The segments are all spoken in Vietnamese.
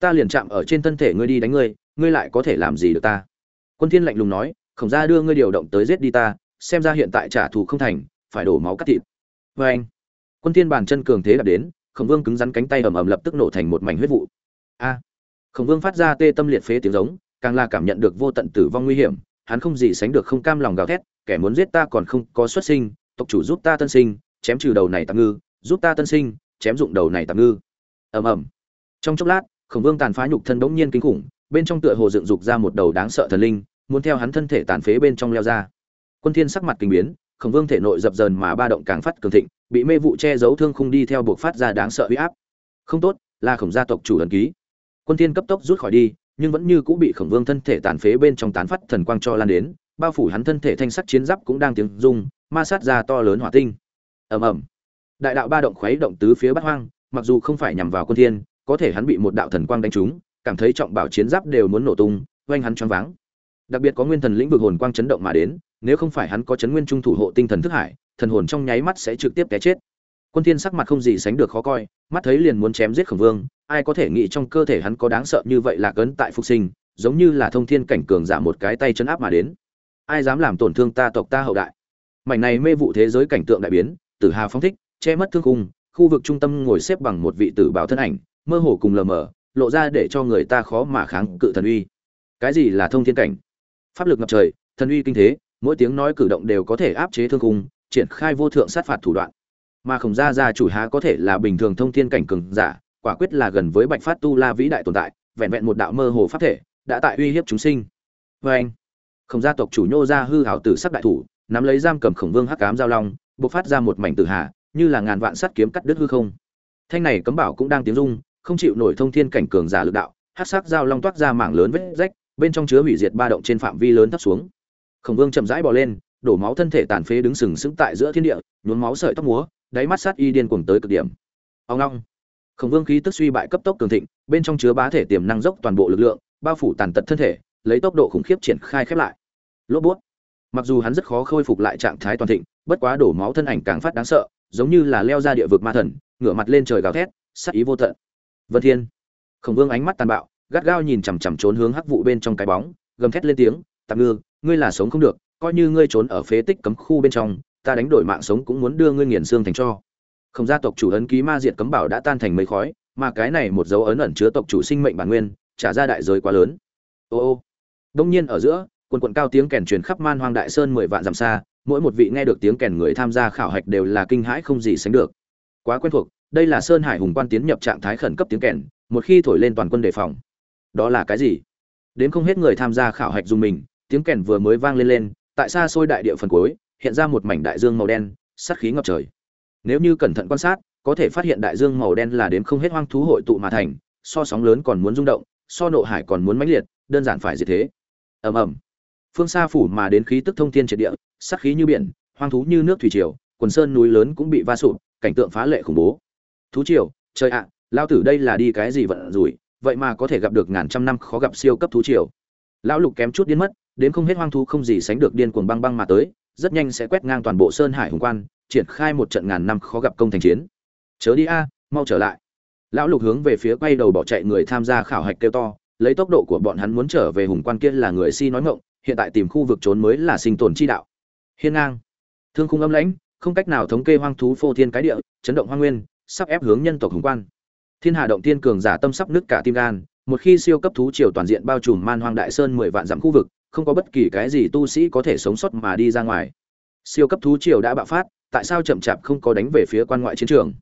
ta liền chạm ở trên thân thể ngươi đi đánh ngươi ngươi lại có thể làm gì được ta? Quân thiên lạnh lùng nói, khổng gia đưa ngươi điều động tới giết đi ta, xem ra hiện tại trả thù không thành, phải đổ máu cắt thịt. Với anh, quân thiên bàn chân cường thế đạp đến, khổng vương cứng rắn cánh tay ầm ầm lập tức nổ thành một mảnh huyết vụ. A! Khổng vương phát ra tê tâm liệt phế tiếng giống, càng là cảm nhận được vô tận tử vong nguy hiểm, hắn không gì sánh được không cam lòng gào thét, kẻ muốn giết ta còn không có xuất sinh, tộc chủ giúp ta tân sinh, chém trừ đầu này tạm ngư, giúp ta tân sinh, chém dụng đầu này tạm ngư. Ầm ầm. Trong chốc lát khổng vương tàn phá nhục thân bỗng nhiên kinh khủng, bên trong tựa hồ dựng dục ra một đầu đáng sợ thần linh, muốn theo hắn thân thể tàn phế bên trong leo ra. Quân thiên sắc mặt kinh biến, khổng vương thể nội dập dờn mà ba động càng phát cường thịnh, bị mê vụ che giấu thương khung đi theo buộc phát ra đáng sợ uy áp. Không tốt, là khổng gia tộc chủ ấn ký. Quân thiên cấp tốc rút khỏi đi, nhưng vẫn như cũ bị khổng vương thân thể tàn phế bên trong tán phát thần quang cho lan đến, bao phủ hắn thân thể thanh sắc chiến giáp cũng đang tiếng rung, ma sát ra to lớn hỏa tinh. Ầm ầm. Đại đạo ba động khuấy động tứ phía bát hoang, mặc dù không phải nhằm vào quân thiên có thể hắn bị một đạo thần quang đánh trúng cảm thấy trọng bảo chiến giáp đều muốn nổ tung oanh hắn choáng váng. Đặc biệt có nguyên thần lĩnh vực hồn quang chấn động mà đến nếu không phải hắn có chấn nguyên trung thủ hộ tinh thần thức hải thần hồn trong nháy mắt sẽ trực tiếp té chết. Quân thiên sắc mặt không gì sánh được khó coi mắt thấy liền muốn chém giết khổng vương ai có thể nghĩ trong cơ thể hắn có đáng sợ như vậy là cấn tại phục sinh giống như là thông thiên cảnh cường giả một cái tay chấn áp mà đến. Ai dám làm tổn thương ta tộc ta hậu đại? Mảnh này mê vụ thế giới cảnh tượng đại biến tử hà phóng thích che mất thương khung, khu vực trung tâm ngồi xếp bằng một vị tử bảo thân ảnh mơ hồ cùng lờ mờ lộ ra để cho người ta khó mà kháng cự thần uy. Cái gì là thông thiên cảnh? Pháp lực ngập trời thần uy kinh thế mỗi tiếng nói cử động đều có thể áp chế thương khung, triển khai vô thượng sát phạt thủ đoạn. Mà khổng gia gia chủ há có thể là bình thường thông thiên cảnh cường giả quả quyết là gần với bạch phát tu la vĩ đại tồn tại vẹn vẹn một đạo mơ hồ pháp thể đã tại uy hiếp chúng sinh. Vê anh khổng gia tộc chủ nhô ra hư hảo tử sắc đại thủ nắm lấy giam cầm khổng vương hắc cám giao long bộc phát ra một mảnh tử hà như là ngàn vạn sắt kiếm cắt đứt hư không. Thanh này cấm bảo cũng đang tiếng rung không chịu nổi thông thiên cảnh cường giả lực đạo, hắc sắc giao long toát ra mảng lớn vết rách, bên trong chứa hủy diệt ba động trên phạm vi lớn thấp xuống. Khổng vương chậm rãi bò lên, đổ máu thân thể tàn phế đứng sừng sững tại giữa thiên địa, nhuốm máu sợi tóc múa, đáy mắt sát y điên cuồng tới cực điểm. Ông long. Khổng vương khí tức suy bại cấp tốc cường thịnh, bên trong chứa bá thể tiềm năng dốc toàn bộ lực lượng, bao phủ tàn tật thân thể, lấy tốc độ khủng khiếp triển khai khép lại. Lốp bút. Mặc dù hắn rất khó khôi phục lại trạng thái toàn thịnh, bất quá đổ máu thân ảnh càng phát đáng sợ, giống như là leo ra địa vực ma thần, ngửa mặt lên trời gào thét sắc ý vô tận vân thiên. Khổng vương ánh mắt tàn bạo, gắt gao nhìn chằm chằm trốn hướng hắc vụ bên trong cái bóng, gầm thét lên tiếng tạm ngư, ngươi là sống không được, coi như ngươi trốn ở phế tích cấm khu bên trong, ta đánh đổi mạng sống cũng muốn đưa ngươi nghiền xương thành cho. Không gia tộc chủ ấn ký ma diệt cấm bảo đã tan thành mây khói, mà cái này một dấu ấn ẩn chứa tộc chủ sinh mệnh bản nguyên, trả ra đại giới quá lớn. Ô ô. Đông nhiên ở giữa, quần quần cao tiếng kèn truyền khắp man hoang đại sơn mười vạn dặm xa, mỗi một vị nghe được tiếng kèn người tham gia khảo hạch đều là kinh hãi không gì sánh được. Quá quen thuộc đây là sơn hải hùng quan tiến nhập trạng thái khẩn cấp tiếng kèn, một khi thổi lên toàn quân đề phòng. Đó là cái gì? Đến không hết người tham gia khảo hạch dùng mình, tiếng kèn vừa mới vang lên lên, tại xa xôi đại địa phần cuối, hiện ra một mảnh đại dương màu đen, sát khí ngập trời. Nếu như cẩn thận quan sát, có thể phát hiện đại dương màu đen là đến không hết hoang thú hội tụ mà thành, so sóng lớn còn muốn rung động, so nộ hải còn muốn mãnh liệt, đơn giản phải gì thế. Ầm ầm. Phương xa phủ mà đến khí tức thông thiên triệt địa, sát khí như biển, hoang thú như nước thủy triều, quần sơn núi lớn cũng bị va sụp, cảnh tượng phá lệ khủng bố thú triều, trời ạ lao tử đây là đi cái gì vận rủi, vậy mà có thể gặp được ngàn trăm năm khó gặp siêu cấp thú triều. Lão lục kém chút điên mất, đến không hết hoang thú không gì sánh được điên cuồng băng băng mà tới, rất nhanh sẽ quét ngang toàn bộ sơn hải hùng quan, triển khai một trận ngàn năm khó gặp công thành chiến. Chớ đi a, mau trở lại. Lão lục hướng về phía quay đầu bỏ chạy người tham gia khảo hạch kêu to, lấy tốc độ của bọn hắn muốn trở về hùng quan kia là người si nói ngộng hiện tại tìm khu vực trốn mới là sinh tồn chi đạo. Hiên ngang. Thương khung âm lãnh, không cách nào thống kê hoang thú phô thiên cái địa, chấn động hoang nguyên sắp ép hướng nhân tộc hùng quan. Thiên hà động tiên cường giả tâm sắp nứt cả tim gan, một khi siêu cấp thú triều toàn diện bao trùm man hoang đại sơn mười vạn dặm khu vực, không có bất kỳ cái gì tu sĩ có thể sống sót mà đi ra ngoài. Siêu cấp thú triều đã bạo phát, tại sao chậm chạp không có đánh về phía quan ngoại chiến trường?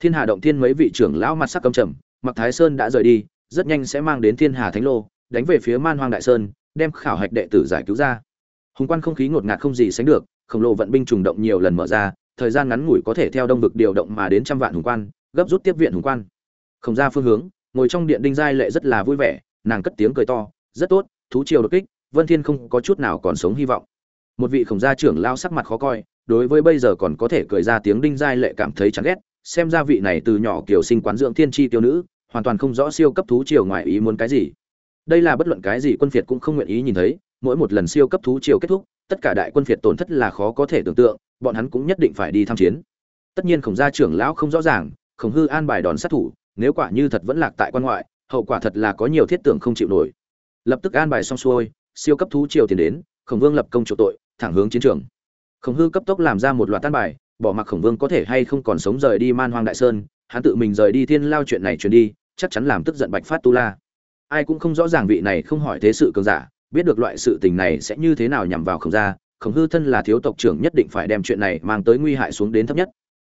Thiên hà động thiên mấy vị trưởng lão mặt sắc cầm trầm, mặc thái sơn đã rời đi, rất nhanh sẽ mang đến thiên hà thánh lô, đánh về phía man hoang đại sơn, đem khảo hạch đệ tử giải cứu ra. Hùng quan không khí ngột ngạt không gì sánh được, khổng lồ vận binh trùng động nhiều lần mở ra thời gian ngắn ngủi có thể theo đông vực điều động mà đến trăm vạn hùng quan, gấp rút tiếp viện hùng quan. Không ra phương hướng, ngồi trong điện đinh giai lệ rất là vui vẻ, nàng cất tiếng cười to, rất tốt, thú triều đột kích, vân thiên không có chút nào còn sống hy vọng. Một vị khổng gia trưởng lao sắc mặt khó coi, đối với bây giờ còn có thể cười ra tiếng đinh giai lệ cảm thấy chán ghét, xem ra vị này từ nhỏ kiểu sinh quán dưỡng thiên chi tiêu nữ, hoàn toàn không rõ siêu cấp thú triều ngoài ý muốn cái gì. Đây là bất luận cái gì quân phiệt cũng không nguyện ý nhìn thấy mỗi một lần siêu cấp thú triều kết thúc, tất cả đại quân phiệt tổn thất là khó có thể tưởng tượng, bọn hắn cũng nhất định phải đi tham chiến. Tất nhiên khổng gia trưởng lão không rõ ràng, khổng hư an bài đòn sát thủ, nếu quả như thật vẫn lạc tại quan ngoại, hậu quả thật là có nhiều thiết tưởng không chịu nổi. Lập tức an bài xong xuôi, siêu cấp thú triều tiến đến, khổng vương lập công chỗ tội, thẳng hướng chiến trường. Khổng hư cấp tốc làm ra một loạt tan bài, bỏ mặc khổng vương có thể hay không còn sống rời đi man hoang đại sơn, hắn tự mình rời đi thiên lao chuyện này truyền đi, chắc chắn làm tức giận bạch phát tu la. Ai cũng không rõ ràng vị này không hỏi thế sự cường giả biết được loại sự tình này sẽ như thế nào nhằm vào khổng gia, khổng hư thân là thiếu tộc trưởng nhất định phải đem chuyện này mang tới nguy hại xuống đến thấp nhất.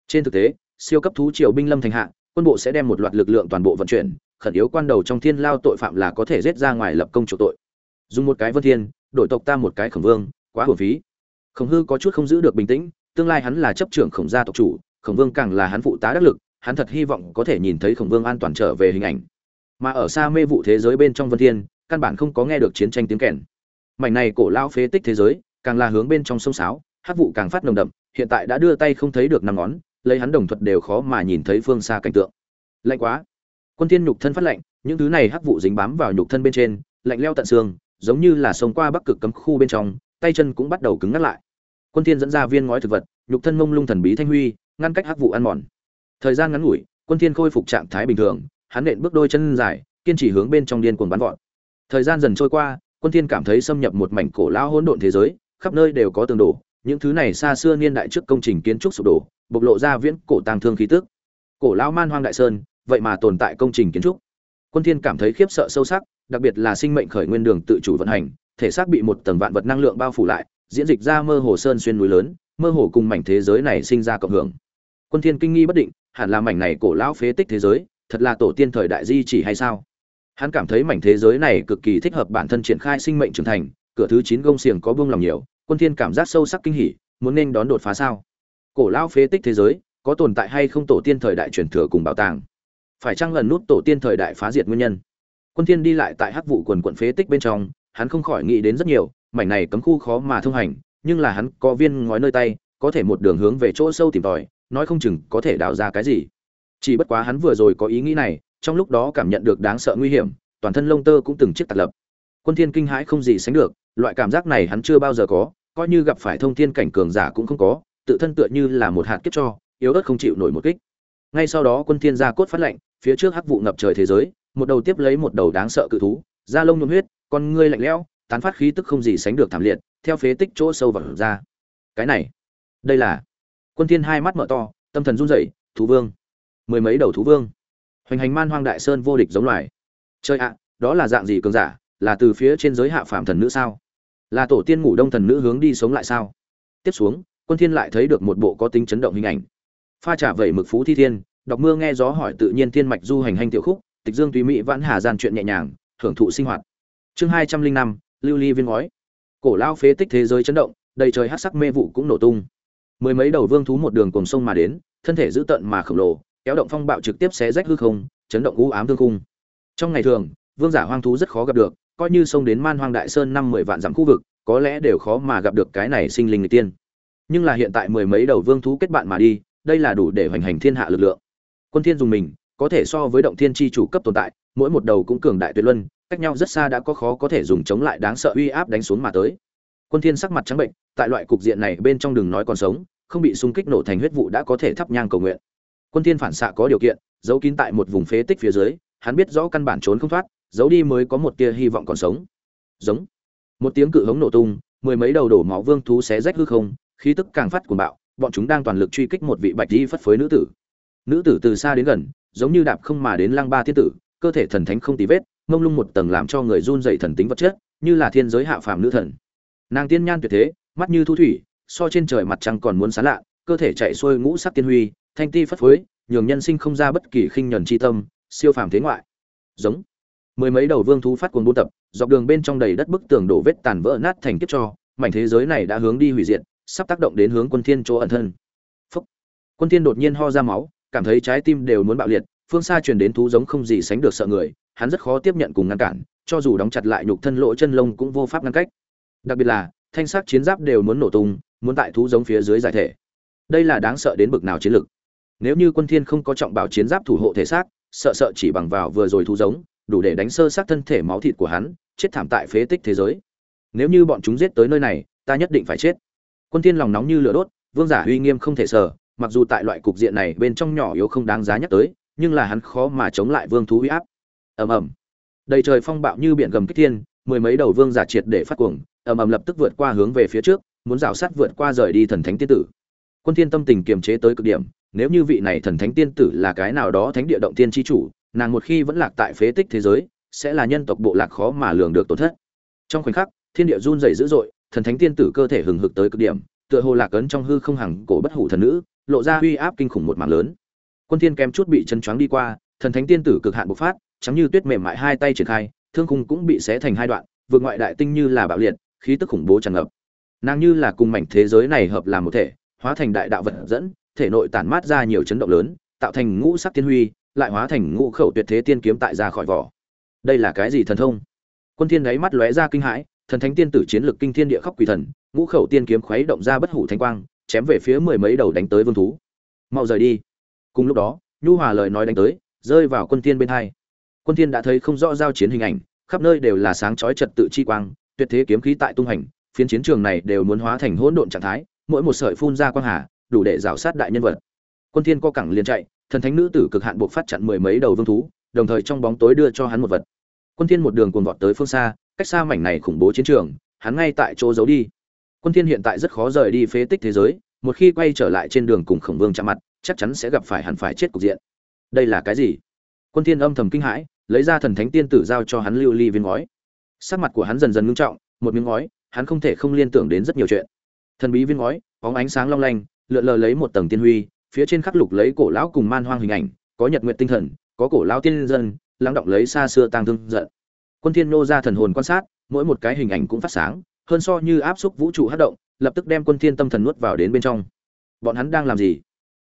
Trên thực tế, siêu cấp thú triều binh lâm thành hạ, quân bộ sẽ đem một loạt lực lượng toàn bộ vận chuyển, khẩn yếu quan đầu trong thiên lao tội phạm là có thể giết ra ngoài lập công chủ tội. Dùng một cái vân thiên, đổi tộc ta một cái khổng vương, quá hổ phí. Khổng hư có chút không giữ được bình tĩnh, tương lai hắn là chấp trưởng khổng gia tộc chủ, khổng vương càng là hắn phụ tá đắc lực, hắn thật hy vọng có thể nhìn thấy khổng vương an toàn trở về hình ảnh. Mà ở xa mê vụ thế giới bên trong vân thiên căn bản không có nghe được chiến tranh tiếng kèn. Mảnh này cổ lao phế tích thế giới, càng là hướng bên trong sông sáo, hát vụ càng phát nồng đậm, hiện tại đã đưa tay không thấy được năm ngón, lấy hắn đồng thuật đều khó mà nhìn thấy phương xa cảnh tượng. Lạnh quá. Quân thiên nhục thân phát lạnh, những thứ này hắc vụ dính bám vào nhục thân bên trên, lạnh leo tận xương, giống như là sông qua bắc cực cấm khu bên trong, tay chân cũng bắt đầu cứng ngắt lại. Quân thiên dẫn ra viên ngói thực vật, nhục thân mông lung thần bí thanh huy, ngăn cách hắc vụ ăn mòn. Thời gian ngắn ngủi, quân thiên khôi phục trạng thái bình thường, hắn nện bước đôi chân dài, kiên trì hướng bên trong điên cuồng bắn vọt thời gian dần trôi qua, quân thiên cảm thấy xâm nhập một mảnh cổ lao hỗn độn thế giới, khắp nơi đều có tường đổ, những thứ này xa xưa niên đại trước công trình kiến trúc sụp đổ, bộc lộ ra viễn cổ tàng thương khí tức. Cổ lao man hoang đại sơn, vậy mà tồn tại công trình kiến trúc. Quân thiên cảm thấy khiếp sợ sâu sắc, đặc biệt là sinh mệnh khởi nguyên đường tự chủ vận hành, thể xác bị một tầng vạn vật năng lượng bao phủ lại, diễn dịch ra mơ hồ sơn xuyên núi lớn, mơ hồ cùng mảnh thế giới này sinh ra cộng hưởng. Quân thiên kinh nghi bất định, hẳn là mảnh này cổ lão phế tích thế giới, thật là tổ tiên thời đại di chỉ hay sao? Hắn cảm thấy mảnh thế giới này cực kỳ thích hợp bản thân triển khai sinh mệnh trưởng thành, cửa thứ chín gông xiềng có buông lòng nhiều, quân thiên cảm giác sâu sắc kinh hỉ, muốn nên đón đột phá sao? Cổ lão phế tích thế giới, có tồn tại hay không tổ tiên thời đại truyền thừa cùng bảo tàng? Phải chăng lần nút tổ tiên thời đại phá diệt nguyên nhân? Quân thiên đi lại tại hắc vụ quần quận phế tích bên trong, hắn không khỏi nghĩ đến rất nhiều, mảnh này cấm khu khó mà thông hành, nhưng là hắn có viên ngói nơi tay, có thể một đường hướng về chỗ sâu tìm tòi, nói không chừng có thể đào ra cái gì. Chỉ bất quá hắn vừa rồi có ý nghĩ này trong lúc đó cảm nhận được đáng sợ nguy hiểm, toàn thân lông tơ cũng từng chiếc tạt lập. Quân thiên kinh hãi không gì sánh được, loại cảm giác này hắn chưa bao giờ có, coi như gặp phải thông thiên cảnh cường giả cũng không có, tự thân tựa như là một hạt kiếp cho, yếu ớt không chịu nổi một kích. Ngay sau đó quân thiên ra cốt phát lệnh, phía trước hắc vụ ngập trời thế giới, một đầu tiếp lấy một đầu đáng sợ cự thú, da lông nhuộm huyết, con ngươi lạnh lẽo, tán phát khí tức không gì sánh được thảm liệt, theo phế tích chỗ sâu vào ra. Cái này, đây là, quân thiên hai mắt mở to, tâm thần run rẩy, thú vương. Mười mấy đầu thú vương hoành hành man hoang đại sơn vô địch giống loài. Chơi ạ, đó là dạng gì cường giả? Là từ phía trên giới hạ phạm thần nữ sao? Là tổ tiên ngủ đông thần nữ hướng đi sống lại sao? Tiếp xuống, quân thiên lại thấy được một bộ có tính chấn động hình ảnh. Pha trả vẩy mực phú thi thiên, đọc mưa nghe gió hỏi tự nhiên thiên mạch du hành hành tiểu khúc, tịch dương tùy mỹ vãn hà gian chuyện nhẹ nhàng, thưởng thụ sinh hoạt. Chương hai trăm linh năm, lưu ly viên ngói. Cổ lao phế tích thế giới chấn động, đầy trời hắc sắc mê vụ cũng nổ tung. Mười mấy đầu vương thú một đường cùng sông mà đến, thân thể dữ tợn mà khổng lồ kéo động phong bạo trực tiếp xé rách hư không, chấn động u ám thương khung. Trong ngày thường, vương giả hoang thú rất khó gặp được, coi như sông đến man hoang đại sơn năm mười vạn dặm khu vực, có lẽ đều khó mà gặp được cái này sinh linh người tiên. Nhưng là hiện tại mười mấy đầu vương thú kết bạn mà đi, đây là đủ để hoành hành thiên hạ lực lượng. Quân thiên dùng mình, có thể so với động thiên chi chủ cấp tồn tại, mỗi một đầu cũng cường đại tuyệt luân, cách nhau rất xa đã có khó có thể dùng chống lại đáng sợ uy áp đánh xuống mà tới. Quân thiên sắc mặt trắng bệnh, tại loại cục diện này bên trong đường nói còn sống, không bị xung kích nổ thành huyết vụ đã có thể thắp nhang cầu nguyện quân thiên phản xạ có điều kiện, giấu kín tại một vùng phế tích phía dưới, hắn biết rõ căn bản trốn không thoát, giấu đi mới có một tia hy vọng còn sống. Giống. Một tiếng cự hống nổ tung, mười mấy đầu đổ máu vương thú xé rách hư không, khí tức càng phát cuồng bạo, bọn chúng đang toàn lực truy kích một vị bạch y phất phới nữ tử. Nữ tử từ xa đến gần, giống như đạp không mà đến lăng ba thiên tử, cơ thể thần thánh không tì vết, mông lung một tầng làm cho người run dậy thần tính vật chất, như là thiên giới hạ phàm nữ thần. Nàng tiên nhan tuyệt thế, mắt như thu thủy, so trên trời mặt trăng còn muốn sán lạ, cơ thể chạy xuôi ngũ sắc tiên huy thanh ti phất phới, nhường nhân sinh không ra bất kỳ khinh nhẫn chi tâm, siêu phàm thế ngoại. Giống. Mười mấy đầu vương thú phát cuồng buôn tập, dọc đường bên trong đầy đất bức tường đổ vết tàn vỡ nát thành kiếp cho, mảnh thế giới này đã hướng đi hủy diệt, sắp tác động đến hướng quân thiên chỗ ẩn thân. Phúc. quân thiên đột nhiên ho ra máu, cảm thấy trái tim đều muốn bạo liệt, phương xa truyền đến thú giống không gì sánh được sợ người, hắn rất khó tiếp nhận cùng ngăn cản, cho dù đóng chặt lại nhục thân lỗ chân lông cũng vô pháp ngăn cách. Đặc biệt là, thanh sắc chiến giáp đều muốn nổ tung, muốn tại thú giống phía dưới giải thể. Đây là đáng sợ đến bực nào chiến lực nếu như quân thiên không có trọng bảo chiến giáp thủ hộ thể xác, sợ sợ chỉ bằng vào vừa rồi thú giống, đủ để đánh sơ xác thân thể máu thịt của hắn, chết thảm tại phế tích thế giới. Nếu như bọn chúng giết tới nơi này, ta nhất định phải chết. Quân thiên lòng nóng như lửa đốt, vương giả uy nghiêm không thể sờ, mặc dù tại loại cục diện này bên trong nhỏ yếu không đáng giá nhắc tới, nhưng là hắn khó mà chống lại vương thú uy áp. Ầm ầm. Đầy trời phong bạo như biển gầm kích thiên, mười mấy đầu vương giả triệt để phát cuồng, ầm ầm lập tức vượt qua hướng về phía trước, muốn rào sát vượt qua rời đi thần thánh tiên tử quân thiên tâm tình kiềm chế tới cực điểm, nếu như vị này thần thánh tiên tử là cái nào đó thánh địa động tiên chi chủ, nàng một khi vẫn lạc tại phế tích thế giới, sẽ là nhân tộc bộ lạc khó mà lường được tổn thất. Trong khoảnh khắc, thiên địa run rẩy dữ dội, thần thánh tiên tử cơ thể hừng hực tới cực điểm, tựa hồ lạc ấn trong hư không hằng cổ bất hủ thần nữ, lộ ra uy áp kinh khủng một mảng lớn. Quân thiên kém chút bị chân choáng đi qua, thần thánh tiên tử cực hạn bộc phát chấm như tuyết mềm mại hai tay triển khai, thương khung cũng bị xé thành hai đoạn, vượt ngoại đại tinh như là bạo liệt, khí tức khủng bố tràn ngập. Nàng như là cùng mảnh thế giới này hợp làm một thể hóa thành đại đạo vật dẫn, thể nội tản mát ra nhiều chấn động lớn, tạo thành ngũ sắc tiên huy, lại hóa thành ngũ khẩu tuyệt thế tiên kiếm tại ra khỏi vỏ. Đây là cái gì thần thông? Quân thiên đáy mắt lóe ra kinh hãi, thần thánh tiên tử chiến lực kinh thiên địa khóc quỷ thần, ngũ khẩu tiên kiếm khuấy động ra bất hủ thanh quang, chém về phía mười mấy đầu đánh tới vương thú. Mau rời đi. Cùng lúc đó, nhu hòa lời nói đánh tới, rơi vào quân thiên bên hai. Quân thiên đã thấy không rõ giao chiến hình ảnh, khắp nơi đều là sáng chói trật tự chi quang, tuyệt thế kiếm khí tại tung hành, phiến chiến trường này đều muốn hóa thành hỗn độn trạng thái mỗi một sợi phun ra quang hà, đủ để rào sát đại nhân vật. Quân thiên co cẳng liền chạy, thần thánh nữ tử cực hạn buộc phát chặn mười mấy đầu vương thú, đồng thời trong bóng tối đưa cho hắn một vật. Quân thiên một đường cuồng vọt tới phương xa, cách xa mảnh này khủng bố chiến trường, hắn ngay tại chỗ giấu đi. Quân thiên hiện tại rất khó rời đi phế tích thế giới, một khi quay trở lại trên đường cùng khổng vương chạm mặt, chắc chắn sẽ gặp phải hẳn phải chết cục diện. Đây là cái gì? Quân thiên âm thầm kinh hãi, lấy ra thần thánh tiên tử giao cho hắn lưu ly viên ngói. Sắc mặt của hắn dần dần ngưng trọng, một miếng ngói, hắn không thể không liên tưởng đến rất nhiều chuyện thần bí viên ngói, bóng ánh sáng long lanh, lượn lờ lấy một tầng tiên huy, phía trên khắc lục lấy cổ lão cùng man hoang hình ảnh, có nhật nguyện tinh thần, có cổ lão tiên dân, lắng động lấy xa xưa tang thương giận. Quân thiên nô ra thần hồn quan sát, mỗi một cái hình ảnh cũng phát sáng, hơn so như áp xúc vũ trụ hất động, lập tức đem quân thiên tâm thần nuốt vào đến bên trong. Bọn hắn đang làm gì?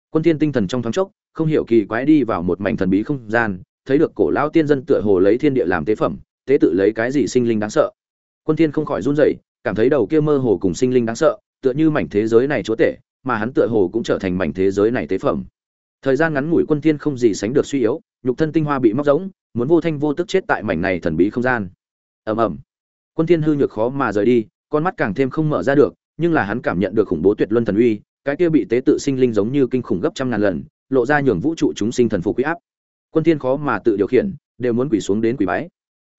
Quân thiên tinh thần trong thoáng chốc, không hiểu kỳ quái đi vào một mảnh thần bí không gian, thấy được cổ lão tiên dân tựa hồ lấy thiên địa làm tế phẩm, tế tự lấy cái gì sinh linh đáng sợ. Quân thiên không khỏi run rẩy, cảm thấy đầu kia mơ hồ cùng sinh linh đáng sợ tựa như mảnh thế giới này chúa tể, mà hắn tựa hồ cũng trở thành mảnh thế giới này tế phẩm. Thời gian ngắn ngủi quân thiên không gì sánh được suy yếu, nhục thân tinh hoa bị móc rỗng, muốn vô thanh vô tức chết tại mảnh này thần bí không gian. Ầm ầm. Quân thiên hư nhược khó mà rời đi, con mắt càng thêm không mở ra được, nhưng là hắn cảm nhận được khủng bố tuyệt luân thần uy, cái kia bị tế tự sinh linh giống như kinh khủng gấp trăm ngàn lần, lộ ra nhường vũ trụ chúng sinh thần phục quý áp. Quân thiên khó mà tự điều khiển, đều muốn quỳ xuống đến quỳ bái.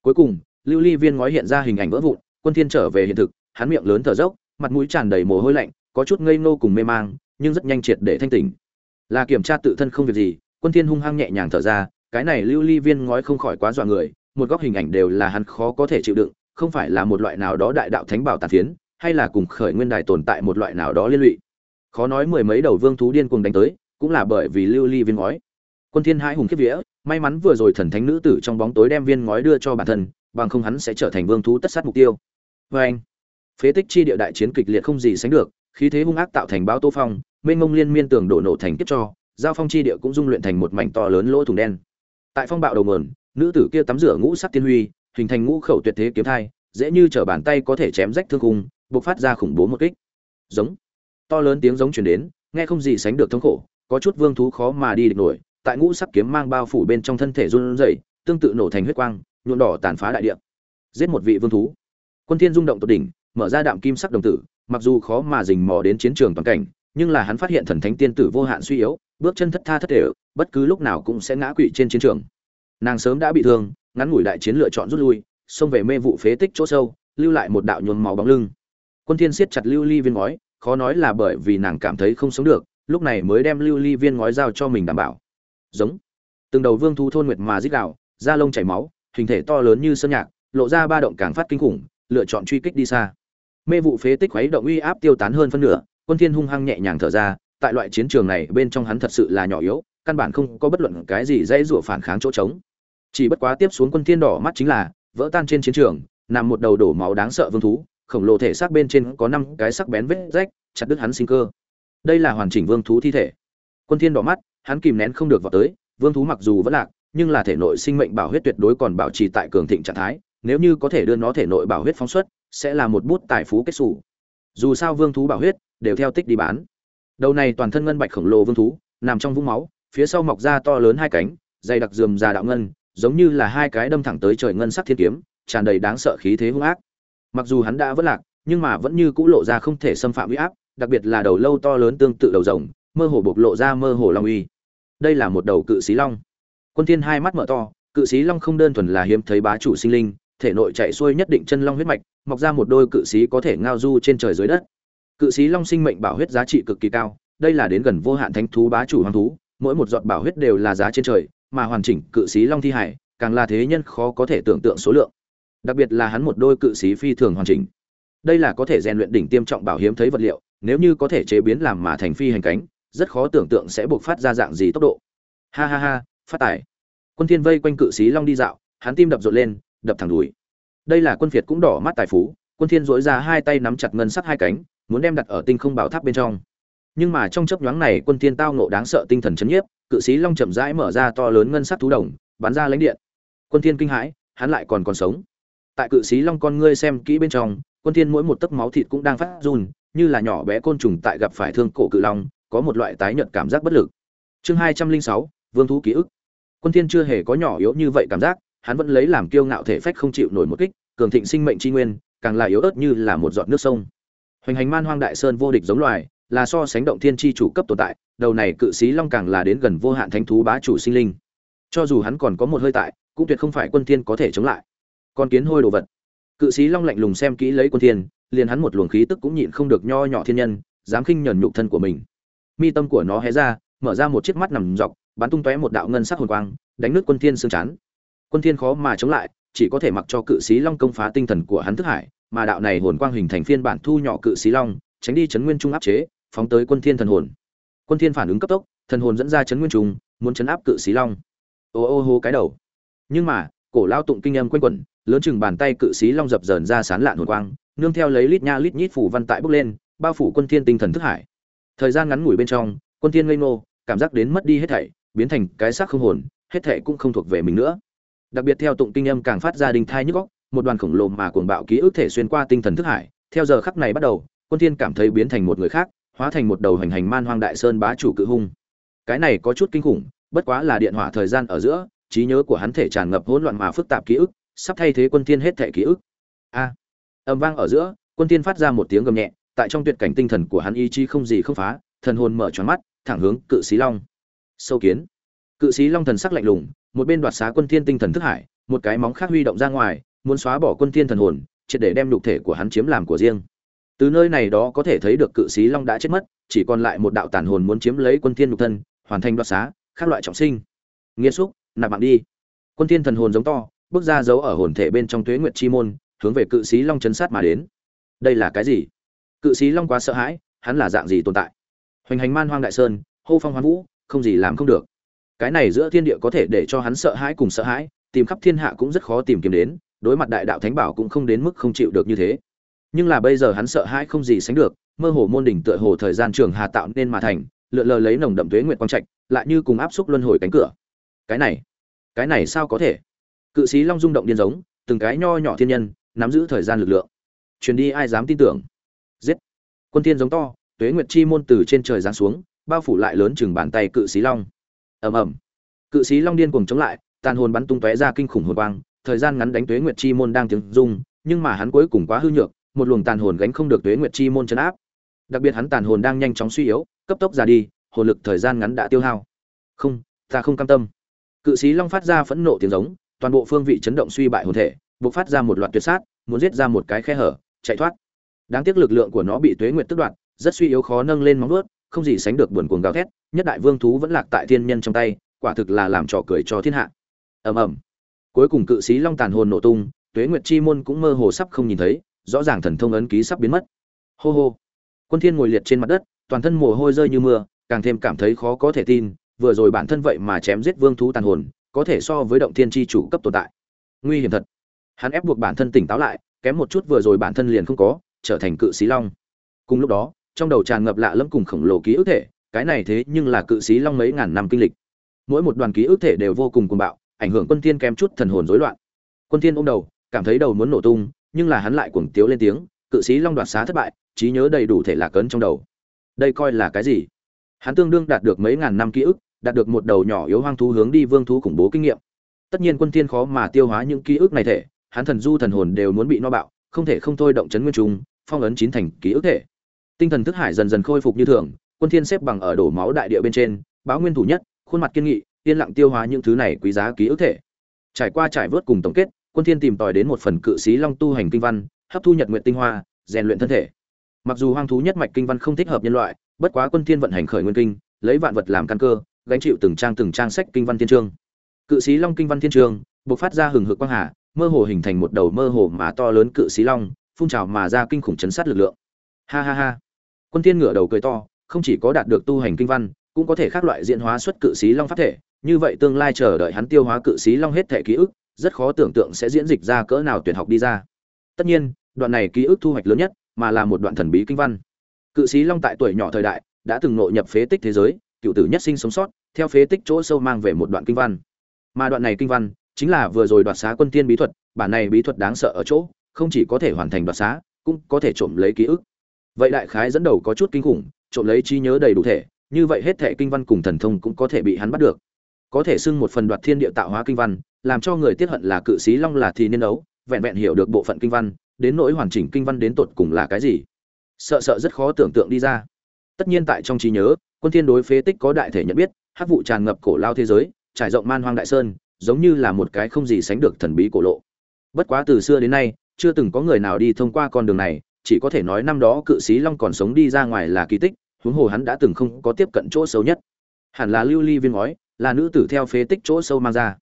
Cuối cùng, lưu ly viên ngói hiện ra hình ảnh vỡ vụn, quân thiên trở về hiện thực, hắn miệng lớn thở dốc mặt mũi tràn đầy mồ hôi lạnh, có chút ngây ngô cùng mê mang, nhưng rất nhanh triệt để thanh tỉnh. Là kiểm tra tự thân không việc gì, quân thiên hung hăng nhẹ nhàng thở ra, cái này lưu ly viên ngói không khỏi quá dọa người, một góc hình ảnh đều là hắn khó có thể chịu đựng, không phải là một loại nào đó đại đạo thánh bảo tàn phiến, hay là cùng khởi nguyên đài tồn tại một loại nào đó liên lụy. Khó nói mười mấy đầu vương thú điên cuồng đánh tới, cũng là bởi vì lưu ly viên ngói. Quân thiên hai hùng kiếp vía, may mắn vừa rồi thần thánh nữ tử trong bóng tối đem viên ngói đưa cho bản thân, bằng không hắn sẽ trở thành vương thú tất sát mục tiêu. Với anh phế tích chi địa đại chiến kịch liệt không gì sánh được, khí thế hung ác tạo thành báo tô phong, mênh mông liên miên tường đổ nổ thành kiếp cho, giao phong chi địa cũng dung luyện thành một mảnh to lớn lỗ thủng đen. Tại phong bạo đầu nguồn, nữ tử kia tắm rửa ngũ sắc tiên huy, hình thành ngũ khẩu tuyệt thế kiếm thai, dễ như trở bàn tay có thể chém rách thương khung, bộc phát ra khủng bố một kích. Giống. To lớn tiếng giống truyền đến, nghe không gì sánh được thống khổ, có chút vương thú khó mà đi địch nổi, tại ngũ sắc kiếm mang bao phủ bên trong thân thể run rẩy, tương tự nổ thành huyết quang, nhuộm đỏ tàn phá đại địa. Giết một vị vương thú. Quân thiên rung động tột đỉnh mở ra đạm kim sắc đồng tử, mặc dù khó mà rình mò đến chiến trường toàn cảnh, nhưng là hắn phát hiện thần thánh tiên tử vô hạn suy yếu, bước chân thất tha thất thể bất cứ lúc nào cũng sẽ ngã quỵ trên chiến trường. Nàng sớm đã bị thương, ngắn ngủi đại chiến lựa chọn rút lui, xông về mê vụ phế tích chỗ sâu, lưu lại một đạo nhuốm máu bóng lưng. Quân thiên siết chặt lưu ly viên ngói, khó nói là bởi vì nàng cảm thấy không sống được, lúc này mới đem lưu ly viên ngói giao cho mình đảm bảo. Giống. Từng đầu vương thú thôn nguyệt mà rít gào, da lông chảy máu, hình thể to lớn như sơn nhạc, lộ ra ba động càng phát kinh khủng, lựa chọn truy kích đi xa mê vụ phế tích khuấy động uy áp tiêu tán hơn phân nửa, quân thiên hung hăng nhẹ nhàng thở ra, tại loại chiến trường này bên trong hắn thật sự là nhỏ yếu, căn bản không có bất luận cái gì dễ dụa phản kháng chỗ trống. Chỉ bất quá tiếp xuống quân thiên đỏ mắt chính là, vỡ tan trên chiến trường, nằm một đầu đổ máu đáng sợ vương thú, khổng lồ thể xác bên trên có năm cái sắc bén vết rách, chặt đứt hắn sinh cơ. Đây là hoàn chỉnh vương thú thi thể. Quân thiên đỏ mắt, hắn kìm nén không được vào tới, vương thú mặc dù vẫn lạc, nhưng là thể nội sinh mệnh bảo huyết tuyệt đối còn bảo trì tại cường thịnh trạng thái, nếu như có thể đưa nó thể nội bảo huyết phóng xuất sẽ là một bút tài phú kết sủ dù sao vương thú bảo huyết đều theo tích đi bán. Đầu này toàn thân ngân bạch khổng lồ vương thú, nằm trong vũng máu, phía sau mọc ra to lớn hai cánh, dày đặc dườm già đạo ngân, giống như là hai cái đâm thẳng tới trời ngân sắc thiên kiếm, tràn đầy đáng sợ khí thế hung ác. Mặc dù hắn đã vất lạc, nhưng mà vẫn như cũ lộ ra không thể xâm phạm uy áp, đặc biệt là đầu lâu to lớn tương tự đầu rồng, mơ hồ bộc lộ ra mơ hồ long uy. Đây là một đầu cự xí long. Quân thiên hai mắt mở to, cự sĩ long không đơn thuần là hiếm thấy bá chủ sinh linh thể nội chạy xuôi nhất định chân long huyết mạch, mọc ra một đôi cự sĩ có thể ngao du trên trời dưới đất. Cự sĩ long sinh mệnh bảo huyết giá trị cực kỳ cao, đây là đến gần vô hạn thánh thú bá chủ hoàng thú, mỗi một giọt bảo huyết đều là giá trên trời, mà hoàn chỉnh cự sĩ long thi hải, càng là thế nhân khó có thể tưởng tượng số lượng. Đặc biệt là hắn một đôi cự sĩ phi thường hoàn chỉnh. Đây là có thể rèn luyện đỉnh tiêm trọng bảo hiếm thấy vật liệu, nếu như có thể chế biến làm mà thành phi hành cánh, rất khó tưởng tượng sẽ buộc phát ra dạng gì tốc độ. Ha ha ha, phát tài. Quân thiên vây quanh cự sĩ long đi dạo, hắn tim đập rộn lên đập thẳng đùi. Đây là quân việt cũng đỏ mắt tài phú, quân thiên dỗi ra hai tay nắm chặt ngân sắc hai cánh, muốn đem đặt ở tinh không bảo tháp bên trong. Nhưng mà trong chớp nhoáng này, quân thiên tao ngộ đáng sợ tinh thần chấn nhiếp, cự sĩ long chậm rãi mở ra to lớn ngân sắc thú đồng, bắn ra lãnh điện. Quân thiên kinh hãi, hắn lại còn còn sống. Tại cự sĩ long con ngươi xem kỹ bên trong, quân thiên mỗi một tấc máu thịt cũng đang phát run, như là nhỏ bé côn trùng tại gặp phải thương cổ cự long, có một loại tái nhợt cảm giác bất lực. Chương hai trăm linh sáu, vương thú ký ức. Quân thiên chưa hề có nhỏ yếu như vậy cảm giác hắn vẫn lấy làm kiêu ngạo thể phách không chịu nổi một kích, cường thịnh sinh mệnh chi nguyên, càng là yếu ớt như là một giọt nước sông. Hoành hành man hoang đại sơn vô địch giống loài, là so sánh động thiên chi chủ cấp tồn tại, đầu này cự sĩ long càng là đến gần vô hạn thánh thú bá chủ sinh linh. Cho dù hắn còn có một hơi tại, cũng tuyệt không phải quân thiên có thể chống lại. Con kiến hôi đồ vật. Cự sĩ long lạnh lùng xem kỹ lấy quân thiên, liền hắn một luồng khí tức cũng nhịn không được nho nhỏ thiên nhân, dám khinh nhẫn nhục thân của mình. Mi tâm của nó hé ra, mở ra một chiếc mắt nằm dọc, bắn tung tóe một đạo ngân sắc hồn quang, đánh nứt quân thiên xương chán quân thiên khó mà chống lại, chỉ có thể mặc cho cự sĩ long công phá tinh thần của hắn thức hải, mà đạo này hồn quang hình thành phiên bản thu nhỏ cự sĩ long, tránh đi chấn nguyên trung áp chế, phóng tới quân thiên thần hồn. Quân thiên phản ứng cấp tốc, thần hồn dẫn ra chấn nguyên trung, muốn chấn áp cự sĩ long. Ô ô hô cái đầu. Nhưng mà, cổ lao tụng kinh âm quanh quẩn, lớn chừng bàn tay cự sĩ long dập dờn ra sán lạn hồn quang, nương theo lấy lít nha lít nhít phủ văn tại bốc lên, bao phủ quân thiên tinh thần thức hải. Thời gian ngắn ngủi bên trong, quân thiên ngây ngô, cảm giác đến mất đi hết thảy, biến thành cái xác không hồn, hết thảy cũng không thuộc về mình nữa đặc biệt theo tụng kinh âm càng phát ra đình thai nhức góc một đoàn khổng lồ mà cuồng bạo ký ức thể xuyên qua tinh thần thức hải, theo giờ khắc này bắt đầu, quân thiên cảm thấy biến thành một người khác, hóa thành một đầu hành hành man hoang đại sơn bá chủ cự hung. Cái này có chút kinh khủng, bất quá là điện hỏa thời gian ở giữa, trí nhớ của hắn thể tràn ngập hỗn loạn mà phức tạp ký ức, sắp thay thế quân thiên hết thể ký ức. A! Âm vang ở giữa, quân thiên phát ra một tiếng gầm nhẹ, tại trong tuyệt cảnh tinh thần của hắn ý chí không gì không phá, thần hồn mở tròn mắt, thẳng hướng cự sĩ long. Sâu kiến. Cự sĩ long thần sắc lạnh lùng một bên đoạt xá quân thiên tinh thần thức hải, một cái móng khác huy động ra ngoài, muốn xóa bỏ quân thiên thần hồn, triệt để đem nhục thể của hắn chiếm làm của riêng. Từ nơi này đó có thể thấy được cự sĩ long đã chết mất, chỉ còn lại một đạo tàn hồn muốn chiếm lấy quân thiên nhục thân, hoàn thành đoạt xá, khác loại trọng sinh. Nghĩa xúc, nạp mạng đi. Quân thiên thần hồn giống to, bước ra giấu ở hồn thể bên trong tuế nguyệt chi môn, hướng về cự sĩ long chấn sát mà đến. Đây là cái gì? Cự sĩ long quá sợ hãi, hắn là dạng gì tồn tại? Hoành hành man hoang đại sơn, hô phong hoán vũ, không gì làm không được cái này giữa thiên địa có thể để cho hắn sợ hãi cùng sợ hãi, tìm khắp thiên hạ cũng rất khó tìm kiếm đến, đối mặt đại đạo thánh bảo cũng không đến mức không chịu được như thế. Nhưng là bây giờ hắn sợ hãi không gì sánh được, mơ hồ môn đỉnh tựa hồ thời gian trường hà tạo nên mà thành, lượn lờ lấy nồng đậm tuế nguyệt quang trạch, lại như cùng áp xúc luân hồi cánh cửa. Cái này cái này sao có thể? Cự sĩ long rung động điên giống, từng cái nho nhỏ thiên nhân, nắm giữ thời gian lực lượng. Truyền đi ai dám tin tưởng? Giết! Quân thiên giống to, tuế nguyệt chi môn từ trên trời giáng xuống, bao phủ lại lớn chừng bàn tay cự sĩ long ầm ầm. Cự sĩ long điên cuồng chống lại, tàn hồn bắn tung tóe ra kinh khủng hồn quang, thời gian ngắn đánh tuế nguyệt chi môn đang tiếng rung, nhưng mà hắn cuối cùng quá hư nhược, một luồng tàn hồn gánh không được tuế nguyệt chi môn chấn áp. Đặc biệt hắn tàn hồn đang nhanh chóng suy yếu, cấp tốc ra đi, hồn lực thời gian ngắn đã tiêu hao. Không, ta không cam tâm. Cự sĩ long phát ra phẫn nộ tiếng giống, toàn bộ phương vị chấn động suy bại hồn thể, bộc phát ra một loạt tuyệt sát, muốn giết ra một cái khe hở, chạy thoát. Đáng tiếc lực lượng của nó bị tuế nguyệt tức đoạt, rất suy yếu khó nâng lên móng vuốt không gì sánh được buồn cuồng gào thét, nhất đại vương thú vẫn lạc tại thiên nhân trong tay, quả thực là làm trò cười cho thiên hạ. Ầm ầm. Cuối cùng cự sĩ long tàn hồn nổ tung, tuế nguyệt chi môn cũng mơ hồ sắp không nhìn thấy, rõ ràng thần thông ấn ký sắp biến mất. Hô hô. Quân thiên ngồi liệt trên mặt đất, toàn thân mồ hôi rơi như mưa, càng thêm cảm thấy khó có thể tin, vừa rồi bản thân vậy mà chém giết vương thú tàn hồn, có thể so với động thiên chi chủ cấp tồn tại. Nguy hiểm thật. Hắn ép buộc bản thân tỉnh táo lại, kém một chút vừa rồi bản thân liền không có, trở thành cự sĩ long. Cùng lúc đó trong đầu tràn ngập lạ lẫm cùng khổng lồ ký ức thể, cái này thế nhưng là cự sĩ long mấy ngàn năm kinh lịch. Mỗi một đoàn ký ức thể đều vô cùng cuồng bạo, ảnh hưởng quân thiên kém chút thần hồn rối loạn. Quân thiên ôm đầu, cảm thấy đầu muốn nổ tung, nhưng là hắn lại cuồng tiếu lên tiếng, cự sĩ long đoạt xá thất bại, trí nhớ đầy đủ thể lạc cấn trong đầu. Đây coi là cái gì? Hắn tương đương đạt được mấy ngàn năm ký ức, đạt được một đầu nhỏ yếu hoang thú hướng đi vương thú khủng bố kinh nghiệm. Tất nhiên quân thiên khó mà tiêu hóa những ký ức này thể, hắn thần du thần hồn đều muốn bị no bạo, không thể không thôi động chấn nguyên trùng, phong ấn chín thành ký ức thể tinh thần thức hải dần dần khôi phục như thường, quân thiên xếp bằng ở đổ máu đại địa bên trên, báo nguyên thủ nhất, khuôn mặt kiên nghị, yên lặng tiêu hóa những thứ này quý giá ký ức thể. Trải qua trải vớt cùng tổng kết, quân thiên tìm tòi đến một phần cự sĩ long tu hành kinh văn, hấp thu nhật nguyện tinh hoa, rèn luyện thân thể. Mặc dù hoang thú nhất mạch kinh văn không thích hợp nhân loại, bất quá quân thiên vận hành khởi nguyên kinh, lấy vạn vật làm căn cơ, gánh chịu từng trang từng trang sách kinh văn thiên trương cự sĩ long kinh văn thiên trương bộc phát ra hừng hực quang hà, mơ hồ hình thành một đầu mơ hồ mà to lớn cự sĩ long, phun trào mà ra kinh khủng chấn sát lực lượng. Ha ha ha quân thiên ngửa đầu cười to, không chỉ có đạt được tu hành kinh văn, cũng có thể khác loại diễn hóa xuất cự sĩ long pháp thể. Như vậy tương lai chờ đợi hắn tiêu hóa cự sĩ long hết thể ký ức, rất khó tưởng tượng sẽ diễn dịch ra cỡ nào tuyển học đi ra. Tất nhiên, đoạn này ký ức thu hoạch lớn nhất, mà là một đoạn thần bí kinh văn. Cự sĩ long tại tuổi nhỏ thời đại, đã từng nội nhập phế tích thế giới, cựu tử nhất sinh sống sót, theo phế tích chỗ sâu mang về một đoạn kinh văn. Mà đoạn này kinh văn, chính là vừa rồi đoạt xá quân tiên bí thuật, bản này bí thuật đáng sợ ở chỗ, không chỉ có thể hoàn thành đoạt xá, cũng có thể trộm lấy ký ức vậy đại khái dẫn đầu có chút kinh khủng, trộm lấy trí nhớ đầy đủ thể, như vậy hết thể kinh văn cùng thần thông cũng có thể bị hắn bắt được. Có thể xưng một phần đoạt thiên địa tạo hóa kinh văn, làm cho người tiết hận là cự sĩ long là thì niên ấu vẹn vẹn hiểu được bộ phận kinh văn, đến nỗi hoàn chỉnh kinh văn đến tột cùng là cái gì. Sợ sợ rất khó tưởng tượng đi ra. Tất nhiên tại trong trí nhớ, quân thiên đối phế tích có đại thể nhận biết, hắc vụ tràn ngập cổ lao thế giới, trải rộng man hoang đại sơn, giống như là một cái không gì sánh được thần bí cổ lộ. Bất quá từ xưa đến nay, chưa từng có người nào đi thông qua con đường này chỉ có thể nói năm đó cự sĩ long còn sống đi ra ngoài là kỳ tích, huống hồ hắn đã từng không có tiếp cận chỗ xấu nhất. Hẳn là lưu ly viên ngói, là nữ tử theo phế tích chỗ sâu mang ra.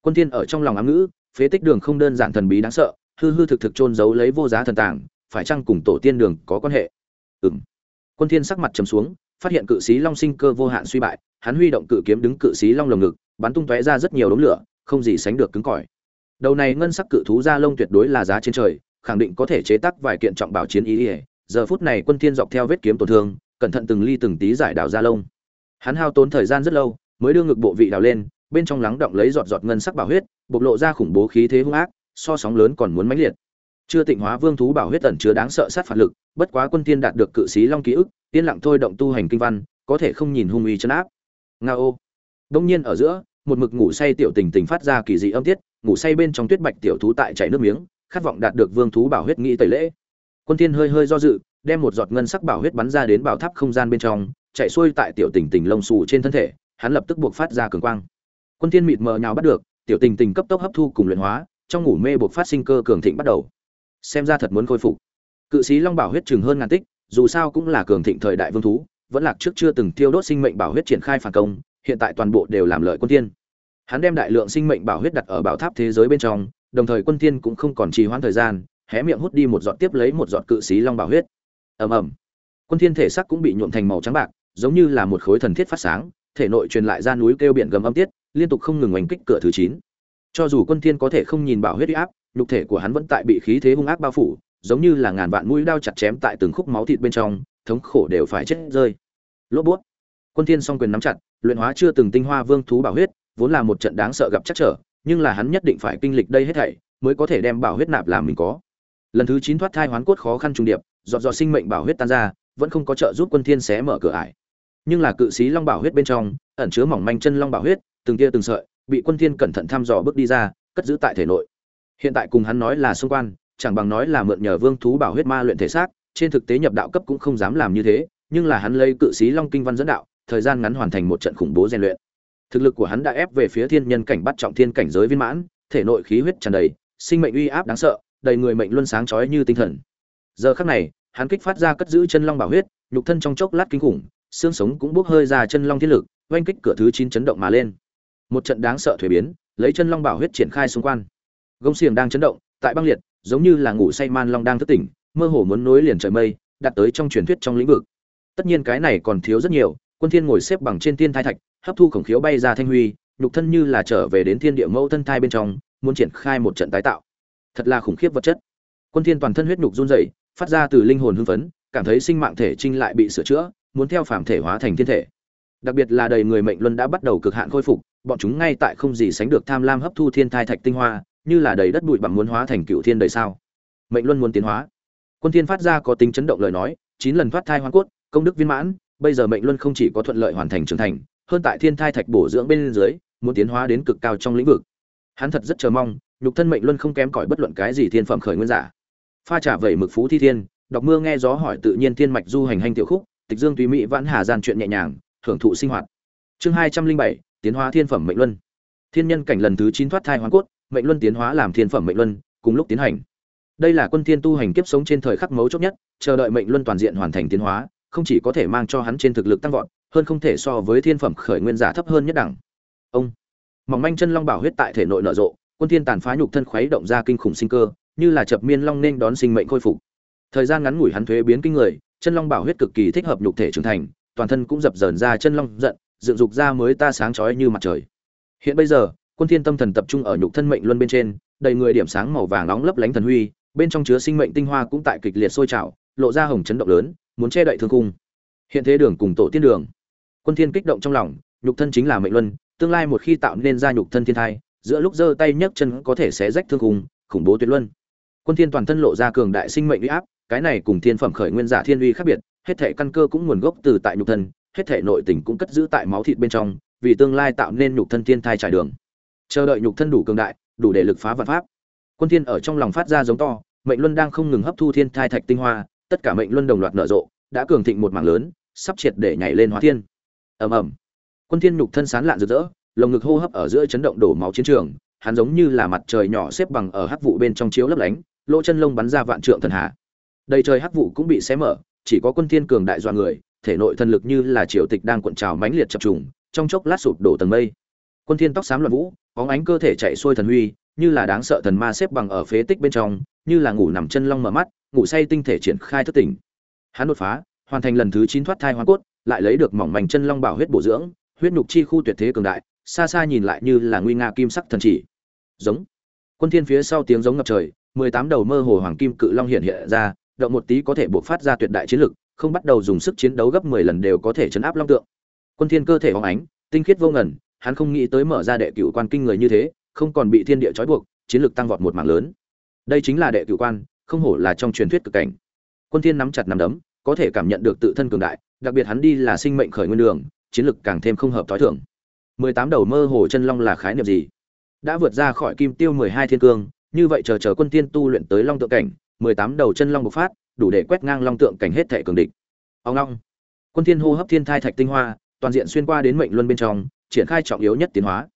Quân thiên ở trong lòng ám ngữ, phế tích đường không đơn giản thần bí đáng sợ, hư hư thực thực trôn giấu lấy vô giá thần tàng, phải chăng cùng tổ tiên đường có quan hệ? Ừm. Quân thiên sắc mặt trầm xuống, phát hiện cự sĩ long sinh cơ vô hạn suy bại, hắn huy động cự kiếm đứng cự sĩ long lồng ngực, bắn tung tóe ra rất nhiều đống lửa, không gì sánh được cứng cỏi. Đầu này ngân sắc cự thú da lông tuyệt đối là giá trên trời khẳng định có thể chế tác vài kiện trọng bảo chiến ý ỉa. Giờ phút này quân thiên dọc theo vết kiếm tổn thương, cẩn thận từng ly từng tí giải đào da lông. Hắn hao tốn thời gian rất lâu, mới đưa ngực bộ vị đào lên, bên trong lắng động lấy giọt giọt ngân sắc bảo huyết, bộc lộ ra khủng bố khí thế hung ác, so sóng lớn còn muốn mãnh liệt. Chưa tịnh hóa vương thú bảo huyết tẩn chứa đáng sợ sát phạt lực, bất quá quân thiên đạt được cự sĩ long ký ức, yên lặng thôi động tu hành kinh văn, có thể không nhìn hung uy chấn áp. Nga ô. Đông nhiên ở giữa, một mực ngủ say tiểu tình tình phát ra kỳ dị âm tiết, ngủ say bên trong tuyết bạch tiểu thú tại chảy nước miếng khát vọng đạt được vương thú bảo huyết nghĩ tẩy lễ. Quân thiên hơi hơi do dự đem một giọt ngân sắc bảo huyết bắn ra đến bảo tháp không gian bên trong chạy xuôi tại tiểu tình tình lông xù trên thân thể hắn lập tức buộc phát ra cường quang. Quân thiên mịt mờ nhào bắt được tiểu tình tình cấp tốc hấp thu cùng luyện hóa trong ngủ mê buộc phát sinh cơ cường thịnh bắt đầu. Xem ra thật muốn khôi phục. Cự sĩ long bảo huyết chừng hơn ngàn tích dù sao cũng là cường thịnh thời đại vương thú vẫn lạc trước chưa từng tiêu đốt sinh mệnh bảo huyết triển khai phản công hiện tại toàn bộ đều làm lợi quân thiên, hắn đem đại lượng sinh mệnh bảo huyết đặt ở bảo tháp thế giới bên trong đồng thời quân thiên cũng không còn trì hoãn thời gian, hé miệng hút đi một giọt tiếp lấy một giọt cự sĩ long bảo huyết. Ầm ầm. Quân thiên thể sắc cũng bị nhuộm thành màu trắng bạc, giống như là một khối thần thiết phát sáng, thể nội truyền lại ra núi kêu biển gầm âm tiết, liên tục không ngừng oanh kích cửa thứ chín. Cho dù quân thiên có thể không nhìn bảo huyết uy áp, nhục thể của hắn vẫn tại bị khí thế hung ác bao phủ, giống như là ngàn vạn mũi đao chặt chém tại từng khúc máu thịt bên trong, thống khổ đều phải chết rơi. Lốp bút. Quân thiên song quyền nắm chặt, luyện hóa chưa từng tinh hoa vương thú bảo huyết, vốn là một trận đáng sợ gặp chắc trở nhưng là hắn nhất định phải kinh lịch đây hết thảy, mới có thể đem bảo huyết nạp làm mình có. Lần thứ chín thoát thai hoán cốt khó khăn trùng điệp, dọn dọn sinh mệnh bảo huyết tan ra, vẫn không có trợ giúp quân thiên xé mở cửa ải. Nhưng là cự sĩ long bảo huyết bên trong, ẩn chứa mỏng manh chân long bảo huyết, từng tia từng sợi, bị quân thiên cẩn thận thăm dò bước đi ra, cất giữ tại thể nội. Hiện tại cùng hắn nói là xung quan, chẳng bằng nói là mượn nhờ vương thú bảo huyết ma luyện thể xác, trên thực tế nhập đạo cấp cũng không dám làm như thế, nhưng là hắn lấy cự sĩ long kinh văn dẫn đạo, thời gian ngắn hoàn thành một trận khủng bố rèn luyện thực lực của hắn đã ép về phía thiên nhân cảnh bắt trọng thiên cảnh giới viên mãn, thể nội khí huyết tràn đầy, sinh mệnh uy áp đáng sợ, đầy người mệnh luân sáng chói như tinh thần. Giờ khắc này, hắn kích phát ra cất giữ chân long bảo huyết, nhục thân trong chốc lát kinh khủng, xương sống cũng bốc hơi ra chân long thiên lực, oanh kích cửa thứ chín chấn động mà lên. Một trận đáng sợ thuế biến, lấy chân long bảo huyết triển khai xung quanh. Gông xiềng đang chấn động, tại băng liệt, giống như là ngủ say man long đang thức tỉnh, mơ hồ muốn nối liền trời mây, đặt tới trong truyền thuyết trong lĩnh vực. Tất nhiên cái này còn thiếu rất nhiều, quân thiên ngồi xếp bằng trên thiên thai thạch hấp thu khổng khiếu bay ra thanh huy, nhục thân như là trở về đến thiên địa mẫu thân thai bên trong, muốn triển khai một trận tái tạo. Thật là khủng khiếp vật chất. Quân thiên toàn thân huyết nhục run rẩy, phát ra từ linh hồn hưng phấn, cảm thấy sinh mạng thể trinh lại bị sửa chữa, muốn theo phàm thể hóa thành thiên thể. Đặc biệt là đầy người mệnh luân đã bắt đầu cực hạn khôi phục, bọn chúng ngay tại không gì sánh được tham lam hấp thu thiên thai thạch tinh hoa, như là đầy đất bụi bằng muốn hóa thành cựu thiên đầy sao. Mệnh luân muốn tiến hóa. Quân thiên phát ra có tính chấn động lời nói, chín lần thoát thai hoàn cốt, công đức viên mãn bây giờ mệnh luân không chỉ có thuận lợi hoàn thành trưởng thành, hơn tại thiên thai thạch bổ dưỡng bên dưới, muốn tiến hóa đến cực cao trong lĩnh vực. Hắn thật rất chờ mong, nhục thân mệnh luân không kém cỏi bất luận cái gì thiên phẩm khởi nguyên giả. Pha trả vẩy mực phú thi thiên, đọc mưa nghe gió hỏi tự nhiên thiên mạch du hành hành tiểu khúc, tịch dương tùy mỹ vãn hà gian chuyện nhẹ nhàng hưởng thụ sinh hoạt. Chương hai trăm linh bảy, tiến hóa thiên phẩm mệnh luân. Thiên nhân cảnh lần thứ chín thoát thai hoàn cốt, mệnh luân tiến hóa làm thiên phẩm mệnh luân, cùng lúc tiến hành. Đây là quân thiên tu hành kiếp sống trên thời khắc mấu chốt nhất, chờ đợi mệnh luân toàn diện hoàn thành tiến hóa không chỉ có thể mang cho hắn trên thực lực tăng vọt, hơn không thể so với thiên phẩm khởi nguyên giả thấp hơn nhất đẳng. Ông. Mỏng manh chân long bảo huyết tại thể nội nở rộ, quân thiên tàn phá nhục thân khuấy động ra kinh khủng sinh cơ, như là chập miên long nên đón sinh mệnh khôi phục. Thời gian ngắn ngủi hắn thuế biến kinh người, chân long bảo huyết cực kỳ thích hợp nhục thể trưởng thành, toàn thân cũng dập dờn ra chân long giận, dựng dục ra mới ta sáng chói như mặt trời. Hiện bây giờ, quân thiên tâm thần tập trung ở nhục thân mệnh luân bên trên, đầy người điểm sáng màu vàng nóng lấp lánh thần huy, bên trong chứa sinh mệnh tinh hoa cũng tại kịch liệt sôi trào, lộ ra hồng chấn động lớn muốn che đậy thương cung hiện thế đường cùng tổ tiên đường. Quân thiên kích động trong lòng, nhục thân chính là mệnh luân, tương lai một khi tạo nên ra nhục thân thiên thai, giữa lúc giơ tay nhấc chân có thể xé rách thương cung khủng bố tuyệt luân. Quân thiên toàn thân lộ ra cường đại sinh mệnh uy áp, cái này cùng thiên phẩm khởi nguyên giả thiên uy khác biệt, hết thể căn cơ cũng nguồn gốc từ tại nhục thân, hết thể nội tình cũng cất giữ tại máu thịt bên trong, vì tương lai tạo nên nhục thân thiên thai trải đường. Chờ đợi nhục thân đủ cường đại, đủ để lực phá vạn pháp. Quân thiên ở trong lòng phát ra giống to, mệnh luân đang không ngừng hấp thu thiên thai thạch tinh hoa tất cả mệnh luân đồng loạt nở rộ, đã cường thịnh một mảng lớn, sắp triệt để nhảy lên hóa thiên. Ầm ầm. Quân thiên nhục thân sán lạn rực rỡ, lồng ngực hô hấp ở giữa chấn động đổ máu chiến trường, hắn giống như là mặt trời nhỏ xếp bằng ở hắc vụ bên trong chiếu lấp lánh, lỗ chân lông bắn ra vạn trượng thần hạ đầy trời hắc vụ cũng bị xé mở, chỉ có quân thiên cường đại dọa người, thể nội thần lực như là triều tịch đang cuộn trào mãnh liệt chập trùng, trong chốc lát sụp đổ tầng mây. Quân thiên tóc xám loạn vũ bóng ánh cơ thể chạy xuôi thần huy, như là đáng sợ thần ma xếp bằng ở phế tích bên trong, như là ngủ nằm chân long mở mắt ngủ say tinh thể triển khai thức tỉnh. Hắn đột phá, hoàn thành lần thứ chín thoát thai hoa cốt, lại lấy được mỏng mảnh chân long bảo huyết bổ dưỡng, huyết nhục chi khu tuyệt thế cường đại, xa xa nhìn lại như là nguy nga kim sắc thần chỉ. Giống. Quân thiên phía sau tiếng giống ngập trời, mười tám đầu mơ hồ hoàng kim cự long hiện hiện ra, động một tí có thể buộc phát ra tuyệt đại chiến lực, không bắt đầu dùng sức chiến đấu gấp mười lần đều có thể chấn áp long tượng. Quân thiên cơ thể hóng ánh, tinh khiết vô ngần, hắn không nghĩ tới mở ra đệ cửu quan kinh người như thế, không còn bị thiên địa trói buộc, chiến lực tăng vọt một mảng lớn. Đây chính là đệ cửu quan không hổ là trong truyền thuyết cực cảnh. Quân thiên nắm chặt nắm đấm, có thể cảm nhận được tự thân cường đại, đặc biệt hắn đi là sinh mệnh khởi nguyên đường, chiến lực càng thêm không hợp thói thường. 18 đầu mơ hồ chân long là khái niệm gì? Đã vượt ra khỏi kim tiêu 12 thiên cương, như vậy chờ chờ quân thiên tu luyện tới long tượng cảnh 18 đầu chân long bộc phát, đủ để quét ngang long tượng cảnh hết thể cường địch. Ông long. Quân thiên hô hấp thiên thai thạch tinh hoa, toàn diện xuyên qua đến mệnh luân bên trong, triển khai trọng yếu nhất tiến hóa.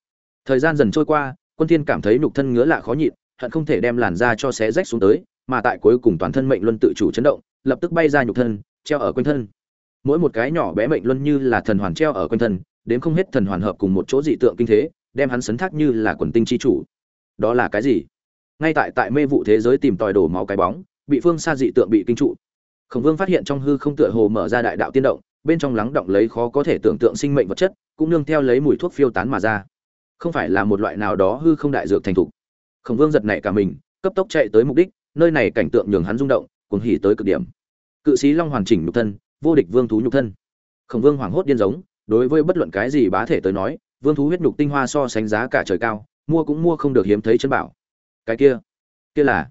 Thời gian dần trôi qua, quân thiên cảm thấy nhục thân ngứa lạ khó nhịn, hận không thể đem làn da cho xé rách xuống tới mà tại cuối cùng toàn thân mệnh luân tự chủ chấn động, lập tức bay ra nhục thân, treo ở quanh thân. Mỗi một cái nhỏ bé mệnh luân như là thần hoàn treo ở quanh thân, đến không hết thần hoàn hợp cùng một chỗ dị tượng kinh thế, đem hắn sấn thác như là quần tinh chi chủ. Đó là cái gì? Ngay tại tại mê vụ thế giới tìm tòi đổ máu cái bóng, bị phương xa dị tượng bị kinh trụ. Khổng vương phát hiện trong hư không tựa hồ mở ra đại đạo tiên động, bên trong lắng động lấy khó có thể tưởng tượng sinh mệnh vật chất, cũng nương theo lấy mùi thuốc phiêu tán mà ra. Không phải là một loại nào đó hư không đại dược thành thục. Khổng vương giật nảy cả mình, cấp tốc chạy tới mục đích nơi này cảnh tượng nhường hắn rung động, cuồng hỉ tới cực điểm. Cự sĩ long hoàn chỉnh nhục thân, vô địch vương thú nhục thân. Khổng vương hoảng hốt điên giống, đối với bất luận cái gì bá thể tới nói, vương thú huyết nhục tinh hoa so sánh giá cả trời cao, mua cũng mua không được hiếm thấy chân bảo. Cái kia kia là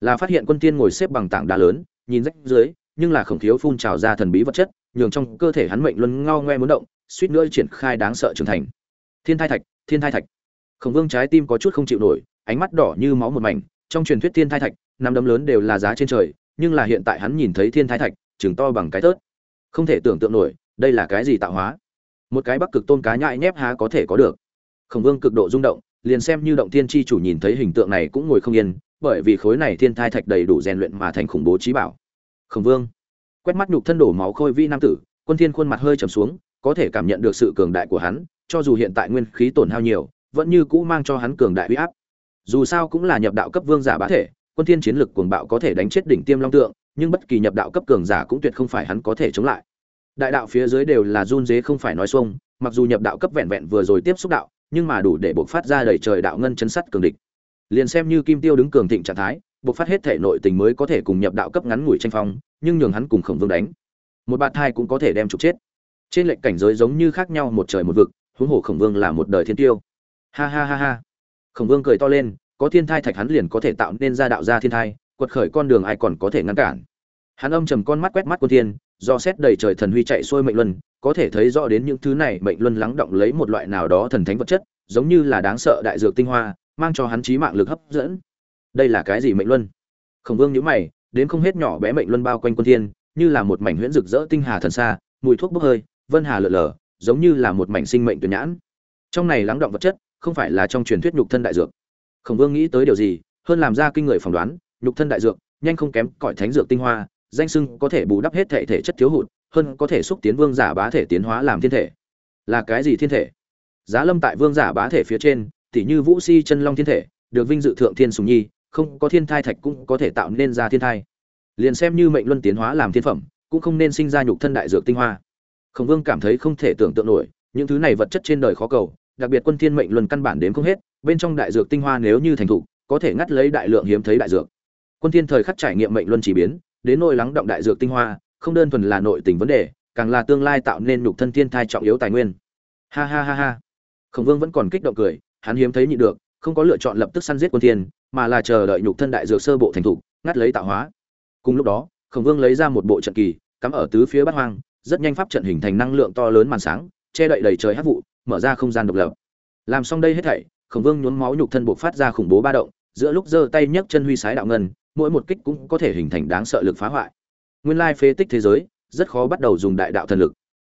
là phát hiện quân tiên ngồi xếp bằng tảng đá lớn, nhìn rách dưới, nhưng là khổng thiếu phun trào ra thần bí vật chất, nhường trong cơ thể hắn mệnh luân ngao ngoe muốn động, suýt nữa triển khai đáng sợ trưởng thành. Thiên thai thạch, thiên thai thạch. Khổng vương trái tim có chút không chịu nổi, ánh mắt đỏ như máu một mảnh, trong truyền thuyết thiên thai thạch năm đấm lớn đều là giá trên trời, nhưng là hiện tại hắn nhìn thấy thiên thai thạch chừng to bằng cái tớt. Không thể tưởng tượng nổi, đây là cái gì tạo hóa? Một cái bắc cực tôn cá nhại nhép há có thể có được. Khổng vương cực độ rung động, liền xem như động thiên chi chủ nhìn thấy hình tượng này cũng ngồi không yên, bởi vì khối này thiên thai thạch đầy đủ rèn luyện mà thành khủng bố trí bảo. Khổng vương, quét mắt nhục thân đổ máu khôi vi nam tử, quân thiên khuôn mặt hơi trầm xuống, có thể cảm nhận được sự cường đại của hắn, cho dù hiện tại nguyên khí tổn hao nhiều, vẫn như cũ mang cho hắn cường đại uy áp. Dù sao cũng là nhập đạo cấp vương giả bá thể quân thiên chiến lực cuồng bạo có thể đánh chết đỉnh tiêm long tượng, nhưng bất kỳ nhập đạo cấp cường giả cũng tuyệt không phải hắn có thể chống lại. Đại đạo phía dưới đều là run dế không phải nói xuông, mặc dù nhập đạo cấp vẹn vẹn vừa rồi tiếp xúc đạo, nhưng mà đủ để bộc phát ra đầy trời đạo ngân chấn sắt cường địch. Liền xem như kim tiêu đứng cường thịnh trạng thái, bộc phát hết thể nội tình mới có thể cùng nhập đạo cấp ngắn ngủi tranh phong, nhưng nhường hắn cùng khổng vương đánh. Một bạt thai cũng có thể đem trục chết. Trên lệnh cảnh giới giống như khác nhau một trời một vực, huống hồ khổng vương là một đời thiên tiêu. Ha ha ha ha. Khổng vương cười to lên có thiên thai thạch hắn liền có thể tạo nên ra đạo gia thiên thai, quật khởi con đường ai còn có thể ngăn cản. Hắn âm trầm con mắt quét mắt quân thiên, do xét đầy trời thần huy chạy xuôi mệnh luân, có thể thấy rõ đến những thứ này mệnh luân lắng động lấy một loại nào đó thần thánh vật chất, giống như là đáng sợ đại dược tinh hoa, mang cho hắn trí mạng lực hấp dẫn. Đây là cái gì mệnh luân? Khổng vương nhíu mày, đến không hết nhỏ bé mệnh luân bao quanh quân thiên, như là một mảnh huyễn rực rỡ tinh hà thần xa, mùi thuốc bốc hơi, vân hà lở lở, giống như là một mảnh sinh mệnh tuyệt nhãn. Trong này lắng động vật chất, không phải là trong truyền thuyết nhục thân đại dược khổng vương nghĩ tới điều gì, hơn làm ra kinh người phỏng đoán, nhục thân đại dược, nhanh không kém cõi thánh dược tinh hoa, danh sưng có thể bù đắp hết thể thể chất thiếu hụt, hơn có thể xúc tiến vương giả bá thể tiến hóa làm thiên thể. Là cái gì thiên thể? Giá lâm tại vương giả bá thể phía trên, tỉ như vũ si chân long thiên thể, được vinh dự thượng thiên sùng nhi, không có thiên thai thạch cũng có thể tạo nên ra thiên thai. Liền xem như mệnh luân tiến hóa làm thiên phẩm, cũng không nên sinh ra nhục thân đại dược tinh hoa. Khổng vương cảm thấy không thể tưởng tượng nổi, những thứ này vật chất trên đời khó cầu, đặc biệt quân thiên mệnh luân căn bản đến không hết bên trong đại dược tinh hoa nếu như thành thục, có thể ngắt lấy đại lượng hiếm thấy đại dược. Quân thiên thời khắc trải nghiệm mệnh luân chỉ biến, đến nỗi lắng động đại dược tinh hoa, không đơn thuần là nội tình vấn đề, càng là tương lai tạo nên nhục thân thiên thai trọng yếu tài nguyên. Ha ha ha ha. Khổng vương vẫn còn kích động cười, hắn hiếm thấy nhịn được, không có lựa chọn lập tức săn giết quân thiên, mà là chờ đợi nhục thân đại dược sơ bộ thành thục, ngắt lấy tạo hóa. Cùng lúc đó, khổng vương lấy ra một bộ trận kỳ, cắm ở tứ phía bát hoang, rất nhanh pháp trận hình thành năng lượng to lớn màn sáng, che đậy đầy trời hắc vụ, mở ra không gian độc lập. Làm xong đây hết thảy khổng vương nhuốm máu nhục thân buộc phát ra khủng bố ba động, giữa lúc giơ tay nhấc chân huy sái đạo ngân, mỗi một kích cũng có thể hình thành đáng sợ lực phá hoại. Nguyên lai phế tích thế giới, rất khó bắt đầu dùng đại đạo thần lực.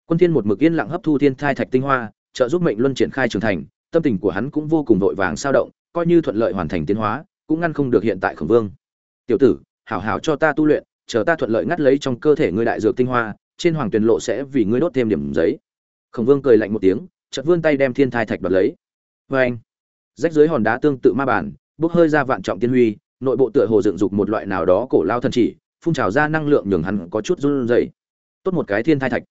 Quân thiên một mực yên lặng hấp thu thiên thai thạch tinh hoa, trợ giúp mệnh luân triển khai trưởng thành, tâm tình của hắn cũng vô cùng vội vàng sao động, coi như thuận lợi hoàn thành tiến hóa, cũng ngăn không được hiện tại khổng vương. Tiểu tử, hảo hảo cho ta tu luyện, chờ ta thuận lợi ngắt lấy trong cơ thể ngươi đại dược tinh hoa, trên hoàng tuyền lộ sẽ vì ngươi đốt thêm điểm giấy. Khổng vương cười lạnh một tiếng, chợt vươn tay đem thiên thai thạch đoạt lấy. Vê anh rách dưới hòn đá tương tự ma bản bốc hơi ra vạn trọng tiên huy, nội bộ tựa hồ dựng dục một loại nào đó cổ lao thần chỉ, phun trào ra năng lượng nhường hắn có chút run rẩy. Tốt một cái thiên thai thạch.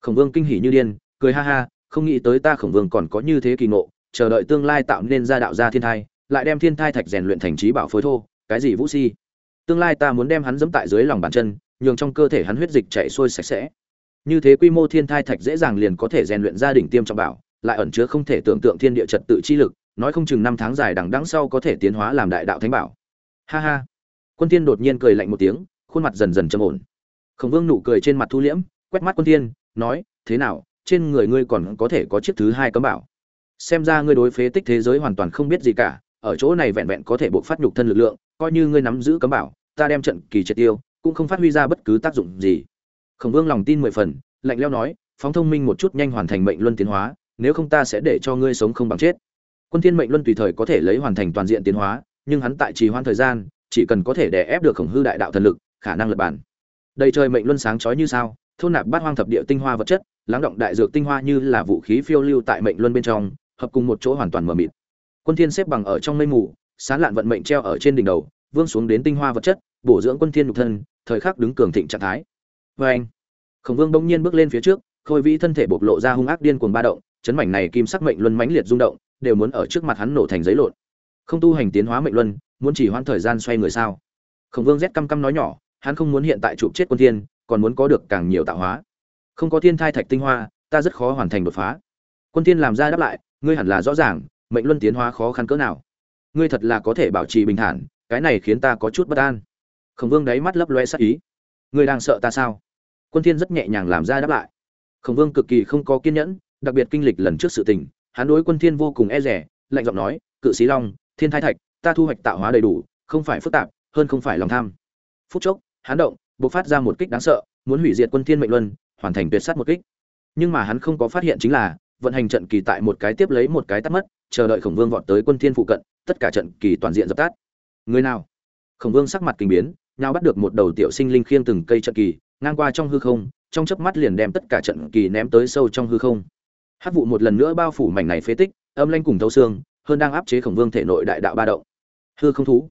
Khổng vương kinh hỉ như điên, cười ha ha, không nghĩ tới ta khổng vương còn có như thế kỳ ngộ, chờ đợi tương lai tạo nên ra đạo gia thiên thai, lại đem thiên thai thạch rèn luyện thành trí bảo phối thô, cái gì vũ si. Tương lai ta muốn đem hắn dẫm tại dưới lòng bàn chân, nhường trong cơ thể hắn huyết dịch chảy xuôi sạch sẽ. Như thế quy mô thiên thai thạch dễ dàng liền có thể rèn luyện gia đình tiêm trọng bảo, lại ẩn chứa không thể tưởng tượng thiên địa trật tự chi lực nói không chừng năm tháng dài đằng đẵng sau có thể tiến hóa làm đại đạo thánh bảo. Ha ha. Quân thiên đột nhiên cười lạnh một tiếng, khuôn mặt dần dần trầm ổn. Khổng vương nụ cười trên mặt thu liễm, quét mắt quân thiên, nói, thế nào, trên người ngươi còn có thể có chiếc thứ hai cấm bảo? Xem ra ngươi đối phế tích thế giới hoàn toàn không biết gì cả, ở chỗ này vẹn vẹn có thể buộc phát nhục thân lực lượng, coi như ngươi nắm giữ cấm bảo, ta đem trận kỳ triệt tiêu, cũng không phát huy ra bất cứ tác dụng gì. Khổng vương lòng tin mười phần, lạnh lẽo nói, phóng thông minh một chút nhanh hoàn thành mệnh luân tiến hóa, nếu không ta sẽ để cho ngươi sống không bằng chết quân thiên mệnh luân tùy thời có thể lấy hoàn thành toàn diện tiến hóa, nhưng hắn tại trì hoãn thời gian, chỉ cần có thể đè ép được khổng hư đại đạo thần lực, khả năng lật bản. Đầy trời mệnh luân sáng chói như sao, thôn nạp bát hoang thập địa tinh hoa vật chất, lắng động đại dược tinh hoa như là vũ khí phiêu lưu tại mệnh luân bên trong, hợp cùng một chỗ hoàn toàn mờ mịt. Quân thiên xếp bằng ở trong mây mù, sán lạn vận mệnh treo ở trên đỉnh đầu, vương xuống đến tinh hoa vật chất, bổ dưỡng quân thiên nhục thân, thời khắc đứng cường thịnh trạng thái. Với anh, khổng vương bỗng nhiên bước lên phía trước, khôi vĩ thân thể bộc lộ ra hung ác điên cuồng ba động, chấn mảnh này kim sắc mệnh luân mãnh liệt rung động đều muốn ở trước mặt hắn nổ thành giấy lộn. Không tu hành tiến hóa mệnh luân, muốn chỉ hoãn thời gian xoay người sao? Khổng vương rét căm căm nói nhỏ, hắn không muốn hiện tại chụp chết quân thiên, còn muốn có được càng nhiều tạo hóa. Không có thiên thai thạch tinh hoa, ta rất khó hoàn thành đột phá. Quân thiên làm ra đáp lại, ngươi hẳn là rõ ràng, mệnh luân tiến hóa khó khăn cỡ nào. Ngươi thật là có thể bảo trì bình thản, cái này khiến ta có chút bất an. Khổng vương đáy mắt lấp loe sắc ý. Ngươi đang sợ ta sao? Quân thiên rất nhẹ nhàng làm ra đáp lại. Khổng vương cực kỳ không có kiên nhẫn, đặc biệt kinh lịch lần trước sự tình hắn đối quân thiên vô cùng e rẻ lạnh giọng nói, cự sĩ long, thiên thái thạch, ta thu hoạch tạo hóa đầy đủ, không phải phức tạp, hơn không phải lòng tham. Phút chốc hắn động bộc phát ra một kích đáng sợ, muốn hủy diệt quân thiên mệnh luân, hoàn thành tuyệt sát một kích. Nhưng mà hắn không có phát hiện chính là, vận hành trận kỳ tại một cái tiếp lấy một cái tắt mất, chờ đợi khổng vương vọt tới quân thiên phụ cận, tất cả trận kỳ toàn diện dập tắt. Người nào? Khổng vương sắc mặt kinh biến nhau bắt được một đầu tiểu sinh linh khiêng từng cây trận kỳ, ngang qua trong hư không, trong chớp mắt liền đem tất cả trận kỳ ném tới sâu trong hư không hát vụ một lần nữa bao phủ mảnh này phế tích âm lanh cùng thâu xương hơn đang áp chế khổng vương thể nội đại đạo ba động hư không thú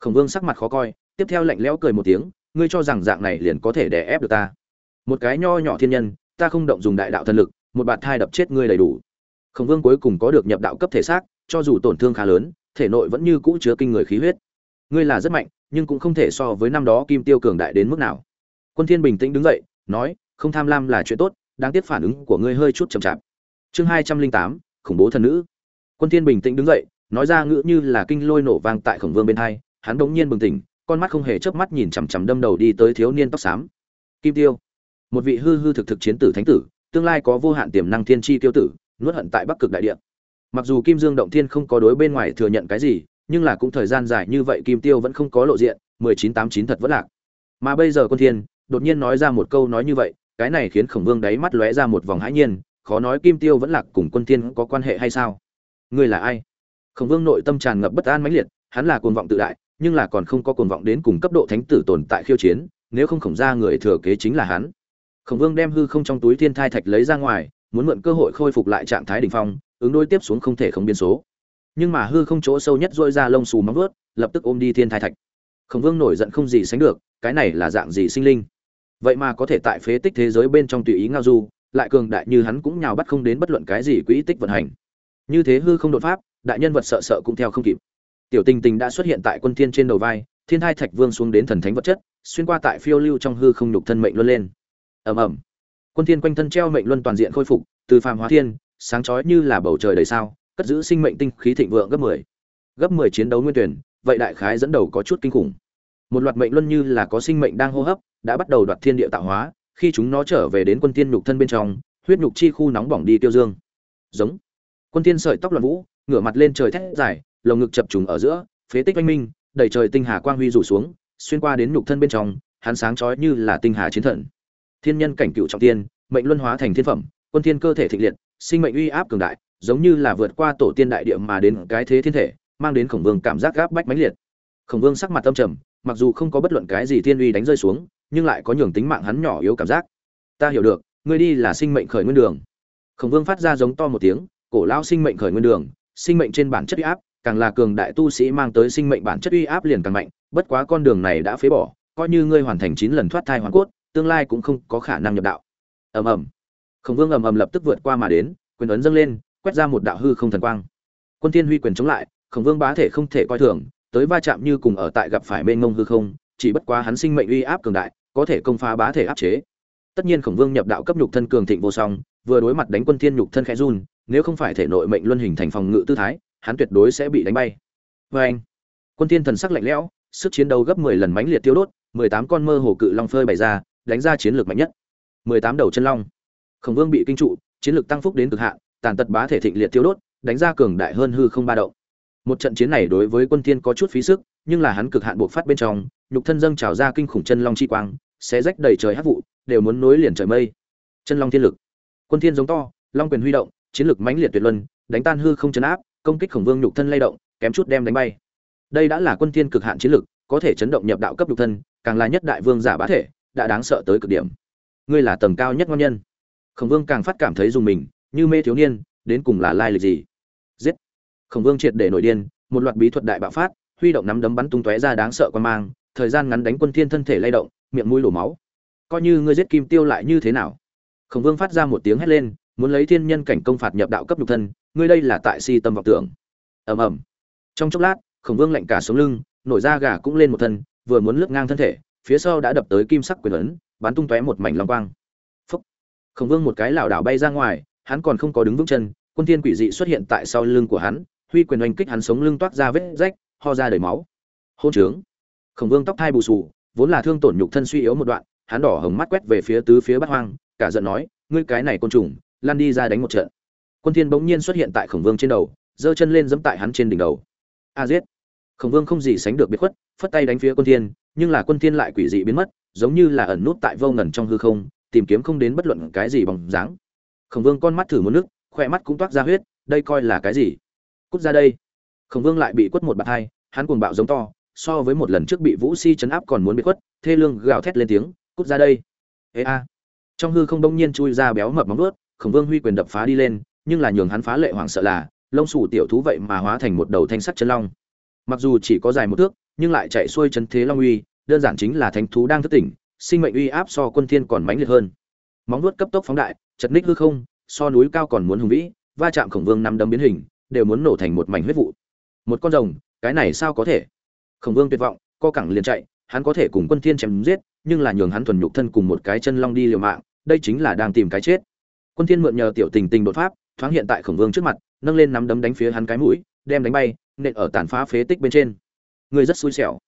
khổng vương sắc mặt khó coi tiếp theo lạnh lẽo cười một tiếng ngươi cho rằng dạng này liền có thể đè ép được ta một cái nho nhỏ thiên nhân ta không động dùng đại đạo thần lực một bạt thai đập chết ngươi đầy đủ khổng vương cuối cùng có được nhập đạo cấp thể xác cho dù tổn thương khá lớn thể nội vẫn như cũ chứa kinh người khí huyết ngươi là rất mạnh nhưng cũng không thể so với năm đó kim tiêu cường đại đến mức nào quân thiên bình tĩnh đứng dậy nói không tham lam là chuyện tốt đáng tiếc phản ứng của ngươi hơi chút chậm chạp chương hai trăm linh tám, khủng bố thần nữ. Quân thiên bình tĩnh đứng dậy, nói ra ngữ như là kinh lôi nổ vang tại khổng vương bên hai, hắn đống nhiên bừng tỉnh, con mắt không hề chớp mắt nhìn chằm chằm đâm đầu đi tới thiếu niên tóc xám. Kim tiêu, một vị hư hư thực thực chiến tử thánh tử, tương lai có vô hạn tiềm năng thiên chi tiêu tử, nuốt hận tại bắc cực đại địa. Mặc dù kim dương động thiên không có đối bên ngoài thừa nhận cái gì, nhưng là cũng thời gian dài như vậy kim tiêu vẫn không có lộ diện, mười chín tám chín thật vẫn lạc. Mà bây giờ quân thiên đột nhiên nói ra một câu nói như vậy, cái này khiến khổng vương đáy mắt lóe ra một vòng hãi nhiên khó nói kim tiêu vẫn lạc cùng quân thiên có quan hệ hay sao? Ngươi là ai? Khổng vương nội tâm tràn ngập bất an mãnh liệt, hắn là cuồng vọng tự đại, nhưng là còn không có cuồng vọng đến cùng cấp độ thánh tử tồn tại khiêu chiến, nếu không khổng ra người thừa kế chính là hắn. Khổng vương đem hư không trong túi thiên thai thạch lấy ra ngoài, muốn mượn cơ hội khôi phục lại trạng thái đ ỉ n h phong, ứng đối tiếp xuống không thể không biên số. Nhưng mà hư không chỗ sâu nhất dội ra lông xù móng ướt lập tức ôm đi thiên thai thạch. Khổng vương nổi giận không gì sánh được, cái này là dạng gì sinh linh? Vậy mà có thể tại phế tích thế giới bên trong tùy ý ngao du lại cường đại như hắn cũng nhào bắt không đến bất luận cái gì quỹ tích vận hành. Như thế hư không đột pháp, đại nhân vật sợ sợ cũng theo không kịp. Tiểu tình tình đã xuất hiện tại quân thiên trên đầu vai, thiên thai thạch vương xuống đến thần thánh vật chất, xuyên qua tại phiêu lưu trong hư không nhục thân mệnh luân lên. Ầm ầm. Quân thiên quanh thân treo mệnh luân toàn diện khôi phục, từ phàm hóa thiên, sáng chói như là bầu trời đầy sao, cất giữ sinh mệnh tinh khí thịnh vượng gấp 10. gấp 10 chiến đấu nguyên tuyển, vậy đại khái dẫn đầu có chút kinh khủng. Một loạt mệnh luân như là có sinh mệnh đang hô hấp, đã bắt đầu đoạt thiên địa tạo hóa khi chúng nó trở về đến quân tiên nhục thân bên trong, huyết nhục chi khu nóng bỏng đi tiêu dương. Giống. Quân tiên sợi tóc loạn vũ, ngửa mặt lên trời thét dài, lồng ngực chập trùng ở giữa, phế tích oanh minh, đầy trời tinh hà quang huy rủ xuống, xuyên qua đến nhục thân bên trong, hắn sáng chói như là tinh hà chiến thần. Thiên nhân cảnh cựu trọng tiên, mệnh luân hóa thành thiên phẩm, quân tiên cơ thể thịnh liệt, sinh mệnh uy áp cường đại, giống như là vượt qua tổ tiên đại địa mà đến cái thế thiên thể, mang đến khổng vương cảm giác gáp bách mãnh liệt. Khổng vương sắc mặt tâm trầm, mặc dù không có bất luận cái gì thiên uy đánh rơi xuống nhưng lại có nhường tính mạng hắn nhỏ yếu cảm giác. Ta hiểu được, ngươi đi là sinh mệnh khởi nguyên đường. Khổng vương phát ra giống to một tiếng, cổ lão sinh mệnh khởi nguyên đường, sinh mệnh trên bản chất uy áp, càng là cường đại tu sĩ mang tới sinh mệnh bản chất uy áp liền càng mạnh, bất quá con đường này đã phế bỏ, coi như ngươi hoàn thành chín lần thoát thai hoàn cốt, tương lai cũng không có khả năng nhập đạo. Ầm ầm. Khổng vương ầm ầm lập tức vượt qua mà đến, quyền ấn dâng lên, quét ra một đạo hư không thần quang. Quân thiên huy quyền chống lại, khổng vương bá thể không thể coi thường, tới va chạm như cùng ở tại gặp phải mênh mông hư không chỉ bất quá hắn sinh mệnh uy áp cường đại, có thể công phá bá thể áp chế. Tất nhiên khổng vương nhập đạo cấp nhục thân cường thịnh vô song, vừa đối mặt đánh quân thiên nhục thân khẽ run, nếu không phải thể nội mệnh luân hình thành phòng ngự tư thái, hắn tuyệt đối sẽ bị đánh bay. Vê anh, quân thiên thần sắc lạnh lẽo, sức chiến đấu gấp 10 lần mãnh liệt tiêu đốt 18 con mơ hồ cự long phơi bày ra, đánh ra chiến lược mạnh nhất. 18 đầu chân long. Khổng vương bị kinh trụ, chiến lược tăng phúc đến cực hạn, tàn tật bá thể thịnh liệt tiêu đốt, đánh ra cường đại hơn hư không ba động. Một trận chiến này đối với quân thiên có chút phí sức, nhưng là hắn cực hạn buộc phát bên trong nhục thân dâng trào ra kinh khủng chân long chi quang, xé rách đầy trời hắc vụ, đều muốn nối liền trời mây. Chân long thiên lực. Quân thiên giống to, long quyền huy động, chiến lực mãnh liệt tuyệt luân, đánh tan hư không chấn áp, công kích khổng vương nhục thân lay động, kém chút đem đánh bay. Đây đã là quân thiên cực hạn chiến lực, có thể chấn động nhập đạo cấp nhục thân, càng là nhất đại vương giả bá thể, đã đáng sợ tới cực điểm. Ngươi là tầng cao nhất ngon nhân. Khổng vương càng phát cảm thấy dùng mình, như mê thiếu niên, đến cùng là lai lịch gì? Giết. Khổng vương triệt để nổi điên, một loạt bí thuật đại bạo phát, huy động nắm đấm bắn tung tóe ra đáng sợ quan mang thời gian ngắn đánh quân thiên thân thể lay động, miệng mũi đổ máu. Coi như ngươi giết kim tiêu lại như thế nào? Khổng vương phát ra một tiếng hét lên, muốn lấy thiên nhân cảnh công phạt nhập đạo cấp nhục thân, ngươi đây là tại si tâm vọng tưởng. Ầm ầm. Trong chốc lát, khổng vương lạnh cả sống lưng, nổi da gà cũng lên một thân, vừa muốn lướt ngang thân thể, phía sau đã đập tới kim sắc quyền ấn, bắn tung tóe một mảnh long quang. Phúc. Khổng vương một cái lảo đảo bay ra ngoài, hắn còn không có đứng vững chân, quân thiên quỷ dị xuất hiện tại sau lưng của hắn, huy quyền oanh kích hắn sống lưng toát ra vết rách, ho ra đầy máu. Hôn trướng khổng vương tóc thai bù sù vốn là thương tổn nhục thân suy yếu một đoạn, hắn đỏ hồng mắt quét về phía tứ phía bát hoang, cả giận nói, ngươi cái này côn trùng lan đi ra đánh một trận. Quân thiên bỗng nhiên xuất hiện tại khổng vương trên đầu, giơ chân lên giẫm tại hắn trên đỉnh đầu. A giết! Khổng vương không gì sánh được biệt khuất, phất tay đánh phía quân thiên, nhưng là quân thiên lại quỷ dị biến mất, giống như là ẩn nút tại vô ngần trong hư không, tìm kiếm không đến bất luận cái gì bằng dáng. Khổng vương con mắt thử một nước khoe mắt cũng toát ra huyết, đây coi là cái gì? Cút ra đây! Khổng vương lại bị quất một bạt hai, hắn cuồng bạo giống to so với một lần trước bị vũ si chấn áp còn muốn bị quất thê lương gào thét lên tiếng, cút ra đây. Ê a. Trong hư không đông nhiên chui ra béo mập móng ướt khổng vương huy quyền đập phá đi lên, nhưng là nhường hắn phá lệ hoảng sợ là, lông sủ tiểu thú vậy mà hóa thành một đầu thanh sắt chân long. Mặc dù chỉ có dài một thước, nhưng lại chạy xuôi chân thế long uy, đơn giản chính là thánh thú đang thức tỉnh, sinh mệnh uy áp so quân thiên còn mãnh liệt hơn. Móng vuốt cấp tốc phóng đại, chật ních hư không, so núi cao còn muốn hùng vĩ, va chạm khổng vương năm đấm biến hình, đều muốn nổ thành một mảnh huyết vụ. Một con rồng, cái này sao có thể? Khổng vương tuyệt vọng, co cẳng liền chạy, hắn có thể cùng quân thiên chém giết, nhưng là nhường hắn thuần nhục thân cùng một cái chân long đi liều mạng, đây chính là đang tìm cái chết. Quân thiên mượn nhờ tiểu tình tình đột pháp, thoáng hiện tại khổng vương trước mặt, nâng lên nắm đấm đánh phía hắn cái mũi, đem đánh bay, nện ở tàn phá phế tích bên trên. Người rất xui xẻo.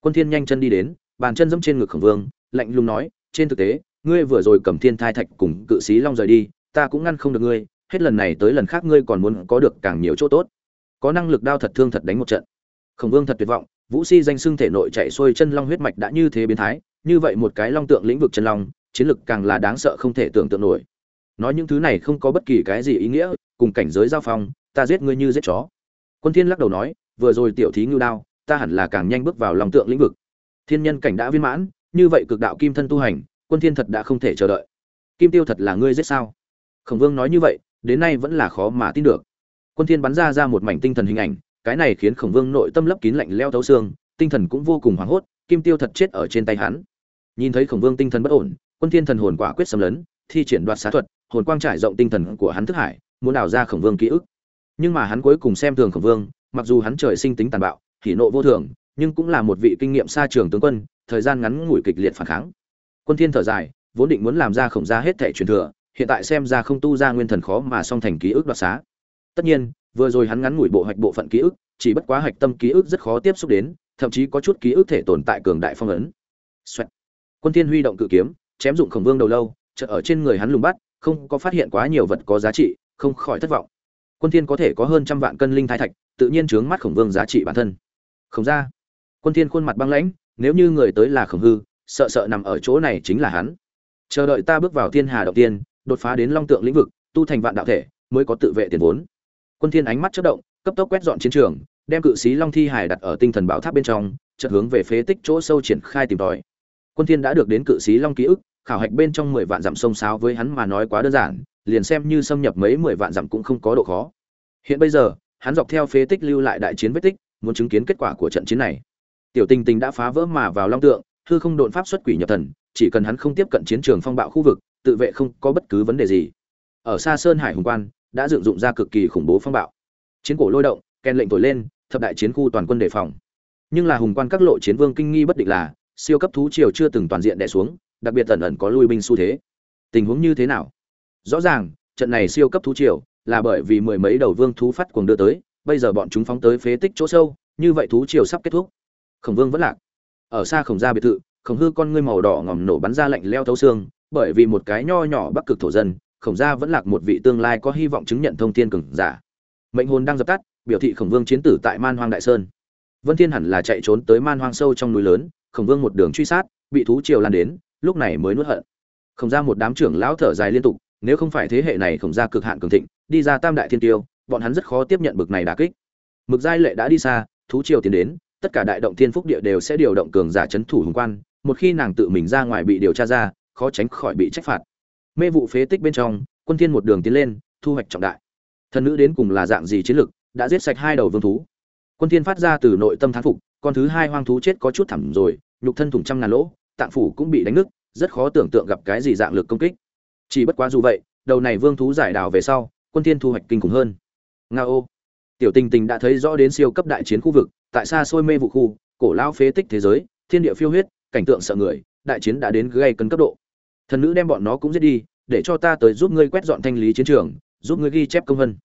Quân thiên nhanh chân đi đến, bàn chân dẫm trên ngực khổng vương, lạnh lùng nói, trên thực tế, ngươi vừa rồi cầm thiên thai thạch cùng cự sĩ long rời đi, ta cũng ngăn không được ngươi, hết lần này tới lần khác ngươi còn muốn có được càng nhiều chỗ tốt. Có năng lực đao thật thương thật đánh một trận. Khổng vương thật tuyệt vọng vũ si danh xưng thể nội chạy xuôi chân long huyết mạch đã như thế biến thái, như vậy một cái long tượng lĩnh vực chân long, chiến lực càng là đáng sợ không thể tưởng tượng nổi. Nói những thứ này không có bất kỳ cái gì ý nghĩa, cùng cảnh giới giao phong, ta giết ngươi như giết chó. Quân thiên lắc đầu nói, vừa rồi tiểu thí ngưu đao, ta hẳn là càng nhanh bước vào lòng tượng lĩnh vực. Thiên nhân cảnh đã viên mãn, như vậy cực đạo kim thân tu hành, quân thiên thật đã không thể chờ đợi. Kim tiêu thật là ngươi giết sao? Khổng vương nói như vậy, đến nay vẫn là khó mà tin được. Quân thiên bắn ra ra một mảnh tinh thần hình ảnh cái này khiến khổng vương nội tâm lấp kín lạnh leo thấu xương, tinh thần cũng vô cùng hoảng hốt, kim tiêu thật chết ở trên tay hắn. Nhìn thấy khổng vương tinh thần bất ổn, quân thiên thần hồn quả quyết xâm lấn, thi triển đoạt xá thuật, hồn quang trải rộng tinh thần của hắn thức hải, muốn đào ra khổng vương ký ức. Nhưng mà hắn cuối cùng xem thường khổng vương, mặc dù hắn trời sinh tính tàn bạo, hỉ nộ vô thường, nhưng cũng là một vị kinh nghiệm xa trường tướng quân, thời gian ngắn ngủi kịch liệt phản kháng. Quân thiên thở dài, vốn định muốn làm ra khổng gia hết thể truyền thừa, hiện tại xem ra không tu ra nguyên thần khó mà song thành ký ức đoạt xá tất nhiên, vừa rồi hắn ngắn ngủi bộ hạch bộ phận ký ức, chỉ bất quá hạch tâm ký ức rất khó tiếp xúc đến, thậm chí có chút ký ức thể tồn tại cường đại phong ấn. Xoẹt. quân thiên huy động cự kiếm, chém dụng khổng vương đầu lâu, chợt ở trên người hắn lùng bắt, không có phát hiện quá nhiều vật có giá trị, không khỏi thất vọng. Quân thiên có thể có hơn trăm vạn cân linh thái thạch, tự nhiên trướng mắt khổng vương giá trị bản thân. Không ra quân thiên khuôn mặt băng lãnh, nếu như người tới là khổng hư, sợ sợ nằm ở chỗ này chính là hắn. Chờ đợi ta bước vào thiên hà động tiên, đột phá đến long tượng lĩnh vực, tu thành vạn đạo thể, mới có tự vệ tiền vốn quân thiên ánh mắt chớp động, cấp tốc quét dọn chiến trường, đem cự sĩ long thi hải đặt ở tinh thần bảo tháp bên trong, chợt hướng về phế tích chỗ sâu triển khai tìm tòi. Quân thiên đã được đến cự sĩ long ký ức, khảo hạch bên trong mười vạn dặm sông sáo với hắn mà nói quá đơn giản, liền xem như xâm nhập mấy mười vạn dặm cũng không có độ khó. Hiện bây giờ, hắn dọc theo phế tích lưu lại đại chiến vết tích, muốn chứng kiến kết quả của trận chiến này. Tiểu tình tình đã phá vỡ mà vào long tượng, hư không độn pháp xuất quỷ nhập thần, chỉ cần hắn không tiếp cận chiến trường phong bạo khu vực, tự vệ không có bất cứ vấn đề gì. Ở xa sơn hải hùng quan đã dựng dụng ra cực kỳ khủng bố phong bạo. Chiến cổ lôi động, kèn lệnh thổi lên, thập đại chiến khu toàn quân đề phòng. Nhưng là hùng quan các lộ chiến vương kinh nghi bất định là, siêu cấp thú triều chưa từng toàn diện đè xuống, đặc biệt ẩn ẩn có lui binh xu thế. Tình huống như thế nào? Rõ ràng, trận này siêu cấp thú triều là bởi vì mười mấy đầu vương thú phát cuồng đưa tới, bây giờ bọn chúng phóng tới phế tích chỗ sâu, như vậy thú triều sắp kết thúc. Khổng vương vẫn lạc. Ở xa khổng gia biệt thự, khổng hư con ngươi màu đỏ ngòm nổ bắn ra lạnh leo thấu xương, bởi vì một cái nho nhỏ bắc cực thổ dân khổng gia vẫn lạc một vị tương lai có hy vọng chứng nhận thông thiên cường giả. Mệnh hồn đang dập tắt, biểu thị khổng vương chiến tử tại man hoang đại sơn. Vân thiên hẳn là chạy trốn tới man hoang sâu trong núi lớn, khổng vương một đường truy sát, bị thú triều lan đến, lúc này mới nuốt hận. Khổng gia một đám trưởng lão thở dài liên tục, nếu không phải thế hệ này khổng gia cực hạn cường thịnh, đi ra tam đại thiên tiêu, bọn hắn rất khó tiếp nhận bực này đả kích. Mực giai lệ đã đi xa, thú triều tiến đến, tất cả đại động thiên phúc địa đều sẽ điều động cường giả chấn thủ hùng quan, một khi nàng tự mình ra ngoài bị điều tra ra, khó tránh khỏi bị trách phạt mê vụ phế tích bên trong, quân thiên một đường tiến lên, thu hoạch trọng đại. Thần nữ đến cùng là dạng gì chiến lực, đã giết sạch hai đầu vương thú. Quân thiên phát ra từ nội tâm thán phục, con thứ hai hoang thú chết có chút thảm rồi, nhục thân thủng trăm ngàn lỗ, tạng phủ cũng bị đánh nứt, rất khó tưởng tượng gặp cái gì dạng lực công kích. Chỉ bất quá dù vậy, đầu này vương thú giải đào về sau, quân thiên thu hoạch kinh khủng hơn. Nga ô tiểu tình tình đã thấy rõ đến siêu cấp đại chiến khu vực, tại xa xôi mê vụ khu, cổ lao phế tích thế giới, thiên địa phiêu huyết, cảnh tượng sợ người, đại chiến đã đến gây cấn cấp độ thần nữ đem bọn nó cũng giết đi, để cho ta tới giúp ngươi quét dọn thanh lý chiến trường, giúp ngươi ghi chép công vân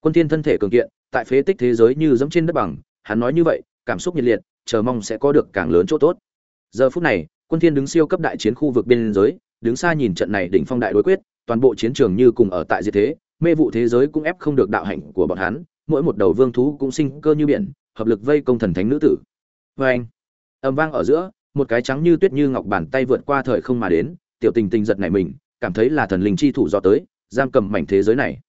quân thiên thân thể cường kiện, tại phế tích thế giới như dẫm trên đất bằng, hắn nói như vậy, cảm xúc nhiệt liệt, chờ mong sẽ có được càng lớn chỗ tốt. Giờ phút này, quân thiên đứng siêu cấp đại chiến khu vực biên giới, đứng xa nhìn trận này đỉnh phong đại đối quyết, toàn bộ chiến trường như cùng ở tại diệt thế, mê vụ thế giới cũng ép không được đạo hạnh của bọn hắn, mỗi một đầu vương thú cũng sinh cơ như biển, hợp lực vây công thần thánh nữ tử. Vê anh âm vang ở giữa, một cái trắng như tuyết như ngọc bàn tay vượt qua thời không mà đến tiểu tình tình giật này mình, cảm thấy là thần linh chi thủ do tới, giam cầm mảnh thế giới này.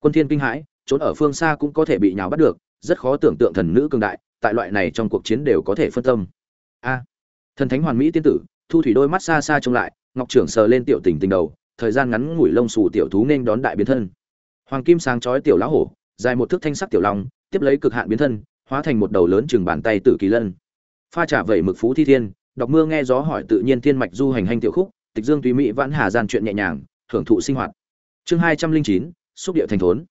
Quân thiên kinh hãi, trốn ở phương xa cũng có thể bị nhào bắt được, rất khó tưởng tượng thần nữ cường đại, tại loại này trong cuộc chiến đều có thể phân tâm. A, thần thánh hoàn mỹ tiên tử, thu thủy đôi mắt xa xa trông lại, ngọc trưởng sờ lên tiểu tình tình đầu, thời gian ngắn ngủi lông xù tiểu thú nên đón đại biến thân. Hoàng kim sáng chói tiểu lá hổ, dài một thước thanh sắc tiểu long, tiếp lấy cực hạn biến thân, hóa thành một đầu lớn chừng bàn tay tử kỳ lân. Pha trả vẩy mực phú thi thiên, đọc mưa nghe gió hỏi tự nhiên thiên mạch du hành hành tiểu khúc tịch dương tùy mỹ vãn hà gian chuyện nhẹ nhàng, hưởng thụ sinh hoạt. Chương hai trăm linh chín, xúc địa thành thốn.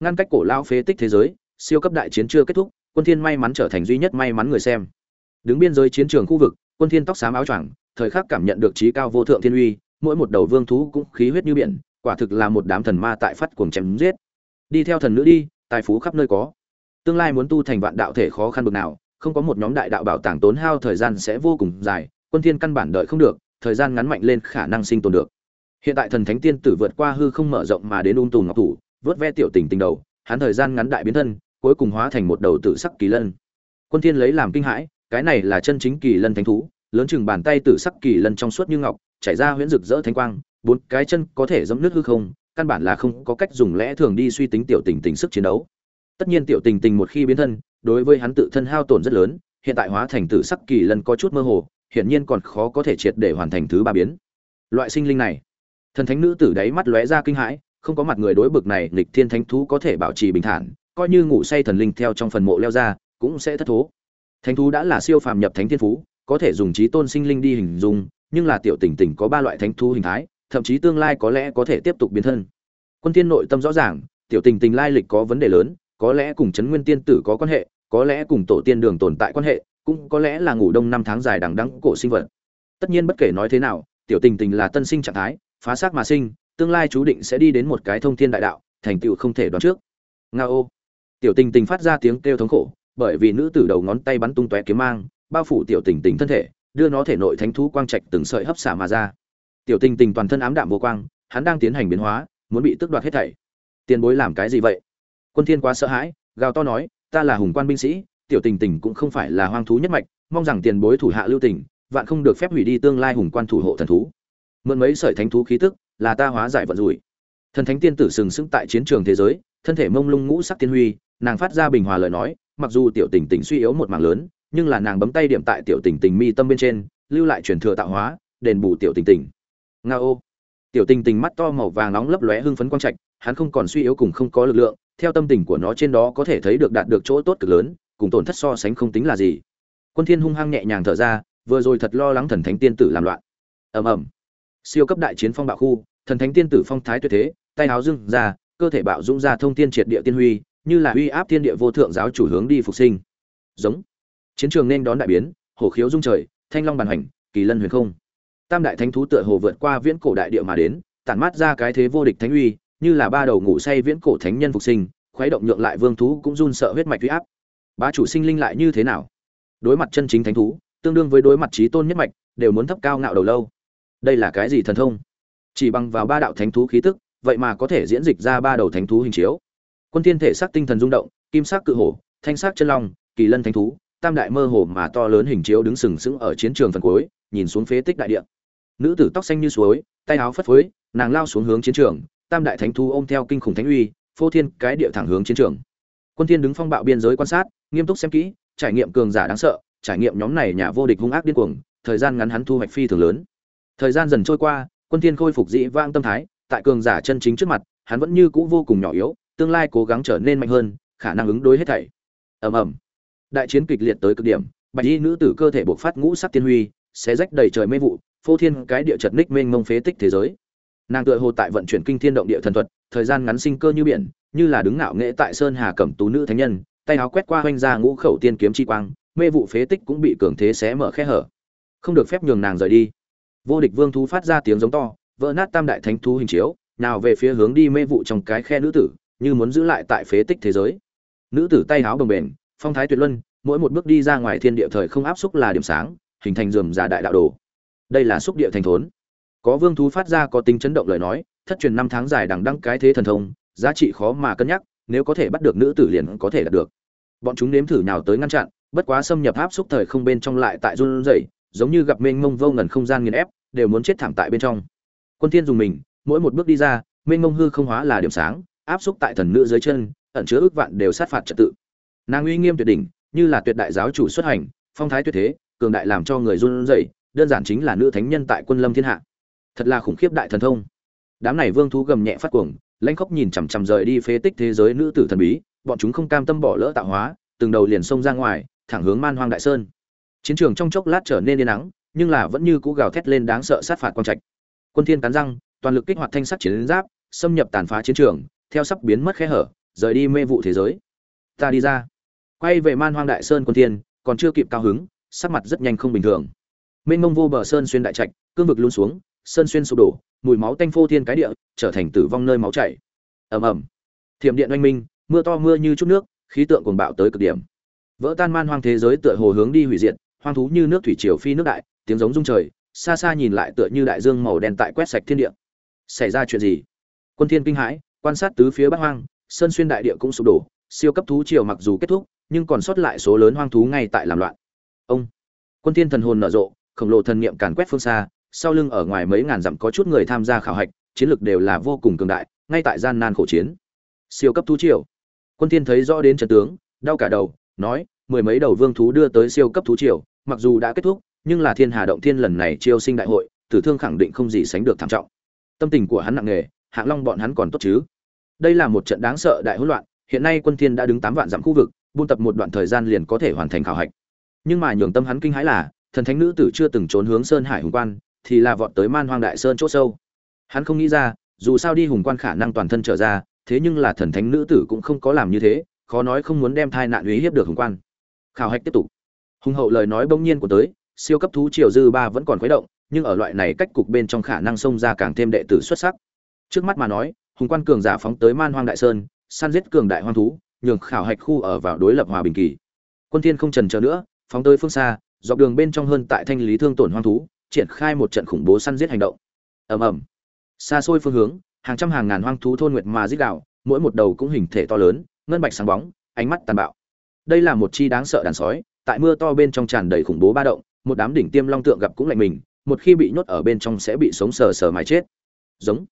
Ngăn cách cổ lao phế tích thế giới, siêu cấp đại chiến chưa kết thúc, quân thiên may mắn trở thành duy nhất may mắn người xem. Đứng biên giới chiến trường khu vực, quân thiên tóc xám áo choàng, thời khắc cảm nhận được trí cao vô thượng thiên uy, mỗi một đầu vương thú cũng khí huyết như biển, quả thực là một đám thần ma tại phát cuồng chém giết. Đi theo thần nữ đi, tài phú khắp nơi có. Tương lai muốn tu thành vạn đạo thể khó khăn bực nào, không có một nhóm đại đạo bảo tàng tốn hao thời gian sẽ vô cùng dài, quân thiên căn bản đợi không được thời gian ngắn mạnh lên khả năng sinh tồn được. Hiện tại thần thánh tiên tử vượt qua hư không mở rộng mà đến ung tùm ngọc thủ, vớt ve tiểu tình tình đầu, hắn thời gian ngắn đại biến thân, cuối cùng hóa thành một đầu tử sắc kỳ lân. Quân thiên lấy làm kinh hãi, cái này là chân chính kỳ lân thánh thú, lớn chừng bàn tay tử sắc kỳ lân trong suốt như ngọc, chảy ra huyễn rực rỡ thánh quang, bốn cái chân có thể dẫm nước hư không, căn bản là không có cách dùng lẽ thường đi suy tính tiểu tình tình sức chiến đấu. Tất nhiên tiểu tình tình một khi biến thân, đối với hắn tự thân hao tổn rất lớn, hiện tại hóa thành tử sắc kỳ lân có chút mơ hồ hiển nhiên còn khó có thể triệt để hoàn thành thứ ba biến. Loại sinh linh này, thần thánh nữ tử đáy mắt lóe ra kinh hãi, không có mặt người đối bực này, nghịch thiên thánh thú có thể bảo trì bình thản, coi như ngủ say thần linh theo trong phần mộ leo ra, cũng sẽ thất thố. Thánh thú đã là siêu phàm nhập thánh thiên phú, có thể dùng trí tôn sinh linh đi hình dung, nhưng là tiểu tình tình có ba loại thánh thú hình thái, thậm chí tương lai có lẽ có thể tiếp tục biến thân. Quân tiên nội tâm rõ ràng, tiểu tình tình lai lịch có vấn đề lớn, có lẽ cùng chấn nguyên tiên tử có quan hệ, có lẽ cùng tổ tiên đường tồn tại quan hệ cũng có lẽ là ngủ đông năm tháng dài đằng đẵng cổ sinh vật. Tất nhiên bất kể nói thế nào, tiểu tình tình là tân sinh trạng thái, phá xác mà sinh, tương lai chú định sẽ đi đến một cái thông thiên đại đạo, thành tựu không thể đoán trước. Nga ô tiểu tình tình phát ra tiếng kêu thống khổ, bởi vì nữ tử đầu ngón tay bắn tung tóe kiếm mang, bao phủ tiểu tình tình thân thể, đưa nó thể nội thánh thú quang trạch từng sợi hấp xả mà ra. Tiểu tình tình toàn thân ám đạm vô quang, hắn đang tiến hành biến hóa, muốn bị tước đoạt hết thảy. Tiền bối làm cái gì vậy? Quân thiên quá sợ hãi, gào to nói, ta là hùng quan binh sĩ tiểu tình tình cũng không phải là hoang thú nhất mạch, mong rằng tiền bối thủ hạ lưu tình, vạn không được phép hủy đi tương lai hùng quan thủ hộ thần thú. Mượn mấy sợi thánh thú khí tức, là ta hóa giải vận rủi. Thần thánh tiên tử sừng sững tại chiến trường thế giới, thân thể mông lung ngũ sắc tiên huy, nàng phát ra bình hòa lời nói, mặc dù tiểu tình tình suy yếu một mảng lớn, nhưng là nàng bấm tay điểm tại tiểu tình tình mi tâm bên trên, lưu lại truyền thừa tạo hóa, đền bù tiểu tình tình. Nga ô. Tiểu tình tình mắt to màu vàng nóng lấp lóe hưng phấn quang trạch, hắn không còn suy yếu cùng không có lực lượng, theo tâm tình của nó trên đó có thể thấy được đạt được chỗ tốt cực lớn cùng tổn thất so sánh không tính là gì. Quân thiên hung hăng nhẹ nhàng thở ra, vừa rồi thật lo lắng thần thánh tiên tử làm loạn. Ầm ầm. Siêu cấp đại chiến phong bạo khu, thần thánh tiên tử phong thái tuyệt thế, tay áo dưng ra, cơ thể bạo dũng ra thông tiên triệt địa tiên huy, như là uy áp thiên địa vô thượng giáo chủ hướng đi phục sinh. Giống. Chiến trường nên đón đại biến, hổ khiếu dung trời, thanh long bàn hành kỳ lân huyền không. Tam đại thánh thú tựa hồ vượt qua viễn cổ đại địa mà đến, tản mát ra cái thế vô địch thánh uy, như là ba đầu ngủ say viễn cổ thánh nhân phục sinh, khuấy động nhượng lại vương thú cũng run sợ huyết mạch uy áp bá chủ sinh linh lại như thế nào? Đối mặt chân chính thánh thú, tương đương với đối mặt trí tôn nhất mạch, đều muốn thấp cao ngạo đầu lâu. Đây là cái gì thần thông? Chỉ bằng vào ba đạo thánh thú khí tức, vậy mà có thể diễn dịch ra ba đầu thánh thú hình chiếu. Quân thiên thể sắc tinh thần rung động, kim sắc cự hổ, thanh sắc chân long, kỳ lân thánh thú, tam đại mơ hồ mà to lớn hình chiếu đứng sừng sững ở chiến trường phần cuối, nhìn xuống phế tích đại địa. Nữ tử tóc xanh như suối, tay áo phất phới, nàng lao xuống hướng chiến trường, tam đại thánh thú ôm theo kinh khủng thánh uy, phô thiên cái địa thẳng hướng chiến trường quân thiên đứng phong bạo biên giới quan sát, nghiêm túc xem kỹ, trải nghiệm cường giả đáng sợ, trải nghiệm nhóm này nhà vô địch hung ác điên cuồng, thời gian ngắn hắn thu hoạch phi thường lớn. Thời gian dần trôi qua, quân thiên khôi phục dị vang tâm thái, tại cường giả chân chính trước mặt, hắn vẫn như cũ vô cùng nhỏ yếu, tương lai cố gắng trở nên mạnh hơn, khả năng ứng đối hết thảy. Ầm ầm. Đại chiến kịch liệt tới cực điểm, bạch y nữ tử cơ thể bộc phát ngũ sắc tiên huy, xé rách đầy trời mê vụ, phô thiên cái địa chật ních mênh mông phế tích thế giới. Nàng tựa hồ tại vận chuyển kinh thiên động địa thần thuật thời gian ngắn sinh cơ như biển, như là đứng ngạo nghệ tại sơn hà cẩm tú nữ thánh nhân, tay áo quét qua hoanh ra ngũ khẩu tiên kiếm chi quang, mê vụ phế tích cũng bị cường thế xé mở khe hở. Không được phép nhường nàng rời đi. Vô địch vương thú phát ra tiếng giống to, vỡ nát tam đại thánh thú hình chiếu, nào về phía hướng đi mê vụ trong cái khe nữ tử, như muốn giữ lại tại phế tích thế giới. Nữ tử tay áo bồng bềnh phong thái tuyệt luân, mỗi một bước đi ra ngoài thiên địa thời không áp xúc là điểm sáng, hình thành rườm rà đại đạo đồ. Đây là xúc địa thành thốn. Có vương thú phát ra có tính chấn động lời nói thất truyền năm tháng dài đằng đăng cái thế thần thông, giá trị khó mà cân nhắc, nếu có thể bắt được nữ tử liền có thể đạt được. Bọn chúng nếm thử nhào tới ngăn chặn, bất quá xâm nhập áp xúc thời không bên trong lại tại run rẩy, giống như gặp mênh mông vô ngần không gian nghiền ép, đều muốn chết thảm tại bên trong. Quân thiên dùng mình, mỗi một bước đi ra, mênh mông hư không hóa là điểm sáng, áp xúc tại thần nữ dưới chân, ẩn chứa ước vạn đều sát phạt trật tự. Nàng uy nghiêm tuyệt đỉnh, như là tuyệt đại giáo chủ xuất hành, phong thái tuyệt thế, cường đại làm cho người run rẩy, đơn giản chính là nữ thánh nhân tại quân lâm thiên hạ. Thật là khủng khiếp đại thần thông đám này vương thú gầm nhẹ phát cuồng, lãnh khóc nhìn chằm chằm rời đi phế tích thế giới nữ tử thần bí, bọn chúng không cam tâm bỏ lỡ tạo hóa, từng đầu liền xông ra ngoài, thẳng hướng man hoang đại sơn. Chiến trường trong chốc lát trở nên yên nắng, nhưng là vẫn như cũ gào thét lên đáng sợ sát phạt quang trạch. Quân thiên cắn răng, toàn lực kích hoạt thanh sắt chiến giáp, xâm nhập tàn phá chiến trường, theo sắp biến mất khe hở, rời đi mê vụ thế giới. Ta đi ra. Quay về man hoang đại sơn quân thiên, còn chưa kịp cao hứng, sắc mặt rất nhanh không bình thường. Mênh mông vô bờ sơn xuyên đại trạch, cương vực luôn xuống sơn xuyên sụp đổ, mùi máu tanh phô thiên cái địa, trở thành tử vong nơi máu chảy. Ầm ầm. Thiểm điện oanh minh, mưa to mưa như chút nước, khí tượng cuồng bạo tới cực điểm. Vỡ tan man hoang thế giới tựa hồ hướng đi hủy diệt, hoang thú như nước thủy triều phi nước đại, tiếng giống rung trời, xa xa nhìn lại tựa như đại dương màu đen tại quét sạch thiên địa. Xảy ra chuyện gì? Quân thiên kinh hãi, quan sát tứ phía bắc hoang, sơn xuyên đại địa cũng sụp đổ, siêu cấp thú triều mặc dù kết thúc, nhưng còn sót lại số lớn hoang thú ngay tại làm loạn. Ông, quân thiên thần hồn nở rộ, khổng lồ thần niệm càn quét phương xa sau lưng ở ngoài mấy ngàn dặm có chút người tham gia khảo hạch, chiến lược đều là vô cùng cường đại, ngay tại gian nan khổ chiến. Siêu cấp thú triều. Quân thiên thấy rõ đến trận tướng, đau cả đầu, nói, mười mấy đầu vương thú đưa tới siêu cấp thú triều, mặc dù đã kết thúc, nhưng là thiên hà động thiên lần này chiêu sinh đại hội, tử thương khẳng định không gì sánh được thảm trọng. Tâm tình của hắn nặng nề, hạng long bọn hắn còn tốt chứ? Đây là một trận đáng sợ đại hỗn loạn, hiện nay quân thiên đã đứng tám vạn dặm khu vực, buôn tập một đoạn thời gian liền có thể hoàn thành khảo hạch. Nhưng mà nhường tâm hắn kinh hãi là, thần thánh nữ tử chưa từng trốn hướng sơn hải hùng quan thì là vọt tới man hoang đại sơn chỗ sâu. Hắn không nghĩ ra, dù sao đi hùng quan khả năng toàn thân trở ra, thế nhưng là thần thánh nữ tử cũng không có làm như thế, khó nói không muốn đem thai nạn uy hiếp được hùng quan. Khảo hạch tiếp tục. Hùng hậu lời nói bỗng nhiên của tới, siêu cấp thú triều dư ba vẫn còn khuấy động, nhưng ở loại này cách cục bên trong khả năng xông ra càng thêm đệ tử xuất sắc. Trước mắt mà nói, hùng quan cường giả phóng tới man hoang đại sơn, săn giết cường đại hoang thú, nhường khảo hạch khu ở vào đối lập hòa bình kỳ. Quân thiên không trần chờ nữa, phóng tới phương xa, dọc đường bên trong hơn tại thanh lý thương tổn hoang thú triển khai một trận khủng bố săn giết hành động. Ầm ầm. Xa xôi phương hướng, hàng trăm hàng ngàn hoang thú thôn nguyệt mà giết đảo mỗi một đầu cũng hình thể to lớn, ngân bạch sáng bóng, ánh mắt tàn bạo. Đây là một chi đáng sợ đàn sói, tại mưa to bên trong tràn đầy khủng bố ba động, một đám đỉnh tiêm long tượng gặp cũng lạnh mình, một khi bị nhốt ở bên trong sẽ bị sống sờ sờ mái chết. Giống.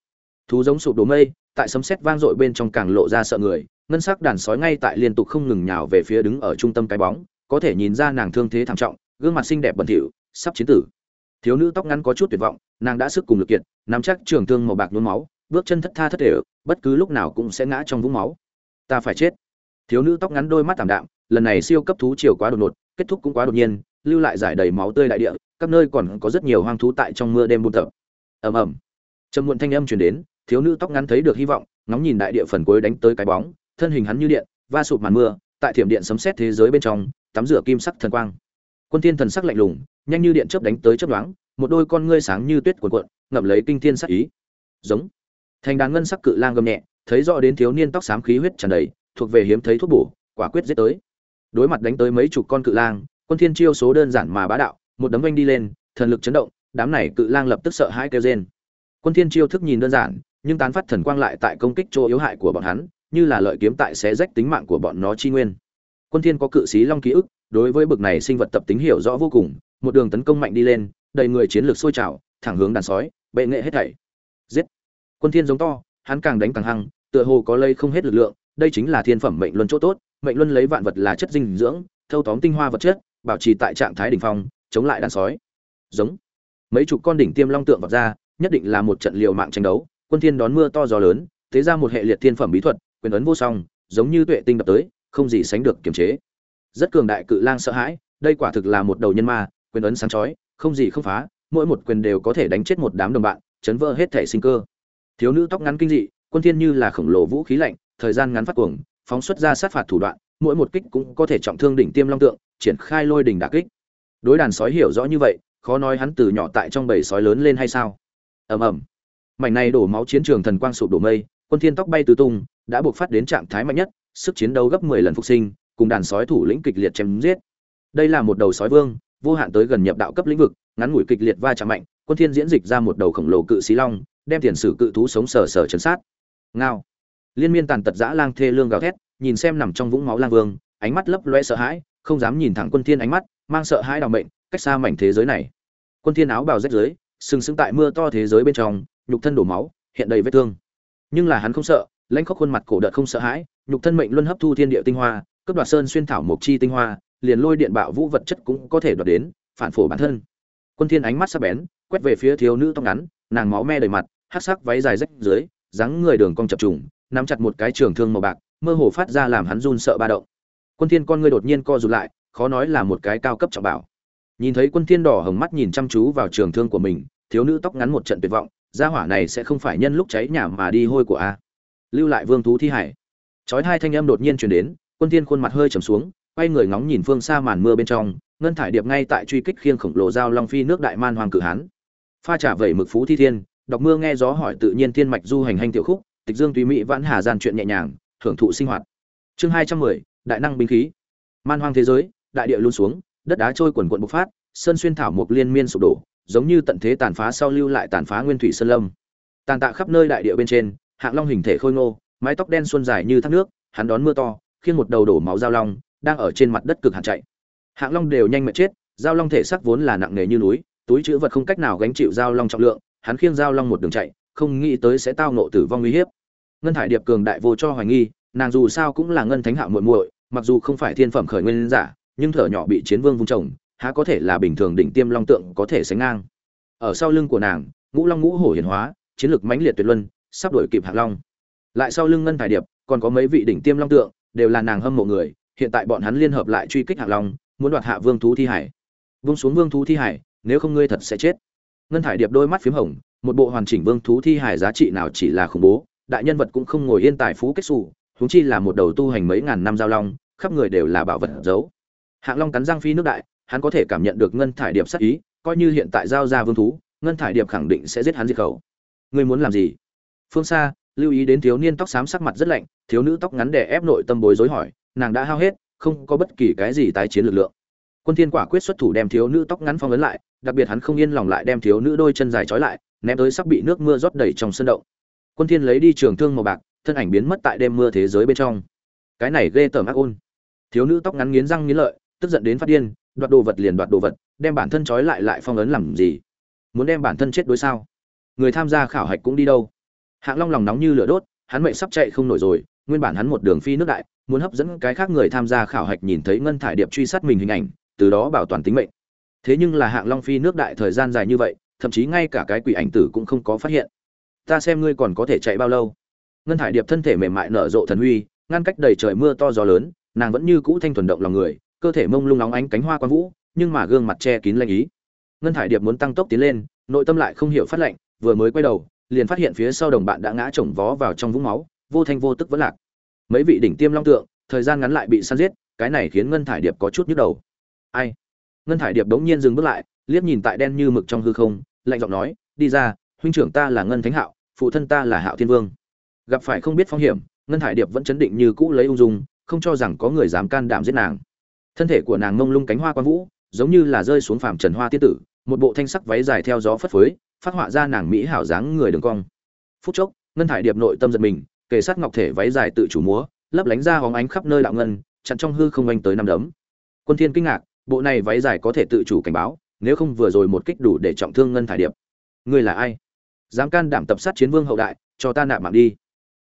Thú giống sụp đổ mây, tại sấm sét vang dội bên trong càng lộ ra sợ người, ngân sắc đàn sói ngay tại liên tục không ngừng nhào về phía đứng ở trung tâm cái bóng, có thể nhìn ra nàng thương thế thảm trọng, gương mặt xinh đẹp bẩn thỉu, sắp chiến tử thiếu nữ tóc ngắn có chút tuyệt vọng, nàng đã sức cùng lực kiệt, nắm chắc trường thương màu bạc nhuốm máu, bước chân thất tha thất thể, bất cứ lúc nào cũng sẽ ngã trong vũng máu. Ta phải chết. Thiếu nữ tóc ngắn đôi mắt tảm đạm, lần này siêu cấp thú chiều quá đột ngột, kết thúc cũng quá đột nhiên, lưu lại giải đầy máu tươi đại địa, các nơi còn có rất nhiều hoang thú tại trong mưa đêm buôn tập. Ầm ầm. Trầm muộn thanh âm truyền đến, thiếu nữ tóc ngắn thấy được hy vọng, ngóng nhìn đại địa phần cuối đánh tới cái bóng, thân hình hắn như điện, va sụp màn mưa, tại thiểm điện sấm sét thế giới bên trong, tắm rửa kim sắc thần quang. Quân thiên thần sắc lạnh lùng nhanh như điện chớp đánh tới chớp đoáng, một đôi con ngươi sáng như tuyết cuộn cuộn ngậm lấy kinh thiên sát ý. Giống. Thành đàn ngân sắc cự lang gầm nhẹ thấy rõ đến thiếu niên tóc xám khí huyết tràn đầy thuộc về hiếm thấy thuốc bổ quả quyết giết tới. Đối mặt đánh tới mấy chục con cự lang quân thiên chiêu số đơn giản mà bá đạo một đấm vung đi lên thần lực chấn động đám này cự lang lập tức sợ hãi kêu rên. Quân thiên chiêu thức nhìn đơn giản nhưng tán phát thần quang lại tại công kích chỗ yếu hại của bọn hắn như là lợi kiếm tại xé rách tính mạng của bọn nó chi nguyên. Quân thiên có cự sĩ long ký ức đối với bực này sinh vật tập tính hiểu rõ vô cùng một đường tấn công mạnh đi lên, đầy người chiến lược sôi trào, thẳng hướng đàn sói, bệ nghệ hết thảy. Giết! Quân thiên giống to, hắn càng đánh càng hăng, tựa hồ có lây không hết lực lượng, đây chính là thiên phẩm mệnh luân chỗ tốt, mệnh luân lấy vạn vật là chất dinh dưỡng, thâu tóm tinh hoa vật chất, bảo trì tại trạng thái đỉnh phong, chống lại đàn sói. Giống! Mấy chục con đỉnh tiêm long tượng vọt ra, nhất định là một trận liều mạng tranh đấu, quân thiên đón mưa to gió lớn, thế ra một hệ liệt thiên phẩm bí thuật, quyền ấn vô song, giống như tuệ tinh đập tới, không gì sánh được kiềm chế. Rất cường đại cự lang sợ hãi, đây quả thực là một đầu nhân ma quyền ấn sáng chói, không gì không phá, mỗi một quyền đều có thể đánh chết một đám đồng bạn, chấn vỡ hết thể sinh cơ. Thiếu nữ tóc ngắn kinh dị, quân thiên như là khổng lồ vũ khí lạnh, thời gian ngắn phát cuồng, phóng xuất ra sát phạt thủ đoạn, mỗi một kích cũng có thể trọng thương đỉnh tiêm long tượng, triển khai lôi đỉnh đả kích. Đối đàn sói hiểu rõ như vậy, khó nói hắn từ nhỏ tại trong bầy sói lớn lên hay sao? Ầm ầm. Mảnh này đổ máu chiến trường thần quang sụp đổ mây, quân thiên tóc bay tứ tung, đã buộc phát đến trạng thái mạnh nhất, sức chiến đấu gấp 10 lần phục sinh, cùng đàn sói thủ lĩnh kịch liệt chém giết. Đây là một đầu sói vương vô hạn tới gần nhập đạo cấp lĩnh vực, ngắn ngủi kịch liệt va chạm mạnh, quân thiên diễn dịch ra một đầu khổng lồ cự xí long, đem tiền sử cự thú sống sờ sờ chấn sát. Ngao. Liên miên tàn tật dã lang thê lương gào thét, nhìn xem nằm trong vũng máu lang vương, ánh mắt lấp loe sợ hãi, không dám nhìn thẳng quân thiên ánh mắt, mang sợ hãi đào mệnh, cách xa mảnh thế giới này. Quân thiên áo bào rách rưới, sừng sững tại mưa to thế giới bên trong, nhục thân đổ máu, hiện đầy vết thương. Nhưng là hắn không sợ, lãnh khóc khuôn mặt cổ đợt không sợ hãi, nhục thân mệnh luân hấp thu thiên địa tinh hoa, cướp đoạt sơn xuyên thảo mộc chi tinh hoa liền lôi điện bạo vũ vật chất cũng có thể đoạt đến, phản phổ bản thân. Quân thiên ánh mắt sắc bén, quét về phía thiếu nữ tóc ngắn, nàng máu me đầy mặt, hắc sắc váy dài rách dưới, dáng người đường cong chập trùng, nắm chặt một cái trường thương màu bạc, mơ hồ phát ra làm hắn run sợ ba động. Quân thiên con ngươi đột nhiên co rụt lại, khó nói là một cái cao cấp trọng bảo. Nhìn thấy quân thiên đỏ hồng mắt nhìn chăm chú vào trường thương của mình, thiếu nữ tóc ngắn một trận tuyệt vọng, gia hỏa này sẽ không phải nhân lúc cháy nhà mà đi hôi của a. Lưu lại vương thú thi hải. Chói hai thanh âm đột nhiên truyền đến, quân thiên khuôn mặt hơi trầm xuống quay người ngóng nhìn phương xa màn mưa bên trong, ngân thải điệp ngay tại truy kích khiêng khổng lồ giao long phi nước đại man hoàng cử hán. Pha trả vẩy mực phú thi thiên, đọc mưa nghe gió hỏi tự nhiên thiên mạch du hành hành tiểu khúc, tịch dương tùy mỹ vãn hà gian chuyện nhẹ nhàng, thưởng thụ sinh hoạt. Chương hai trăm mười, đại năng binh khí. Man hoang thế giới, đại địa luôn xuống, đất đá trôi quần quận bộc phát, sơn xuyên thảo mục liên miên sụp đổ, giống như tận thế tàn phá sau lưu lại tàn phá nguyên thủy sơn lâm. Tàn tạ khắp nơi đại địa bên trên, hạng long hình thể khôi ngô, mái tóc đen xuân dài như thác nước, hắn đón mưa to khiến một đầu đổ máu dao long đang ở trên mặt đất cực hạn chạy. Hạng long đều nhanh mệt chết, giao long thể xác vốn là nặng nề như núi, túi chữ vật không cách nào gánh chịu giao long trọng lượng, hắn khiêng giao long một đường chạy, không nghĩ tới sẽ tao nộ tử vong nguy hiểm ngân thải điệp cường đại vô cho hoài nghi, nàng dù sao cũng là ngân thánh hạo muội muội, mặc dù không phải thiên phẩm khởi nguyên giả, nhưng thở nhỏ bị chiến vương vung trồng, há có thể là bình thường đỉnh tiêm long tượng có thể sánh ngang. Ở sau lưng của nàng, ngũ long ngũ hổ hiển hóa, chiến lược mãnh liệt tuyệt luân, sắp đổi kịp hạng long. Lại sau lưng ngân thải điệp, còn có mấy vị đỉnh tiêm long tượng, đều là nàng hâm mộ người hiện tại bọn hắn liên hợp lại truy kích hạng long, muốn đoạt hạ vương thú thi hải. Vung xuống vương thú thi hải, nếu không ngươi thật sẽ chết. Ngân thải điệp đôi mắt p h í m hồng, một bộ hoàn chỉnh vương thú thi hải giá trị nào chỉ là khủng bố, đại nhân vật cũng không ngồi yên tài phú kết xù, huống chi là một đầu tu hành mấy ngàn năm giao long, khắp người đều là bảo vật giấu. Hạng long cắn giang phi nước đại, hắn có thể cảm nhận được ngân thải điệp sắc ý, coi như hiện tại giao ra vương thú, ngân thải điệp khẳng định sẽ giết hắn diệt khẩu. Ngươi muốn làm gì? Phương xa, lưu ý đến thiếu niên tóc xám sắc mặt rất lạnh, thiếu nữ tóc ngắn đè ép nội tâm bối rối hỏi nàng đã hao hết, không có bất kỳ cái gì tái chiến lực lượng. Quân thiên quả quyết xuất thủ đem thiếu nữ tóc ngắn phong ấn lại, đặc biệt hắn không yên lòng lại đem thiếu nữ đôi chân dài trói lại, ném tới sắp bị nước mưa rót đầy trong sân động. Quân thiên lấy đi trường thương màu bạc, thân ảnh biến mất tại đêm mưa thế giới bên trong. Cái này ghê tởm ác ôn. Thiếu nữ tóc ngắn nghiến răng nghiến lợi, tức giận đến phát điên, đoạt đồ vật liền đoạt đồ vật, đem bản thân trói lại lại phong ấn làm gì? Muốn đem bản thân chết đối sao? Người tham gia khảo hạch cũng đi đâu? Hạng long lòng nóng như lửa đốt, hắn mệnh sắp chạy không nổi rồi, nguyên bản hắn một đường phi nước đại muốn hấp dẫn cái khác người tham gia khảo hạch nhìn thấy ngân thải điệp truy sát mình hình ảnh, từ đó bảo toàn tính mệnh. Thế nhưng là hạng long phi nước đại thời gian dài như vậy, thậm chí ngay cả cái quỷ ảnh tử cũng không có phát hiện. Ta xem ngươi còn có thể chạy bao lâu? Ngân thải điệp thân thể mềm mại nở rộ thần huy, ngăn cách đầy trời mưa to gió lớn, nàng vẫn như cũ thanh thuần động lòng người, cơ thể mông lung nóng ánh cánh hoa quan vũ, nhưng mà gương mặt che kín lanh ý. Ngân thải điệp muốn tăng tốc tiến lên, nội tâm lại không hiểu phát lệnh, vừa mới quay đầu, liền phát hiện phía sau đồng bạn đã ngã chồng vó vào trong vũng máu, vô thanh vô tức vẫn lạc mấy vị đỉnh tiêm long tượng, thời gian ngắn lại bị săn giết, cái này khiến ngân thải điệp có chút nhức đầu. Ai? Ngân thải điệp đống nhiên dừng bước lại, liếc nhìn tại đen như mực trong hư không, lạnh giọng nói, đi ra, huynh trưởng ta là ngân thánh hạo, phụ thân ta là hạo thiên vương. Gặp phải không biết phong hiểm, ngân thải điệp vẫn chấn định như cũ lấy ung dung, không cho rằng có người dám can đảm giết nàng. Thân thể của nàng ngông lung cánh hoa quan vũ, giống như là rơi xuống phàm trần hoa tiết tử, một bộ thanh sắc váy dài theo gió phất phới, phát họa ra nàng mỹ hảo dáng người đường cong. Phút chốc, ngân thải điệp nội tâm giật mình kề sát ngọc thể váy dài tự chủ múa, lấp lánh ra hóng ánh khắp nơi đạo ngân, chặn trong hư không anh tới năm đấm. Quân thiên kinh ngạc, bộ này váy dài có thể tự chủ cảnh báo, nếu không vừa rồi một kích đủ để trọng thương ngân thải điệp. Ngươi là ai? Dám can đảm tập sát chiến vương hậu đại, cho ta nạp mạng đi.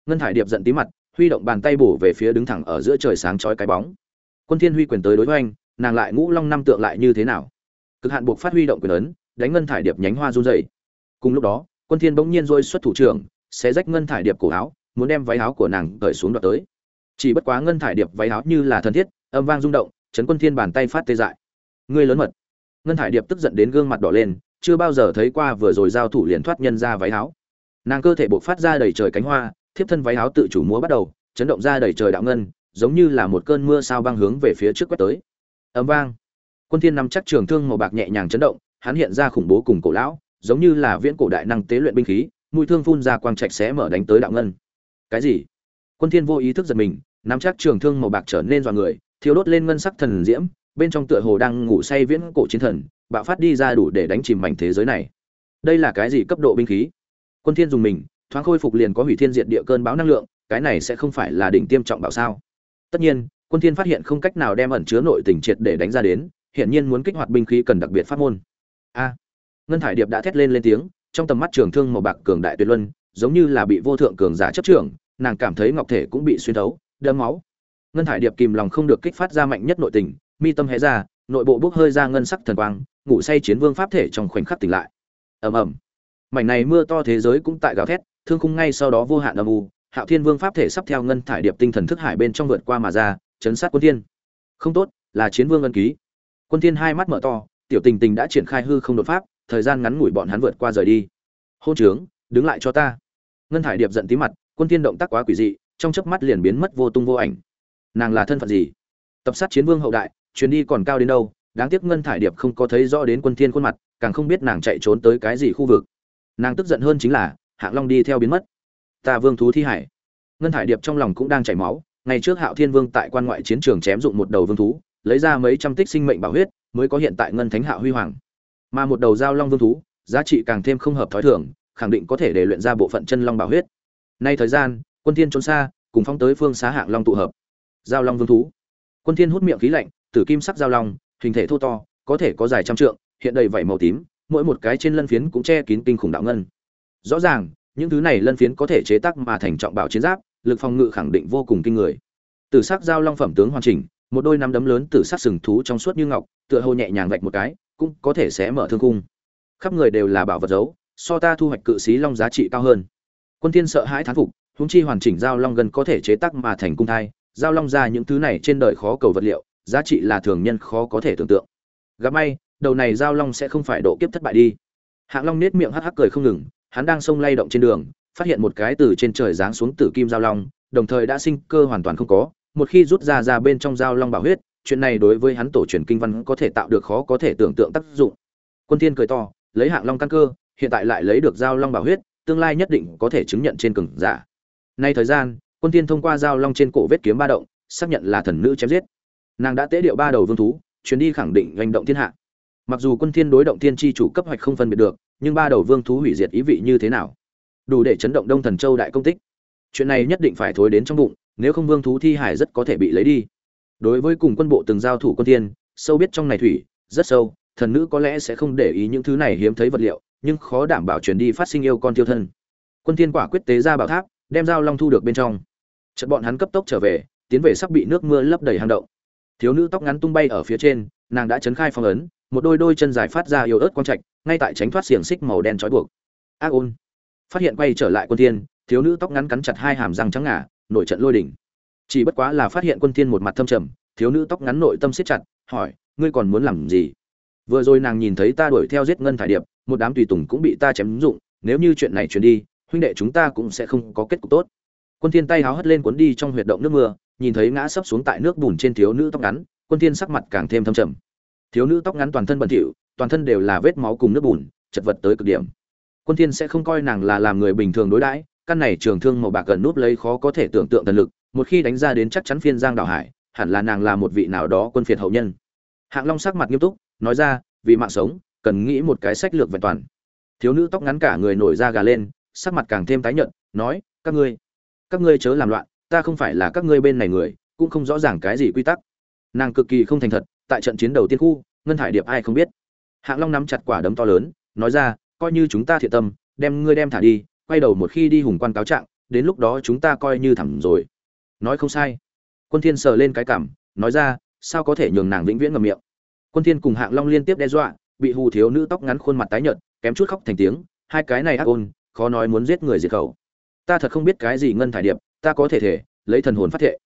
Ngân thải điệp giận tí mặt, huy động bàn tay bổ về phía đứng thẳng ở giữa trời sáng chói cái bóng. Quân thiên huy quyền tới đối với anh nàng lại ngũ long năm tượng lại như thế nào? Cực hạn buộc phát huy động quyền ấn, đánh ngân thải điệp nhánh hoa run rẩy. Cùng lúc đó, quân thiên bỗng nhiên rôi xuất thủ trưởng, xé rách ngân thải điệp cổ áo muốn đem váy áo của nàng cởi xuống đoạt tới. Chỉ bất quá ngân thải điệp váy áo như là thân thiết, âm vang rung động, chấn quân thiên bàn tay phát tê dại. Ngươi lớn mật. Ngân thải điệp tức giận đến gương mặt đỏ lên, chưa bao giờ thấy qua vừa rồi giao thủ liền thoát nhân ra váy áo. Nàng cơ thể buộc phát ra đầy trời cánh hoa, thiếp thân váy áo tự chủ múa bắt đầu, chấn động ra đầy trời đạo ngân, giống như là một cơn mưa sao băng hướng về phía trước quét tới. Ấm vang. Quân thiên nằm chắc trường thương màu bạc nhẹ nhàng chấn động, hắn hiện ra khủng bố cùng cổ lão, giống như là viễn cổ đại năng tế luyện binh khí, mũi thương phun ra quang trạch xé mở đánh tới đạo ngân cái gì? Quân thiên vô ý thức giật mình, nắm chắc trường thương màu bạc trở nên dọa người thiếu đốt lên ngân sắc thần diễm, bên trong tựa hồ đang ngủ say viễn cổ chiến thần, bạo phát đi ra đủ để đánh chìm mảnh thế giới này. Đây là cái gì cấp độ binh khí? Quân thiên dùng mình, thoáng khôi phục liền có hủy thiên diệt địa cơn bão năng lượng, cái này sẽ không phải là đỉnh tiêm trọng bảo sao? Tất nhiên, quân thiên phát hiện không cách nào đem ẩn chứa nội tình triệt để đánh ra đến hiện nhiên muốn kích hoạt binh khí cần đặc biệt pháp môn. A! Ngân thải điệp đã thét lên lên tiếng, trong tầm mắt trường thương màu bạc cường đại tuyệt luân, giống như là bị vô thượng cường giả chấp trưởng nàng cảm thấy ngọc thể cũng bị xuyên thấu đâm máu. Ngân thải điệp kìm lòng không được kích phát ra mạnh nhất nội tình, mi tâm hé ra, nội bộ bốc hơi ra ngân sắc thần quang, ngủ say chiến vương pháp thể trong khoảnh khắc tỉnh lại. Ầm ầm. Mảnh này mưa to thế giới cũng tại gào thét, thương khung ngay sau đó vô hạn âm u, hạo thiên vương pháp thể sắp theo ngân thải điệp tinh thần thức hải bên trong vượt qua mà ra, chấn sát quân thiên. Không tốt, là chiến vương ân ký. Quân thiên hai mắt mở to, tiểu tình tình đã triển khai hư không đột pháp, thời gian ngắn ngủi bọn hắn vượt qua rời đi. Hôn trướng, đứng lại cho ta. Ngân thải điệp giận tí mặt quân thiên động tác quá quỷ dị, trong chớp mắt liền biến mất vô tung vô ảnh. Nàng là thân phận gì? Tập sát chiến vương hậu đại, chuyến đi còn cao đến đâu? Đáng tiếc ngân thải điệp không có thấy rõ đến quân thiên khuôn mặt, càng không biết nàng chạy trốn tới cái gì khu vực. Nàng tức giận hơn chính là, hạng long đi theo biến mất. Ta vương thú thi hải. Ngân thải điệp trong lòng cũng đang chảy máu, ngày trước hạo thiên vương tại quan ngoại chiến trường chém dụng một đầu vương thú, lấy ra mấy trăm tích sinh mệnh bảo huyết, mới có hiện tại ngân thánh hạo huy hoàng. Mà một đầu giao long vương thú, giá trị càng thêm không hợp thói thường, khẳng định có thể để luyện ra bộ phận chân long bảo huyết nay thời gian, quân thiên trốn xa, cùng phong tới phương xá hạng long tụ hợp. Giao long vương thú. Quân thiên hút miệng khí lạnh, tử kim sắc giao long, hình thể thô to, có thể có dài trăm trượng, hiện đầy vảy màu tím, mỗi một cái trên lân phiến cũng che kín kinh khủng đạo ngân. Rõ ràng, những thứ này lân phiến có thể chế tác mà thành trọng bảo chiến giáp, lực phòng ngự khẳng định vô cùng kinh người. Tử sắc giao long phẩm tướng hoàn chỉnh, một đôi nắm đấm lớn tử sắc sừng thú trong suốt như ngọc, tựa hồ nhẹ nhàng vạch một cái, cũng có thể sẽ mở thương cung khắp người đều là bảo vật giấu, so ta thu hoạch cự sĩ long giá trị cao hơn quân thiên sợ hãi thán phục, huống chi hoàn chỉnh giao long gần có thể chế tác mà thành cung thai, giao long ra những thứ này trên đời khó cầu vật liệu, giá trị là thường nhân khó có thể tưởng tượng. Gặp may, đầu này giao long sẽ không phải độ kiếp thất bại đi. Hạng long nết miệng hắc hắc cười không ngừng, hắn đang sông lay động trên đường, phát hiện một cái từ trên trời giáng xuống tử kim giao long, đồng thời đã sinh cơ hoàn toàn không có, một khi rút ra ra bên trong giao long bảo huyết, chuyện này đối với hắn tổ truyền kinh văn có thể tạo được khó có thể tưởng tượng tác dụng. Quân thiên cười to, lấy hạng long căn cơ, hiện tại lại lấy được giao long bảo huyết tương lai nhất định có thể chứng nhận trên cường giả. Nay thời gian, quân thiên thông qua giao long trên cổ vết kiếm ba động, xác nhận là thần nữ chém giết. Nàng đã tế điệu ba đầu vương thú, chuyến đi khẳng định hành động thiên hạ. Mặc dù quân thiên đối động thiên chi chủ cấp hoạch không phân biệt được, nhưng ba đầu vương thú hủy diệt ý vị như thế nào? Đủ để chấn động đông thần châu đại công tích. Chuyện này nhất định phải thối đến trong bụng, nếu không vương thú thi hải rất có thể bị lấy đi. Đối với cùng quân bộ từng giao thủ quân thiên, sâu biết trong này thủy, rất sâu, thần nữ có lẽ sẽ không để ý những thứ này hiếm thấy vật liệu nhưng khó đảm bảo chuyển đi phát sinh yêu con tiêu thân. Quân thiên quả quyết tế ra bảo tháp, đem dao long thu được bên trong. Chợt bọn hắn cấp tốc trở về, tiến về sắp bị nước mưa lấp đầy hang động. Thiếu nữ tóc ngắn tung bay ở phía trên, nàng đã chấn khai phong ấn, một đôi đôi chân dài phát ra yếu ớt quang trạch, ngay tại tránh thoát xiềng xích màu đen trói buộc. Ác ôn. Phát hiện quay trở lại quân thiên, thiếu nữ tóc ngắn cắn chặt hai hàm răng trắng ngà, nổi trận lôi đỉnh. Chỉ bất quá là phát hiện quân thiên một mặt thâm trầm, thiếu nữ tóc ngắn nội tâm siết chặt, hỏi, ngươi còn muốn làm gì? Vừa rồi nàng nhìn thấy ta đuổi theo giết ngân thải điệp một đám tùy tùng cũng bị ta chém dụng, nếu như chuyện này truyền đi, huynh đệ chúng ta cũng sẽ không có kết cục tốt. Quân thiên tay háo hất lên cuốn đi trong huyệt động nước mưa, nhìn thấy ngã sấp xuống tại nước bùn trên thiếu nữ tóc ngắn, quân thiên sắc mặt càng thêm thâm trầm. Thiếu nữ tóc ngắn toàn thân bẩn thỉu, toàn thân đều là vết máu cùng nước bùn, chật vật tới cực điểm. Quân thiên sẽ không coi nàng là làm người bình thường đối đãi, căn này trường thương màu bạc gần núp lấy khó có thể tưởng tượng thần lực, một khi đánh ra đến chắc chắn phiên giang đảo hải, hẳn là nàng là một vị nào đó quân phiệt hậu nhân. Hạng long sắc mặt nghiêm túc, nói ra, vì mạng sống cần nghĩ một cái sách lược vẹn toàn. Thiếu nữ tóc ngắn cả người nổi da gà lên, sắc mặt càng thêm tái nhợt, nói, các ngươi các ngươi chớ làm loạn, ta không phải là các ngươi bên này người, cũng không rõ ràng cái gì quy tắc. Nàng cực kỳ không thành thật, tại trận chiến đầu tiên khu, ngân hải điệp ai không biết. Hạng long nắm chặt quả đấm to lớn, nói ra, coi như chúng ta thiện tâm, đem ngươi đem thả đi, quay đầu một khi đi hùng quan cáo trạng, đến lúc đó chúng ta coi như thẳm rồi. Nói không sai. Quân thiên sờ lên cái cảm, nói ra, sao có thể nhường nàng vĩnh viễn ngậm miệng? Quân thiên cùng hạng long liên tiếp đe dọa bị hù thiếu nữ tóc ngắn khuôn mặt tái nhợt, kém chút khóc thành tiếng, hai cái này ác ôn, khó nói muốn giết người diệt khẩu. Ta thật không biết cái gì ngân thải điệp, ta có thể thể, lấy thần hồn phát thệ.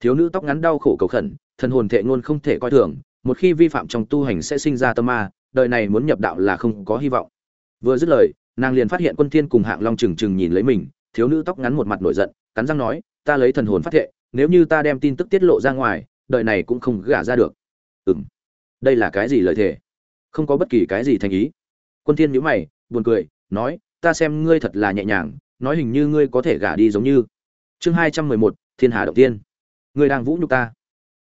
Thiếu nữ tóc ngắn đau khổ cầu khẩn, thần hồn thệ ngôn không thể coi thường, một khi vi phạm trong tu hành sẽ sinh ra tâm ma, đời này muốn nhập đạo là không có hy vọng. Vừa dứt lời, nàng liền phát hiện quân thiên cùng hạng long trừng trừng nhìn lấy mình, thiếu nữ tóc ngắn một mặt nổi giận, cắn răng nói, ta lấy thần hồn phát thệ, nếu như ta đem tin tức tiết lộ ra ngoài, đời này cũng không gả ra được. Ừm. Đây là cái gì lời thề? Không có bất kỳ cái gì thành ý. Quân thiên nhíu mày, buồn cười, nói, ta xem ngươi thật là nhẹ nhàng, nói hình như ngươi có thể gả đi giống như. Chương hai trăm mười một, thiên hà động tiên. Ngươi đang vũ nhục ta.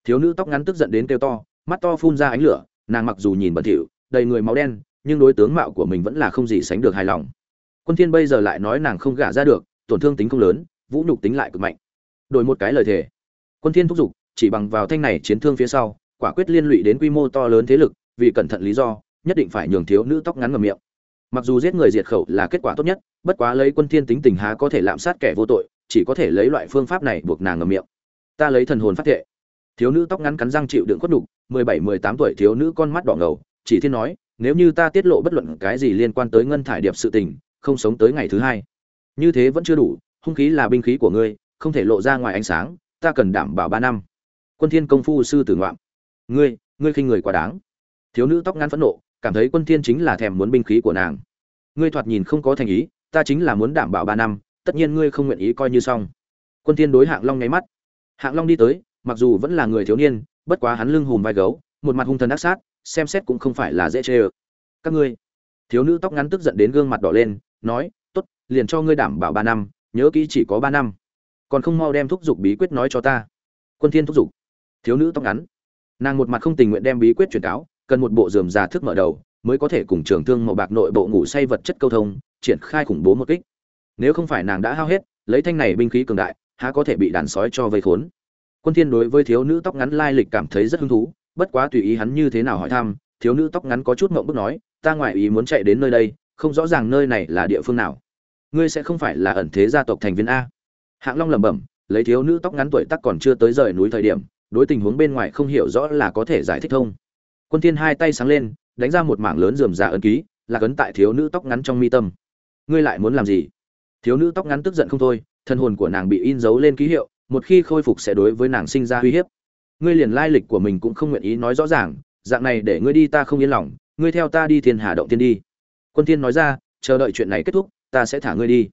Thiếu nữ tóc ngắn tức giận đến kêu to, mắt to phun ra ánh lửa, nàng mặc dù nhìn bẩn thỉu, đầy người máu đen, nhưng đối tướng mạo của mình vẫn là không gì sánh được hài lòng. Quân thiên bây giờ lại nói nàng không gả ra được, tổn thương tính không lớn, vũ nhục tính lại cực mạnh. Đổi một cái lời thề. Quân thiên thúc giục, chỉ bằng vào thanh này chiến thương phía sau, quả quyết liên lụy đến quy mô to lớn thế lực vì cẩn thận lý do, nhất định phải nhường thiếu nữ tóc ngắn ngậm miệng. Mặc dù giết người diệt khẩu là kết quả tốt nhất, bất quá lấy quân thiên tính tình há có thể lạm sát kẻ vô tội, chỉ có thể lấy loại phương pháp này buộc nàng ngậm miệng. Ta lấy thần hồn phát thệ. Thiếu nữ tóc ngắn cắn răng chịu đựng khuất nhục, mười bảy, mười tám tuổi thiếu nữ con mắt đỏ ngầu, chỉ thiên nói, nếu như ta tiết lộ bất luận cái gì liên quan tới ngân thải điệp sự tình, không sống tới ngày thứ hai. Như thế vẫn chưa đủ, hung khí là binh khí của ngươi, không thể lộ ra ngoài ánh sáng, ta cần đảm bảo ba năm. Quân thiên công phu sư tử ngoạm, ngươi ngươi khinh người quá đáng thiếu nữ tóc ngắn phẫn nộ, cảm thấy quân thiên chính là thèm muốn binh khí của nàng. Ngươi thoạt nhìn không có thành ý, ta chính là muốn đảm bảo ba năm, tất nhiên ngươi không nguyện ý coi như xong. Quân thiên đối hạng long nháy mắt. Hạng long đi tới, mặc dù vẫn là người thiếu niên, bất quá hắn lưng hùm vai gấu, một mặt hung thần ác sát, xem xét cũng không phải là dễ chê ơ. Các ngươi. Thiếu nữ tóc ngắn tức giận đến gương mặt đỏ lên, nói, tốt, liền cho ngươi đảm bảo ba năm, nhớ kỹ chỉ có ba năm. Còn không mau đem thúc giục bí quyết nói cho ta. Quân thiên thúc giục. Thiếu nữ tóc ngắn. Nàng một mặt không tình nguyện đem bí quyết truyền cáo cần một bộ dườm già thức mở đầu, mới có thể cùng trường thương màu bạc nội bộ ngủ say vật chất câu thông, triển khai khủng bố một kích. Nếu không phải nàng đã hao hết, lấy thanh này binh khí cường đại, há có thể bị đàn sói cho vây khốn. Quân thiên đối với thiếu nữ tóc ngắn lai lịch cảm thấy rất hứng thú, bất quá tùy ý hắn như thế nào hỏi thăm, thiếu nữ tóc ngắn có chút ngượng bức nói, ta ngoại ý muốn chạy đến nơi đây, không rõ ràng nơi này là địa phương nào. Ngươi sẽ không phải là ẩn thế gia tộc thành viên a. Hạng long lẩm bẩm, lấy thiếu nữ tóc ngắn tuổi tác còn chưa tới rời núi thời điểm, đối tình huống bên ngoài không hiểu rõ là có thể giải thích thông quân thiên hai tay sáng lên, đánh ra một mảng lớn rườm rà ấn ký, là cấn tại thiếu nữ tóc ngắn trong mi tâm. Ngươi lại muốn làm gì? Thiếu nữ tóc ngắn tức giận không thôi, thân hồn của nàng bị in dấu lên ký hiệu, một khi khôi phục sẽ đối với nàng sinh ra uy hiếp. Ngươi liền lai lịch của mình cũng không nguyện ý nói rõ ràng, dạng này để ngươi đi ta không yên lòng, ngươi theo ta đi thiên hà động tiên đi. Quân thiên nói ra, chờ đợi chuyện này kết thúc, ta sẽ thả ngươi đi.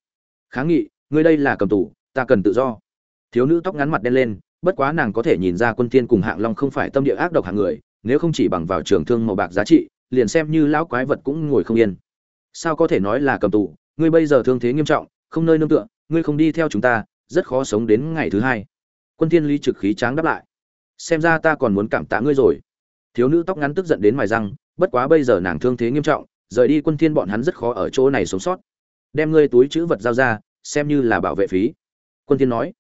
Kháng nghị, ngươi đây là cầm tù, ta cần tự do. Thiếu nữ tóc ngắn mặt đen lên, bất quá nàng có thể nhìn ra quân thiên cùng hạng long không phải tâm địa ác độc hạng người nếu không chỉ bằng vào trường thương màu bạc giá trị, liền xem như lão quái vật cũng ngồi không yên. Sao có thể nói là cầm tù? Ngươi bây giờ thương thế nghiêm trọng, không nơi nương tựa, ngươi không đi theo chúng ta, rất khó sống đến ngày thứ hai. Quân thiên lý trực khí tráng đáp lại. Xem ra ta còn muốn cảm tạ ngươi rồi. Thiếu nữ tóc ngắn tức giận đến mài răng, bất quá bây giờ nàng thương thế nghiêm trọng, rời đi quân thiên bọn hắn rất khó ở chỗ này sống sót. Đem ngươi túi chữ vật giao ra, xem như là bảo vệ phí. Quân thiên nói.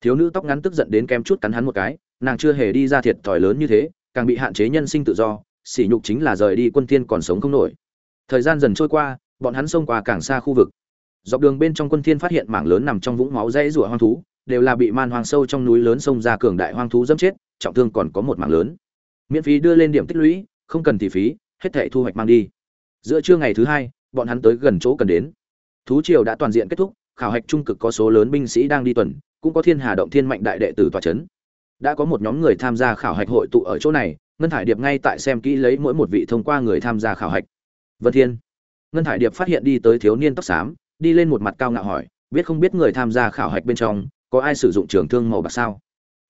Thiếu nữ tóc ngắn tức giận đến kem chút cắn hắn một cái, nàng chưa hề đi ra thiệt thòi lớn như thế càng bị hạn chế nhân sinh tự do, sỉ nhục chính là rời đi quân thiên còn sống không nổi. Thời gian dần trôi qua, bọn hắn xông qua càng xa khu vực. Dọc đường bên trong quân thiên phát hiện mảng lớn nằm trong vũng máu dãy rùa hoang thú, đều là bị man hoang sâu trong núi lớn sông ra cường đại hoang thú dẫm chết, trọng thương còn có một mảng lớn. Miễn phí đưa lên điểm tích lũy, không cần tỷ phí, hết thảy thu hoạch mang đi. Giữa trưa ngày thứ hai, bọn hắn tới gần chỗ cần đến. Thú triều đã toàn diện kết thúc, khảo hạch trung cực có số lớn binh sĩ đang đi tuần, cũng có thiên hà động thiên mạnh đại đệ tử tòa chấn đã có một nhóm người tham gia khảo hạch hội tụ ở chỗ này, ngân thải điệp ngay tại xem kỹ lấy mỗi một vị thông qua người tham gia khảo hạch. Vân thiên. Ngân thải điệp phát hiện đi tới thiếu niên tóc xám, đi lên một mặt cao ngạo hỏi, biết không biết người tham gia khảo hạch bên trong, có ai sử dụng trường thương màu bạc sao?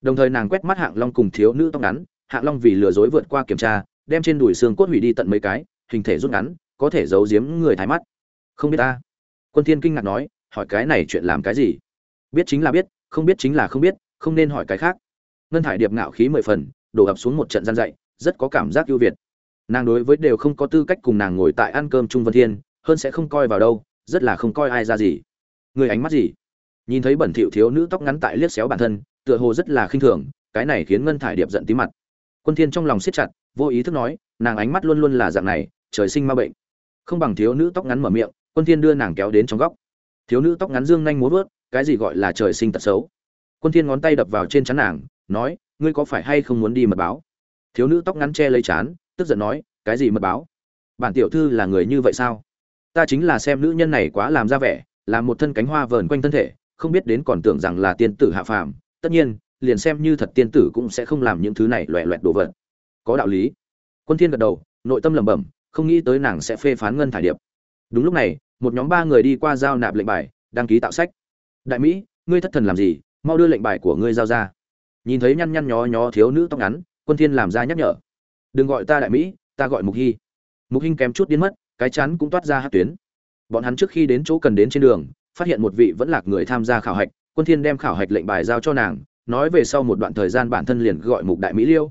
Đồng thời nàng quét mắt hạng long cùng thiếu nữ tóc ngắn, hạng long vì lừa dối vượt qua kiểm tra, đem trên đùi xương cốt hủy đi tận mấy cái, hình thể rút ngắn, có thể giấu giếm người thái mắt. Không biết ta. Quân thiên kinh ngạc nói, hỏi cái này chuyện làm cái gì? Biết chính là biết, không biết chính là không biết, không nên hỏi cái khác ngân thải điệp ngạo khí mười phần, đổ ập xuống một trận gian dạy rất có cảm giác ưu việt. Nàng đối với đều không có tư cách cùng nàng ngồi tại ăn cơm trung vân thiên, hơn sẽ không coi vào đâu, rất là không coi ai ra gì. Người ánh mắt gì? Nhìn thấy bẩn thỉu thiếu nữ tóc ngắn tại liếc xéo bản thân, tựa hồ rất là khinh thường, cái này khiến ngân thải điệp giận tí mặt. Quân thiên trong lòng siết chặt, vô ý thức nói, nàng ánh mắt luôn luôn là dạng này, trời sinh ma bệnh. Không bằng thiếu nữ tóc ngắn mở miệng, quân thiên đưa nàng kéo đến trong góc. Thiếu nữ tóc ngắn dương nhanh múa vớt cái gì gọi là trời sinh tật xấu. Quân thiên ngón tay đập vào trên chắn nàng nói, ngươi có phải hay không muốn đi mật báo? Thiếu nữ tóc ngắn che lấy chán, tức giận nói, cái gì mật báo? Bản tiểu thư là người như vậy sao? Ta chính là xem nữ nhân này quá làm ra vẻ làm một thân cánh hoa vờn quanh thân thể, không biết đến còn tưởng rằng là tiên tử hạ phàm. Tất nhiên, liền xem như thật tiên tử cũng sẽ không làm những thứ này loẹ loẹt đồ vật. Có đạo lý. Quân thiên gật đầu, nội tâm lẩm bẩm, không nghĩ tới nàng sẽ phê phán ngân thải điệp. Đúng lúc này, một nhóm ba người đi qua giao nạp lệnh bài, đăng ký tạo sách. Đại mỹ, ngươi thất thần làm gì? Mau đưa lệnh bài của ngươi giao ra nhìn thấy nhăn nhăn nhó nhó thiếu nữ tóc ngắn, quân thiên làm ra nhắc nhở. Đừng gọi ta đại mỹ, ta gọi mục hy. Mục hinh kém chút điên mất, cái chắn cũng toát ra hát tuyến. Bọn hắn trước khi đến chỗ cần đến trên đường, phát hiện một vị vẫn lạc người tham gia khảo hạch, quân thiên đem khảo hạch lệnh bài giao cho nàng, nói về sau một đoạn thời gian bản thân liền gọi mục đại mỹ liêu.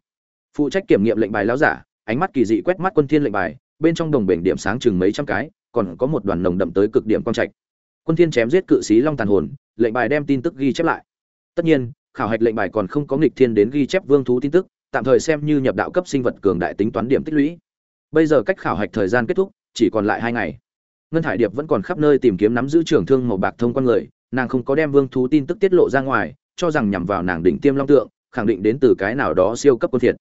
Phụ trách kiểm nghiệm lệnh bài lão giả, ánh mắt kỳ dị quét mắt quân thiên lệnh bài, bên trong đồng bể điểm sáng chừng mấy trăm cái, còn có một đoàn nồng đậm tới cực điểm quang trạch. Quân thiên chém giết cự sĩ long tàn hồn, lệnh bài đem tin tức ghi chép lại. Tất nhiên khảo hạch lệnh bài còn không có nghịch thiên đến ghi chép vương thú tin tức, tạm thời xem như nhập đạo cấp sinh vật cường đại tính toán điểm tích lũy. Bây giờ cách khảo hạch thời gian kết thúc, chỉ còn lại hai ngày. Ngân hải điệp vẫn còn khắp nơi tìm kiếm nắm giữ trưởng thương màu bạc thông quan người, nàng không có đem vương thú tin tức tiết lộ ra ngoài, cho rằng nhằm vào nàng đỉnh tiêm long tượng, khẳng định đến từ cái nào đó siêu cấp quân thiệt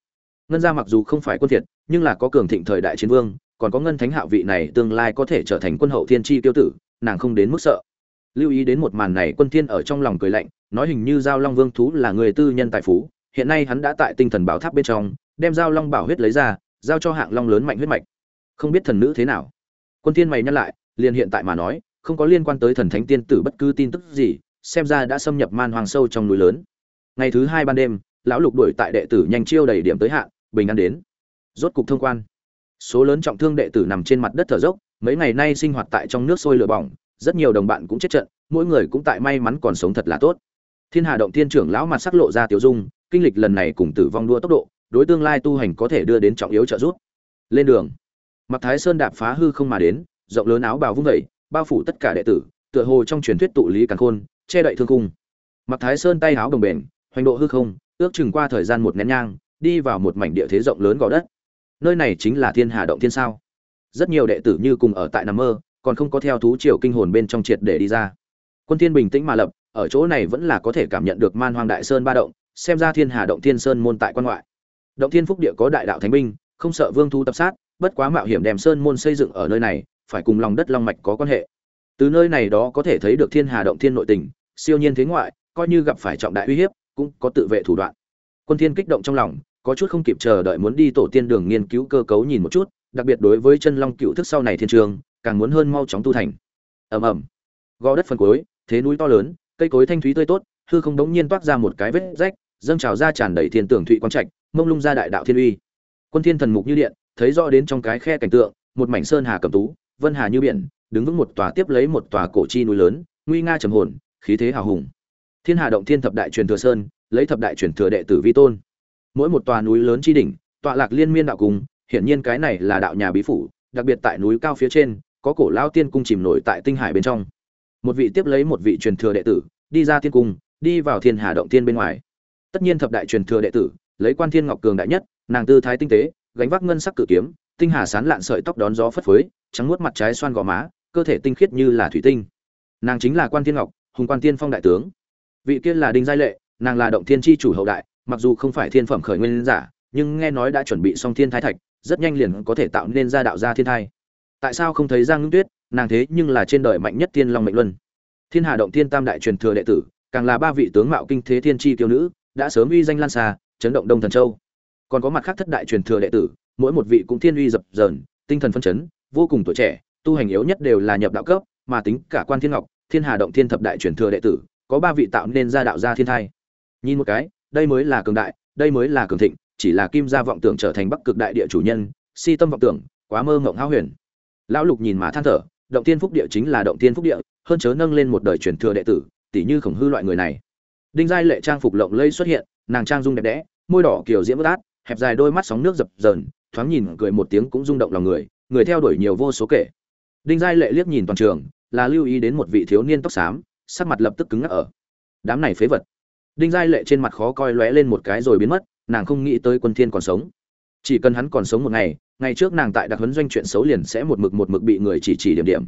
ngân gia mặc dù không phải quân thiệt nhưng là có cường thịnh thời đại chiến vương, còn có ngân thánh hạo vị này tương lai có thể trở thành quân hậu thiên tri tiêu tử, nàng không đến mức sợ lưu ý đến một màn này, quân thiên ở trong lòng cười lạnh, nói hình như giao long vương thú là người tư nhân tài phú, hiện nay hắn đã tại tinh thần bảo tháp bên trong, đem giao long bảo huyết lấy ra, giao cho hạng long lớn mạnh huyết mạch. Không biết thần nữ thế nào. Quân thiên mày nhăn lại, liền hiện tại mà nói, không có liên quan tới thần thánh tiên tử bất cứ tin tức gì, xem ra đã xâm nhập man hoàng sâu trong núi lớn. Ngày thứ hai ban đêm, lão lục đuổi tại đệ tử nhanh chiêu đầy điểm tới hạn, bình an đến. Rốt cục thông quan. Số lớn trọng thương đệ tử nằm trên mặt đất thở dốc, mấy ngày nay sinh hoạt tại trong nước sôi lửa bỏng rất nhiều đồng bạn cũng chết trận, mỗi người cũng tại may mắn còn sống thật là tốt. Thiên hà động thiên trưởng lão mặt sắc lộ ra tiểu dung, kinh lịch lần này cùng tử vong đua tốc độ, đối tương lai tu hành có thể đưa đến trọng yếu trợ giúp. Lên đường. Mặc thái sơn đạp phá hư không mà đến, rộng lớn áo bào vung vẩy bao phủ tất cả đệ tử, tựa hồ trong truyền thuyết tụ lý càn khôn, che đậy thương cung mặc thái sơn tay áo đồng bền, hoành độ hư không, ước chừng qua thời gian một nén nhang, đi vào một mảnh địa thế rộng lớn gò đất. Nơi này chính là thiên hà động thiên sao? Rất nhiều đệ tử như cùng ở tại nằm mơ còn không có theo thú triều kinh hồn bên trong triệt để đi ra. Quân thiên bình tĩnh mà lập, ở chỗ này vẫn là có thể cảm nhận được man hoang đại sơn ba động, xem ra thiên hà động thiên sơn môn tại quan ngoại. Động thiên phúc địa có đại đạo thánh binh, không sợ vương thu tập sát, bất quá mạo hiểm đem sơn môn xây dựng ở nơi này, phải cùng lòng đất long mạch có quan hệ. Từ nơi này đó có thể thấy được thiên hà động thiên nội tình, siêu nhiên thế ngoại, coi như gặp phải trọng đại uy hiếp, cũng có tự vệ thủ đoạn. Quân thiên kích động trong lòng, có chút không kịp chờ đợi muốn đi tổ tiên đường nghiên cứu cơ cấu nhìn một chút, đặc biệt đối với chân long cựu thức sau này thiên trường càng muốn hơn mau chóng tu thành. Ầm ầm. Gò đất phần cuối, thế núi to lớn, cây cối thanh thúy tươi tốt, hư không đống nhiên toát ra một cái vết rách, dâng trào ra tràn đầy thiên tưởng thụy quang trạch, mông lung ra đại đạo thiên uy. Quân thiên thần mục như điện, thấy rõ đến trong cái khe cảnh tượng, một mảnh sơn hà cầm tú, vân hà như biển, đứng vững một tòa tiếp lấy một tòa cổ chi núi lớn, nguy nga trầm hồn, khí thế hào hùng. Thiên hà động thiên thập đại truyền thừa sơn, lấy thập đại truyền thừa đệ tử vi tôn. Mỗi một tòa núi lớn chi đỉnh, tọa lạc liên miên đạo cùng, hiển nhiên cái này là đạo nhà bí phủ, đặc biệt tại núi cao phía trên có cổ lao tiên cung chìm nổi tại tinh hải bên trong. Một vị tiếp lấy một vị truyền thừa đệ tử, đi ra tiên cung, đi vào thiên hà động tiên bên ngoài. Tất nhiên thập đại truyền thừa đệ tử, lấy quan thiên ngọc cường đại nhất, nàng tư thái tinh tế, gánh vác ngân sắc cự kiếm, tinh hà sán lạn sợi tóc đón gió phất phới, trắng nuốt mặt trái xoan gò má, cơ thể tinh khiết như là thủy tinh. Nàng chính là quan thiên ngọc, hùng quan tiên phong đại tướng. Vị kia là đinh giai lệ, nàng là động thiên chi chủ hậu đại, mặc dù không phải thiên phẩm khởi nguyên giả, nhưng nghe nói đã chuẩn bị xong thiên thái thạch, rất nhanh liền có thể tạo nên ra đạo gia thiên thai tại sao không thấy giang ngưng tuyết? Nàng thế nhưng là trên đời mạnh nhất thiên long mệnh luân. Thiên hà động thiên tam đại truyền thừa đệ tử, càng là ba vị tướng mạo kinh thế thiên chi tiêu nữ, đã sớm uy danh lan xa, chấn động đông thần châu. Còn có mặt khác thất đại truyền thừa đệ tử, mỗi một vị cũng thiên uy dập dờn, tinh thần phân chấn, vô cùng tuổi trẻ, tu hành yếu nhất đều là nhập đạo cấp, mà tính cả quan thiên ngọc, thiên hà động thiên thập đại truyền thừa đệ tử, có ba vị tạo nên ra đạo gia thiên thai. Nhìn một cái, đây mới là cường đại, đây mới là cường thịnh, chỉ là kim gia vọng tưởng trở thành bắc cực đại địa chủ nhân, si tâm vọng tưởng, quá mơ ngộng hao huyền lão lục nhìn mà than thở, động tiên phúc địa chính là động tiên phúc địa, hơn chớ nâng lên một đời truyền thừa đệ tử tỷ như khổng hư loại người này. Đinh giai lệ trang phục lộng lây xuất hiện, nàng trang dung đẹp đẽ, môi đỏ kiểu diễm bất át, hẹp dài đôi mắt sóng nước dập dờn, thoáng nhìn cười một tiếng cũng rung động lòng người người theo đuổi nhiều vô số kể. Đinh giai lệ liếc nhìn toàn trường, là lưu ý đến một vị thiếu niên tóc xám, sắc mặt lập tức cứng ngắc ở. Đám này phế vật. Đinh giai lệ trên mặt khó coi lóe lên một cái rồi biến mất, nàng không nghĩ tới quân thiên còn sống. Chỉ cần hắn còn sống một ngày ngày trước nàng tại đặc huấn doanh chuyện xấu liền sẽ một mực một mực bị người chỉ chỉ điểm điểm.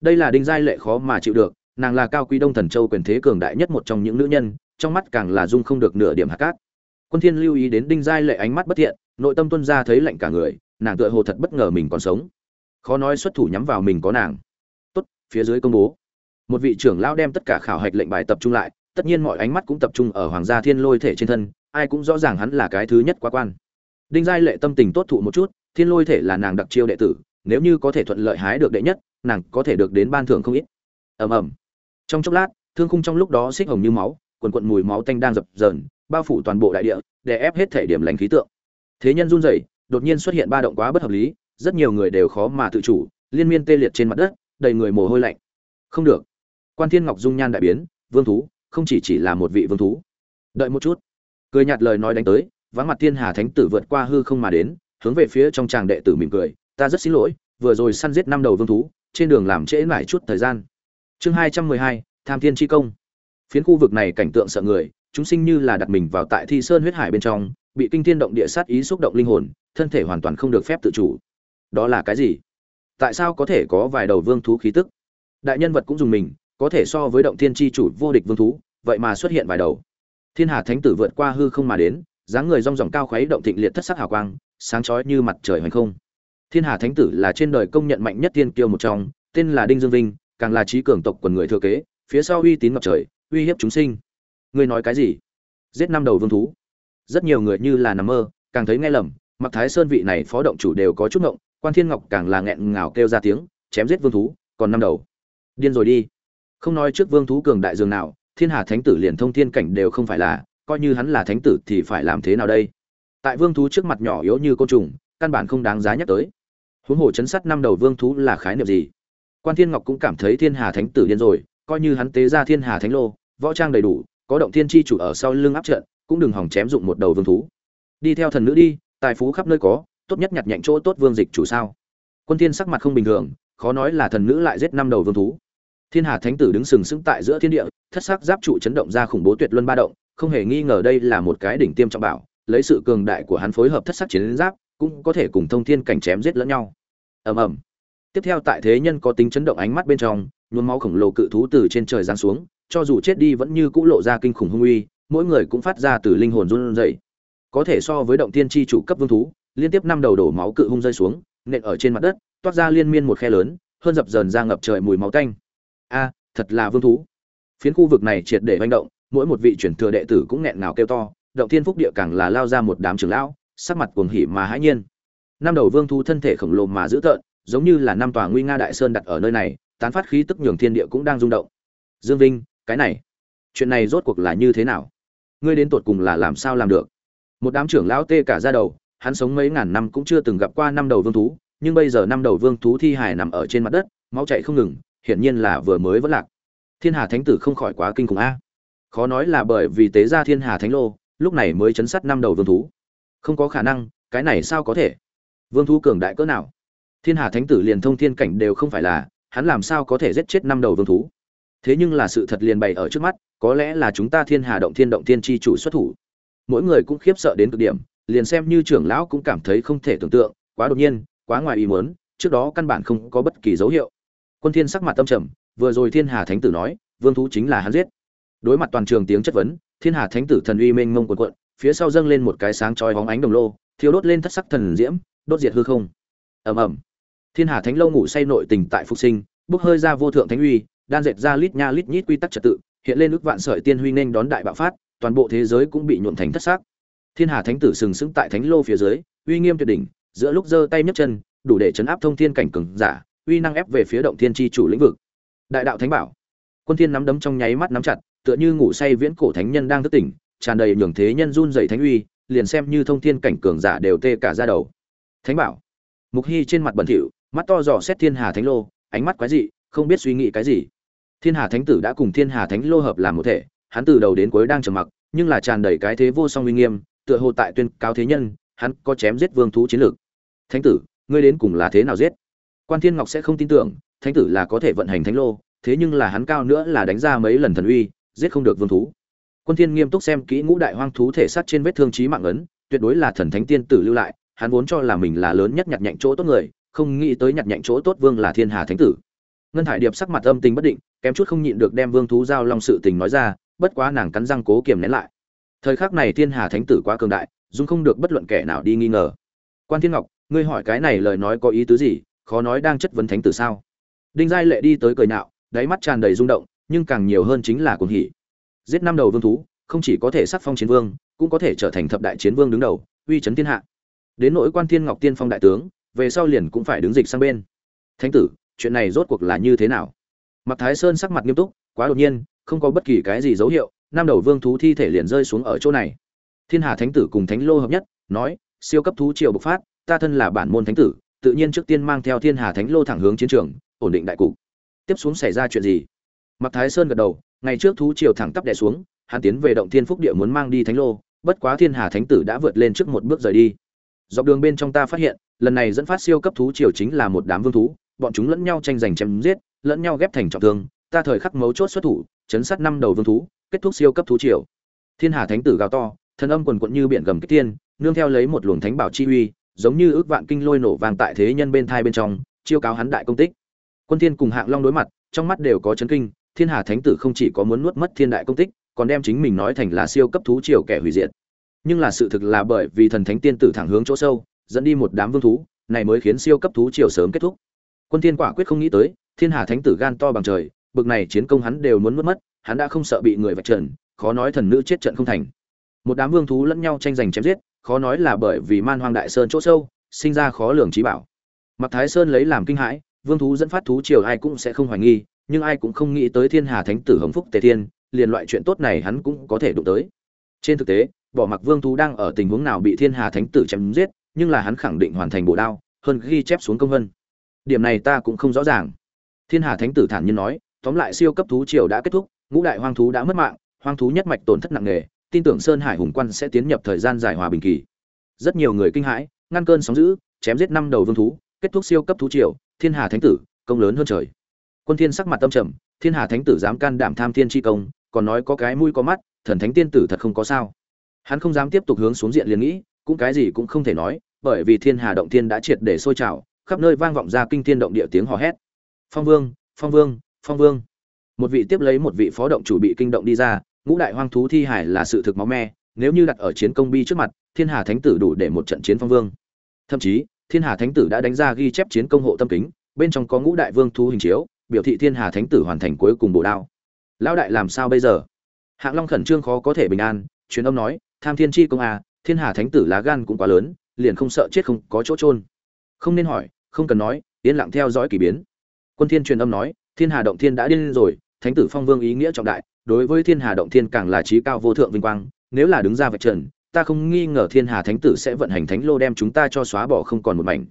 Đây là đinh giai lệ khó mà chịu được, nàng là cao quý đông thần châu quyền thế cường đại nhất một trong những nữ nhân, trong mắt càng là dung không được nửa điểm hạt cát. Quân thiên lưu ý đến đinh giai lệ ánh mắt bất thiện, nội tâm tuân ra thấy lạnh cả người, nàng tựa hồ thật bất ngờ mình còn sống. Khó nói xuất thủ nhắm vào mình có nàng. Tốt, phía dưới công bố. Một vị trưởng lão đem tất cả khảo hạch lệnh bài tập trung lại, tất nhiên mọi ánh mắt cũng tập trung ở hoàng gia thiên lôi thể trên thân, ai cũng rõ ràng hắn là cái thứ nhất quá quan. Đinh giai lệ tâm tình tốt thụ một chút thiên lôi thể là nàng đặc chiêu đệ tử, nếu như có thể thuận lợi hái được đệ nhất, nàng có thể được đến ban thưởng không ít. Ầm ầm. Trong chốc lát, thương khung trong lúc đó xích hồng như máu, quần quận mùi máu tanh đang dập dờn, bao phủ toàn bộ đại địa để ép hết thể điểm lành khí tượng. Thế nhân run rẩy, đột nhiên xuất hiện ba động quá bất hợp lý, rất nhiều người đều khó mà tự chủ, liên miên tê liệt trên mặt đất, đầy người mồ hôi lạnh. Không được. Quan thiên ngọc dung nhan đại biến, vương thú, không chỉ chỉ là một vị vương thú. Đợi một chút. Cười nhạt lời nói đánh tới, vắng mặt thiên hà thánh tử vượt qua hư không mà đến hướng về phía trong tràng đệ tử mỉm cười, ta rất xin lỗi, vừa rồi săn giết năm đầu vương thú, trên đường làm trễ nải chút thời gian. Chương hai trăm mười hai, tham thiên chi công. Phiến khu vực này cảnh tượng sợ người, chúng sinh như là đặt mình vào tại thi sơn huyết hải bên trong, bị kinh thiên động địa sát ý xúc động linh hồn, thân thể hoàn toàn không được phép tự chủ. Đó là cái gì? Tại sao có thể có vài đầu vương thú khí tức? Đại nhân vật cũng dùng mình, có thể so với động thiên chi chủ vô địch vương thú, vậy mà xuất hiện vài đầu. Thiên hà thánh tử vượt qua hư không mà đến, dáng người rong ròng cao khuấy, động thịnh liệt thất sắc hào quang sáng chói như mặt trời hoành không. Thiên hà thánh tử là trên đời công nhận mạnh nhất tiên kiêu một trong, tên là đinh dương vinh, càng là trí cường tộc quần người thừa kế, phía sau uy tín ngập trời, uy hiếp chúng sinh. Ngươi nói cái gì? Giết năm đầu vương thú. Rất nhiều người như là nằm mơ, càng thấy nghe lầm mặc thái sơn vị này phó động chủ đều có chút ngộng, quan thiên ngọc càng là nghẹn ngào kêu ra tiếng, chém giết vương thú, còn năm đầu. Điên rồi đi. Không nói trước vương thú cường đại dường nào, thiên hà thánh tử liền thông thiên cảnh đều không phải là, coi như hắn là thánh tử thì phải làm thế nào đây? Tại vương thú trước mặt nhỏ yếu như côn trùng, căn bản không đáng giá nhắc tới. Huống hồ chấn sát năm đầu vương thú là khái niệm gì? Quan thiên ngọc cũng cảm thấy thiên hà thánh tử điên rồi, coi như hắn tế ra thiên hà thánh lô, võ trang đầy đủ, có động thiên chi chủ ở sau lưng áp trận, cũng đừng hỏng chém dụng một đầu vương thú. Đi theo thần nữ đi, tài phú khắp nơi có, tốt nhất nhặt nhạnh chỗ tốt vương dịch chủ sao? Quân thiên sắc mặt không bình thường, khó nói là thần nữ lại giết năm đầu vương thú. Thiên hà thánh tử đứng sừng sững tại giữa thiên địa, thất sắc giáp trụ chấn động ra khủng bố tuyệt luân ba động, không hề nghi ngờ đây là một cái đỉnh tiêm trọng bảo lấy sự cường đại của hắn phối hợp thất sắc chiến giáp, cũng có thể cùng thông thiên cảnh chém giết lẫn nhau. Ầm ầm. Tiếp theo tại thế nhân có tính chấn động ánh mắt bên trong, nhuốm máu khổng lồ cự thú từ trên trời giáng xuống, cho dù chết đi vẫn như cũ lộ ra kinh khủng hung uy, mỗi người cũng phát ra từ linh hồn run rẩy. Có thể so với động thiên chi chủ cấp vương thú, liên tiếp năm đầu đổ máu cự hung rơi xuống, nện ở trên mặt đất, toát ra liên miên một khe lớn, hơn dập dờn ra ngập trời mùi máu tanh. A, thật là vương thú. Phiến khu vực này triệt để manh động, mỗi một vị chuyển thừa đệ tử cũng nghẹn ngào kêu to động thiên phúc địa càng là lao ra một đám trưởng lão, sắc mặt cuồng hỉ mà hãi nhiên. Năm đầu vương thú thân thể khổng lồ mà dữ tợn, giống như là năm tòa nguy nga đại sơn đặt ở nơi này, tán phát khí tức nhường thiên địa cũng đang rung động. Dương vinh, cái này, chuyện này rốt cuộc là như thế nào? Ngươi đến tột cùng là làm sao làm được? Một đám trưởng lão tê cả ra đầu, hắn sống mấy ngàn năm cũng chưa từng gặp qua năm đầu vương thú, nhưng bây giờ năm đầu vương thú thi hài nằm ở trên mặt đất, máu chạy không ngừng, hiển nhiên là vừa mới vẫn lạc. Thiên hà thánh tử không khỏi quá kinh khủng a. Khó nói là bởi vì tế ra thiên hà thánh lô lúc này mới chấn sát năm đầu vương thú. Không có khả năng, cái này sao có thể? Vương thú cường đại cỡ nào? Thiên hà thánh tử liền thông thiên cảnh đều không phải là, hắn làm sao có thể giết chết năm đầu vương thú? Thế nhưng là sự thật liền bày ở trước mắt, có lẽ là chúng ta thiên hà động thiên động thiên tri chủ xuất thủ. Mỗi người cũng khiếp sợ đến cực điểm, liền xem như trưởng lão cũng cảm thấy không thể tưởng tượng, quá đột nhiên, quá ngoài ý muốn, trước đó căn bản không có bất kỳ dấu hiệu. Quân thiên sắc mặt tâm trầm, vừa rồi thiên hà thánh tử nói, vương thú chính là hắn giết. Đối mặt toàn trường tiếng chất vấn thiên hà thánh tử thần uy mênh mông cuộn cuộn, phía sau dâng lên một cái sáng chói hóng ánh đồng lô, thiêu đốt lên thất sắc thần diễm, đốt diệt hư không. Ầm ầm. Thiên hà thánh lâu ngủ say nội tình tại phục sinh, bốc hơi ra vô thượng thánh uy, đan dệt ra lít nha lít nhít quy tắc trật tự, hiện lên ước vạn sợi tiên huy nên đón đại bạo phát, toàn bộ thế giới cũng bị nhuộm thành thất sắc. Thiên hà thánh tử sừng sững tại thánh lô phía dưới, uy nghiêm tuyệt đỉnh, giữa lúc giơ tay nhấc chân, đủ để chấn áp thông thiên cảnh cường giả, uy năng ép về phía động thiên chi chủ lĩnh vực. Đại đạo thánh bảo. Quân thiên nắm đấm trong nháy mắt nắm chặt tựa như ngủ say viễn cổ thánh nhân đang thức tỉnh, tràn đầy nhường thế nhân run rẩy thánh uy, liền xem như thông thiên cảnh cường giả đều tê cả da đầu. Thánh bảo. Mục hy trên mặt bẩn thỉu, mắt to dò xét thiên hà thánh lô, ánh mắt quái dị, không biết suy nghĩ cái gì. Thiên hà thánh tử đã cùng thiên hà thánh lô hợp làm một thể, hắn từ đầu đến cuối đang trầm mặc, nhưng là tràn đầy cái thế vô song uy nghiêm, tựa hồ tại tuyên cáo thế nhân, hắn có chém giết vương thú chiến lược. Thánh tử, ngươi đến cùng là thế nào giết? Quan thiên ngọc sẽ không tin tưởng, thánh tử là có thể vận hành thánh lô, thế nhưng là hắn cao nữa là đánh ra mấy lần thần uy giết không được vương thú. Quân thiên nghiêm túc xem kỹ ngũ đại hoang thú thể xác trên vết thương chí mạng ấn, tuyệt đối là thần thánh tiên tử lưu lại, hắn vốn cho là mình là lớn nhất nhặt nhạnh chỗ tốt người, không nghĩ tới nhặt nhạnh chỗ tốt vương là thiên hà thánh tử. Ngân hải điệp sắc mặt âm tình bất định, kém chút không nhịn được đem vương thú giao long sự tình nói ra, bất quá nàng cắn răng cố kiềm nén lại. Thời khắc này thiên hà thánh tử quá cường đại, dung không được bất luận kẻ nào đi nghi ngờ. Quan thiên ngọc, ngươi hỏi cái này lời nói có ý tứ gì? Khó nói đang chất vấn thánh tử sao? Đinh giai lệ đi tới cười nạo đáy mắt tràn đầy rung động nhưng càng nhiều hơn chính là cuồng hỉ. Giết năm đầu vương thú, không chỉ có thể sắc phong chiến vương, cũng có thể trở thành thập đại chiến vương đứng đầu, uy chấn thiên hạ. Đến nỗi quan thiên ngọc tiên phong đại tướng, về sau liền cũng phải đứng dịch sang bên. Thánh tử, chuyện này rốt cuộc là như thế nào? Mặt thái sơn sắc mặt nghiêm túc, quá đột nhiên, không có bất kỳ cái gì dấu hiệu, năm đầu vương thú thi thể liền rơi xuống ở chỗ này. Thiên hà thánh tử cùng thánh lô hợp nhất, nói, siêu cấp thú triều bộc phát, ta thân là bản môn thánh tử, tự nhiên trước tiên mang theo thiên hà thánh lô thẳng hướng chiến trường, ổn định đại cục. Tiếp xuống xảy ra chuyện gì? Mạc thái sơn gật đầu, ngày trước thú triều thẳng tắp đè xuống, hắn tiến về động thiên phúc địa muốn mang đi thánh lô, bất quá thiên hà thánh tử đã vượt lên trước một bước rời đi. Dọc đường bên trong ta phát hiện, lần này dẫn phát siêu cấp thú triều chính là một đám vương thú, bọn chúng lẫn nhau tranh giành chém giết, lẫn nhau ghép thành trọng thương, ta thời khắc mấu chốt xuất thủ, chấn sát năm đầu vương thú, kết thúc siêu cấp thú triều. Thiên hà thánh tử gào to thân âm quần quật như biển gầm kích tiên nương theo lấy một luồng thánh bảo chi uy, giống như ước vạn kinh lôi nổ vàng tại thế nhân bên thai bên trong, chiêu cáo hắn đại công tích. Quân thiên cùng hạng long đối mặt, trong mắt đều có chấn kinh thiên hà thánh tử không chỉ có muốn nuốt mất thiên đại công tích, còn đem chính mình nói thành là siêu cấp thú triều kẻ hủy diệt. Nhưng là sự thực là bởi vì thần thánh tiên tử thẳng hướng chỗ sâu, dẫn đi một đám vương thú, này mới khiến siêu cấp thú triều sớm kết thúc. Quân thiên quả quyết không nghĩ tới, thiên hà thánh tử gan to bằng trời, bực này chiến công hắn đều muốn mất mất, hắn đã không sợ bị người vạch trần, khó nói thần nữ chết trận không thành. Một đám vương thú lẫn nhau tranh giành chém giết, khó nói là bởi vì man hoang đại sơn chỗ sâu, sinh ra khó lường trí bảo. Mặc thái sơn lấy làm kinh hãi, vương thú dẫn phát thú triều ai cũng sẽ không hoài nghi nhưng ai cũng không nghĩ tới thiên hà thánh tử hồng phúc tề thiên, liền loại chuyện tốt này hắn cũng có thể đụng tới. Trên thực tế, bỏ mặc vương thú đang ở tình huống nào bị thiên hà thánh tử chém giết, nhưng là hắn khẳng định hoàn thành bộ đao, hơn ghi chép xuống công vân. Điểm này ta cũng không rõ ràng. Thiên hà thánh tử thản nhiên nói, tóm lại siêu cấp thú triều đã kết thúc, ngũ đại hoang thú đã mất mạng, hoang thú nhất mạch tổn thất nặng nề, tin tưởng sơn hải hùng quan sẽ tiến nhập thời gian dài hòa bình kỳ. Rất nhiều người kinh hãi, ngăn cơn sóng dữ, chém giết năm đầu vương thú, kết thúc siêu cấp thú triều, thiên hà thánh tử, công lớn hơn trời quân thiên sắc mặt tâm trầm, thiên hà thánh tử dám can đảm tham thiên chi công, còn nói có cái mũi có mắt, thần thánh tiên tử thật không có sao. Hắn không dám tiếp tục hướng xuống diện liền nghĩ, cũng cái gì cũng không thể nói, bởi vì thiên hà động thiên đã triệt để sôi trào, khắp nơi vang vọng ra kinh thiên động địa tiếng hò hét. Phong vương phong vương phong vương. Một vị tiếp lấy một vị phó động chủ bị kinh động đi ra, ngũ đại hoang thú thi hải là sự thực máu me, nếu như đặt ở chiến công bi trước mặt, thiên hà thánh tử đủ để một trận chiến phong vương. Thậm chí, thiên hà thánh tử đã đánh ra ghi chép chiến công hộ tâm kính, bên trong có ngũ đại vương thú hình chiếu biểu thị thiên hà thánh tử hoàn thành cuối cùng bổ đao. Lão đại làm sao bây giờ? Hạng long khẩn trương khó có thể bình an, truyền âm nói, tham thiên chi công à thiên hà thánh tử lá gan cũng quá lớn, liền không sợ chết không có chỗ trôn không nên hỏi, không cần nói, yên lặng theo dõi kỳ biến. Quân thiên truyền âm nói, thiên hà động thiên đã điên rồi, thánh tử phong vương ý nghĩa trọng đại, đối với thiên hà động thiên càng là trí cao vô thượng vinh quang, nếu là đứng ra vạch trần, ta không nghi ngờ thiên hà thánh tử sẽ vận hành thánh lô đem chúng ta cho xóa bỏ không còn một mảnh.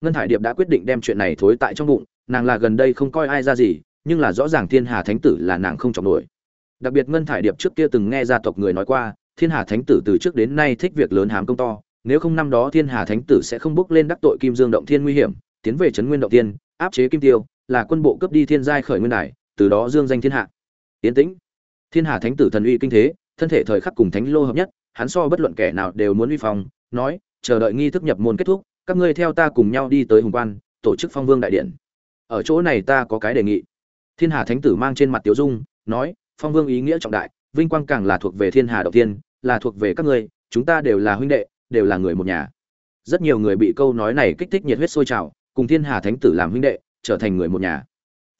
Ngân hải điệp đã quyết định đem chuyện này thối tại trong bụng nàng là gần đây không coi ai ra gì nhưng là rõ ràng thiên hà thánh tử là nàng không trọng nổi. Đặc biệt ngân thải điệp trước kia từng nghe gia tộc người nói qua thiên hà thánh tử từ trước đến nay thích việc lớn hám công to nếu không năm đó thiên hà thánh tử sẽ không bước lên đắc tội kim dương động thiên nguy hiểm tiến về trấn nguyên động Tiên, áp chế kim tiêu là quân bộ cướp đi thiên giai khởi nguyên đài từ đó dương danh thiên hạ. Tiến tĩnh. Thiên hà thánh tử thần uy kinh thế thân thể thời khắc cùng thánh lô hợp nhất hắn so bất luận kẻ nào đều muốn uy phong nói chờ đợi nghi thức nhập môn kết thúc các ngươi theo ta cùng nhau đi tới hùng quan tổ chức phong vương đại điện ở chỗ này ta có cái đề nghị. Thiên hà thánh tử mang trên mặt tiểu dung, nói, phong vương ý nghĩa trọng đại, vinh quang càng là thuộc về thiên hà đầu tiên là thuộc về các ngươi, chúng ta đều là huynh đệ, đều là người một nhà. Rất nhiều người bị câu nói này kích thích nhiệt huyết sôi trào, cùng thiên hà thánh tử làm huynh đệ, trở thành người một nhà.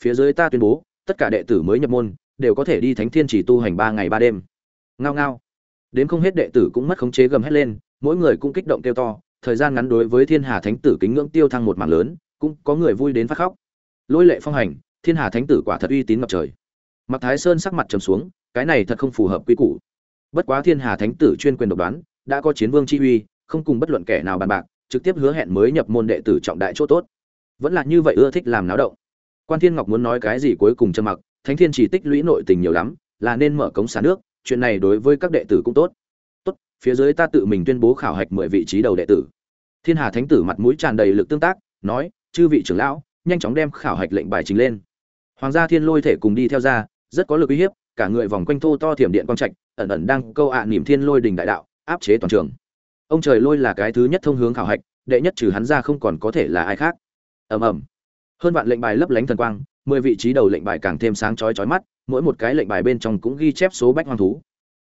Phía dưới ta tuyên bố, tất cả đệ tử mới nhập môn, đều có thể đi thánh thiên chỉ tu hành ba ngày ba đêm. Ngao ngao. Đến không hết đệ tử cũng mất khống chế gầm hết lên, mỗi người cũng kích động kêu to, thời gian ngắn đối với thiên hà thánh tử kính ngưỡng tiêu thăng một mảng lớn, cũng có người vui đến phát khóc lôi lệ phong hành, thiên hà thánh tử quả thật uy tín ngập trời. Mặc thái sơn sắc mặt trầm xuống, cái này thật không phù hợp quy củ. Bất quá thiên hà thánh tử chuyên quyền độc đoán, đã có chiến vương chi uy, không cùng bất luận kẻ nào bàn bạc, trực tiếp hứa hẹn mới nhập môn đệ tử trọng đại chỗ tốt. Vẫn là như vậy ưa thích làm náo động. Quan thiên ngọc muốn nói cái gì cuối cùng trầm mặc, thánh thiên chỉ tích lũy nội tình nhiều lắm, là nên mở cống xả nước, chuyện này đối với các đệ tử cũng tốt. Tốt, phía dưới ta tự mình tuyên bố khảo hạch mười vị trí đầu đệ tử. Thiên hà thánh tử mặt mũi tràn đầy lực tương tác, nói, chư vị trưởng lão nhanh chóng đem khảo hạch lệnh bài trình lên. Hoàng gia thiên lôi thể cùng đi theo ra, rất có lực uy hiếp, cả người vòng quanh thô to thiểm điện quang trạch, ẩn ẩn đang câu ạ niềm thiên lôi đình đại đạo, áp chế toàn trường. Ông trời lôi là cái thứ nhất thông hướng khảo hạch, đệ nhất trừ hắn ra không còn có thể là ai khác. Ầm ầm. Hơn vạn lệnh bài lấp lánh thần quang, mười vị trí đầu lệnh bài càng thêm sáng chói chói mắt, mỗi một cái lệnh bài bên trong cũng ghi chép số bách hoang thú.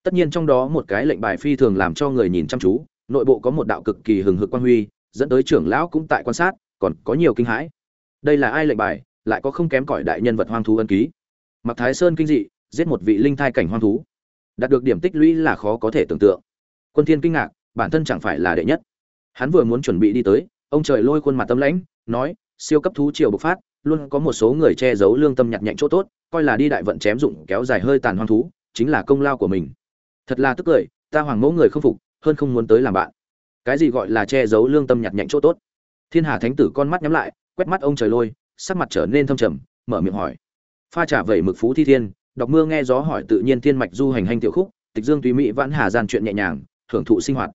Tất nhiên trong đó một cái lệnh bài phi thường làm cho người nhìn chăm chú, nội bộ có một đạo cực kỳ hừng hực quang huy, dẫn tới trưởng lão cũng tại quan sát, còn có nhiều kinh hãi đây là ai lệnh bài, lại có không kém cỏi đại nhân vật hoang thú ân ký. Mặc thái sơn kinh dị, giết một vị linh thai cảnh hoang thú. Đạt được điểm tích lũy là khó có thể tưởng tượng. Quân thiên kinh ngạc, bản thân chẳng phải là đệ nhất. Hắn vừa muốn chuẩn bị đi tới, ông trời lôi khuôn mặt tâm lãnh, nói, siêu cấp thú triều bộc phát, luôn có một số người che giấu lương tâm nhặt nhạnh chỗ tốt, coi là đi đại vận chém dụng kéo dài hơi tàn hoang thú, chính là công lao của mình. Thật là tức cười, ta hoàng mẫu người không phục, hơn không muốn tới làm bạn. Cái gì gọi là che giấu lương tâm nhặt nhạnh chỗ tốt? Thiên hà thánh tử con mắt nhắm lại quét mắt ông trời lôi, sắc mặt trở nên thâm trầm, mở miệng hỏi. Pha trả vẩy mực phú thi thiên, đọc mưa nghe gió hỏi tự nhiên thiên mạch du hành hành tiểu khúc, tịch dương tùy mỹ vãn hà gian chuyện nhẹ nhàng, hưởng thụ sinh hoạt.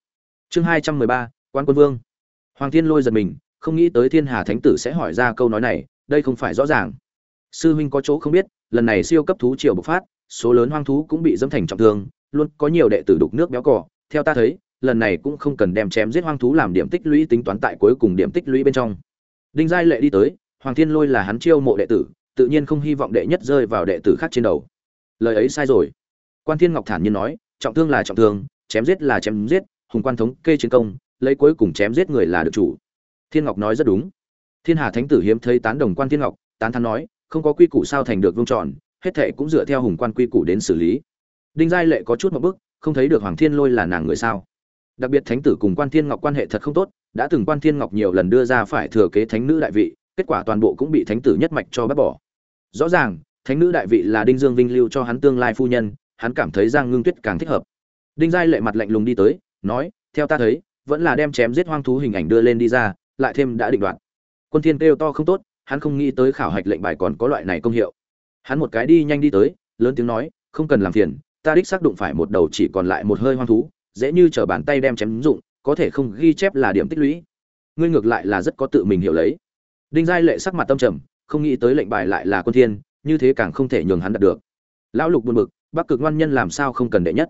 Chương hai trăm mười ba, quan quân vương. Hoàng thiên lôi giật mình, không nghĩ tới thiên hà thánh tử sẽ hỏi ra câu nói này, đây không phải rõ ràng. Sư huynh có chỗ không biết, lần này siêu cấp thú triều bộc phát, số lớn hoang thú cũng bị dẫm thành trọng thương, luôn có nhiều đệ tử đục nước béo cỏ theo ta thấy, lần này cũng không cần đem chém giết hoang thú làm điểm tích lũy tính toán tại cuối cùng điểm tích lũy bên trong đinh giai lệ đi tới, hoàng thiên lôi là hắn chiêu mộ đệ tử, tự nhiên không hy vọng đệ nhất rơi vào đệ tử khác trên đầu. Lời ấy sai rồi. Quan thiên ngọc thản nhiên nói, trọng thương là trọng thương, chém giết là chém giết, hùng quan thống kê chiến công, lấy cuối cùng chém giết người là được chủ. Thiên ngọc nói rất đúng. Thiên hà thánh tử hiếm thấy tán đồng quan thiên ngọc, tán thán nói, không có quy củ sao thành được vương tròn hết thệ cũng dựa theo hùng quan quy củ đến xử lý. Đinh giai lệ có chút một bức không thấy được hoàng thiên lôi là nàng người sao. Đặc biệt thánh tử cùng quan thiên ngọc quan hệ thật không tốt đã từng quan thiên ngọc nhiều lần đưa ra phải thừa kế thánh nữ đại vị, kết quả toàn bộ cũng bị thánh tử nhất mạch cho bác bỏ. Rõ ràng, thánh nữ đại vị là đinh dương vinh lưu cho hắn tương lai phu nhân, hắn cảm thấy giang ngưng tuyết càng thích hợp. Đinh giai lệ mặt lạnh lùng đi tới, nói, theo ta thấy, vẫn là đem chém giết hoang thú hình ảnh đưa lên đi ra, lại thêm đã định đoạt. Quân thiên kêu to không tốt, hắn không nghĩ tới khảo hạch lệnh bài còn có loại này công hiệu. Hắn một cái đi nhanh đi tới, lớn tiếng nói, không cần làm phiền, ta đích xác đụng phải một đầu chỉ còn lại một hơi hoang thú, dễ như trở bàn tay đem chém dụng có thể không ghi chép là điểm tích lũy. Ngươi ngược lại là rất có tự mình hiểu lấy. Đinh giai lệ sắc mặt tâm trầm, không nghĩ tới lệnh bài lại là quân thiên, như thế càng không thể nhường hắn đạt được. Lão lục buồn bực, bắc cực ngoan nhân làm sao không cần đệ nhất?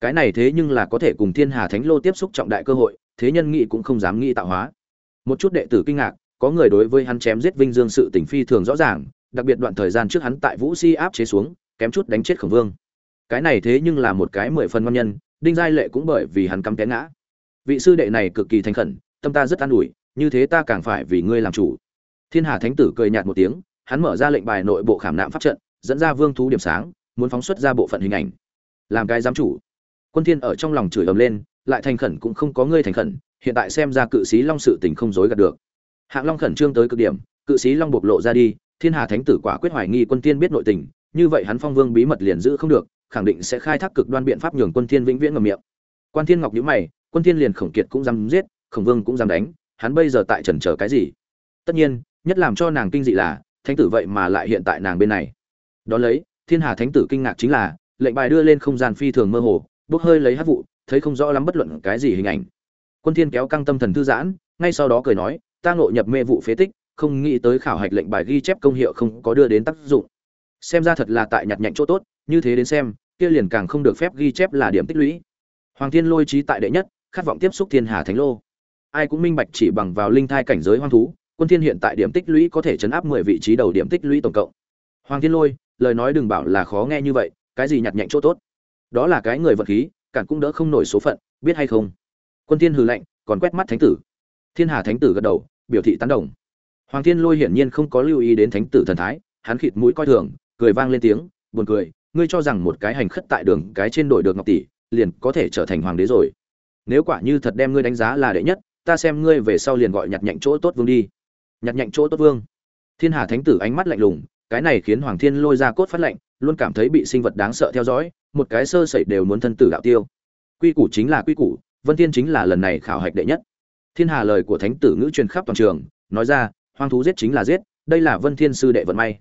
Cái này thế nhưng là có thể cùng thiên hà thánh lô tiếp xúc trọng đại cơ hội, thế nhân nghị cũng không dám nghĩ tạo hóa. Một chút đệ tử kinh ngạc, có người đối với hắn chém giết vinh dương sự tình phi thường rõ ràng, đặc biệt đoạn thời gian trước hắn tại vũ si áp chế xuống, kém chút đánh chết khổng vương. Cái này thế nhưng là một cái mười phần ngon nhân, đinh giai lệ cũng bởi vì hắn cắm té ngã vị sư đệ này cực kỳ thành khẩn, tâm ta rất an ủi, như thế ta càng phải vì ngươi làm chủ. Thiên hà thánh tử cười nhạt một tiếng, hắn mở ra lệnh bài nội bộ khảm nạm pháp trận, dẫn ra vương thú điểm sáng, muốn phóng xuất ra bộ phận hình ảnh. Làm cái giám chủ. Quân thiên ở trong lòng chửi ầm lên, lại thành khẩn cũng không có ngươi thành khẩn, hiện tại xem ra cự sĩ long sự tình không dối gạt được. Hạng long khẩn trương tới cực điểm, cự sĩ long bộc lộ ra đi, thiên hà thánh tử quả quyết hoài nghi quân thiên biết nội tình, như vậy hắn phong vương bí mật liền giữ không được, khẳng định sẽ khai thác cực đoan biện pháp nhường quân thiên vĩnh viễn ngậm miệng. Quan thiên ngọc nhíu mày quân thiên liền khổng kiệt cũng dám giết, khổng vương cũng dám đánh, hắn bây giờ tại trần chờ cái gì? Tất nhiên, nhất làm cho nàng kinh dị là, thánh tử vậy mà lại hiện tại nàng bên này. Đó lấy, thiên hà thánh tử kinh ngạc chính là, lệnh bài đưa lên không gian phi thường mơ hồ, bốc hơi lấy hát vụ, thấy không rõ lắm bất luận cái gì hình ảnh. Quân thiên kéo căng tâm thần thư giãn, ngay sau đó cười nói, ta ngộ nhập mê vụ phế tích, không nghĩ tới khảo hạch lệnh bài ghi chép công hiệu không có đưa đến tác dụng. Xem ra thật là tại nhặt nhạnh chỗ tốt, như thế đến xem, kia liền càng không được phép ghi chép là điểm tích lũy. Hoàng thiên lôi trí tại đệ nhất khát vọng tiếp xúc thiên hà thánh lô. Ai cũng minh bạch chỉ bằng vào linh thai cảnh giới hoang thú, quân thiên hiện tại điểm tích lũy có thể chấn áp 10 vị trí đầu điểm tích lũy tổng cộng. Hoàng thiên lôi, lời nói đừng bảo là khó nghe như vậy, cái gì nhặt nhạnh chỗ tốt? Đó là cái người vật khí, cản cũng đỡ không nổi số phận, biết hay không? Quân thiên hừ lạnh, còn quét mắt thánh tử. Thiên hà thánh tử gật đầu, biểu thị tán đồng. Hoàng thiên lôi hiển nhiên không có lưu ý đến thánh tử thần thái, hắn khịt mũi coi thường, cười vang lên tiếng, buồn cười, ngươi cho rằng một cái hành khất tại đường cái trên đổi được ngọc tỷ, liền có thể trở thành hoàng đế rồi nếu quả như thật đem ngươi đánh giá là đệ nhất, ta xem ngươi về sau liền gọi nhặt nhạnh chỗ tốt vương đi. Nhặt nhạnh chỗ tốt vương. Thiên hà thánh tử ánh mắt lạnh lùng, cái này khiến hoàng thiên lôi ra cốt phát lạnh, luôn cảm thấy bị sinh vật đáng sợ theo dõi, một cái sơ sẩy đều muốn thân tử đạo tiêu. Quy củ chính là quy củ, vân thiên chính là lần này khảo hạch đệ nhất. Thiên hà lời của thánh tử ngữ truyền khắp toàn trường, nói ra, hoang thú giết chính là giết, đây là vân thiên sư đệ vận may.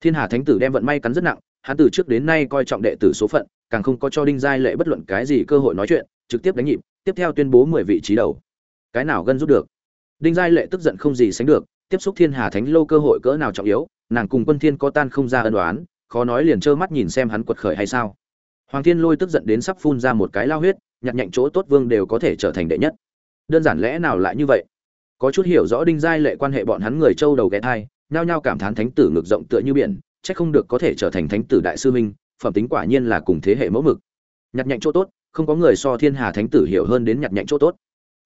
Thiên hà thánh tử đem vận may cắn rất nặng, hắn từ trước đến nay coi trọng đệ tử số phận, càng không có cho đinh giai lệ bất luận cái gì cơ hội nói chuyện trực tiếp đánh nhịp, tiếp theo tuyên bố mười vị trí đầu. Cái nào gân rút được? Đinh giai lệ tức giận không gì sánh được, tiếp xúc thiên hà thánh lâu cơ hội cỡ nào trọng yếu, nàng cùng quân thiên có tan không ra ân đoán khó nói liền trơ mắt nhìn xem hắn quật khởi hay sao. Hoàng thiên lôi tức giận đến sắp phun ra một cái lao huyết, nhặt nhạnh chỗ tốt vương đều có thể trở thành đệ nhất. Đơn giản lẽ nào lại như vậy? Có chút hiểu rõ đinh giai lệ quan hệ bọn hắn người châu đầu ghé thai, nhao nhao cảm thán thánh tử ngực rộng tựa như biển, chắc không được có thể trở thành thánh tử đại sư minh, phẩm tính quả nhiên là cùng thế hệ mẫu mực. Nhặt nhạnh chỗ tốt không có người so thiên hà thánh tử hiểu hơn đến nhặt nhạnh chỗ tốt.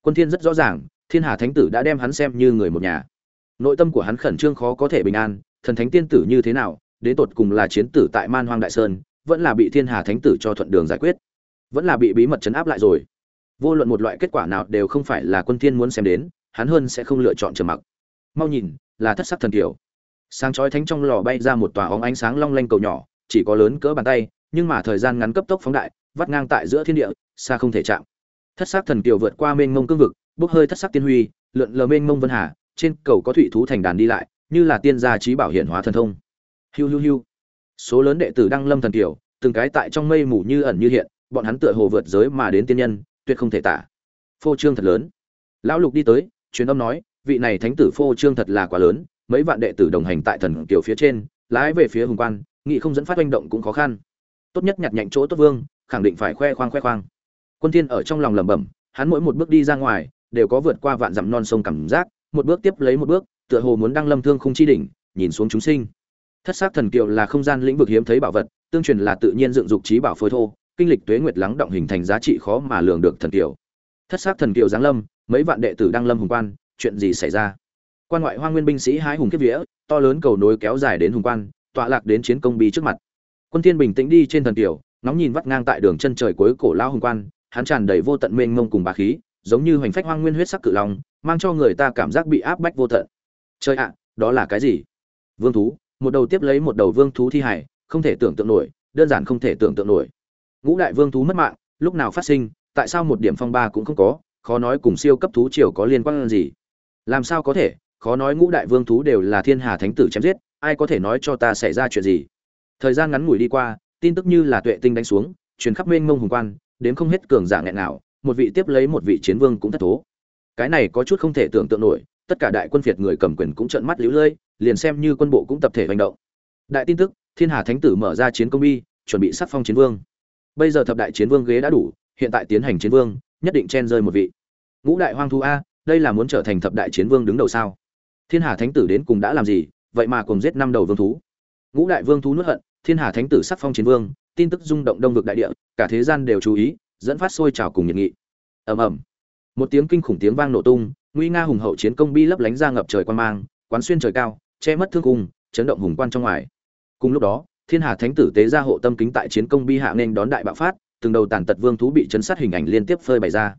Quân thiên rất rõ ràng, thiên hà thánh tử đã đem hắn xem như người một nhà. Nội tâm của hắn khẩn trương khó có thể bình an, thần thánh tiên tử như thế nào, đến tột cùng là chiến tử tại man hoang đại sơn, vẫn là bị thiên hà thánh tử cho thuận đường giải quyết, vẫn là bị bí mật chấn áp lại rồi. Vô luận một loại kết quả nào đều không phải là quân thiên muốn xem đến, hắn hơn sẽ không lựa chọn trầm mặc. Mau nhìn, là thất sắc thần kiều sáng chói thánh trong lò bay ra một tòa óng ánh sáng long lanh cầu nhỏ, chỉ có lớn cỡ bàn tay, nhưng mà thời gian ngắn cấp tốc phóng đại vắt ngang tại giữa thiên địa, xa không thể chạm. Thất sắc thần kiều vượt qua mênh mông cương vực, bốc hơi thất sắc tiên huy, lượn lờ mênh mông vân hà, trên cầu có thủy thú thành đàn đi lại, như là tiên gia trí bảo hiển hóa thần thông. Hiu hiu hiu. Số lớn đệ tử đăng lâm thần kiều, từng cái tại trong mây mù như ẩn như hiện, bọn hắn tựa hồ vượt giới mà đến tiên nhân, tuyệt không thể tả. Phô trương thật lớn. Lão lục đi tới, truyền âm nói, vị này thánh tử phô trương thật là quá lớn, mấy vạn đệ tử đồng hành tại thần kiều phía trên, lái về phía hùng quan, nghị không dẫn phát manh động cũng khó khăn. Tốt nhất nhặt nhạnh chỗ tốt vương khẳng định phải khoe khoang khoe khoang. Quân thiên ở trong lòng lẩm bẩm, hắn mỗi một bước đi ra ngoài, đều có vượt qua vạn dặm non sông cảm giác, một bước tiếp lấy một bước, tựa hồ muốn đăng lâm thương khung chi đỉnh, nhìn xuống chúng sinh. Thất sắc thần kiều là không gian lĩnh vực hiếm thấy bảo vật, tương truyền là tự nhiên dựng dục trí bảo phối thô, kinh lịch tuế nguyệt lắng động hình thành giá trị khó mà lường được thần kiều thất sắc thần kiều giáng lâm, mấy vạn đệ tử đăng lâm hùng quan, chuyện gì xảy ra? Quan ngoại hoa nguyên binh sĩ hái hùng kiếp vía, to lớn cầu nối kéo dài đến hùng quan, tọa lạc đến chiến công bi trước mặt. Quân thiên bình tĩnh đi trên thần kiều ngóng nhìn vắt ngang tại đường chân trời cuối cổ lao hùng quan, hắn tràn đầy vô tận mênh mông cùng bá khí, giống như hoành phách hoang nguyên huyết sắc cự long, mang cho người ta cảm giác bị áp bách vô tận. Trời ạ, đó là cái gì? Vương thú, một đầu tiếp lấy một đầu vương thú thi hải không thể tưởng tượng nổi, đơn giản không thể tưởng tượng nổi. Ngũ đại vương thú mất mạng, lúc nào phát sinh, tại sao một điểm phong ba cũng không có, khó nói cùng siêu cấp thú triều có liên quan gì? Làm sao có thể, khó nói ngũ đại vương thú đều là thiên hà thánh tử chém giết, ai có thể nói cho ta xảy ra chuyện gì? Thời gian ngắn ngủi đi qua tin tức như là tuệ tinh đánh xuống, truyền khắp mênh mông hùng quan, đến không hết cường giả nghẹn nào một vị tiếp lấy một vị chiến vương cũng thất thố. Cái này có chút không thể tưởng tượng nổi, tất cả đại quân phiệt người cầm quyền cũng trợn mắt liễu lơi, liền xem như quân bộ cũng tập thể hành động. Đại tin tức, thiên hà thánh tử mở ra chiến công bi, chuẩn bị sát phong chiến vương. Bây giờ thập đại chiến vương ghế đã đủ, hiện tại tiến hành chiến vương, nhất định chen rơi một vị. Ngũ đại hoang thu a, đây là muốn trở thành thập đại chiến vương đứng đầu sao? Thiên hà thánh tử đến cùng đã làm gì, vậy mà cùng giết năm đầu vương thú. Ngũ đại vương thú nuốt hận thiên hà thánh tử sắc phong chiến vương, tin tức rung động đông vực đại địa, cả thế gian đều chú ý, dẫn phát sôi trào cùng nhiệt nghị. Ầm ầm. Một tiếng kinh khủng tiếng vang nổ tung, nguy nga hùng hậu chiến công bi lấp lánh ra ngập trời quan mang, quán xuyên trời cao, che mất thương cung, chấn động hùng quan trong ngoài. Cùng lúc đó, thiên hà thánh tử tế ra hộ tâm kính tại chiến công bi hạ nên đón đại bạo phát, từng đầu tàn tật vương thú bị chấn sát hình ảnh liên tiếp phơi bày ra.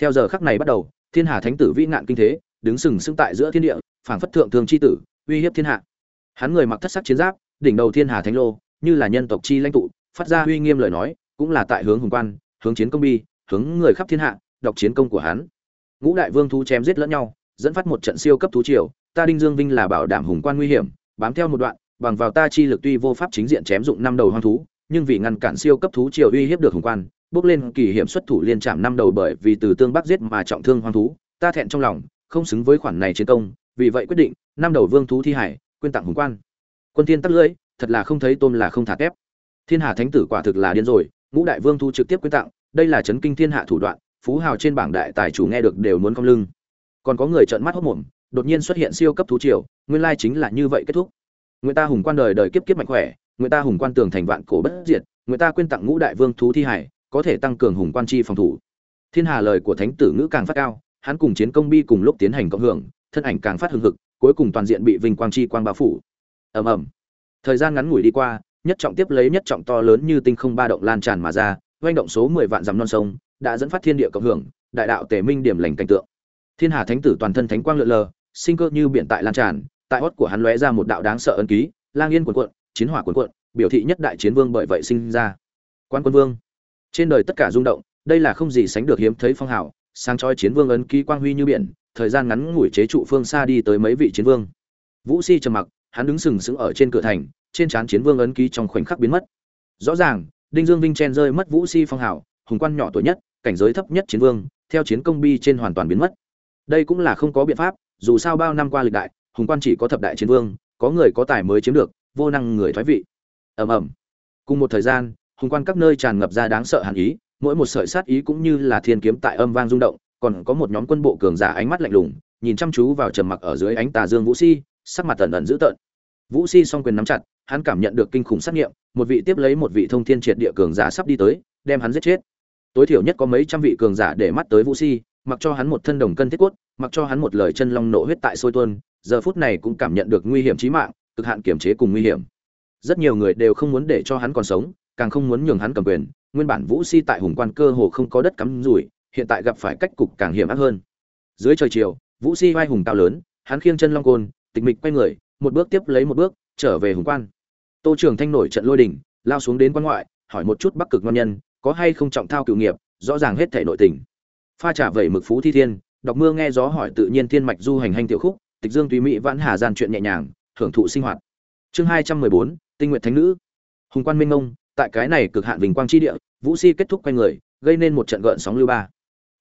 Theo giờ khắc này bắt đầu, thiên hà thánh tử vĩ ngạn kinh thế, đứng sừng sững tại giữa thiên địa, phảng phất thượng thường chi tử, uy hiếp thiên hạ. Hắn người mặc thất sắc chiến giáp đỉnh đầu thiên hà thánh lô, như là nhân tộc chi lãnh tụ, phát ra uy nghiêm lời nói, cũng là tại hướng hùng quan, hướng chiến công bi, hướng người khắp thiên hạ, đọc chiến công của hắn. Ngũ đại vương thú chém giết lẫn nhau, dẫn phát một trận siêu cấp thú triều, ta đinh dương vinh là bảo đảm hùng quan nguy hiểm, bám theo một đoạn, bằng vào ta chi lực tuy vô pháp chính diện chém dụng năm đầu hoang thú, nhưng vì ngăn cản siêu cấp thú triều uy hiếp được hùng quan, bước lên kỳ hiểm xuất thủ liên chạm năm đầu bởi vì từ tương bắc giết mà trọng thương hoang thú, ta thẹn trong lòng, không xứng với khoản này chiến công, vì vậy quyết định năm đầu vương thú thi hải, quyên tặng hùng quan quân thiên tắt lưỡi, thật là không thấy tôm là không thả kép thiên hà thánh tử quả thực là điên rồi, ngũ đại vương thu trực tiếp quyên tặng, đây là chấn kinh thiên hạ thủ đoạn, phú hào trên bảng đại tài chủ nghe được đều muốn cong lưng. Còn có người trợn mắt hốt mồm, đột nhiên xuất hiện siêu cấp thú triều, nguyên lai chính là như vậy kết thúc. Người ta hùng quan đời đời kiếp kiếp mạnh khỏe, người ta hùng quan tường thành vạn cổ bất diệt, người ta quyên tặng ngũ đại vương thú thi hải, có thể tăng cường hùng quan chi phòng thủ. Thiên hà lời của thánh tử ngữ càng phát cao, hắn cùng chiến công bi cùng lúc tiến hành cộng hưởng, thân ảnh càng phát hưng hực, cuối cùng toàn diện bị vinh quang chi quang bao phủ ầm ầm. Thời gian ngắn ngủi đi qua, nhất trọng tiếp lấy nhất trọng to lớn như tinh không ba động lan tràn mà ra doanh động số mười vạn dặm non sông, đã dẫn phát thiên địa cộng hưởng, đại đạo tề minh điểm lành cảnh tượng. Thiên hà thánh tử toàn thân thánh quang lượn lờ, sinh cơ như biển tại lan tràn, tại hót của hắn lóe ra một đạo đáng sợ ấn ký, lang yên cuộn cuộn, chiến hỏa cuộn cuộn, biểu thị nhất đại chiến vương bởi vậy sinh ra. Quan quân vương. Trên đời tất cả rung động, đây là không gì sánh được hiếm thấy phong hào sang chói chiến vương ấn ký quang huy như biển, thời gian ngắn ngủi chế trụ phương xa đi tới mấy vị chiến vương. Vũ si trầm mặc hắn đứng sừng sững ở trên cửa thành, trên trán chiến vương ấn ký trong khoảnh khắc biến mất. Rõ ràng, đinh dương vinh chen rơi mất vũ si phong hào, hùng quan nhỏ tuổi nhất, cảnh giới thấp nhất chiến vương, theo chiến công bi trên hoàn toàn biến mất. Đây cũng là không có biện pháp, dù sao bao năm qua lịch đại, hùng quan chỉ có thập đại chiến vương, có người có tài mới chiếm được, vô năng người thoái vị. Ầm ầm. Cùng một thời gian, hùng quan các nơi tràn ngập ra đáng sợ hàn ý, mỗi một sợi sát ý cũng như là thiên kiếm tại âm vang rung động, còn có một nhóm quân bộ cường giả ánh mắt lạnh lùng, nhìn chăm chú vào trầm mặc ở dưới ánh tà dương vũ si, sắc mặt tần ẩn dữ tợn vũ si song quyền nắm chặt hắn cảm nhận được kinh khủng sát nghiệm một vị tiếp lấy một vị thông thiên triệt địa cường giả sắp đi tới đem hắn giết chết. Tối thiểu nhất có mấy trăm vị cường giả để mắt tới vũ si mặc cho hắn một thân đồng cân thiết cốt, mặc cho hắn một lời chân long nộ huyết tại sôi tuôn giờ phút này cũng cảm nhận được nguy hiểm chí mạng cực hạn kiểm chế cùng nguy hiểm. Rất nhiều người đều không muốn để cho hắn còn sống càng không muốn nhường hắn cầm quyền nguyên bản vũ si tại hùng quan cơ hồ không có đất cắm rủi hiện tại gặp phải cách cục càng hiểm ác hơn. Dưới trời chiều vũ si vai hùng cao lớn hắn khiêng chân long côn tịch mịch quay người một bước tiếp lấy một bước, trở về hùng quan. Tô trường thanh nổi trận lôi đình, lao xuống đến quan ngoại, hỏi một chút bắc cực ngon nhân, có hay không trọng thao cựu nghiệp, rõ ràng hết thể nội tình. Pha trả vẩy mực phú thi thiên, đọc mưa nghe gió hỏi tự nhiên thiên mạch du hành hành tiểu khúc, tịch dương tùy mỹ vãn hà gian chuyện nhẹ nhàng hưởng thụ sinh hoạt. Chương hai trăm mười bốn, tinh nguyện thánh nữ. Hùng quan minh ngông tại cái này cực hạn vinh quang chi địa, vũ si kết thúc quanh người, gây nên một trận gợn sóng lưu ba.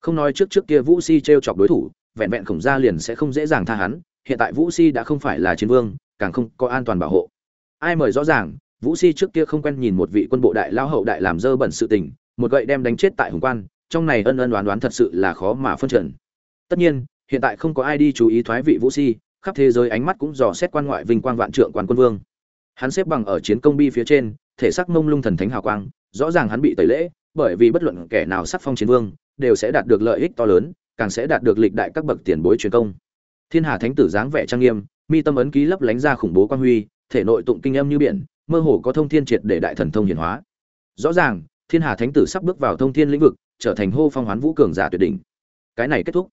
Không nói trước trước kia vũ si t r e o chọc đối thủ, vẹn vẹn khổng gia liền sẽ không dễ dàng tha hắn hiện tại vũ si đã không phải là chiến vương, càng không có an toàn bảo hộ. Ai mời rõ ràng, vũ si trước kia không quen nhìn một vị quân bộ đại lao hậu đại làm dơ bẩn sự tình, một gậy đem đánh chết tại hùng quan, trong này ân ân đoán đoán thật sự là khó mà phân trần. Tất nhiên, hiện tại không có ai đi chú ý thoái vị vũ si, khắp thế giới ánh mắt cũng dò xét quan ngoại vinh quang vạn trượng quan quân vương. Hắn xếp bằng ở chiến công bi phía trên, thể xác mông lung thần thánh hào quang, rõ ràng hắn bị tẩy lễ, bởi vì bất luận kẻ nào sắc phong chiến vương, đều sẽ đạt được lợi ích to lớn, càng sẽ đạt được lịch đại các bậc tiền bối truyền công thiên hà thánh tử dáng vẻ trang nghiêm, mi tâm ấn ký lấp lánh ra khủng bố quan huy, thể nội tụng kinh âm như biển, mơ hồ có thông thiên triệt để đại thần thông hiển hóa. Rõ ràng, thiên hà thánh tử sắp bước vào thông thiên lĩnh vực, trở thành hô phong hoán vũ cường giả tuyệt đỉnh. Cái này kết thúc.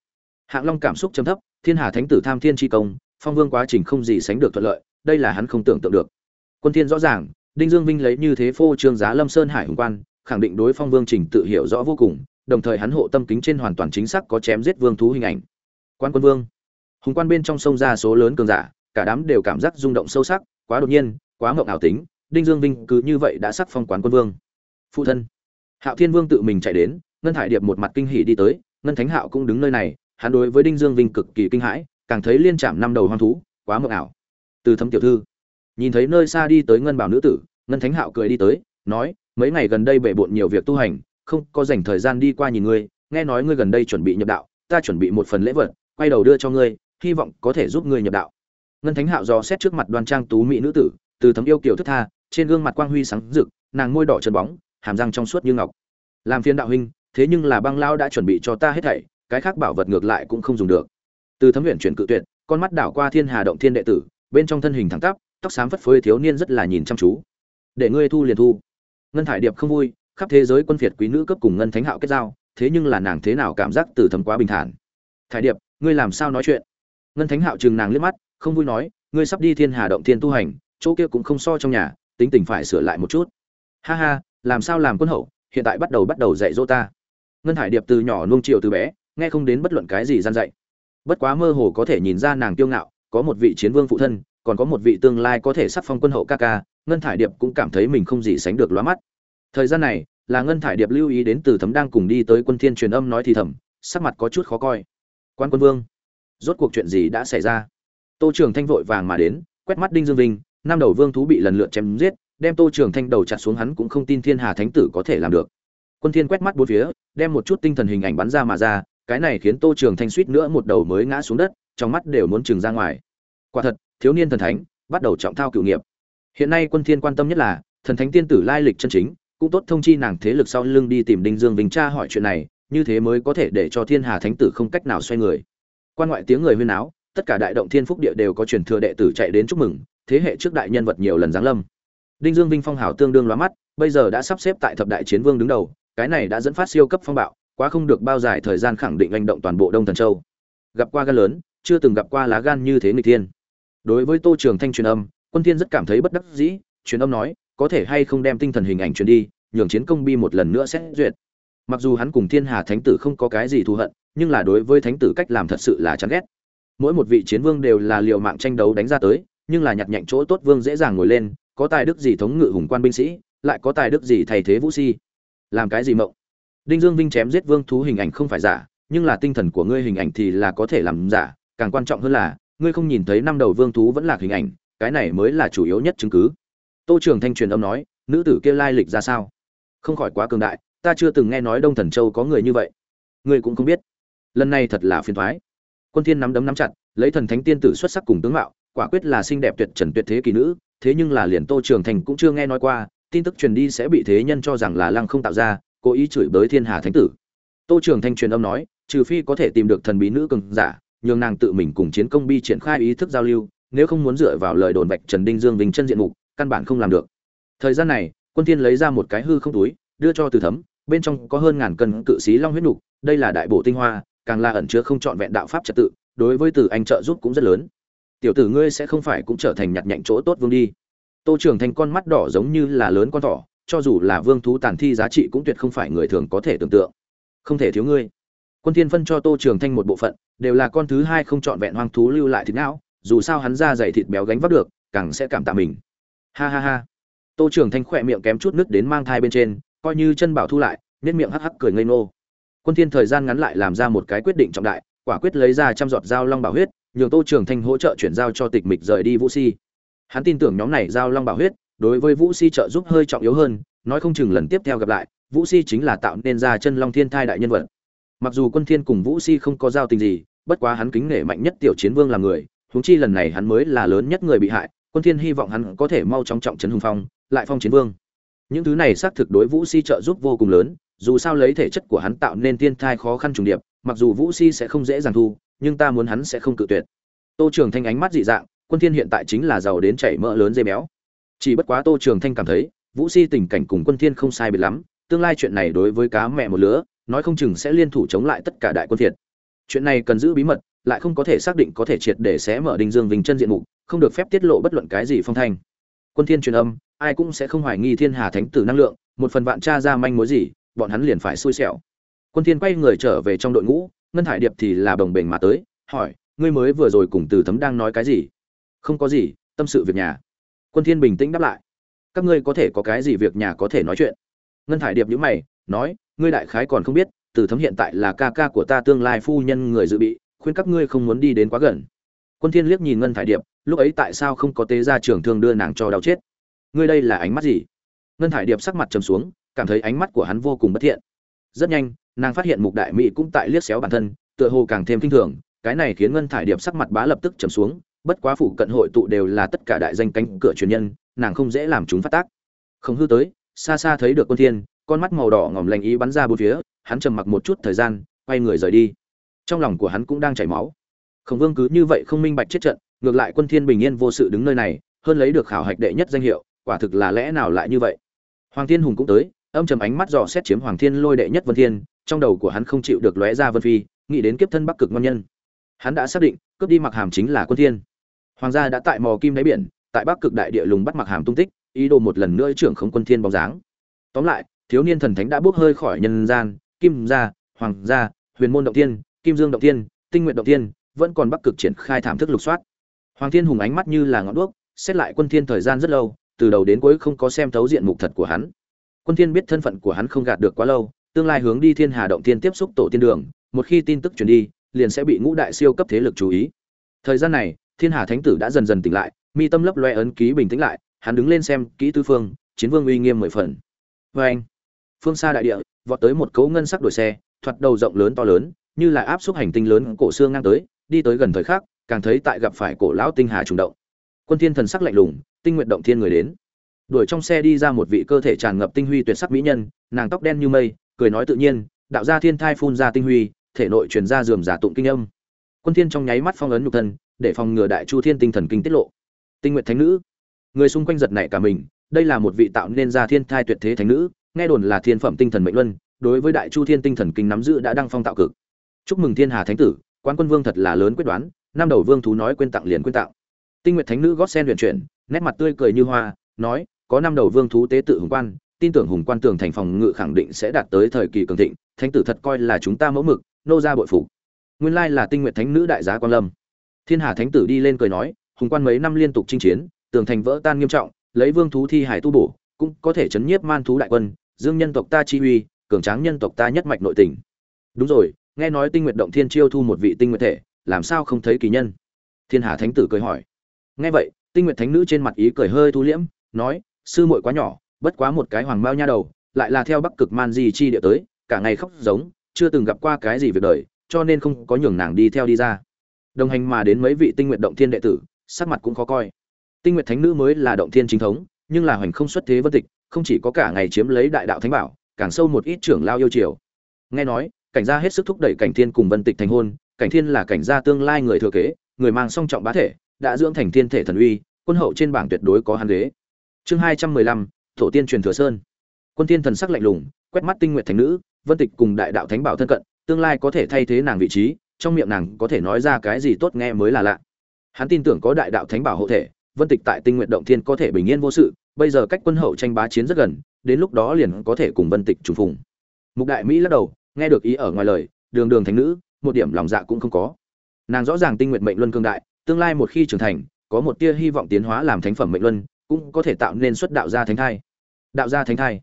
Hạng long cảm xúc chấm thấp, thiên hà thánh tử tham thiên tri công, phong vương quá trình không gì sánh được thuận lợi, đây là hắn không tưởng tượng được. Quân thiên rõ ràng, đinh dương vinh lấy như thế phô trương giá lâm sơn hải hùng quan, khẳng định đối phong vương trình tự hiểu rõ vô cùng, đồng thời hắn hộ tâm kính trên hoàn toàn chính xác có chém giết vương thú hình ảnh. Quan quân vương hùng quan bên trong sông ra số lớn cường giả, cả đám đều cảm giác rung động sâu sắc, quá đột nhiên, quá mộng ảo tính, đinh dương vinh cứ như vậy đã sắc phong quán quân vương. Phụ thân, hạo thiên vương tự mình chạy đến, ngân hải điệp một mặt kinh hỉ đi tới, ngân thánh hạo cũng đứng nơi này, hắn đối với đinh dương vinh cực kỳ kinh hãi, càng thấy liên chạm năm đầu hoang thú, quá mộng ảo. Từ thấm tiểu thư, nhìn thấy nơi xa đi tới ngân bảo nữ tử, ngân thánh hạo cười đi tới, nói, mấy ngày gần đây bể bộn nhiều việc tu hành, không có dành thời gian đi qua nhìn ngươi, nghe nói ngươi gần đây chuẩn bị nhập đạo, ta chuẩn bị một phần lễ vật, quay đầu đưa cho ngươi hy vọng có thể giúp ngươi nhập đạo. Ngân thánh hạo dò xét trước mặt đoan trang tú mỹ nữ tử, từ thấm yêu kiều thức tha, trên gương mặt quang huy sáng rực, nàng môi đỏ chân bóng, hàm răng trong suốt như ngọc. Làm phiên đạo huynh, thế nhưng là băng lao đã chuẩn bị cho ta hết thảy, cái khác bảo vật ngược lại cũng không dùng được. Từ thấm huyện chuyển cự tuyệt, con mắt đảo qua thiên hà động thiên đệ tử, bên trong thân hình thẳng tắp, tóc xám phất phới thiếu niên rất là nhìn chăm chú. Để ngươi thu liền thu. Ngân thải điệp không vui, khắp thế giới quân phiệt quý nữ cấp cùng ngân thánh hạo kết giao, thế nhưng là nàng thế nào cảm giác từ thấm quá bình thản. Thải điệp, ngươi làm sao nói chuyện? Ngân thánh hạo chừng nàng liếc mắt, không vui nói, ngươi sắp đi thiên hà động thiên tu hành, chỗ kia cũng không so trong nhà, tính tình phải sửa lại một chút. Ha ha, làm sao làm quân hậu, hiện tại bắt đầu bắt đầu dạy dỗ ta. Ngân hải điệp từ nhỏ nuông chiều từ bé, nghe không đến bất luận cái gì gian dạy. Bất quá mơ hồ có thể nhìn ra nàng kiêu ngạo, có một vị chiến vương phụ thân, còn có một vị tương lai có thể sắc phong quân hậu ca ca, ngân thải điệp cũng cảm thấy mình không gì sánh được lóa mắt. Thời gian này, là ngân thải điệp lưu ý đến từ thấm đang cùng đi tới quân thiên truyền âm nói thì thầm, sắc mặt có chút khó coi. Quan quân vương rốt cuộc chuyện gì đã xảy ra? Tô trường thanh vội vàng mà đến, quét mắt đinh dương vinh, năm đầu vương thú bị lần lượt chém giết, đem tô trường thanh đầu chặt xuống hắn cũng không tin thiên hà thánh tử có thể làm được. Quân thiên quét mắt bốn phía, đem một chút tinh thần hình ảnh bắn ra mà ra, cái này khiến tô trường thanh suýt nữa một đầu mới ngã xuống đất, trong mắt đều muốn trừng ra ngoài. Quả thật, thiếu niên thần thánh, bắt đầu trọng thao cựu nghiệp. Hiện nay quân thiên quan tâm nhất là, thần thánh tiên tử lai lịch chân chính, cũng tốt thông chi nàng thế lực sau lưng đi tìm đinh dương vinh tra hỏi chuyện này, như thế mới có thể để cho thiên hà thánh tử không cách nào xoay người quan ngoại tiếng người huyên áo tất cả đại động thiên phúc địa đều có truyền thừa đệ tử chạy đến chúc mừng, thế hệ trước đại nhân vật nhiều lần giáng lâm. Đinh dương vinh phong hào tương đương lóa mắt, bây giờ đã sắp xếp tại thập đại chiến vương đứng đầu, cái này đã dẫn phát siêu cấp phong bạo, quá không được bao dài thời gian khẳng định hành động toàn bộ đông thần châu. Gặp qua gan lớn, chưa từng gặp qua lá gan như thế người thiên. Đối với tô trường thanh truyền âm, quân thiên rất cảm thấy bất đắc dĩ, truyền âm nói, có thể hay không đem tinh thần hình ảnh truyền đi, nhường chiến công bi một lần nữa xét duyệt. Mặc dù hắn cùng thiên hà thánh tử không có cái gì thù hận nhưng là đối với thánh tử cách làm thật sự là chán ghét. Mỗi một vị chiến vương đều là liều mạng tranh đấu đánh ra tới, nhưng là nhặt nhạnh chỗ tốt vương dễ dàng ngồi lên, có tài đức gì thống ngự hùng quan binh sĩ, lại có tài đức gì thay thế vũ si. Làm cái gì mộng? Đinh dương vinh chém giết vương thú hình ảnh không phải giả, nhưng là tinh thần của ngươi hình ảnh thì là có thể làm giả, càng quan trọng hơn là, ngươi không nhìn thấy năm đầu vương thú vẫn là hình ảnh, cái này mới là chủ yếu nhất chứng cứ. Tô trường thanh truyền âm nói, nữ tử kia lai lịch ra sao? Không khỏi quá cường đại, ta chưa từng nghe nói đông thần châu có người như vậy. Ngươi cũng không biết lần này thật là phiền thoái. Quân thiên nắm đấm nắm chặt, lấy thần thánh tiên tử xuất sắc cùng tướng mạo, quả quyết là xinh đẹp tuyệt trần tuyệt thế kỳ nữ, thế nhưng là liền tô trường thành cũng chưa nghe nói qua, tin tức truyền đi sẽ bị thế nhân cho rằng là lăng không tạo ra, cố ý chửi bới thiên hà thánh tử. Tô trường thanh truyền âm nói, trừ phi có thể tìm được thần bí nữ cường giả, nhường nàng tự mình cùng chiến công bi triển khai ý thức giao lưu, nếu không muốn dựa vào lời đồn bạch trần đinh dương vinh chân diện mục, căn bản không làm được. Thời gian này, quân thiên lấy ra một cái hư không túi, đưa cho từ thấm, bên trong có hơn ngàn cân cự sĩ long huyết nục, đây là đại bộ tinh hoa càng là ẩn chứa không trọn vẹn đạo pháp trật tự, đối với từ anh trợ giúp cũng rất lớn. Tiểu tử ngươi sẽ không phải cũng trở thành nhặt nhạnh chỗ tốt vương đi. Tô trường thành con mắt đỏ giống như là lớn con thỏ, cho dù là vương thú tàn thi giá trị cũng tuyệt không phải người thường có thể tưởng tượng. Không thể thiếu ngươi. Quân thiên phân cho tô trường thanh một bộ phận, đều là con thứ hai không chọn vẹn hoang thú lưu lại thịt não, dù sao hắn ra dày thịt béo gánh vác được, càng sẽ cảm tạ mình. Ha ha ha. Tô trường thanh khẽ miệng kém chút nứt đến mang thai bên trên, coi như chân bảo thu lại, nhếch miệng hắc hắc cười ngây ngô quân thiên thời gian ngắn lại làm ra một cái quyết định trọng đại, quả quyết lấy ra trăm giọt dao long bảo huyết, nhường tô trường thanh hỗ trợ chuyển giao cho tịch mịch rời đi vũ si. Hắn tin tưởng nhóm này giao long bảo huyết, đối với vũ si trợ giúp hơi trọng yếu hơn, nói không chừng lần tiếp theo gặp lại, vũ si chính là tạo nên ra chân long thiên thai đại nhân vật. Mặc dù quân thiên cùng vũ si không có giao tình gì, bất quá hắn kính nể mạnh nhất tiểu chiến vương là người, huống chi lần này hắn mới là lớn nhất người bị hại, quân thiên hy vọng hắn có thể mau chóng trọng trấn hùng phong, lại phong chiến vương. Những thứ này xác thực đối vũ si trợ giúp vô cùng lớn dù sao lấy thể chất của hắn tạo nên thiên thai khó khăn trùng điệp, mặc dù vũ si sẽ không dễ dàng thu, nhưng ta muốn hắn sẽ không cự tuyệt. Tô trường thanh ánh mắt dị dạng, quân thiên hiện tại chính là giàu đến chảy mỡ lớn dây béo. Chỉ bất quá tô trường thanh cảm thấy, vũ si tình cảnh cùng quân thiên không sai biệt lắm, tương lai chuyện này đối với cá mẹ một lứa, nói không chừng sẽ liên thủ chống lại tất cả đại quân thiệt chuyện này cần giữ bí mật, lại không có thể xác định có thể triệt để xé mở đinh dương vinh chân diện mục, không được phép tiết lộ bất luận cái gì phong thanh. Quân thiên truyền âm, ai cũng sẽ không hoài nghi thiên hà thánh tử năng lượng, một phần vạn tra ra manh mối gì bọn hắn liền phải xui xẻo. Quân thiên quay người trở về trong đội ngũ, ngân hải điệp thì là bồng bềnh mà tới, hỏi, ngươi mới vừa rồi cùng từ thấm đang nói cái gì? Không có gì, tâm sự việc nhà. Quân thiên bình tĩnh đáp lại, các ngươi có thể có cái gì việc nhà có thể nói chuyện? Ngân hải điệp nhíu mày, nói, ngươi đại khái còn không biết, từ thấm hiện tại là ca ca của ta tương lai phu nhân người dự bị, khuyên các ngươi không muốn đi đến quá gần. Quân thiên liếc nhìn ngân thải điệp, lúc ấy tại sao không có tế gia trưởng thương đưa nàng cho đau chết? Ngươi đây là ánh mắt gì? Ngân thải điệp sắc mặt trầm xuống cảm thấy ánh mắt của hắn vô cùng bất thiện. Rất nhanh, nàng phát hiện mục đại mỹ cũng tại liếc xéo bản thân, tựa hồ càng thêm kinh thường, cái này khiến ngân thải điệp sắc mặt bá lập tức trầm xuống, bất quá phụ cận hội tụ đều là tất cả đại danh cánh cửa truyền nhân, nàng không dễ làm chúng phát tác. Không hư tới, xa xa thấy được quân thiên, con mắt màu đỏ ngòm lành ý bắn ra bốn phía, hắn trầm mặc một chút thời gian, quay người rời đi. Trong lòng của hắn cũng đang chảy máu. Khổng vương cứ như vậy không minh bạch chết trận, ngược lại quân thiên bình yên vô sự đứng nơi này, hơn lấy được khảo hạch đệ nhất danh hiệu, quả thực là lẽ nào lại như vậy? Hoàng thiên hùng cũng tới âm trầm ánh mắt dò xét chiếm hoàng thiên lôi đệ nhất vân thiên trong đầu của hắn không chịu được lóe ra vân phi nghĩ đến kiếp thân bắc cực ngon nhân. Hắn đã xác định cướp đi mặc hàm chính là quân thiên. Hoàng gia đã tại mò kim đáy biển tại bắc cực đại địa lùng bắt mặc hàm tung tích ý đồ một lần nữa trưởng khống quân thiên bóng dáng. Tóm lại thiếu niên thần thánh đã bước hơi khỏi nhân gian kim gia hoàng gia huyền môn động Thiên, kim dương động Thiên, tinh nguyện động Thiên vẫn còn bắc cực triển khai thảm thức lục soát. Hoàng thiên hùng ánh mắt như là ngọn đuốc xét lại quân thiên thời gian rất lâu từ đầu đến cuối không có xem thấu diện mục thật của hắn quân thiên biết thân phận của hắn không gạt được quá lâu, tương lai hướng đi thiên hà động tiên tiếp xúc tổ tiên đường, một khi tin tức truyền đi, liền sẽ bị ngũ đại siêu cấp thế lực chú ý. Thời gian này, thiên hà thánh tử đã dần dần tỉnh lại, mi tâm lấp loe ấn ký bình tĩnh lại, hắn đứng lên xem kỹ tư phương, chiến vương uy nghiêm mười phần. Vê anh, phương xa đại địa, vọt tới một cấu ngân sắc đuổi xe, thoạt đầu rộng lớn to lớn, như là áp xúc hành tinh lớn cổ xương ngang tới, đi tới gần thời khắc, càng thấy tại gặp phải cổ lão tinh hà trùng động. Quân thiên thần sắc lạnh lùng, tinh nguyện động thiên người đến đuổi trong xe đi ra một vị cơ thể tràn ngập tinh huy tuyệt sắc mỹ nhân, nàng tóc đen như mây, cười nói tự nhiên, đạo gia thiên thai phun ra tinh huy, thể nội truyền ra dườm giả tụng kinh âm. Quân thiên trong nháy mắt phong ấn nhục thân, để phòng ngừa đại chu thiên tinh thần kinh tiết lộ. Tinh nguyện thánh nữ. Người xung quanh giật nảy cả mình, đây là một vị tạo nên ra thiên thai tuyệt thế thánh nữ, nghe đồn là thiên phẩm tinh thần mệnh luân, đối với đại chu thiên tinh thần kinh nắm giữ đã đăng phong tạo cực. Chúc mừng thiên hà thánh tử quan quân vương thật là lớn quyết đoán, năm đầu vương thú nói quên tặng liền quên tặng. Tinh nguyện thánh nữ gót sen luyện chuyển, nét mặt tươi cười như hoa, nói có năm đầu vương thú tế tự hùng quan, tin tưởng hùng quan tường thành phòng ngự khẳng định sẽ đạt tới thời kỳ cường thịnh, thánh tử thật coi là chúng ta mẫu mực, nô ra bội phục. Nguyên lai là tinh nguyện thánh nữ đại giá quan lâm. Thiên hà thánh tử đi lên cười nói, hùng quan mấy năm liên tục chinh chiến, tường thành vỡ tan nghiêm trọng, lấy vương thú thi hải tu bổ, cũng có thể chấn nhiếp man thú đại quân, dương nhân tộc ta chi uy, cường tráng nhân tộc ta nhất mạch nội tình. Đúng rồi, nghe nói tinh nguyện động thiên chiêu thu một vị tinh nguyện thể, làm sao không thấy kỳ nhân? Thiên hà thánh tử cười hỏi. Nghe vậy, tinh nguyện thánh nữ trên mặt ý cười hơi thu liễm, nói sư muội quá nhỏ, bất quá một cái hoàng mao nha đầu, lại là theo bắc cực man di chi địa tới, cả ngày khóc giống, chưa từng gặp qua cái gì việc đời, cho nên không có nhường nàng đi theo đi ra. Đồng hành mà đến mấy vị tinh nguyện động thiên đệ tử, sắc mặt cũng khó coi. Tinh nguyện thánh nữ mới là động thiên chính thống, nhưng là hoành không xuất thế vân tịch, không chỉ có cả ngày chiếm lấy đại đạo thánh bảo, càng sâu một ít trưởng lao yêu triều nghe nói, cảnh gia hết sức thúc đẩy cảnh thiên cùng vân tịch thành hôn, cảnh thiên là cảnh gia tương lai người thừa kế, người mang song trọng bá thể, đã dưỡng thành thiên thể thần uy, quân hậu trên bảng tuyệt đối có hắn ghế chương hai trăm mười lăm tổ tiên truyền thừa sơn. Quân tiên thần sắc lạnh lùng, quét mắt tinh nguyện thánh nữ, vân tịch cùng đại đạo thánh bảo thân cận, tương lai có thể thay thế nàng vị trí, trong miệng nàng có thể nói ra cái gì tốt nghe mới là lạ. Hắn tin tưởng có đại đạo thánh bảo hộ thể, vân tịch tại tinh nguyện động thiên có thể bình yên vô sự, bây giờ cách quân hậu tranh bá chiến rất gần, đến lúc đó liền có thể cùng vân tịch trùng phùng. Mục đại mỹ lắc đầu, nghe được ý ở ngoài lời, đường đường thánh nữ, một điểm lòng dạ cũng không có. Nàng rõ ràng tinh nguyện mệnh luân cương đại, tương lai một khi trưởng thành, có một tia hy vọng tiến hóa làm thánh phẩm mệnh luân cũng có thể tạo nên xuất đạo gia thánh thai. Đạo gia thánh thai.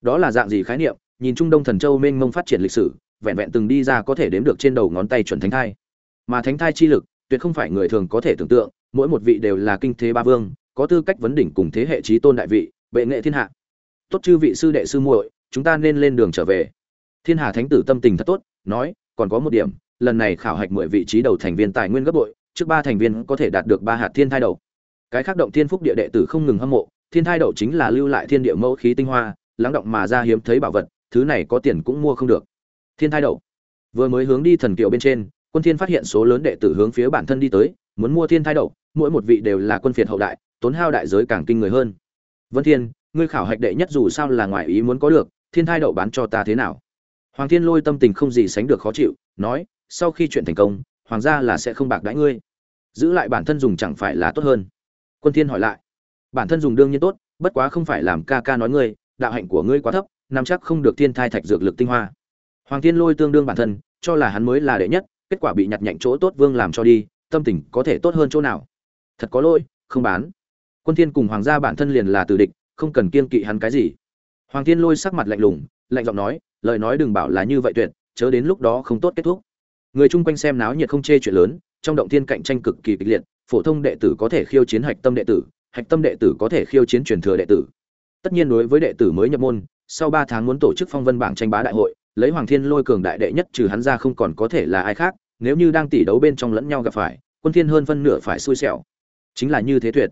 Đó là dạng gì khái niệm? Nhìn trung đông thần châu mênh mông phát triển lịch sử, vẹn vẹn từng đi ra có thể đếm được trên đầu ngón tay chuẩn thánh thai. Mà thánh thai chi lực, tuyệt không phải người thường có thể tưởng tượng, mỗi một vị đều là kinh thế ba vương, có tư cách vấn đỉnh cùng thế hệ trí tôn đại vị, bệ nghệ thiên hạ. Tốt chư vị sư đệ sư muội, chúng ta nên lên đường trở về. Thiên hà thánh tử tâm tình thật tốt, nói, còn có một điểm, lần này khảo hạch mười vị trí đầu thành viên tài nguyên gấp bội, trước ba thành viên có thể đạt được ba hạt thiên thai đầu cái khác động thiên phúc địa đệ tử không ngừng hâm mộ, thiên thai đậu chính là lưu lại thiên địa mẫu khí tinh hoa, lắng động mà ra hiếm thấy bảo vật, thứ này có tiền cũng mua không được. Thiên thai đậu. Vừa mới hướng đi thần kiệu bên trên, quân thiên phát hiện số lớn đệ tử hướng phía bản thân đi tới, muốn mua thiên thai đậu, mỗi một vị đều là quân phiệt hậu đại, tốn hao đại giới càng kinh người hơn. Vân thiên, ngươi khảo hạch đệ nhất dù sao là ngoại ý muốn có được, thiên thai đậu bán cho ta thế nào? Hoàng thiên lôi tâm tình không gì sánh được khó chịu, nói, sau khi chuyện thành công, hoàng gia là sẽ không bạc đãi ngươi. Giữ lại bản thân dùng chẳng phải là tốt hơn quân thiên hỏi lại. Bản thân dùng đương nhiên tốt, bất quá không phải làm ca ca nói ngươi, đạo hạnh của ngươi quá thấp, nắm chắc không được thiên thai thạch dược lực tinh hoa. Hoàng thiên lôi tương đương bản thân, cho là hắn mới là đệ nhất, kết quả bị nhặt nhạnh chỗ tốt vương làm cho đi, tâm tình có thể tốt hơn chỗ nào? Thật có lỗi, không bán. Quân thiên cùng hoàng gia bản thân liền là tử địch, không cần kiên kỵ hắn cái gì. Hoàng thiên lôi sắc mặt lạnh lùng, lạnh giọng nói, lời nói đừng bảo là như vậy tuyệt, chớ đến lúc đó không tốt kết thúc. Người chung quanh xem náo nhiệt không chê chuyện lớn, trong động thiên cạnh tranh cực kỳ kịch liệt phổ thông đệ tử có thể khiêu chiến hạch tâm đệ tử, hạch tâm đệ tử có thể khiêu chiến truyền thừa đệ tử. Tất nhiên đối với đệ tử mới nhập môn, sau ba tháng muốn tổ chức phong vân bảng tranh bá đại hội, lấy hoàng thiên lôi cường đại đệ nhất trừ hắn ra không còn có thể là ai khác, nếu như đang tỷ đấu bên trong lẫn nhau gặp phải, quân thiên hơn phân nửa phải xui xẻo. Chính là như thế tuyệt.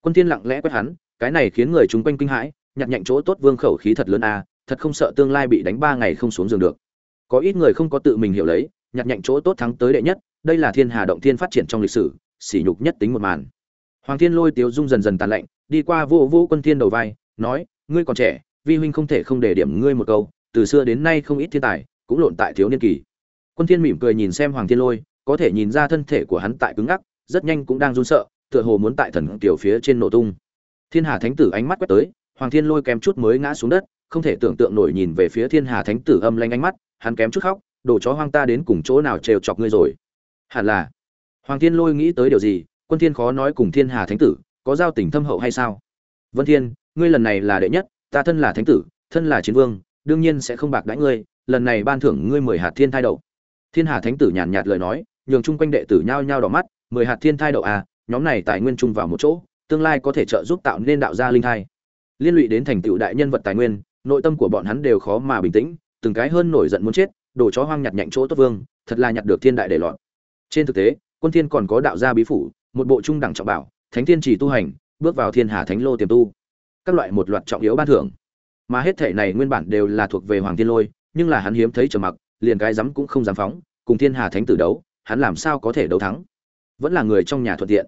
Quân thiên lặng lẽ quét hắn, cái này khiến người chúng quanh kinh hãi, nhặt nhạnh chỗ tốt vương khẩu khí thật lớn a, thật không sợ tương lai bị đánh ba ngày không xuống giường được. Có ít người không có tự mình hiểu lấy, nhặt nhạnh chỗ tốt thắng tới đệ nhất, đây là thiên hà động thiên phát triển trong lịch sử sỉ nhục nhất tính một màn. Hoàng thiên lôi tiếu dung dần dần tàn lạnh, đi qua vô vô quân thiên đầu vai, nói, ngươi còn trẻ, vi huynh không thể không để điểm ngươi một câu, từ xưa đến nay không ít thiên tài cũng lộn tại thiếu niên kỳ. Quân thiên mỉm cười nhìn xem hoàng thiên lôi, có thể nhìn ra thân thể của hắn tại cứng ngắc, rất nhanh cũng đang run sợ, tựa hồ muốn tại thần tiểu phía trên nổ tung. Thiên hà thánh tử ánh mắt quét tới, hoàng thiên lôi kém chút mới ngã xuống đất, không thể tưởng tượng nổi nhìn về phía thiên hà thánh tử âm lanh ánh mắt, hắn kém chút khóc, đồ chó hoang ta đến cùng chỗ nào trêu chọc ngươi rồi? Hẳn là hoàng thiên lôi nghĩ tới điều gì? Quân thiên khó nói cùng thiên hà thánh tử, có giao tình thâm hậu hay sao? Vân thiên, ngươi lần này là đệ nhất, ta thân là thánh tử, thân là chiến vương, đương nhiên sẽ không bạc đãi ngươi, lần này ban thưởng ngươi mười hạt thiên thai đậu. Thiên hà thánh tử nhàn nhạt lời nói, nhường chung quanh đệ tử nhao nhao đỏ mắt, mười hạt thiên thai đậu à nhóm này tài nguyên chung vào một chỗ, tương lai có thể trợ giúp tạo nên đạo gia linh thai. Liên lụy đến thành tựu đại nhân vật tài nguyên, nội tâm của bọn hắn đều khó mà bình tĩnh, từng cái hơn nổi giận muốn chết, đồ chó hoang nhặt nhạnh chỗ tốt vương, thật là nhặt được thiên đại để loạn trên thực tế quân thiên còn có đạo gia bí phủ, một bộ trung đẳng trọng bảo, thánh thiên chỉ tu hành, bước vào thiên hà thánh lô tiềm tu. Các loại một loạt trọng yếu ban thưởng. Mà hết thể này nguyên bản đều là thuộc về hoàng thiên lôi, nhưng là hắn hiếm thấy trầm mặc, liền cái dám cũng không dám phóng, cùng thiên hà thánh tử đấu, hắn làm sao có thể đấu thắng? Vẫn là người trong nhà thuận tiện.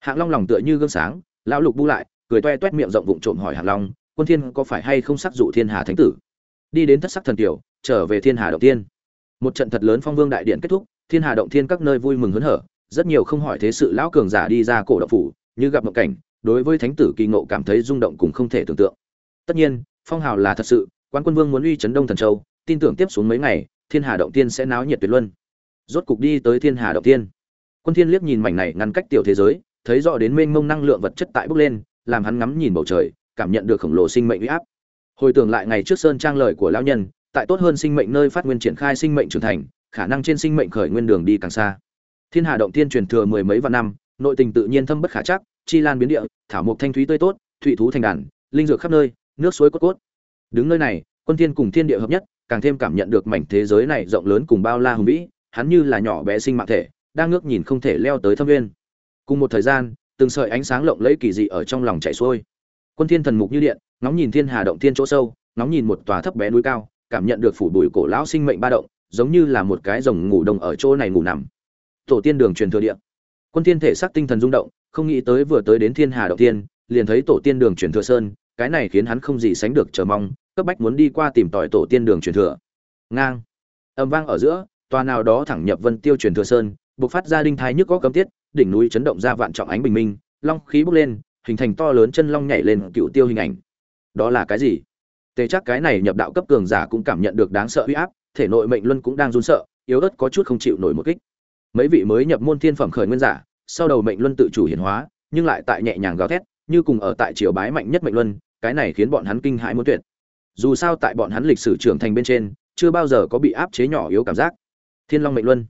Hạng long lòng tựa như gương sáng, lão lục bu lại, cười toe toét miệng rộng vụng trộm hỏi hạng long, quân thiên có phải hay không sắc dụ thiên hà thánh tử? Đi đến thất sắc thần tiểu, trở về thiên hà động tiên một trận thật lớn phong vương đại điện kết thúc, thiên hà động thiên các nơi vui mừng hớn hở rất nhiều không hỏi thế sự lão cường giả đi ra cổ động phủ, như gặp mộng cảnh, đối với thánh tử kỳ ngộ cảm thấy rung động cùng không thể tưởng tượng. Tất nhiên, phong hào là thật sự, quan quân vương muốn uy chấn đông thần châu, tin tưởng tiếp xuống mấy ngày, thiên hà động tiên sẽ náo nhiệt tuyệt luân. Rốt cục đi tới thiên hà động tiên. Quân thiên liếc nhìn mảnh này ngăn cách tiểu thế giới, thấy rõ đến mênh mông năng lượng vật chất tại bốc lên, làm hắn ngắm nhìn bầu trời, cảm nhận được khổng lồ sinh mệnh uy áp. Hồi tưởng lại ngày trước sơn trang lời của lão nhân, tại tốt hơn sinh mệnh nơi phát nguyên triển khai sinh mệnh trưởng thành, khả năng trên sinh mệnh khởi nguyên đường đi càng xa thiên hà động tiên truyền thừa mười mấy vạn năm, nội tình tự nhiên thâm bất khả chắc, chi lan biến địa, thảo mộc thanh thúy tươi tốt thụy thú thành đàn, linh dược khắp nơi, nước suối cốt cốt. Đứng nơi này, quân thiên cùng thiên địa hợp nhất, càng thêm cảm nhận được mảnh thế giới này rộng lớn cùng bao la hùng vĩ, hắn như là nhỏ bé sinh mạng thể, đang ngước nhìn không thể leo tới thâm nguyên. Cùng một thời gian, từng sợi ánh sáng lộng lẫy kỳ dị ở trong lòng chảy xuôi. Quân thiên thần mục như điện, ngóng nhìn thiên hà động thiên chỗ sâu, ngóng nhìn một tòa thấp bé núi cao, cảm nhận được phủ bụi cổ lão sinh mệnh ba động, giống như là một cái rồng ngủ đông ở chỗ này ngủ nằm tổ tiên đường truyền thừa địa. Quân thiên thể xác tinh thần rung động, không nghĩ tới vừa tới đến thiên hà động thiên liền thấy tổ tiên đường truyền thừa sơn, cái này khiến hắn không gì sánh được chờ mong, cấp bách muốn đi qua tìm tòi tổ tiên đường truyền thừa. Ngang. Âm vang ở giữa, tòa nào đó thẳng nhập vân tiêu truyền thừa sơn, bộc phát ra đinh thái nhức có cấm tiết, đỉnh núi chấn động ra vạn trọng ánh bình minh, long khí bốc lên, hình thành to lớn chân long nhảy lên cựu tiêu hình ảnh. Đó là cái gì? Tề chắc cái này nhập đạo cấp cường giả cũng cảm nhận được đáng sợ uy áp, thể nội mệnh luân cũng đang run sợ, yếu ớt có chút không chịu nổi một kích mấy vị mới nhập môn thiên phẩm khởi nguyên giả, sau đầu mệnh luân tự chủ hiển hóa, nhưng lại tại nhẹ nhàng gào thét, như cùng ở tại triều bái mạnh nhất mệnh luân, cái này khiến bọn hắn kinh hãi muốn tuyệt. Dù sao tại bọn hắn lịch sử trưởng thành bên trên, chưa bao giờ có bị áp chế nhỏ yếu cảm giác. Thiên long mệnh luân.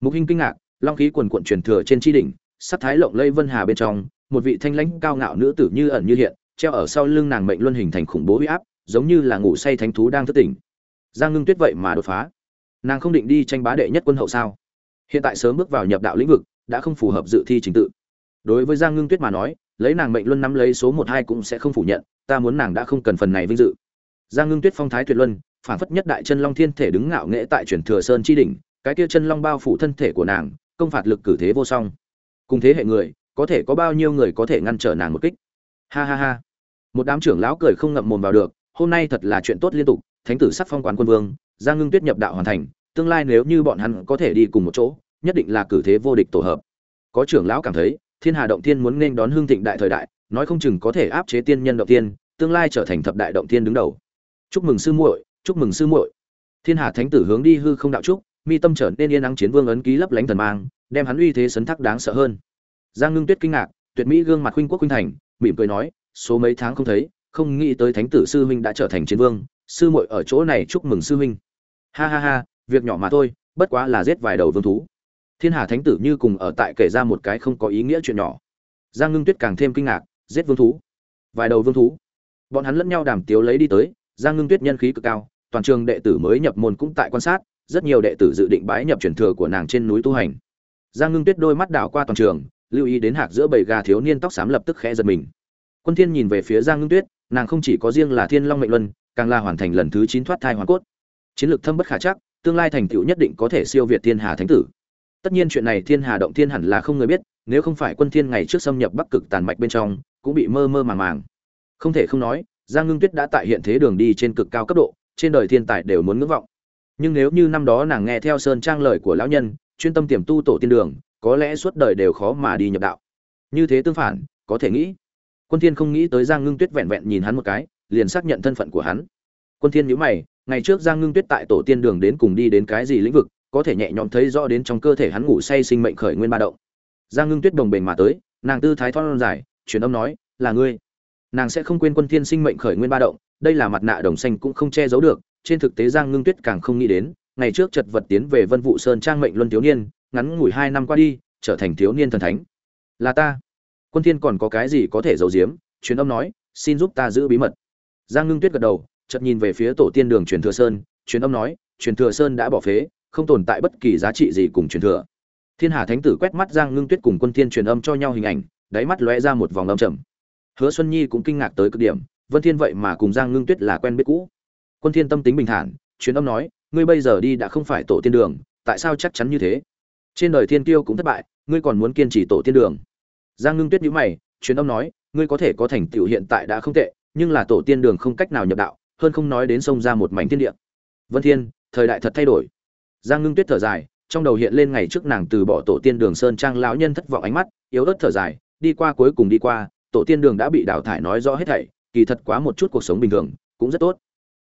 Mục hình kinh ngạc, long khí quần quận truyền thừa trên tri đỉnh, sắc thái lộng lây vân hà bên trong, một vị thanh lãnh cao ngạo nữ tử như ẩn như hiện, treo ở sau lưng nàng mệnh luân hình thành khủng bố huy áp, giống như là ngủ say thánh thú đang thức tỉnh. Giang ngưng tuyết vậy mà đột phá. Nàng không định đi tranh bá đệ nhất quân hậu sao? Hiện tại sớm bước vào nhập đạo lĩnh vực, đã không phù hợp dự thi trình tự. Đối với giang ngưng tuyết mà nói, lấy nàng mệnh luân nắm lấy số một hai cũng sẽ không phủ nhận, ta muốn nàng đã không cần phần này vinh dự. Giang ngưng tuyết phong thái tuyệt luân, phản phất nhất đại chân long thiên thể đứng ngạo nghễ tại truyền thừa sơn chi đỉnh, cái kia chân long bao phủ thân thể của nàng, công phạt lực cử thế vô song. Cùng thế hệ người, có thể có bao nhiêu người có thể ngăn trở nàng một kích? Ha ha ha. Một đám trưởng lão cười không ngậm mồm vào được, hôm nay thật là chuyện tốt liên tục, thánh tử sắc phong quán quân vương, giang ngưng tuyết nhập đạo hoàn thành, tương lai nếu như bọn hắn có thể đi cùng một chỗ nhất định là cử thế vô địch tổ hợp. Có trưởng lão cảm thấy, thiên hà động thiên muốn nên đón hương thịnh đại thời đại, nói không chừng có thể áp chế tiên nhân động thiên, tương lai trở thành thập đại động thiên đứng đầu. Chúc mừng sư muội, chúc mừng sư muội. Thiên hà thánh tử hướng đi hư không đạo trúc, mi tâm trở nên yên ắng chiến vương ấn ký lấp lánh thần mang, đem hắn uy thế sấn thác đáng sợ hơn. Giang ngưng tuyết kinh ngạc, tuyệt mỹ gương mặt huynh quốc huynh thành, mỉm cười nói, số mấy tháng không thấy, không nghĩ tới thánh tử sư huynh đã trở thành chiến vương, sư muội ở chỗ này chúc mừng sư huynh. Ha ha ha, việc nhỏ mà thôi, bất quá là giết vài đầu vương thú thiên hà thánh tử như cùng ở tại kể ra một cái không có ý nghĩa chuyện nhỏ. Giang ngưng tuyết càng thêm kinh ngạc, giết vương thú. Vài đầu vương thú. Bọn hắn lẫn nhau đàm tiếu lấy đi tới, giang ngưng tuyết nhân khí cực cao, toàn trường đệ tử mới nhập môn cũng tại quan sát, rất nhiều đệ tử dự định bái nhập truyền thừa của nàng trên núi tu hành. Giang ngưng tuyết đôi mắt đảo qua toàn trường, lưu ý đến hạc giữa bầy gà thiếu niên tóc xám lập tức khẽ giật mình. Quân thiên nhìn về phía giang ngưng tuyết, nàng không chỉ có riêng là thiên long mệnh luân, càng là hoàn thành lần thứ chín thoát thai hoàn cốt. Chiến lược thâm bất khả chắc, tương lai thành tựu nhất định có thể siêu việt thiên hà thánh tử tất nhiên chuyện này thiên hà động thiên hẳn là không người biết, nếu không phải quân thiên ngày trước xâm nhập bắc cực tàn mạch bên trong, cũng bị mơ mơ màng màng. Không thể không nói, giang ngưng tuyết đã tại hiện thế đường đi trên cực cao cấp độ, trên đời thiên tài đều muốn ngưỡng vọng. Nhưng nếu như năm đó nàng nghe theo sơn trang lời của lão nhân, chuyên tâm tiềm tu tổ tiên đường, có lẽ suốt đời đều khó mà đi nhập đạo. Như thế tương phản, có thể nghĩ. Quân thiên không nghĩ tới giang ngưng tuyết vẹn vẹn nhìn hắn một cái, liền xác nhận thân phận của hắn. Quân thiên nhíu mày, ngày trước giang ngưng tuyết tại tổ tiên đường đến cùng đi đến cái gì lĩnh vực có thể nhẹ nhõm thấy rõ đến trong cơ thể hắn ngủ say sinh mệnh khởi nguyên ba động. Giang ngưng tuyết đồng bền mà tới, nàng tư thái thon dài, truyền âm nói, là ngươi. Nàng sẽ không quên quân thiên sinh mệnh khởi nguyên ba động, đây là mặt nạ đồng xanh cũng không che giấu được, trên thực tế giang ngưng tuyết càng không nghĩ đến, ngày trước chật vật tiến về vân vũ sơn trang mệnh luân thiếu niên, ngắn ngủi hai năm qua đi, trở thành thiếu niên thần thánh. Là ta. Quân thiên còn có cái gì có thể giấu giếm, truyền âm nói, xin giúp ta giữ bí mật. Giang ngưng tuyết gật đầu, chợt nhìn về phía tổ tiên đường truyền thừa sơn, truyền âm nói, truyền thừa sơn đã bỏ phế không tồn tại bất kỳ giá trị gì cùng truyền thừa. Thiên hà thánh tử quét mắt giang ngưng tuyết cùng quân thiên truyền âm cho nhau hình ảnh, đáy mắt lóe ra một vòng âm trầm. Hứa xuân nhi cũng kinh ngạc tới cực điểm, vân thiên vậy mà cùng giang ngưng tuyết là quen biết cũ. Quân thiên tâm tính bình thản, truyền âm nói, ngươi bây giờ đi đã không phải tổ tiên đường, tại sao chắc chắn như thế? Trên đời thiên kiêu cũng thất bại, ngươi còn muốn kiên trì tổ tiên đường? Giang ngưng tuyết nhíu mày, truyền âm nói, ngươi có thể có thành tựu hiện tại đã không tệ, nhưng là tổ tiên đường không cách nào nhập đạo, hơn không nói đến sông ra một mảnh thiên địa. Vân thiên, thời đại thật thay đổi giang ngưng tuyết thở dài, trong đầu hiện lên ngày trước nàng từ bỏ tổ tiên đường sơn trang lão nhân thất vọng ánh mắt, yếu ớt thở dài, đi qua cuối cùng đi qua, tổ tiên đường đã bị đào thải nói rõ hết thảy, kỳ thật quá một chút cuộc sống bình thường, cũng rất tốt.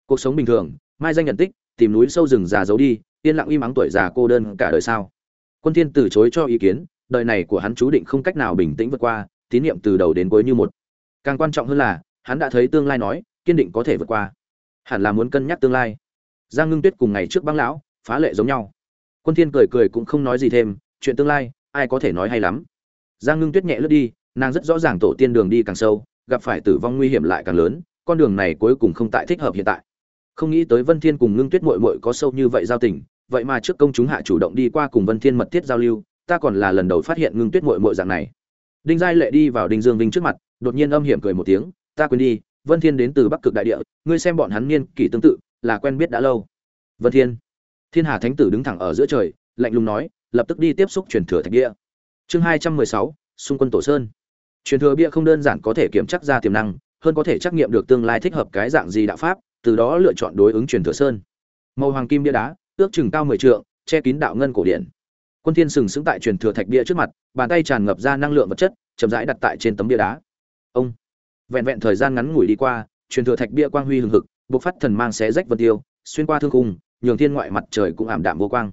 Cuộc sống bình thường, mai danh nhận tích, tìm núi sâu rừng già giấu đi, yên lặng im ắng tuổi già cô đơn cả đời sao. Quân thiên từ chối cho ý kiến, đời này của hắn chú định không cách nào bình tĩnh vượt qua, tín niệm từ đầu đến cuối như một. Càng quan trọng hơn là, hắn đã thấy tương lai nói, kiên định có thể vượt qua. Hẳn là muốn cân nhắc tương lai. Giang ngưng tuyết cùng ngày trước băng lão phá lệ giống nhau. Quân thiên cười cười cũng không nói gì thêm, chuyện tương lai, ai có thể nói hay lắm. Giang ngưng tuyết nhẹ lướt đi, nàng rất rõ ràng tổ tiên đường đi càng sâu, gặp phải tử vong nguy hiểm lại càng lớn, con đường này cuối cùng không tại thích hợp hiện tại. Không nghĩ tới vân thiên cùng ngưng tuyết muội muội có sâu như vậy giao tình, vậy mà trước công chúng hạ chủ động đi qua cùng vân thiên mật thiết giao lưu, ta còn là lần đầu phát hiện ngưng tuyết muội muội dạng này. Đinh giai lệ đi vào đinh dương vinh trước mặt, đột nhiên âm hiểm cười một tiếng, ta quên đi, vân thiên đến từ bắc cực đại địa, ngươi xem bọn hắn niên kỷ tương tự, là quen biết đã lâu. Vân thiên thiên hà thánh tử đứng thẳng ở giữa trời, lạnh lùng nói, lập tức đi tiếp xúc truyền thừa thạch địa chương hai trăm mười sáu, xung quân tổ sơn. Truyền thừa bia không đơn giản có thể kiểm chắc ra tiềm năng, hơn có thể trắc nghiệm được tương lai thích hợp cái dạng gì đạo pháp, từ đó lựa chọn đối ứng truyền thừa sơn. Màu hoàng kim bia đá, ước chừng cao mười trượng, che kín đạo ngân cổ điển quân thiên sừng sững tại truyền thừa thạch bia trước mặt, bàn tay tràn ngập ra năng lượng vật chất, chậm rãi đặt tại trên tấm bia đá. Ông, vẹn vẹn thời gian ngắn ngủi đi qua, truyền thừa thạch bia quang huy hừng hực, bộc phát thần mang xé rách vân tiêu, xuyên qua thương khung nhường thiên ngoại mặt trời cũng ảm đạm vô quang.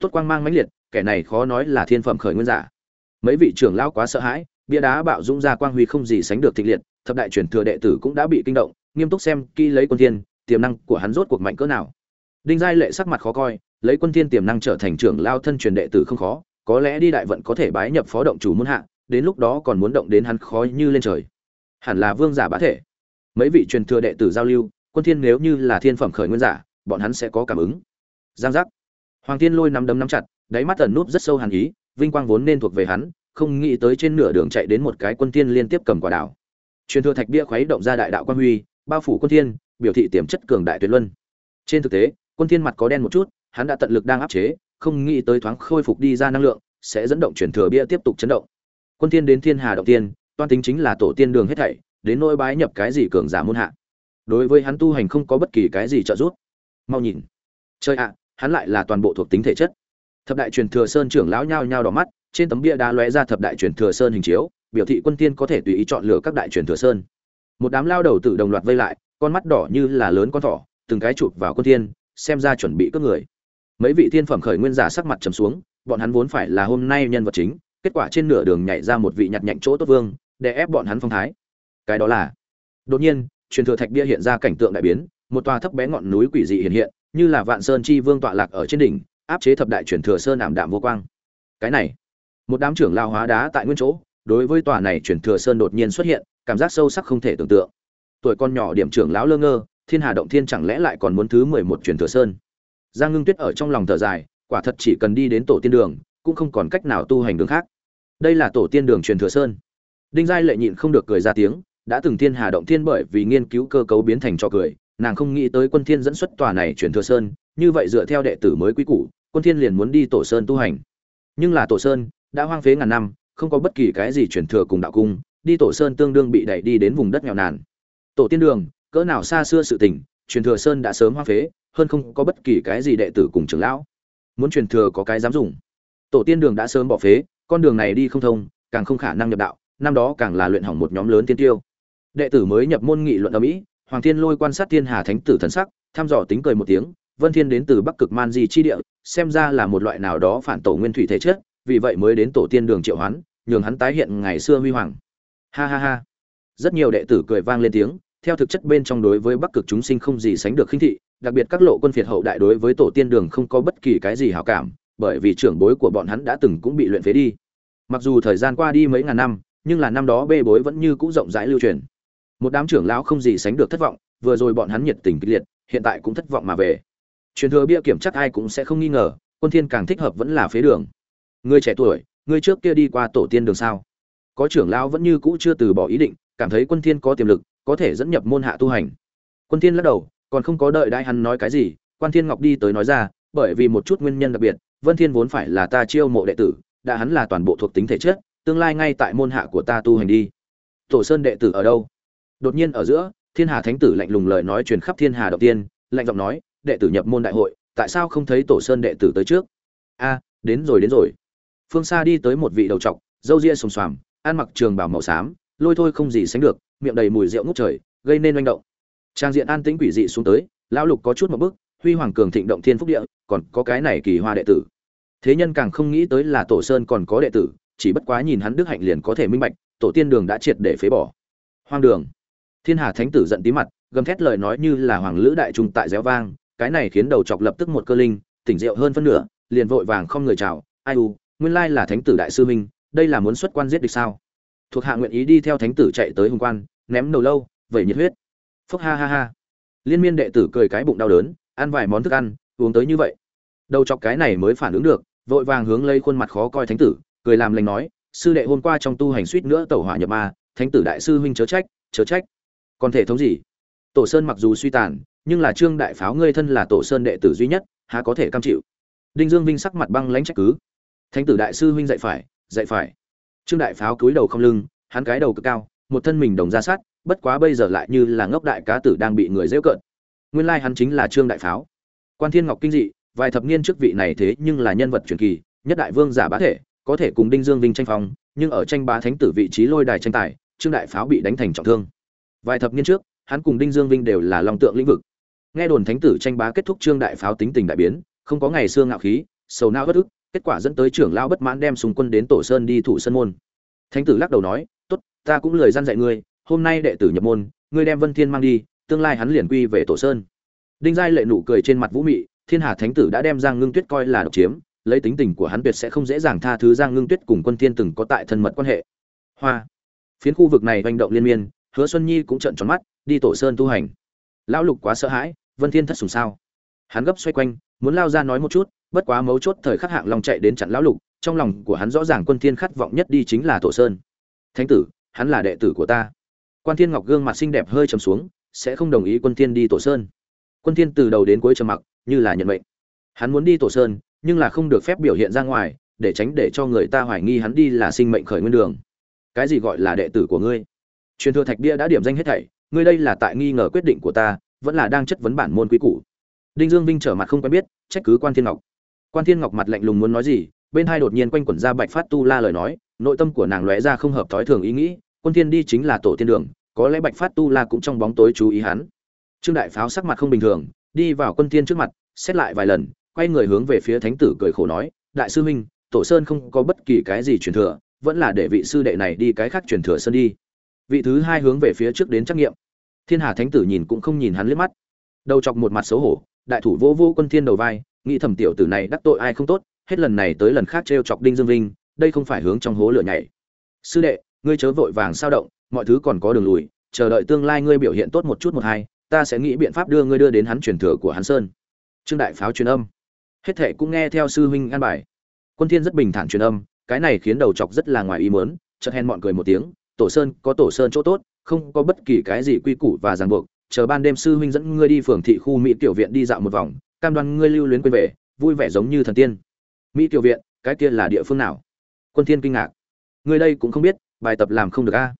Tốt quang mang mãnh liệt, kẻ này khó nói là thiên phẩm khởi nguyên giả. Mấy vị trưởng lão quá sợ hãi, bia đá bạo dũng ra quang huy không gì sánh được thịnh liệt, thập đại truyền thừa đệ tử cũng đã bị kinh động, nghiêm túc xem kỹ lấy quân thiên, tiềm năng của hắn rốt cuộc mạnh cỡ nào. Đinh giai lệ sắc mặt khó coi, lấy quân thiên tiềm năng trở thành trưởng lao thân truyền đệ tử không khó, có lẽ đi đại vận có thể bái nhập phó động chủ môn hạ, đến lúc đó còn muốn động đến hắn khó như lên trời. Hẳn là vương giả bá thể. Mấy vị truyền thừa đệ tử giao lưu, quân thiên nếu như là thiên phẩm khởi nguyên giả bọn hắn sẽ có cảm ứng. Giang giác. Hoàng thiên lôi nắm đấm nắm chặt, đáy mắt ẩn núp rất sâu hàn ý, vinh quang vốn nên thuộc về hắn, không nghĩ tới trên nửa đường chạy đến một cái quân thiên liên tiếp cầm quả đảo. Truyền thừa thạch bia khuấy động ra đại đạo quan huy, bao phủ quân thiên, biểu thị tiềm chất cường đại tuyệt luân. Trên thực tế, quân thiên mặt có đen một chút, hắn đã tận lực đang áp chế, không nghĩ tới thoáng khôi phục đi ra năng lượng, sẽ dẫn động truyền thừa bia tiếp tục chấn động. Quân thiên đến thiên hà động tiên, toan tính chính là tổ tiên đường hết thảy, đến nỗi bái nhập cái gì cường giả môn hạ. Đối với hắn tu hành không có bất kỳ cái gì trợ giúp mau nhìn. Chơi ạ, hắn lại là toàn bộ thuộc tính thể chất. Thập đại truyền thừa sơn trưởng lão nhao nhao đỏ mắt, trên tấm bia đá lóe ra thập đại truyền thừa sơn hình chiếu, biểu thị quân tiên có thể tùy ý chọn lựa các đại truyền thừa sơn. Một đám lao đầu tự đồng loạt vây lại, con mắt đỏ như là lớn con thỏ, từng cái chụp vào quân tiên, xem ra chuẩn bị cướp người. Mấy vị thiên phẩm khởi nguyên giả sắc mặt trầm xuống, bọn hắn vốn phải là hôm nay nhân vật chính, kết quả trên nửa đường nhảy ra một vị nhặt nhạnh chỗ tốt vương, để ép bọn hắn phong thái. Cái đó là, đột nhiên, truyền thừa thạch bia hiện ra cảnh tượng đại biến một tòa thấp bé ngọn núi quỷ dị hiện hiện, như là vạn sơn chi vương tọa lạc ở trên đỉnh, áp chế thập đại truyền thừa sơn ảm đạm vô quang. Cái này, một đám trưởng lao hóa đá tại nguyên chỗ, đối với tòa này truyền thừa sơn đột nhiên xuất hiện, cảm giác sâu sắc không thể tưởng tượng. Tuổi con nhỏ điểm trưởng lão lơ ngơ, thiên hà động thiên chẳng lẽ lại còn muốn thứ mười một truyền thừa sơn? Giang ngưng tuyết ở trong lòng thở dài, quả thật chỉ cần đi đến tổ tiên đường, cũng không còn cách nào tu hành đường khác. Đây là tổ tiên đường truyền thừa sơn. Đinh giai lệ nhịn không được cười ra tiếng, đã từng thiên hà động thiên bởi vì nghiên cứu cơ cấu biến thành cho cười nàng không nghĩ tới quân thiên dẫn xuất tòa này chuyển thừa sơn, như vậy dựa theo đệ tử mới quý củ, quân thiên liền muốn đi tổ sơn tu hành. Nhưng là tổ sơn đã hoang phế ngàn năm, không có bất kỳ cái gì truyền thừa cùng đạo cung, đi tổ sơn tương đương bị đẩy đi đến vùng đất nghèo nàn. Tổ tiên đường, cỡ nào xa xưa sự tình, truyền thừa sơn đã sớm hoang phế, hơn không có bất kỳ cái gì đệ tử cùng trưởng lão. Muốn truyền thừa có cái dám dùng. Tổ tiên đường đã sớm bỏ phế, con đường này đi không thông, càng không khả năng nhập đạo, năm đó càng là luyện hỏng một nhóm lớn tiên tiêu. Đệ tử mới nhập môn nghị luận ở mỹ hoàng thiên lôi quan sát thiên hà thánh tử thần sắc, thăm dò tính cười một tiếng, vân thiên đến từ bắc cực man di chi địa, xem ra là một loại nào đó phản tổ nguyên thủy thể chất, vì vậy mới đến tổ tiên đường triệu hoán, nhường hắn tái hiện ngày xưa huy hoàng. Ha ha ha. Rất nhiều đệ tử cười vang lên tiếng, theo thực chất bên trong đối với bắc cực chúng sinh không gì sánh được khinh thị, đặc biệt các lộ quân phiệt hậu đại đối với tổ tiên đường không có bất kỳ cái gì hảo cảm, bởi vì trưởng bối của bọn hắn đã từng cũng bị luyện phế đi. Mặc dù thời gian qua đi mấy ngàn năm, nhưng là năm đó bê bối vẫn như cũ rộng rãi lưu truyền một đám trưởng lão không gì sánh được thất vọng, vừa rồi bọn hắn nhiệt tình kịch liệt, hiện tại cũng thất vọng mà về. Truyền thừa bia kiểm chắc ai cũng sẽ không nghi ngờ, quân thiên càng thích hợp vẫn là phế đường. Người trẻ tuổi, người trước kia đi qua tổ tiên đường sao? Có trưởng lão vẫn như cũ chưa từ bỏ ý định, cảm thấy quân thiên có tiềm lực, có thể dẫn nhập môn hạ tu hành. Quân thiên lắc đầu, còn không có đợi đại hắn nói cái gì, quan thiên ngọc đi tới nói ra, bởi vì một chút nguyên nhân đặc biệt, vân thiên vốn phải là ta chiêu mộ đệ tử, đã hắn là toàn bộ thuộc tính thể chất, tương lai ngay tại môn hạ của ta tu hành đi. Tổ sơn đệ tử ở đâu? Đột nhiên ở giữa, thiên hà thánh tử lạnh lùng lời nói truyền khắp thiên hà đầu tiên, lạnh giọng nói, đệ tử nhập môn đại hội, tại sao không thấy tổ sơn đệ tử tới trước? A, đến rồi đến rồi. Phương xa đi tới một vị đầu trọc, râu ria sồm xoàm, ăn mặc trường bào màu xám, lôi thôi không gì sánh được, miệng đầy mùi rượu ngút trời, gây nên manh động. Trang diện an tĩnh quỷ dị xuống tới, lão lục có chút một bước, huy hoàng cường thịnh động thiên phúc địa, còn có cái này kỳ hoa đệ tử. Thế nhân càng không nghĩ tới là tổ sơn còn có đệ tử, chỉ bất quá nhìn hắn đức hạnh liền có thể minh bạch, tổ tiên đường đã triệt để phế bỏ. Hoang đường thiên hà thánh tử giận tí mặt, gầm thét lời nói như là hoàng lữ đại trung tại réo vang, cái này khiến đầu chọc lập tức một cơ linh, tỉnh rượu hơn phân nửa, liền vội vàng không người chào, ai u, nguyên lai là thánh tử đại sư minh đây là muốn xuất quan giết địch sao? Thuộc hạ nguyện ý đi theo thánh tử chạy tới hùng quan, ném đầu lâu, vẩy nhiệt huyết. Phúc ha ha ha. Liên miên đệ tử cười cái bụng đau đớn, ăn vài món thức ăn, uống tới như vậy. Đầu chọc cái này mới phản ứng được, vội vàng hướng lấy khuôn mặt khó coi thánh tử, cười làm lành nói, sư đệ hôm qua trong tu hành suýt nữa tẩu hỏa nhập ma, thánh tử đại sư huynh chớ trách chớ trách còn thể thống gì? Tổ sơn mặc dù suy tàn, nhưng là trương đại pháo ngươi thân là tổ sơn đệ tử duy nhất, há có thể cam chịu? Đinh dương vinh sắc mặt băng lãnh trách cứ. Thánh tử đại sư huynh dạy phải dạy phải. Trương đại pháo cúi đầu không lưng, hắn cái đầu cực cao, một thân mình đồng ra sát, bất quá bây giờ lại như là ngốc đại cá tử đang bị người dễ cợt. Nguyên lai hắn chính là trương đại pháo. Quan thiên ngọc kinh dị, vài thập niên trước vị này thế nhưng là nhân vật truyền kỳ, nhất đại vương giả bá thể, có thể cùng đinh dương vinh tranh phong, nhưng ở tranh bá thánh tử vị trí lôi đài tranh tài, trương đại pháo bị đánh thành trọng thương vài thập niên trước, hắn cùng đinh dương vinh đều là long tượng lĩnh vực. Nghe đồn thánh tử tranh bá kết thúc trương đại pháo tính tình đại biến, không có ngày xưa ngạo khí, sầu não bất ức, kết quả dẫn tới trưởng lão bất mãn đem súng quân đến tổ sơn đi thủ sân môn. Thánh tử lắc đầu nói, tốt, ta cũng lời gian dạy ngươi, hôm nay đệ tử nhập môn, ngươi đem vân thiên mang đi, tương lai hắn liền quy về tổ sơn. Đinh giai lệ nụ cười trên mặt vũ mị, thiên hà thánh tử đã đem giang ngưng tuyết coi là độc chiếm, lấy tính tình của hắn tuyệt sẽ không dễ dàng tha thứ giang ngưng tuyết cùng quân thiên từng có tại thân mật quan hệ. Hoa. Phiến khu vực này manh động liên miên hứa xuân nhi cũng trợn tròn mắt, đi tổ sơn tu hành. Lão lục quá sợ hãi, vân thiên thất sùng sao? Hắn gấp xoay quanh, muốn lao ra nói một chút, bất quá mấu chốt thời khắc hạng long chạy đến chặn lão lục, trong lòng của hắn rõ ràng quân thiên khát vọng nhất đi chính là tổ sơn. Thánh tử, hắn là đệ tử của ta. Quan thiên ngọc gương mặt xinh đẹp hơi trầm xuống, sẽ không đồng ý quân thiên đi tổ sơn. Quân thiên từ đầu đến cuối trầm mặc, như là nhận mệnh. Hắn muốn đi tổ sơn, nhưng là không được phép biểu hiện ra ngoài, để tránh để cho người ta hoài nghi hắn đi là sinh mệnh khởi nguyên đường. Cái gì gọi là đệ tử của ngươi? Truyền thừa thạch bia đã điểm danh hết thảy, ngươi đây là tại nghi ngờ quyết định của ta, vẫn là đang chất vấn bản môn quý cũ đinh dương vinh trở mặt không quen biết, trách cứ quan thiên ngọc. Quan thiên ngọc mặt lạnh lùng muốn nói gì, bên hai đột nhiên quanh quẩn ra bạch phát tu la lời nói, nội tâm của nàng lóe ra không hợp thói thường ý nghĩ, quân thiên đi chính là tổ thiên đường, có lẽ bạch phát tu la cũng trong bóng tối chú ý hắn. Trương đại pháo sắc mặt không bình thường, đi vào quân thiên trước mặt, xét lại vài lần, quay người hướng về phía thánh tử cười khổ nói, đại sư huynh, tổ sơn không có bất kỳ cái gì truyền thừa, vẫn là để vị sư đệ này đi cái khác truyền thừa sơn đi vị thứ hai hướng về phía trước đến trắc nghiệm. Thiên hà thánh tử nhìn cũng không nhìn hắn liếc mắt. Đầu chọc một mặt xấu hổ, đại thủ vô vô quân thiên đầu vai, nghĩ thẩm tiểu tử này đắc tội ai không tốt, hết lần này tới lần khác trêu chọc đinh dương vinh, đây không phải hướng trong hố lửa nhảy. Sư đệ, ngươi chớ vội vàng sao động, mọi thứ còn có đường lùi, chờ đợi tương lai ngươi biểu hiện tốt một chút một hai, ta sẽ nghĩ biện pháp đưa ngươi đưa đến hắn truyền thừa của hắn sơn. Trương đại pháo truyền âm. Hết thệ cũng nghe theo sư huynh an bài. Quân thiên rất bình thản truyền âm, cái này khiến đầu chọc rất là ngoài ý muốn, chợt hèn mọn cười một tiếng tổ sơn có tổ sơn chỗ tốt, không có bất kỳ cái gì quy củ và ràng buộc, chờ ban đêm sư huynh dẫn ngươi đi phường thị khu mỹ tiểu viện đi dạo một vòng, cam đoan ngươi lưu luyến quên về, vui vẻ giống như thần tiên. Mỹ tiểu viện, cái kia là địa phương nào? Quân thiên kinh ngạc. Ngươi đây cũng không biết, bài tập làm không được a.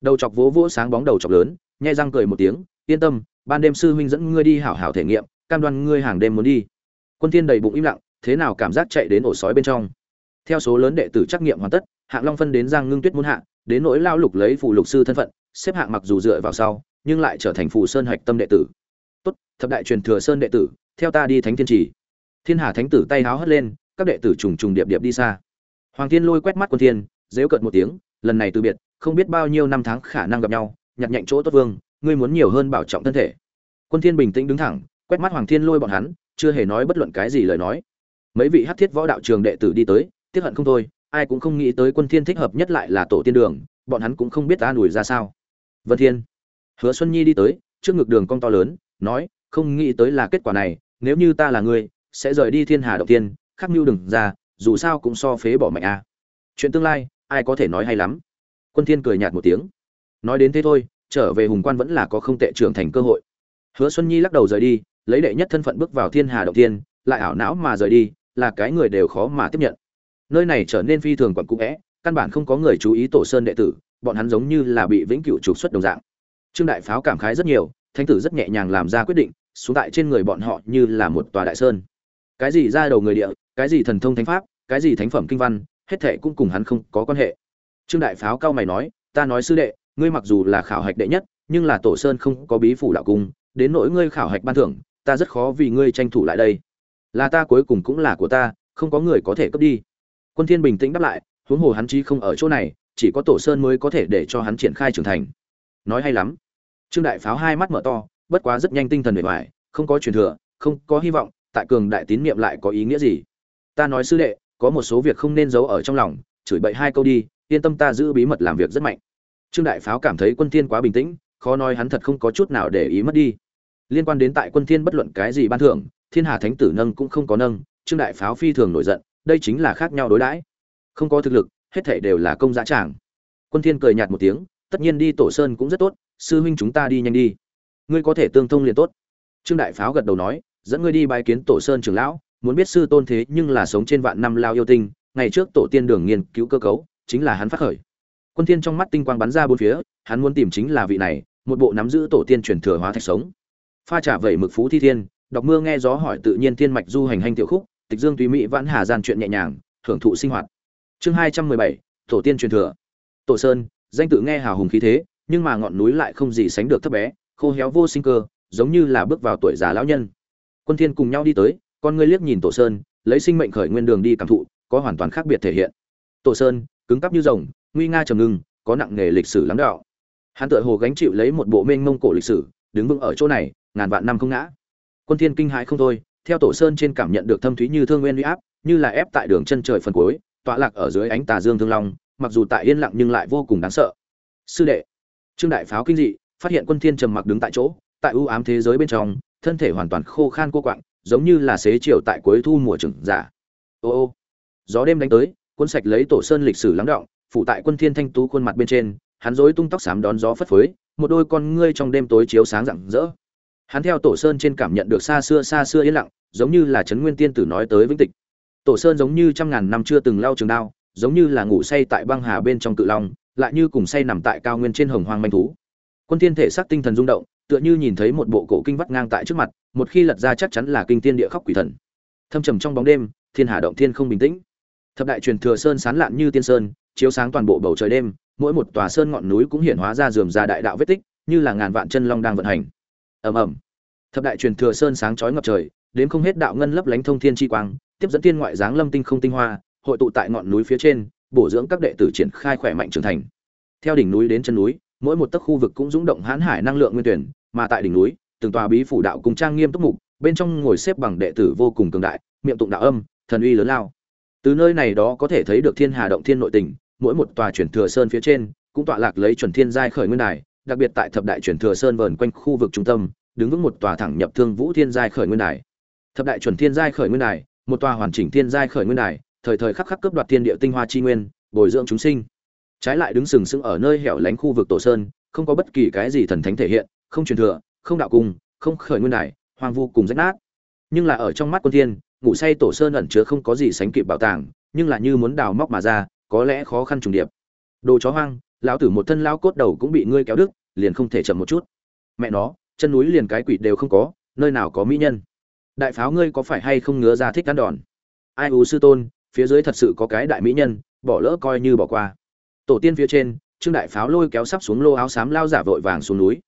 Đầu chọc vỗ vỗ sáng bóng đầu chọc lớn, nhai răng cười một tiếng, yên tâm, ban đêm sư huynh dẫn ngươi đi hảo hảo thể nghiệm, cam đoan ngươi hàng đêm muốn đi. Quân thiên đầy bụng im lặng, thế nào cảm giác chạy đến ổ sói bên trong? Theo số lớn đệ tử trắc nghiệm hoàn tất, hạng long phân đến giang ngưng tuyết muốn hạ đến nỗi lao lục lấy phụ lục sư thân phận, xếp hạng mặc dù dựa vào sau, nhưng lại trở thành phù sơn hạch tâm đệ tử. Tốt, thập đại truyền thừa sơn đệ tử, theo ta đi thánh thiên trì. Thiên hà thánh tử tay háo hất lên, các đệ tử trùng trùng điệp điệp đi xa. Hoàng thiên lôi quét mắt quân thiên, dếu cợt một tiếng, lần này từ biệt, không biết bao nhiêu năm tháng khả năng gặp nhau, nhặt nhạnh chỗ tốt vương, ngươi muốn nhiều hơn bảo trọng thân thể. Quân thiên bình tĩnh đứng thẳng, quét mắt hoàng thiên lôi bọn hắn, chưa hề nói bất luận cái gì lời nói. Mấy vị hắc thiết võ đạo trường đệ tử đi tới, tiếc hận không thôi ai cũng không nghĩ tới quân thiên thích hợp nhất lại là tổ tiên đường bọn hắn cũng không biết ta đuổi ra sao. Vân thiên hứa xuân nhi đi tới trước ngực đường cong to lớn nói không nghĩ tới là kết quả này nếu như ta là người, sẽ rời đi thiên hà đầu tiên khắc mưu đừng ra dù sao cũng so phế bỏ mạnh a. Chuyện tương lai ai có thể nói hay lắm. Quân thiên cười nhạt một tiếng. Nói đến thế thôi trở về hùng quan vẫn là có không tệ trưởng thành cơ hội. Hứa xuân nhi lắc đầu rời đi lấy đệ nhất thân phận bước vào thiên hà động tiên lại ảo não mà rời đi là cái người đều khó mà tiếp nhận nơi này trở nên phi thường quận cũ vẽ, căn bản không có người chú ý tổ sơn đệ tử, bọn hắn giống như là bị vĩnh cửu trục xuất đồng dạng. Trương đại pháo cảm khái rất nhiều, thánh tử rất nhẹ nhàng làm ra quyết định, xuống tại trên người bọn họ như là một tòa đại sơn. Cái gì ra đầu người địa, cái gì thần thông thánh pháp, cái gì thánh phẩm kinh văn, hết thệ cũng cùng hắn không có quan hệ. Trương đại pháo cao mày nói, ta nói sư đệ, ngươi mặc dù là khảo hạch đệ nhất, nhưng là tổ sơn không có bí phủ đạo cung, đến nỗi ngươi khảo hạch ban thưởng, ta rất khó vì ngươi tranh thủ lại đây. Là ta cuối cùng cũng là của ta, không có người có thể cướp đi quân thiên bình tĩnh đáp lại, huống hồ hắn chi không ở chỗ này, chỉ có tổ sơn mới có thể để cho hắn triển khai trưởng thành. Nói hay lắm. Trương đại pháo hai mắt mở to, bất quá rất nhanh tinh thần bề ngoài không có truyền thừa, không có hy vọng, tại cường đại tín niệm lại có ý nghĩa gì? Ta nói sư đệ, có một số việc không nên giấu ở trong lòng, chửi bậy hai câu đi, yên tâm ta giữ bí mật làm việc rất mạnh. Trương đại pháo cảm thấy quân thiên quá bình tĩnh, khó nói hắn thật không có chút nào để ý mất đi. Liên quan đến tại quân thiên bất luận cái gì ban thưởng, thiên hà thánh tử nâng cũng không có nâng, trương đại pháo phi thường nổi giận đây chính là khác nhau đối đãi. Không có thực lực, hết thảy đều là công giá tràng. Quân thiên cười nhạt một tiếng, tất nhiên đi tổ sơn cũng rất tốt, sư huynh chúng ta đi nhanh đi. Ngươi có thể tương thông liền tốt. Trương đại pháo gật đầu nói, dẫn ngươi đi bái kiến tổ sơn trưởng lão, muốn biết sư tôn thế nhưng là sống trên vạn năm lao yêu tinh, ngày trước tổ tiên đường nghiên cứu cơ cấu, chính là hắn phát khởi. Quân thiên trong mắt tinh quang bắn ra bốn phía, hắn muốn tìm chính là vị này, một bộ nắm giữ tổ tiên truyền thừa hóa thạch sống. Pha trả vẩy mực phú thi thiên, đọc mưa nghe gió hỏi tự nhiên thiên mạch du hành hành tiểu khúc tịch dương tùy mỹ vãn hà gian chuyện nhẹ nhàng thưởng thụ sinh hoạt. Chương hai trăm mười bảy, tổ tiên truyền thừa. Tổ sơn, danh tự nghe hào hùng khí thế, nhưng mà ngọn núi lại không gì sánh được thấp bé, khô héo vô sinh cơ, giống như là bước vào tuổi già lão nhân. Quân thiên cùng nhau đi tới, con ngươi liếc nhìn tổ sơn, lấy sinh mệnh khởi nguyên đường đi cảm thụ, có hoàn toàn khác biệt thể hiện. Tổ sơn, cứng cắp như rồng, nguy nga trầm ngưng, có nặng nghề lịch sử lắng đạo. Hắn tựa hồ gánh chịu lấy một bộ mênh mông cổ lịch sử, đứng vững ở chỗ này, ngàn vạn năm không ngã. Quân thiên kinh hãi không thôi theo tổ sơn trên cảm nhận được thâm thúy như thương nguyên uy áp, như là ép tại đường chân trời phần cuối, tọa lạc ở dưới ánh tà dương thương long, mặc dù tại yên lặng nhưng lại vô cùng đáng sợ. Sư đệ, trương đại pháo kinh dị, phát hiện quân thiên trầm mặc đứng tại chỗ, tại ưu ám thế giới bên trong, thân thể hoàn toàn khô khan cô quạng, giống như là xế chiều tại cuối thu mùa trừng giả. Ô ô, gió đêm đánh tới, cuốn sạch lấy tổ sơn lịch sử lắng động, phủ tại quân thiên thanh tú khuôn mặt bên trên, hắn rối tung tóc xám đón gió phất phới, một đôi con ngươi trong đêm tối chiếu sáng rạng rỡ hắn theo tổ sơn trên cảm nhận được xa xưa xa xưa yên lặng, giống như là trấn nguyên tiên tử nói tới vĩnh tịch. Tổ sơn giống như trăm ngàn năm chưa từng lao trường đao, giống như là ngủ say tại băng hà bên trong cự long, lại như cùng say nằm tại cao nguyên trên hồng hoang manh thú. Quân thiên thể xác tinh thần rung động, tựa như nhìn thấy một bộ cổ kinh vắt ngang tại trước mặt, một khi lật ra chắc chắn là kinh tiên địa khóc quỷ thần. Thâm trầm trong bóng đêm, thiên hà động thiên không bình tĩnh. Thập đại truyền thừa sơn sán lạn như tiên sơn, chiếu sáng toàn bộ bầu trời đêm, mỗi một tòa sơn ngọn núi cũng hiện hóa ra dườm ra đại đạo vết tích, như là ngàn vạn chân long đang vận hành ầm ầm. Thập đại truyền thừa sơn sáng chói ngập trời, đến không hết đạo ngân lấp lánh thông thiên chi quang, tiếp dẫn tiên ngoại dáng lâm tinh không tinh hoa, hội tụ tại ngọn núi phía trên, bổ dưỡng các đệ tử triển khai khỏe mạnh trưởng thành. Theo đỉnh núi đến chân núi, mỗi một tấc khu vực cũng rung động hãn hải năng lượng nguyên tuyển, mà tại đỉnh núi, từng tòa bí phủ đạo cùng trang nghiêm túc mục, bên trong ngồi xếp bằng đệ tử vô cùng cường đại, miệng tụng đạo âm, thần uy lớn lao. Từ nơi này đó có thể thấy được thiên hà động thiên nội tình, mỗi một tòa truyền thừa sơn phía trên, cũng tọa lạc lấy chuẩn thiên giai khởi nguyên đài, đặc biệt tại thập đại truyền thừa sơn vờn quanh khu vực trung tâm đứng vững một tòa thẳng nhập thương vũ thiên giai khởi nguyên đài. Thập đại chuẩn thiên giai khởi nguyên đài, một tòa hoàn chỉnh thiên giai khởi nguyên đài, thời thời khắc khắc cướp đoạt thiên địa tinh hoa chi nguyên, bồi dưỡng chúng sinh. Trái lại đứng sừng sững ở nơi hẻo lánh khu vực tổ sơn, không có bất kỳ cái gì thần thánh thể hiện, không truyền thừa, không đạo cung không khởi nguyên đài, hoang vu cùng rách nát. Nhưng là ở trong mắt quân thiên, ngủ say tổ sơn ẩn chứa không có gì sánh kịp bảo tàng, nhưng là như muốn đào móc mà ra, có lẽ khó khăn trùng điệp. Đồ chó hoang, lão tử một thân lão cốt đầu cũng bị ngươi kéo đứt, liền không thể chậm một chút. Mẹ nó chân núi liền cái quỷ đều không có, nơi nào có mỹ nhân. Đại pháo ngươi có phải hay không ngứa ra thích ăn đòn? Ai u sư tôn, phía dưới thật sự có cái đại mỹ nhân, bỏ lỡ coi như bỏ qua. Tổ tiên phía trên, trương đại pháo lôi kéo sắp xuống lô áo xám lao giả vội vàng xuống núi.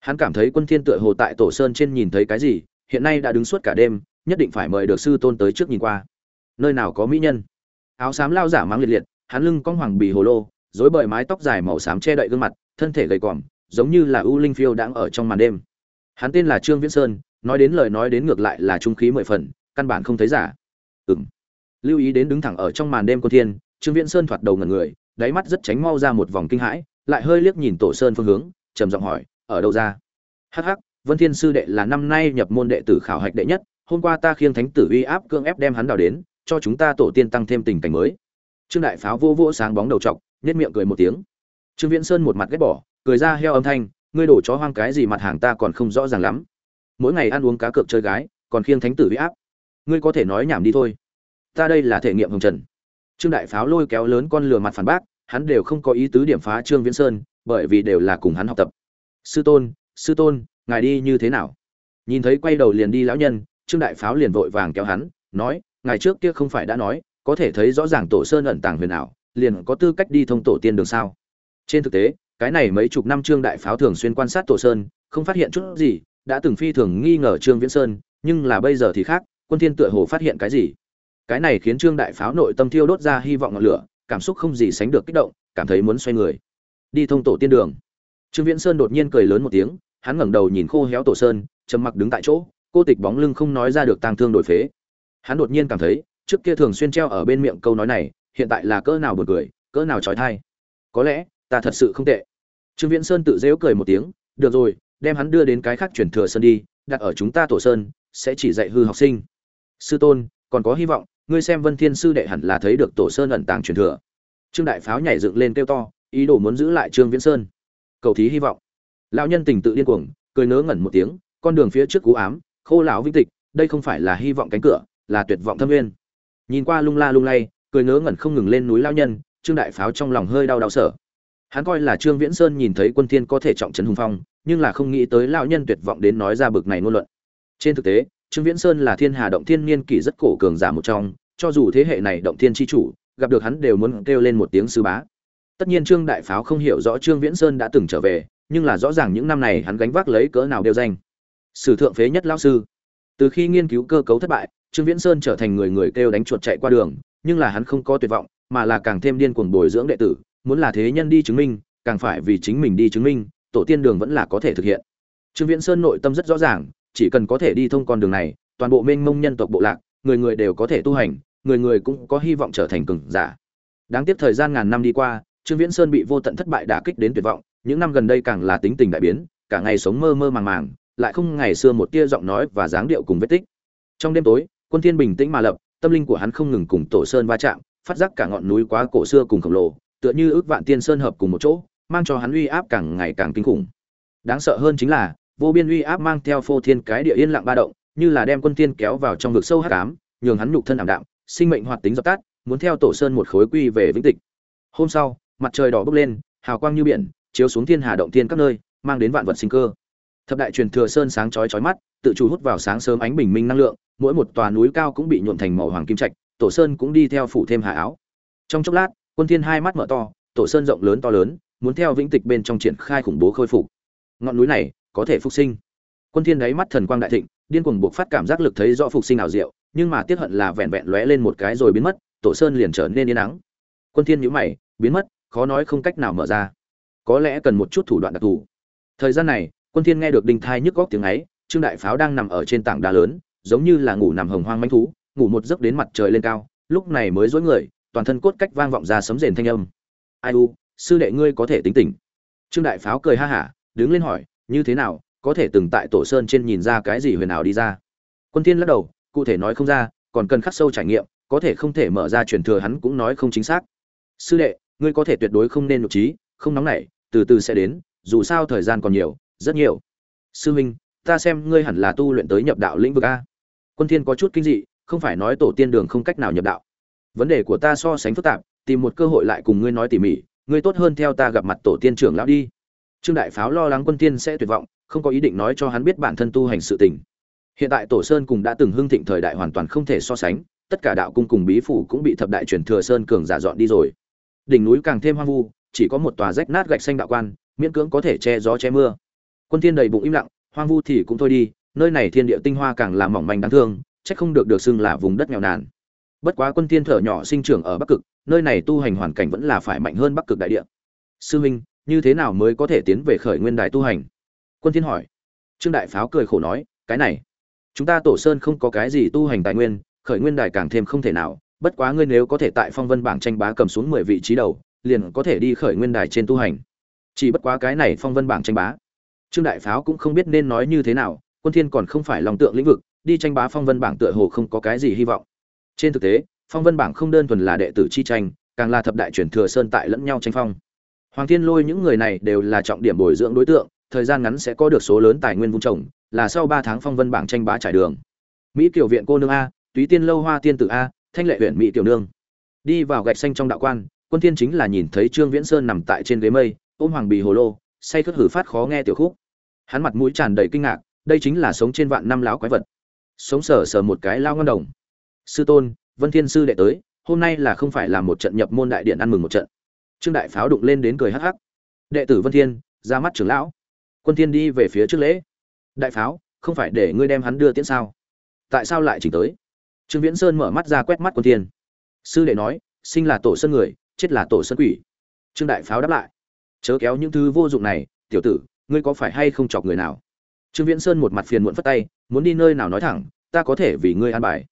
Hắn cảm thấy quân thiên tựa hồ tại tổ sơn trên nhìn thấy cái gì, hiện nay đã đứng suốt cả đêm, nhất định phải mời được sư tôn tới trước nhìn qua. Nơi nào có mỹ nhân? Áo xám lao giả mang liệt liệt, hắn lưng cong hoàng bì hồ lô, rối bời mái tóc dài màu xám che đậy gương mặt, thân thể gầy còm, giống như là ưu linh phiêu đang ở trong màn đêm hắn tên là trương viễn sơn, nói đến lời nói đến ngược lại là trung khí mười phần, căn bản không thấy giả. Ừm. Lưu ý đến đứng thẳng ở trong màn đêm cô thiên, trương viễn sơn thoạt đầu ngẩn người, đáy mắt rất tránh mau ra một vòng kinh hãi, lại hơi liếc nhìn tổ sơn phương hướng, trầm giọng hỏi, ở đâu ra? Hắc hắc, vân thiên sư đệ là năm nay nhập môn đệ tử khảo hạch đệ nhất, hôm qua ta khiêng thánh tử uy áp cương ép đem hắn đào đến, cho chúng ta tổ tiên tăng thêm tình cảnh mới. Trương đại pháo vô vô sáng bóng đầu trọc nhếch miệng cười một tiếng. Trương viễn sơn một mặt ghét bỏ, cười ra heo âm thanh ngươi đổ chó hoang cái gì mặt hàng ta còn không rõ ràng lắm. Mỗi ngày ăn uống cá cược chơi gái, còn khiêng thánh tử huy áp. Ngươi có thể nói nhảm đi thôi. Ta đây là thể nghiệm hồng trần. Trương đại pháo lôi kéo lớn con lừa mặt phản bác, hắn đều không có ý tứ điểm phá trương viễn sơn, bởi vì đều là cùng hắn học tập. Sư tôn sư tôn, ngài đi như thế nào? Nhìn thấy quay đầu liền đi lão nhân, trương đại pháo liền vội vàng kéo hắn, nói, ngài trước kia không phải đã nói, có thể thấy rõ ràng tổ sơn ẩn tàng huyền ảo, liền có tư cách đi thông tổ tiên đường sao? Trên thực tế cái này mấy chục năm trương đại pháo thường xuyên quan sát tổ sơn, không phát hiện chút gì, đã từng phi thường nghi ngờ trương viễn sơn, nhưng là bây giờ thì khác, quân thiên tựa hồ phát hiện cái gì? Cái này khiến trương đại pháo nội tâm thiêu đốt ra hy vọng ngọn lửa, cảm xúc không gì sánh được kích động, cảm thấy muốn xoay người. Đi thông tổ tiên đường. Trương viễn sơn đột nhiên cười lớn một tiếng, hắn ngẩng đầu nhìn khô héo tổ sơn, trầm mặc đứng tại chỗ, cô tịch bóng lưng không nói ra được tang thương đổi phế. Hắn đột nhiên cảm thấy, trước kia thường xuyên treo ở bên miệng câu nói này, hiện tại là cỡ nào buồn cười, cỡ nào trói thai. Có lẽ ta thật sự không tệ. Trương viễn sơn tự dễu cười một tiếng, được rồi, đem hắn đưa đến cái khác chuyển thừa sơn đi, đặt ở chúng ta tổ sơn, sẽ chỉ dạy hư học sinh. Sư tôn, còn có hy vọng, ngươi xem vân thiên sư đệ hẳn là thấy được tổ sơn ẩn tàng truyền thừa. Trương đại pháo nhảy dựng lên kêu to, ý đồ muốn giữ lại trương viễn sơn. Cầu thí hy vọng. Lão nhân tình tự điên cuồng, cười ngớ ngẩn một tiếng, con đường phía trước cú ám, khô lão vĩnh tịch, đây không phải là hy vọng cánh cửa, là tuyệt vọng thâm nguyên nhìn qua lung la lung lay, cười ngớ ngẩn không ngừng lên núi lão nhân, trương đại pháo trong lòng hơi đau đau sợ hắn coi là trương viễn sơn nhìn thấy quân thiên có thể trọng trấn hùng phong, nhưng là không nghĩ tới lão nhân tuyệt vọng đến nói ra bực này ngôn luận. Trên thực tế, trương viễn sơn là thiên hà động thiên niên kỷ rất cổ cường giả một trong, cho dù thế hệ này động thiên chi chủ, gặp được hắn đều muốn kêu lên một tiếng sư bá. Tất nhiên trương đại pháo không hiểu rõ trương viễn sơn đã từng trở về, nhưng là rõ ràng những năm này hắn gánh vác lấy cỡ nào đều danh. Sử thượng phế nhất lão sư. Từ khi nghiên cứu cơ cấu thất bại, trương viễn sơn trở thành người người kêu đánh chuột chạy qua đường, nhưng là hắn không có tuyệt vọng, mà là càng thêm điên cuồng bồi dưỡng đệ tử muốn là thế nhân đi chứng minh, càng phải vì chính mình đi chứng minh, tổ tiên đường vẫn là có thể thực hiện. Trương viễn sơn nội tâm rất rõ ràng, chỉ cần có thể đi thông con đường này, toàn bộ mênh mông nhân tộc bộ lạc, người người đều có thể tu hành, người người cũng có hy vọng trở thành cường giả. Đáng tiếc thời gian ngàn năm đi qua, trương viễn sơn bị vô tận thất bại đả kích đến tuyệt vọng, những năm gần đây càng là tính tình đại biến, cả ngày sống mơ mơ màng màng, lại không ngày xưa một tia giọng nói và dáng điệu cùng vết tích. Trong đêm tối, quân thiên bình tĩnh mà lập, tâm linh của hắn không ngừng cùng tổ sơn va chạm, phát giác cả ngọn núi quá cổ xưa cùng khổng lồ tựa như ước vạn tiên sơn hợp cùng một chỗ, mang cho hắn uy áp càng ngày càng kinh khủng. Đáng sợ hơn chính là, vô biên uy áp mang theo phô thiên cái địa yên lặng ba động, như là đem quân tiên kéo vào trong vực sâu hắc ám, nhường hắn nhục thân ảm đạm, sinh mệnh hoạt tính dập tắt, muốn theo tổ sơn một khối quy về vĩnh tịch. Hôm sau, mặt trời đỏ bốc lên, hào quang như biển, chiếu xuống thiên hà động thiên các nơi, mang đến vạn vật sinh cơ. Thập đại truyền thừa sơn sáng chói chói mắt, tự chủ hút vào sáng sớm ánh bình minh năng lượng, mỗi một tòa núi cao cũng bị nhuộm thành màu hoàng kim trạch, tổ sơn cũng đi theo phủ thêm hà áo. Trong chốc lát quân thiên hai mắt mở to, tổ sơn rộng lớn to lớn, muốn theo vĩnh tịch bên trong triển khai khủng bố khôi phục. Ngọn núi này có thể phục sinh. Quân thiên đáy mắt thần quang đại thịnh, điên cuồng buộc phát cảm giác lực thấy rõ phục sinh ảo diệu, nhưng mà tiếc hận là vẹn vẹn lóe lên một cái rồi biến mất, tổ sơn liền trở nên yên nắng quân thiên nhíu mày, biến mất, khó nói không cách nào mở ra. Có lẽ cần một chút thủ đoạn đặc thù. Thời gian này, quân thiên nghe được đinh thai nhức góc tiếng ấy, trương đại pháo đang nằm ở trên tảng đá lớn, giống như là ngủ nằm hồng hoang manh thú, ngủ một giấc đến mặt trời lên cao, lúc này mới dối người toàn thân cốt cách vang vọng ra sấm rền thanh âm. Ai u, sư đệ ngươi có thể tính tỉnh. Trương đại pháo cười ha hả, đứng lên hỏi, như thế nào, có thể từng tại tổ sơn trên nhìn ra cái gì huyền ảo đi ra? Quân thiên lắc đầu, cụ thể nói không ra, còn cần khắc sâu trải nghiệm, có thể không thể mở ra truyền thừa hắn cũng nói không chính xác. Sư đệ, ngươi có thể tuyệt đối không nên nhục trí, không nóng nảy, từ từ sẽ đến, dù sao thời gian còn nhiều, rất nhiều. Sư huynh ta xem ngươi hẳn là tu luyện tới nhập đạo lĩnh vực a. Quân thiên có chút kinh dị, không phải nói tổ tiên đường không cách nào nhập đạo vấn đề của ta so sánh phức tạp, tìm một cơ hội lại cùng ngươi nói tỉ mỉ, ngươi tốt hơn theo ta gặp mặt tổ tiên trưởng lão đi. Trương đại pháo lo lắng quân tiên sẽ tuyệt vọng, không có ý định nói cho hắn biết bản thân tu hành sự tình. Hiện tại tổ sơn cùng đã từng hưng thịnh thời đại hoàn toàn không thể so sánh, tất cả đạo cung cùng bí phủ cũng bị thập đại truyền thừa sơn cường giả dọn đi rồi. Đỉnh núi càng thêm hoang vu, chỉ có một tòa rách nát gạch xanh đạo quan, miễn cưỡng có thể che gió che mưa. Quân thiên đầy bụng im lặng, hoang vu thì cũng thôi đi, nơi này thiên địa tinh hoa càng là mỏng manh đáng thương, chắc không được được xưng là vùng đất nghèo nàn bất quá quân thiên thở nhỏ sinh trưởng ở bắc cực, nơi này tu hành hoàn cảnh vẫn là phải mạnh hơn bắc cực đại địa. Sư huynh như thế nào mới có thể tiến về khởi nguyên đài tu hành? Quân thiên hỏi. Trương đại pháo cười khổ nói, cái này, chúng ta tổ sơn không có cái gì tu hành tài nguyên, khởi nguyên đài càng thêm không thể nào. Bất quá ngươi nếu có thể tại phong vân bảng tranh bá cầm xuống 10 vị trí đầu, liền có thể đi khởi nguyên đài trên tu hành. Chỉ bất quá cái này phong vân bảng tranh bá. Trương đại pháo cũng không biết nên nói như thế nào, quân thiên còn không phải lòng tượng lĩnh vực, đi tranh bá phong vân bảng tựa hồ không có cái gì hy vọng trên thực tế, phong vân bảng không đơn thuần là đệ tử chi tranh, càng là thập đại truyền thừa sơn tại lẫn nhau tranh phong. Hoàng thiên lôi những người này đều là trọng điểm bồi dưỡng đối tượng, thời gian ngắn sẽ có được số lớn tài nguyên vung trồng, là sau ba tháng phong vân bảng tranh bá trải đường. Mỹ kiểu viện cô nương a, túy tiên lâu hoa tiên tử a, thanh lệ huyện mỹ tiểu nương. Đi vào gạch xanh trong đạo quan, quân thiên chính là nhìn thấy trương viễn sơn nằm tại trên ghế mây, ôm hoàng bì hồ lô, say khất hử phát khó nghe tiểu khúc. Hắn mặt mũi tràn đầy kinh ngạc, đây chính là sống trên vạn năm láo quái vật. Sống sờ sờ một cái lao ngon đồng sư tôn, vân thiên sư đệ tới, hôm nay là không phải là một trận nhập môn đại điện ăn mừng một trận. Trương đại pháo đụng lên đến cười hắc hắc. Đệ tử vân thiên, ra mắt trưởng lão. Quân thiên đi về phía trước lễ. Đại pháo, không phải để ngươi đem hắn đưa tiễn sao? Tại sao lại chỉnh tới? Trương viễn sơn mở mắt ra quét mắt quân thiên. Sư đệ nói, sinh là tổ sơn người, chết là tổ sơn quỷ. Trương đại pháo đáp lại. Chớ kéo những thứ vô dụng này, tiểu tử, ngươi có phải hay không chọc người nào? Trương viễn sơn một mặt phiền muộn phất tay, muốn đi nơi nào nói thẳng, ta có thể vì ngươi an bài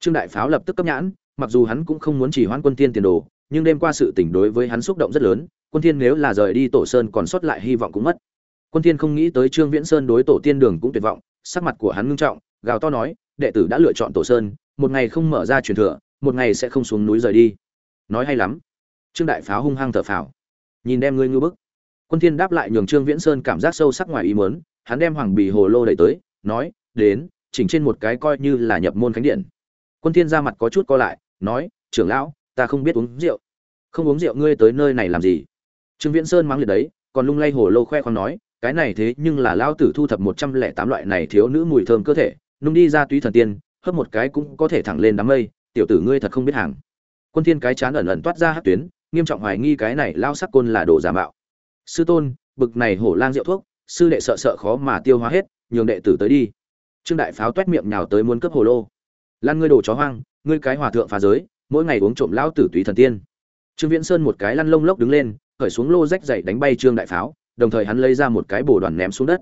trương đại pháo lập tức cấp nhãn, mặc dù hắn cũng không muốn chỉ hoãn quân thiên tiền đồ, nhưng đêm qua sự tình đối với hắn xúc động rất lớn, quân thiên nếu là rời đi tổ sơn còn sót lại hy vọng cũng mất. Quân thiên không nghĩ tới trương viễn sơn đối tổ tiên đường cũng tuyệt vọng, sắc mặt của hắn ngưng trọng, gào to nói, đệ tử đã lựa chọn tổ sơn, một ngày không mở ra truyền thừa, một ngày sẽ không xuống núi rời đi. Nói hay lắm. Trương đại pháo hung hăng thở phào. Nhìn đem ngươi ngư bức. Quân thiên đáp lại nhường trương viễn sơn cảm giác sâu sắc ngoài ý muốn, hắn đem hoàng bì hồ lô đẩy tới, nói, đến, chỉnh trên một cái coi như là nhập môn khánh điện quân thiên ra mặt có chút co lại, nói, trưởng lão, ta không biết uống rượu. Không uống rượu, ngươi tới nơi này làm gì? Trương viễn sơn mang liệt đấy, còn lung lay hồ lô khoe khoang nói, cái này thế nhưng là lão tử thu thập một trăm lẻ tám loại này thiếu nữ mùi thơm cơ thể, nung đi ra túy thần tiên, hấp một cái cũng có thể thẳng lên đám mây, tiểu tử ngươi thật không biết hàng. Quân thiên cái chán ẩn ẩn toát ra hắc tuyến, nghiêm trọng hoài nghi cái này lao sắc côn là đồ giả mạo. Sư tôn, bực này hổ lang rượu thuốc, sư đệ sợ sợ khó mà tiêu hóa hết, nhường đệ tử tới đi. Trương đại pháo toét miệng nhào tới muốn cướp hồ lô lan ngươi đồ chó hoang, ngươi cái hòa thượng phá giới, mỗi ngày uống trộm lão tử tùy thần tiên. Trương viễn sơn một cái lăn lông lốc đứng lên, khởi xuống lô rách dậy đánh bay trương đại pháo, đồng thời hắn lấy ra một cái bồ đoàn ném xuống đất.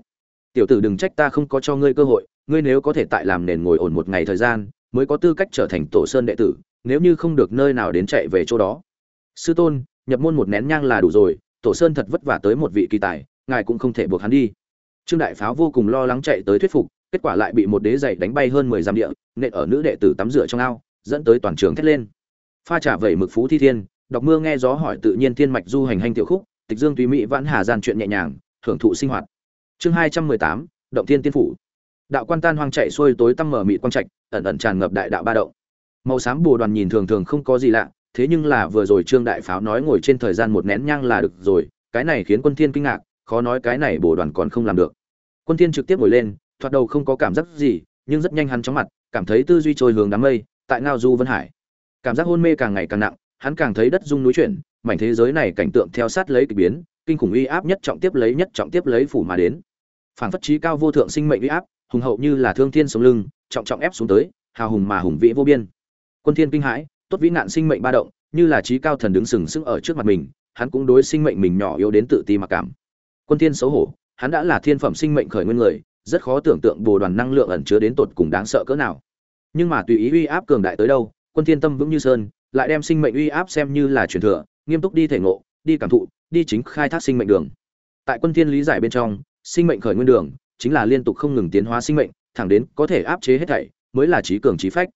Tiểu tử đừng trách ta không có cho ngươi cơ hội, ngươi nếu có thể tại làm nền ngồi ổn một ngày thời gian, mới có tư cách trở thành tổ sơn đệ tử, nếu như không được nơi nào đến chạy về chỗ đó. Sư tôn, nhập môn một nén nhang là đủ rồi, tổ sơn thật vất vả tới một vị kỳ tài, ngài cũng không thể buộc hắn đi. Trương đại pháo vô cùng lo lắng chạy tới thuyết phục kết quả lại bị một đế giày đánh bay hơn mười dặm địa, nện ở nữ đệ tử tắm rửa trong ao, dẫn tới toàn trường thét lên. Pha trả vẩy mực phú thi thiên, đọc mưa nghe gió hỏi tự nhiên thiên mạch du hành hành tiểu khúc, tịch dương tùy mỹ vãn hà gian chuyện nhẹ nhàng, hưởng thụ sinh hoạt. Chương hai trăm mười tám, động thiên tiên phủ. Đạo quan tan hoang chạy xuôi tối tăm mở mịt quang trạch, ẩn ẩn tràn ngập đại đạo ba động. Màu xám bùa đoàn nhìn thường thường không có gì lạ, thế nhưng là vừa rồi trương đại pháo nói ngồi trên thời gian một nén nhang là được rồi, cái này khiến quân thiên kinh ngạc, khó nói cái này bổ đoàn còn không làm được. Quân thiên trực tiếp ngồi lên thoạt đầu không có cảm giác gì, nhưng rất nhanh hắn chóng mặt, cảm thấy tư duy trôi hướng đám mây, tại ngao du vân hải. Cảm giác hôn mê càng ngày càng nặng, hắn càng thấy đất rung núi chuyển, mảnh thế giới này cảnh tượng theo sát lấy kỳ biến, kinh khủng uy áp nhất trọng tiếp lấy nhất trọng tiếp lấy phủ mà đến. Phảng phất trí cao vô thượng sinh mệnh uy áp, hùng hậu như là thương thiên sống lưng, trọng trọng ép xuống tới, hào hùng mà hùng vĩ vô biên. Quân thiên kinh hãi, tốt vĩ nạn sinh mệnh ba động, như là trí cao thần đứng sừng sững ở trước mặt mình, hắn cũng đối sinh mệnh mình nhỏ yếu đến tự ti mặc cảm. Quân thiên xấu hổ, hắn đã là thiên phẩm sinh mệnh khởi nguyên người rất khó tưởng tượng bồ đoàn năng lượng ẩn chứa đến tột cùng đáng sợ cỡ nào. Nhưng mà tùy ý uy áp cường đại tới đâu, quân thiên tâm vững như sơn, lại đem sinh mệnh uy áp xem như là truyền thừa, nghiêm túc đi thể ngộ, đi cảm thụ, đi chính khai thác sinh mệnh đường. Tại quân thiên lý giải bên trong, sinh mệnh khởi nguyên đường, chính là liên tục không ngừng tiến hóa sinh mệnh, thẳng đến có thể áp chế hết thảy, mới là trí cường trí phách.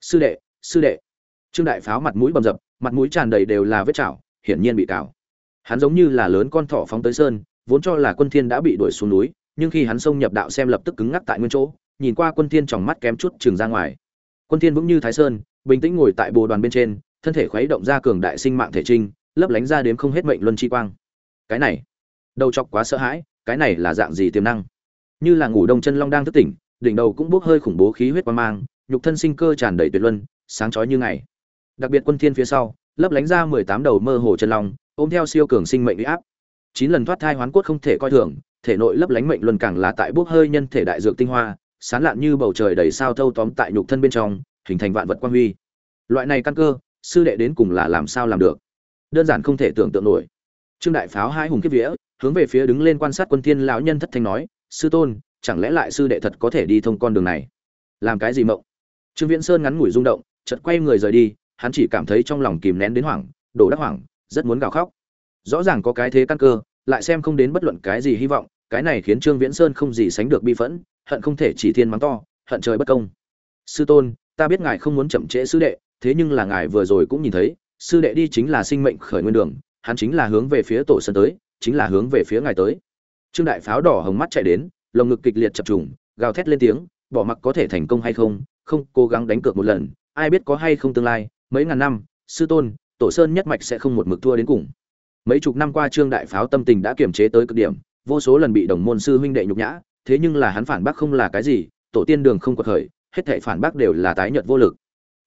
Sư đệ sư đệ. Trương đại pháo mặt mũi bầm dập, mặt mũi tràn đầy đều là vết chảo, hiển nhiên bị cào. Hắn giống như là lớn con thỏ phóng tới sơn, vốn cho là quân thiên đã bị đuổi xuống núi nhưng khi hắn xông nhập đạo xem lập tức cứng ngắc tại nguyên chỗ, nhìn qua quân thiên tròng mắt kém chút trừng ra ngoài. Quân thiên vững như thái sơn, bình tĩnh ngồi tại bồ đoàn bên trên, thân thể khuấy động ra cường đại sinh mạng thể trinh, lấp lánh ra đến không hết mệnh luân chi quang. Cái này, đầu chọc quá sợ hãi, cái này là dạng gì tiềm năng? Như là ngủ đông chân long đang thức tỉnh, đỉnh đầu cũng bốc hơi khủng bố khí huyết quang mang, nhục thân sinh cơ tràn đầy tuyệt luân, sáng chói như ngày. Đặc biệt quân thiên phía sau, lấp lánh ra 18 đầu mơ hồ chân long, ôm theo siêu cường sinh mệnh uy áp. Chín lần thoát thai hoán cốt không thể coi thường thể nội lấp lánh mệnh luân càng là tại bốc hơi nhân thể đại dược tinh hoa sáng lạn như bầu trời đầy sao thâu tóm tại nhục thân bên trong, hình thành vạn vật quan huy. Loại này căn cơ, sư đệ đến cùng là làm sao làm được? Đơn giản không thể tưởng tượng nổi. Trương đại pháo hai hùng kiếp vía, hướng về phía đứng lên quan sát quân thiên lão nhân thất thanh nói, sư tôn, chẳng lẽ lại sư đệ thật có thể đi thông con đường này? Làm cái gì mộng? Trương viễn sơn ngắn ngủi rung động, chợt quay người rời đi, hắn chỉ cảm thấy trong lòng kìm nén đến hoảng, đổ đắc hoảng, rất muốn gào khóc. Rõ ràng có cái thế căn cơ lại xem không đến bất luận cái gì hy vọng, cái này khiến trương viễn sơn không gì sánh được bi phẫn, hận không thể chỉ thiên mắng to, hận trời bất công. Sư tôn, ta biết ngài không muốn chậm trễ sư đệ, thế nhưng là ngài vừa rồi cũng nhìn thấy, sư đệ đi chính là sinh mệnh khởi nguyên đường, hắn chính là hướng về phía tổ sân tới, chính là hướng về phía ngài tới. Trương đại pháo đỏ hồng mắt chạy đến, lồng ngực kịch liệt chập trùng, gào thét lên tiếng, bỏ mặc có thể thành công hay không không, cố gắng đánh cược một lần, ai biết có hay không tương lai, mấy ngàn năm, sư tôn, tổ sơn nhất mạch sẽ không một mực thua đến cùng mấy chục năm qua trương đại pháo tâm tình đã kiềm chế tới cực điểm, vô số lần bị đồng môn sư huynh đệ nhục nhã, thế nhưng là hắn phản bác không là cái gì, tổ tiên đường không có khởi, hết thảy phản bác đều là tái nhợt vô lực.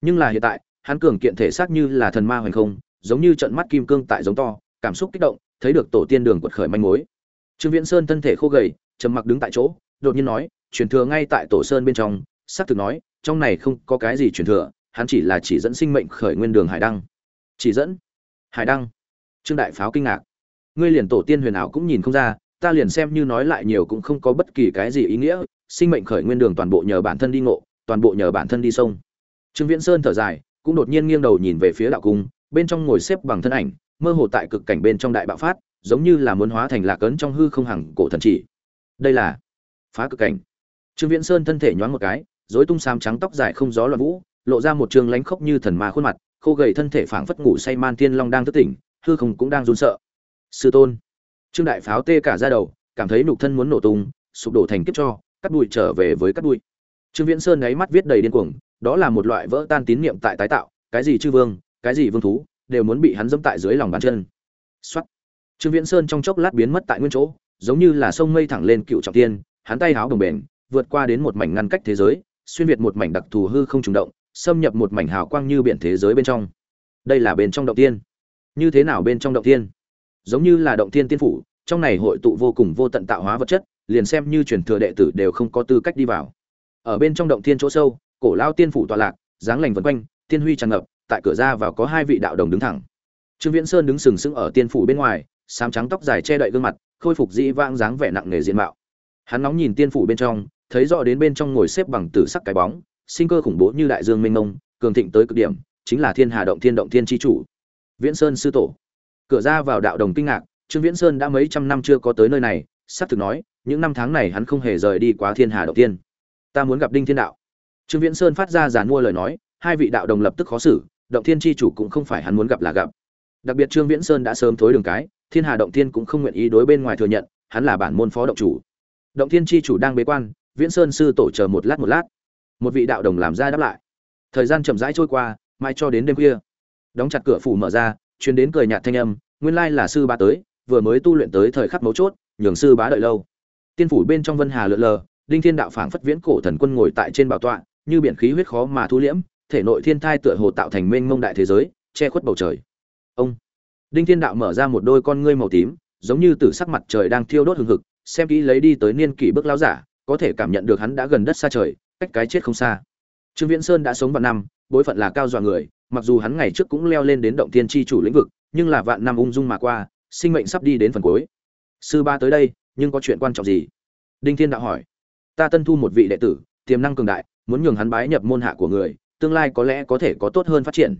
Nhưng là hiện tại, hắn cường kiện thể xác như là thần ma hoành không, giống như trận mắt kim cương tại giống to, cảm xúc kích động, thấy được tổ tiên đường quật khởi manh mối. Trương viễn sơn thân thể khô gầy, trầm mặc đứng tại chỗ, đột nhiên nói, truyền thừa ngay tại tổ sơn bên trong, xác thực nói, trong này không có cái gì truyền thừa, hắn chỉ là chỉ dẫn sinh mệnh khởi nguyên đường hải đăng. Chỉ dẫn? Hải đăng trương đại pháo kinh ngạc. Ngươi liền tổ tiên huyền ảo cũng nhìn không ra, ta liền xem như nói lại nhiều cũng không có bất kỳ cái gì ý nghĩa. Sinh mệnh khởi nguyên đường toàn bộ nhờ bản thân đi ngộ, toàn bộ nhờ bản thân đi sông. Trương viễn sơn thở dài, cũng đột nhiên nghiêng đầu nhìn về phía đạo cung, bên trong ngồi xếp bằng thân ảnh, mơ hồ tại cực cảnh bên trong đại bạo phát, giống như là muốn hóa thành lạc ấn trong hư không hằng cổ thần chỉ. Đây là phá cực cảnh. Trương viễn sơn thân thể nhoáng một cái, rối tung xám trắng tóc dài không gió loạn vũ, lộ ra một trường lánh khốc như thần ma khuôn mặt, khô gầy thân thể phảng phất ngủ say man tiên long đang thức tỉnh hư không cũng đang run sợ. Sư tôn. Trương đại pháo tê cả ra đầu cảm thấy nục thân muốn nổ tung sụp đổ thành kiếp cho cắt đuôi trở về với cắt đuôi. trương viễn sơn ấy mắt viết đầy điên cuồng đó là một loại vỡ tan tín niệm tại tái tạo cái gì chư vương cái gì vương thú đều muốn bị hắn dẫm tại dưới lòng bàn chân. Xuất, trương viễn sơn trong chốc lát biến mất tại nguyên chỗ giống như là sông mây thẳng lên cựu trọng tiên hắn tay háo đồng bền vượt qua đến một mảnh ngăn cách thế giới xuyên việt một mảnh đặc thù hư không trùng động xâm nhập một mảnh hào quang như biển thế giới bên trong. Đây là bên trong động tiên như thế nào bên trong động thiên, giống như là động thiên tiên phủ trong này hội tụ vô cùng vô tận tạo hóa vật chất liền xem như truyền thừa đệ tử đều không có tư cách đi vào. Ở bên trong động thiên chỗ sâu cổ lao tiên phủ tọa lạc dáng lành vân quanh tiên huy tràn ngập tại cửa ra vào có hai vị đạo đồng đứng thẳng. Trương viễn sơn đứng sừng sững ở tiên phủ bên ngoài sám trắng tóc dài che đậy gương mặt khôi phục dĩ vãng dáng vẻ nặng nề diện mạo. Hắn nóng nhìn tiên phủ bên trong thấy rõ đến bên trong ngồi xếp bằng tử sắc cái bóng sinh cơ khủng bố như đại dương mênh mông cường thịnh tới cực điểm chính là thiên hà động thiên động thiên tri chủ viễn sơn sư tổ. Cửa ra vào đạo đồng kinh ngạc, trương viễn sơn đã mấy trăm năm chưa có tới nơi này, sắp thực nói, những năm tháng này hắn không hề rời đi quá thiên hà động tiên. Ta muốn gặp đinh thiên đạo. Trương viễn sơn phát ra giàn mua lời nói, hai vị đạo đồng lập tức khó xử, động thiên Chi chủ cũng không phải hắn muốn gặp là gặp. Đặc biệt trương viễn sơn đã sớm thối đường cái, thiên hà động thiên cũng không nguyện ý đối bên ngoài thừa nhận, hắn là bản môn phó động chủ. Động thiên Chi chủ đang bế quan, viễn sơn sư tổ chờ một lát một lát. Một vị đạo đồng làm ra đáp lại. Thời gian chậm rãi trôi qua mai cho đến đêm khuya đóng chặt cửa phủ mở ra chuyến đến cười nhạt thanh âm, nguyên lai là sư bá tới, vừa mới tu luyện tới thời khắc mấu chốt, nhường sư bá đợi lâu. Tiên phủ bên trong vân hà lượn lờ, đinh thiên đạo phảng phất viễn cổ thần quân ngồi tại trên bảo tọa, như biển khí huyết khó mà thu liễm, thể nội thiên thai tựa hồ tạo thành mênh mông đại thế giới, che khuất bầu trời. Ông! Đinh thiên đạo mở ra một đôi con ngươi màu tím, giống như từ sắc mặt trời đang thiêu đốt hừng hực, xem kỹ lấy đi tới niên kỷ bước lão giả, có thể cảm nhận được hắn đã gần đất xa trời, cách cái chết không xa. Trương viễn sơn đã sống vào năm, bối phận là cao dọa người mặc dù hắn ngày trước cũng leo lên đến động tiên tri chủ lĩnh vực, nhưng là vạn năm ung dung mà qua, sinh mệnh sắp đi đến phần cuối. Sư ba tới đây, nhưng có chuyện quan trọng gì? Đinh thiên đạo hỏi. Ta tân thu một vị đệ tử, tiềm năng cường đại, muốn nhường hắn bái nhập môn hạ của người, tương lai có lẽ có thể có tốt hơn phát triển.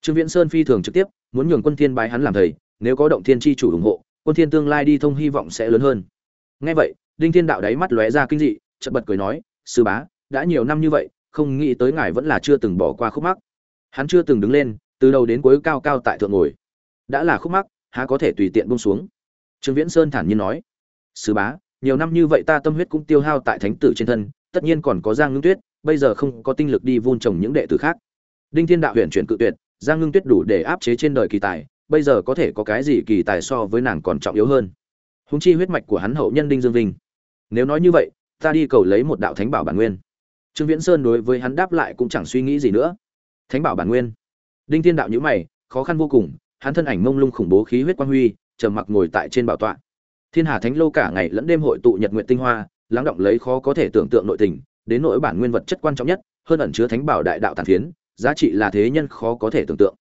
Trương viễn sơn phi thường trực tiếp, muốn nhường quân thiên bái hắn làm thầy, nếu có động thiên chi chủ ủng hộ, quân thiên tương lai đi thông hy vọng sẽ lớn hơn. Nghe vậy, đinh thiên đạo đáy mắt lóe ra kinh dị, chợt bật cười nói, sư bá, đã nhiều năm như vậy, không nghĩ tới ngài vẫn là chưa từng bỏ qua khúc mắc hắn chưa từng đứng lên, từ đầu đến cuối cao cao tại thượng ngồi. Đã là khúc mắc, há có thể tùy tiện buông xuống. Trương viễn sơn thản nhiên nói sứ bá, nhiều năm như vậy ta tâm huyết cũng tiêu hao tại thánh tử trên thân, tất nhiên còn có giang ngưng tuyết, bây giờ không có tinh lực đi vun trồng những đệ tử khác. Đinh thiên đạo huyện chuyển cự tuyệt, giang ngưng tuyết đủ để áp chế trên đời kỳ tài, bây giờ có thể có cái gì kỳ tài so với nàng còn trọng yếu hơn? Húng chi huyết mạch của hắn hậu nhân đinh dương vinh. Nếu nói như vậy, ta đi cầu lấy một đạo thánh bảo bản nguyên. Trương viễn sơn đối với hắn đáp lại cũng chẳng suy nghĩ gì nữa thánh bảo bản nguyên. Đinh thiên đạo nhữ mày, khó khăn vô cùng, hắn thân ảnh mông lung khủng bố khí huyết quang huy, trầm mặc ngồi tại trên bảo tọa. Thiên hà thánh lâu cả ngày lẫn đêm hội tụ nhật nguyện tinh hoa, lắng động lấy khó có thể tưởng tượng nội tình, đến nỗi bản nguyên vật chất quan trọng nhất, hơn ẩn chứa thánh bảo đại đạo tàn phiến, giá trị là thế nhân khó có thể tưởng tượng.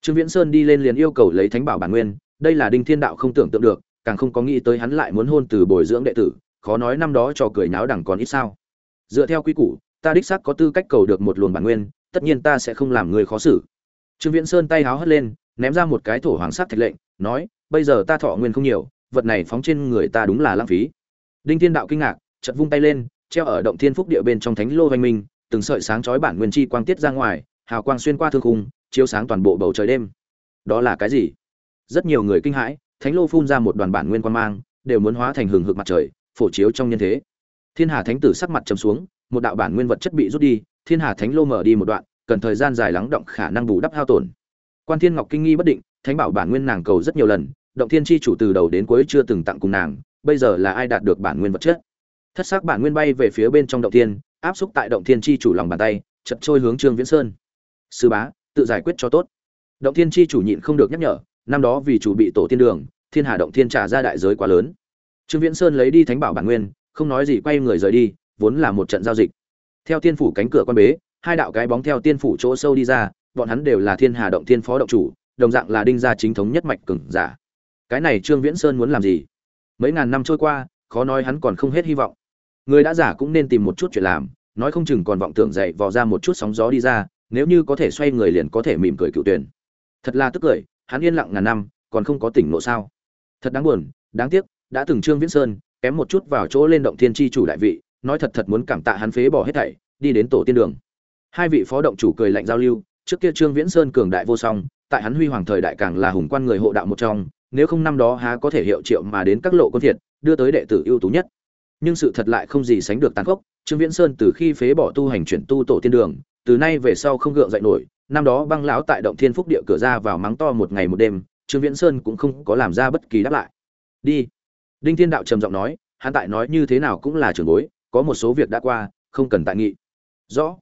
Trương viễn sơn đi lên liền yêu cầu lấy thánh bảo bản nguyên, đây là đinh thiên đạo không tưởng tượng được, càng không có nghĩ tới hắn lại muốn hôn từ bồi dưỡng đệ tử, khó nói năm đó trò cười náo đẳng còn ít sao. Dựa theo quy củ, ta đích xác có tư cách cầu được một luồng bản nguyên tất nhiên ta sẽ không làm người khó xử. Trương viễn sơn tay háo hất lên, ném ra một cái thổ hoàng sắc thạch lệnh, nói, bây giờ ta thọ nguyên không nhiều, vật này phóng trên người ta đúng là lãng phí. Đinh thiên đạo kinh ngạc, chợt vung tay lên, treo ở động thiên phúc địa bên trong thánh lô hoành minh, từng sợi sáng chói bản nguyên chi quang tiết ra ngoài, hào quang xuyên qua thương khung, chiếu sáng toàn bộ bầu trời đêm. Đó là cái gì? Rất nhiều người kinh hãi, thánh lô phun ra một đoàn bản nguyên quan mang, đều muốn hóa thành hừng hực mặt trời, phổ chiếu trong nhân thế. Thiên hà thánh tử sắc mặt trầm xuống, một đạo bản nguyên vật chất bị rút đi thiên hà thánh lô mở đi một đoạn, cần thời gian dài lắng động khả năng bù đắp hao tổn. Quan thiên ngọc kinh nghi bất định, thánh bảo bản nguyên nàng cầu rất nhiều lần, động thiên chi chủ từ đầu đến cuối chưa từng tặng cùng nàng, bây giờ là ai đạt được bản nguyên vật chất? Thất sắc bản nguyên bay về phía bên trong động thiên, áp xúc tại động thiên chi chủ lòng bàn tay, chật trôi hướng trương viễn sơn. Sư bá, tự giải quyết cho tốt. Động thiên chi chủ nhịn không được nhắc nhở, năm đó vì chủ bị tổ tiên đường, thiên hà động thiên trả ra đại giới quá lớn. Trương viễn sơn lấy đi thánh bảo bản nguyên, không nói gì quay người rời đi, vốn là một trận giao dịch theo tiên phủ cánh cửa quan bế, hai đạo cái bóng theo tiên phủ chỗ sâu đi ra, bọn hắn đều là thiên hà động thiên phó động chủ, đồng dạng là đinh gia chính thống nhất mạch cừng giả. Cái này trương viễn sơn muốn làm gì? Mấy ngàn năm trôi qua, khó nói hắn còn không hết hy vọng. Người đã giả cũng nên tìm một chút chuyện làm, nói không chừng còn vọng tưởng dậy vò ra một chút sóng gió đi ra, nếu như có thể xoay người liền có thể mỉm cười cựu tuyển. Thật là tức cười, hắn yên lặng ngàn năm, còn không có tỉnh ngộ sao? Thật đáng buồn, đáng tiếc, đã từng trương viễn sơn kém một chút vào chỗ lên động thiên tri chủ đại vị nói thật thật muốn cảm tạ hắn phế bỏ hết thảy, đi đến tổ tiên đường. Hai vị phó động chủ cười lạnh giao lưu, trước kia trương viễn sơn cường đại vô song, tại hắn huy hoàng thời đại càng là hùng quan người hộ đạo một trong, nếu không năm đó há có thể hiệu triệu mà đến các lộ quân thiệt, đưa tới đệ tử ưu tú nhất. Nhưng sự thật lại không gì sánh được tàn khốc, trương viễn sơn từ khi phế bỏ tu hành chuyển tu tổ tiên đường, từ nay về sau không gượng dậy nổi, năm đó băng lão tại động thiên phúc địa cửa ra vào mắng to một ngày một đêm, trương viễn sơn cũng không có làm ra bất kỳ đáp lại. Đi. Đinh thiên đạo trầm giọng nói, hắn tại nói như thế nào cũng là trưởng bối có một số việc đã qua, không cần tại nghị. Rõ.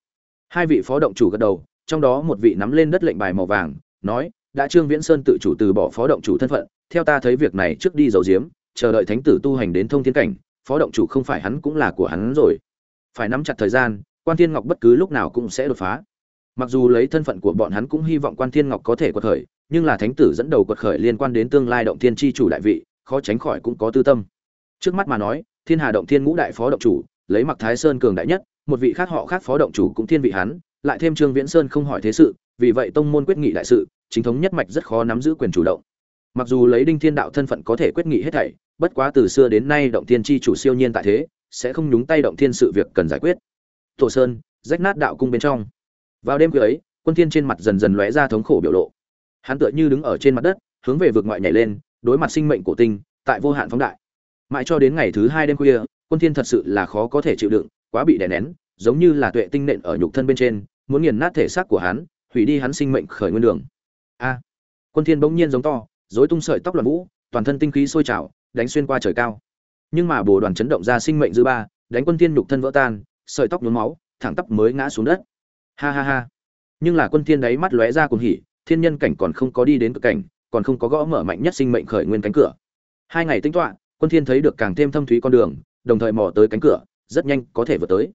Hai vị phó động chủ gật đầu, trong đó một vị nắm lên đất lệnh bài màu vàng, nói, đã trương viễn sơn tự chủ từ bỏ phó động chủ thân phận, theo ta thấy việc này trước đi dầu diếm chờ đợi thánh tử tu hành đến thông thiên cảnh, phó động chủ không phải hắn cũng là của hắn rồi. Phải nắm chặt thời gian, quan thiên ngọc bất cứ lúc nào cũng sẽ đột phá. Mặc dù lấy thân phận của bọn hắn cũng hy vọng quan thiên ngọc có thể quật khởi, nhưng là thánh tử dẫn đầu quật khởi liên quan đến tương lai động thiên tri chủ đại vị, khó tránh khỏi cũng có tư tâm. Trước mắt mà nói, thiên hà động thiên ngũ đại phó động chủ lấy mặc thái sơn cường đại nhất, một vị khác họ khác phó động chủ cũng thiên vị hắn, lại thêm trương viễn sơn không hỏi thế sự, vì vậy tông môn quyết nghị đại sự, chính thống nhất mạch rất khó nắm giữ quyền chủ động. Mặc dù lấy đinh thiên đạo thân phận có thể quyết nghị hết thảy, bất quá từ xưa đến nay động thiên chi chủ siêu nhiên tại thế, sẽ không nhúng tay động thiên sự việc cần giải quyết. Tổ sơn, rách nát đạo cung bên trong. Vào đêm khuya ấy, quân thiên trên mặt dần dần lóe ra thống khổ biểu lộ. Hắn tựa như đứng ở trên mặt đất, hướng về vực ngoại nhảy lên, đối mặt sinh mệnh cổ tinh, tại vô hạn phóng đại. Mãi cho đến ngày thứ hai đêm khuya quân thiên thật sự là khó có thể chịu đựng, quá bị đè nén, giống như là tuệ tinh nện ở nhục thân bên trên, muốn nghiền nát thể xác của hắn, hủy đi hắn sinh mệnh khởi nguyên đường. A! Quân thiên bỗng nhiên giống to, rối tung sợi tóc loạn vũ, toàn thân tinh khí sôi trào, đánh xuyên qua trời cao. Nhưng mà bồ đoàn chấn động ra sinh mệnh dư ba, đánh quân thiên nhục thân vỡ tan, sợi tóc nhuốm máu, thẳng tắp mới ngã xuống đất. Ha ha ha! Nhưng là quân thiên đấy mắt lóe ra cuồng hỉ, thiên nhân cảnh còn không có đi đến cực cảnh, còn không có gõ mở mạnh nhất sinh mệnh khởi nguyên cánh cửa. Hai ngày tính toán quân thiên thấy được càng thêm thâm thúy con đường đồng thời mò tới cánh cửa, rất nhanh có thể vượt tới.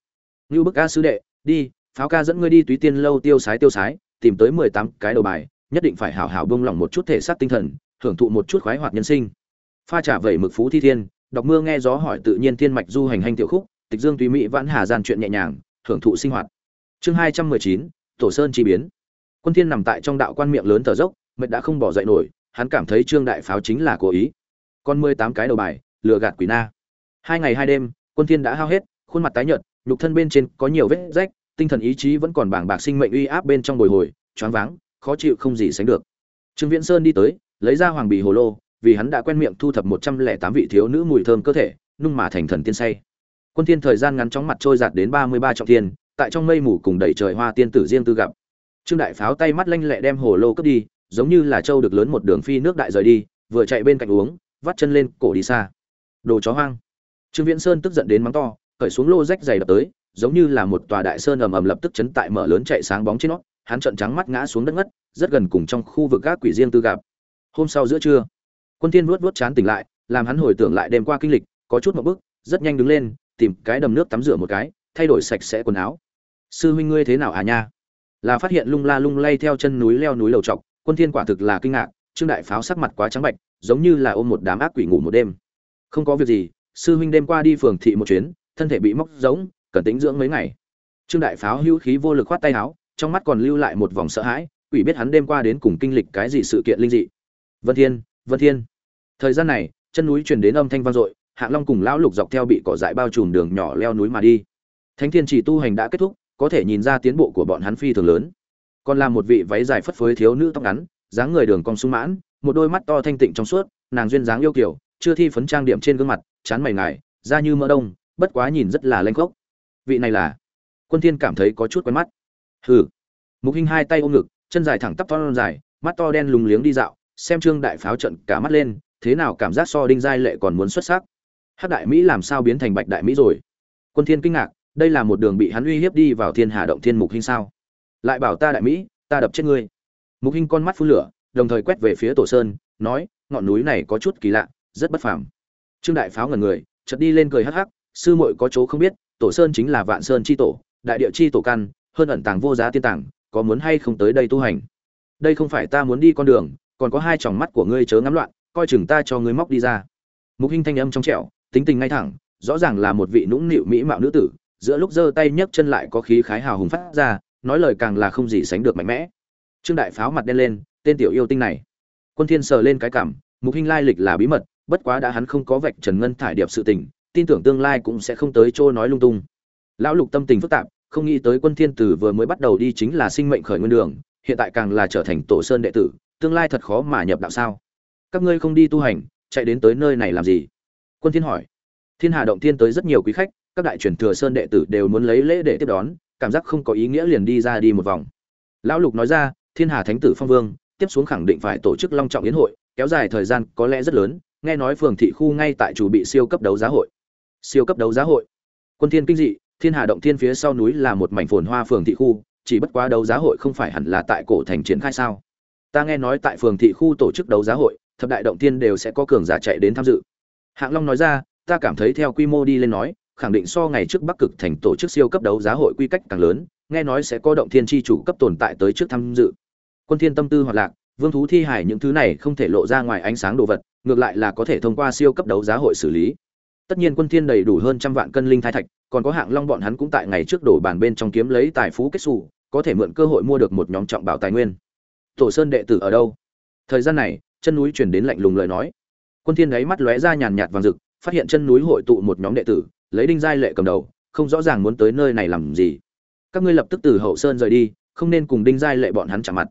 Như bức Ca sứ đệ, đi, pháo ca dẫn ngươi đi túy tiên lâu tiêu sái tiêu sái, tìm tới mười tám cái đầu bài, nhất định phải hảo hảo bông lỏng một chút thể xác tinh thần hưởng thụ một chút khoái hoạt nhân sinh. Pha trả vẩy mực phú thi thiên, đọc mưa nghe gió hỏi tự nhiên thiên mạch du hành hành tiểu khúc, tịch dương tùy mỹ vãn hà gian chuyện nhẹ nhàng hưởng thụ sinh hoạt. Chương hai trăm mười chín, tổ sơn chi biến. Quân thiên nằm tại trong đạo quan miệng lớn thở dốc, mệt đã không bỏ dậy nổi, hắn cảm thấy trương đại pháo chính là cố ý. Còn mười tám cái đầu bài, lừa gạt quỷ na hai ngày hai đêm, quân thiên đã hao hết, khuôn mặt tái nhợt, nhục thân bên trên có nhiều vết rách, tinh thần ý chí vẫn còn bàng bạc sinh mệnh uy áp bên trong bồi hồi, choáng váng, khó chịu không gì sánh được. Trương viễn sơn đi tới, lấy ra hoàng bì hồ lô, vì hắn đã quen miệng thu thập một trăm lẻ tám vị thiếu nữ mùi thơm cơ thể, nung mà thành thần tiên say. Quân thiên thời gian ngắn chóng mặt trôi giạt đến ba mươi ba trọng thiên, tại trong mây mù cùng đầy trời hoa tiên tử riêng tư gặp. Trương đại pháo tay mắt lanh lẹ đem hồ lô cướp đi, giống như là châu được lớn một đường phi nước đại rời đi, vừa chạy bên cạnh uống, vắt chân lên cổ đi xa. Đồ chó hoang trương viễn sơn tức giận đến mắng to, cởi xuống lô rách giày đập tới, giống như là một tòa đại sơn ầm ầm lập tức chấn tại mở lớn chạy sáng bóng trên nó, hắn trợn trắng mắt ngã xuống đất ngất, rất gần cùng trong khu vực các quỷ riêng tư gặp. Hôm sau giữa trưa, quân thiên vuốt vuốt chán tỉnh lại, làm hắn hồi tưởng lại đêm qua kinh lịch, có chút một bước, rất nhanh đứng lên, tìm cái đầm nước tắm rửa một cái, thay đổi sạch sẽ quần áo. Sư huynh ngươi thế nào à nha? Là phát hiện lung la lung lay theo chân núi leo núi lầu trọc quân thiên quả thực là kinh ngạc, trương đại pháo sắc mặt quá trắng bệch giống như là ôm một đám ác quỷ ngủ một đêm. Không có việc gì sư huynh đêm qua đi phường thị một chuyến, thân thể bị móc giống cần tính dưỡng mấy ngày. Trương đại pháo hữu khí vô lực khoát tay áo, trong mắt còn lưu lại một vòng sợ hãi, quỷ biết hắn đêm qua đến cùng kinh lịch cái gì sự kiện linh dị. Vân thiên vân thiên. Thời gian này, chân núi truyền đến âm thanh vang dội, hạng long cùng lão lục dọc theo bị cỏ dại bao trùm đường nhỏ leo núi mà đi. Thánh thiên chỉ tu hành đã kết thúc, có thể nhìn ra tiến bộ của bọn hắn phi thường lớn. Còn là một vị váy dài phất phới thiếu nữ tóc ngắn, dáng người đường cong sung mãn, một đôi mắt to thanh tịnh trong suốt, nàng duyên dáng yêu kiều chưa thi phấn trang điểm trên gương mặt, chán mày ngài, da như mỡ đông, bất quá nhìn rất là lanh khốc. Vị này là? Quân thiên cảm thấy có chút quen mắt. Hừ. Mục hinh hai tay ôm ngực, chân dài thẳng tắp to dài, mắt to đen lùng liếng đi dạo, xem trương đại pháo trận cả mắt lên, thế nào cảm giác so đinh giai lệ còn muốn xuất sắc. Hắc đại mỹ làm sao biến thành bạch đại mỹ rồi? Quân thiên kinh ngạc, đây là một đường bị hắn uy hiếp đi vào thiên hà động thiên mục hinh sao? Lại bảo ta đại mỹ, ta đập chết ngươi. Mục hinh con mắt phun lửa, đồng thời quét về phía tổ sơn, nói, ngọn núi này có chút kỳ lạ rất bất phàm. Trương đại pháo ngẩn người, chợt đi lên cười hắc hắc, sư muội có chỗ không biết, tổ sơn chính là vạn sơn chi tổ, đại địa chi tổ căn, hơn ẩn tàng vô giá tiên tàng, có muốn hay không tới đây tu hành? Đây không phải ta muốn đi con đường, còn có hai tròng mắt của ngươi chớ ngắm loạn, coi chừng ta cho ngươi móc đi ra. Mục hinh thanh âm trong trẻo, tính tình ngay thẳng, rõ ràng là một vị nũng nịu mỹ mạo nữ tử, giữa lúc giơ tay nhấc chân lại có khí khái hào hùng phát ra, nói lời càng là không gì sánh được mạnh mẽ. Trương đại pháo mặt đen lên, tên tiểu yêu tinh này. Quân thiên sờ lên cái cảm, mục hinh lai lịch là bí mật bất quá đã hắn không có vạch trần ngân thải điệp sự tình, tin tưởng tương lai cũng sẽ không tới chỗ nói lung tung. Lão lục tâm tình phức tạp, không nghĩ tới quân thiên tử vừa mới bắt đầu đi chính là sinh mệnh khởi nguyên đường, hiện tại càng là trở thành tổ sơn đệ tử, tương lai thật khó mà nhập đạo sao? Các ngươi không đi tu hành, chạy đến tới nơi này làm gì? Quân thiên hỏi. Thiên hà động thiên tới rất nhiều quý khách, các đại truyền thừa sơn đệ tử đều muốn lấy lễ để tiếp đón, cảm giác không có ý nghĩa liền đi ra đi một vòng. Lão lục nói ra, thiên hà thánh tử phong vương, tiếp xuống khẳng định phải tổ chức long trọng yến hội, kéo dài thời gian có lẽ rất lớn nghe nói phường thị khu ngay tại chủ bị siêu cấp đấu giá hội. Siêu cấp đấu giá hội. Quân thiên kinh dị, thiên hà động thiên phía sau núi là một mảnh phồn hoa phường thị khu, chỉ bất quá đấu giá hội không phải hẳn là tại cổ thành triển khai sao? Ta nghe nói tại phường thị khu tổ chức đấu giá hội, thập đại động thiên đều sẽ có cường giả chạy đến tham dự. Hạng long nói ra, ta cảm thấy theo quy mô đi lên nói, khẳng định so ngày trước bắc cực thành tổ chức siêu cấp đấu giá hội quy cách càng lớn, nghe nói sẽ có động thiên tri chủ cấp tồn tại tới trước tham dự. Quân thiên tâm tư hoạt lạc, vương thú thi hải những thứ này không thể lộ ra ngoài ánh sáng đồ vật ngược lại là có thể thông qua siêu cấp đấu giá hội xử lý. Tất nhiên quân thiên đầy đủ hơn trăm vạn cân linh thai thạch, còn có hạng long bọn hắn cũng tại ngày trước đổ bàn bên trong kiếm lấy tài phú kết xù, có thể mượn cơ hội mua được một nhóm trọng bảo tài nguyên. Tổ sơn đệ tử ở đâu? Thời gian này, chân núi truyền đến lạnh lùng lời nói. Quân thiên ấy mắt lóe ra nhàn nhạt vàng rực, phát hiện chân núi hội tụ một nhóm đệ tử, lấy đinh giai lệ cầm đầu, không rõ ràng muốn tới nơi này làm gì. Các ngươi lập tức từ hậu sơn rời đi, không nên cùng đinh giai lệ bọn hắn chạm mặt.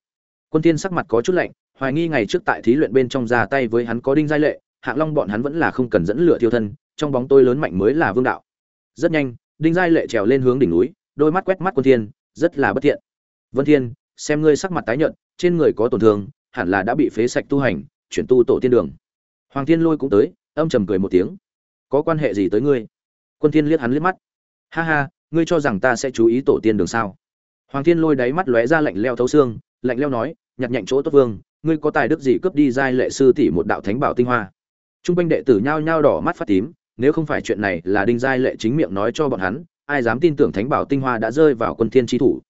Quân thiên sắc mặt có chút lạnh hoài nghi ngày trước tại thí luyện bên trong ra tay với hắn có đinh giai lệ, hạng long bọn hắn vẫn là không cần dẫn lửa thiêu thân, trong bóng tôi lớn mạnh mới là vương đạo. Rất nhanh, đinh giai lệ trèo lên hướng đỉnh núi, đôi mắt quét mắt quân thiên, rất là bất thiện. Vân thiên, xem ngươi sắc mặt tái nhợt, trên người có tổn thương, hẳn là đã bị phế sạch tu hành, chuyển tu tổ tiên đường. Hoàng thiên lôi cũng tới, âm trầm cười một tiếng. Có quan hệ gì tới ngươi? Quân thiên liếc hắn liếc mắt. Ha ha, ngươi cho rằng ta sẽ chú ý tổ tiên đường sao? Hoàng thiên lôi đáy mắt lóe ra lạnh leo thấu xương, lạnh leo nói, nhặt nhạnh chỗ tốt vương ngươi có tài đức gì cướp đi giai lệ sư tỷ một đạo thánh bảo tinh hoa? Trung quanh đệ tử nhao nhao đỏ mắt phát tím, nếu không phải chuyện này là đinh giai lệ chính miệng nói cho bọn hắn, ai dám tin tưởng thánh bảo tinh hoa đã rơi vào quân thiên chi thủ?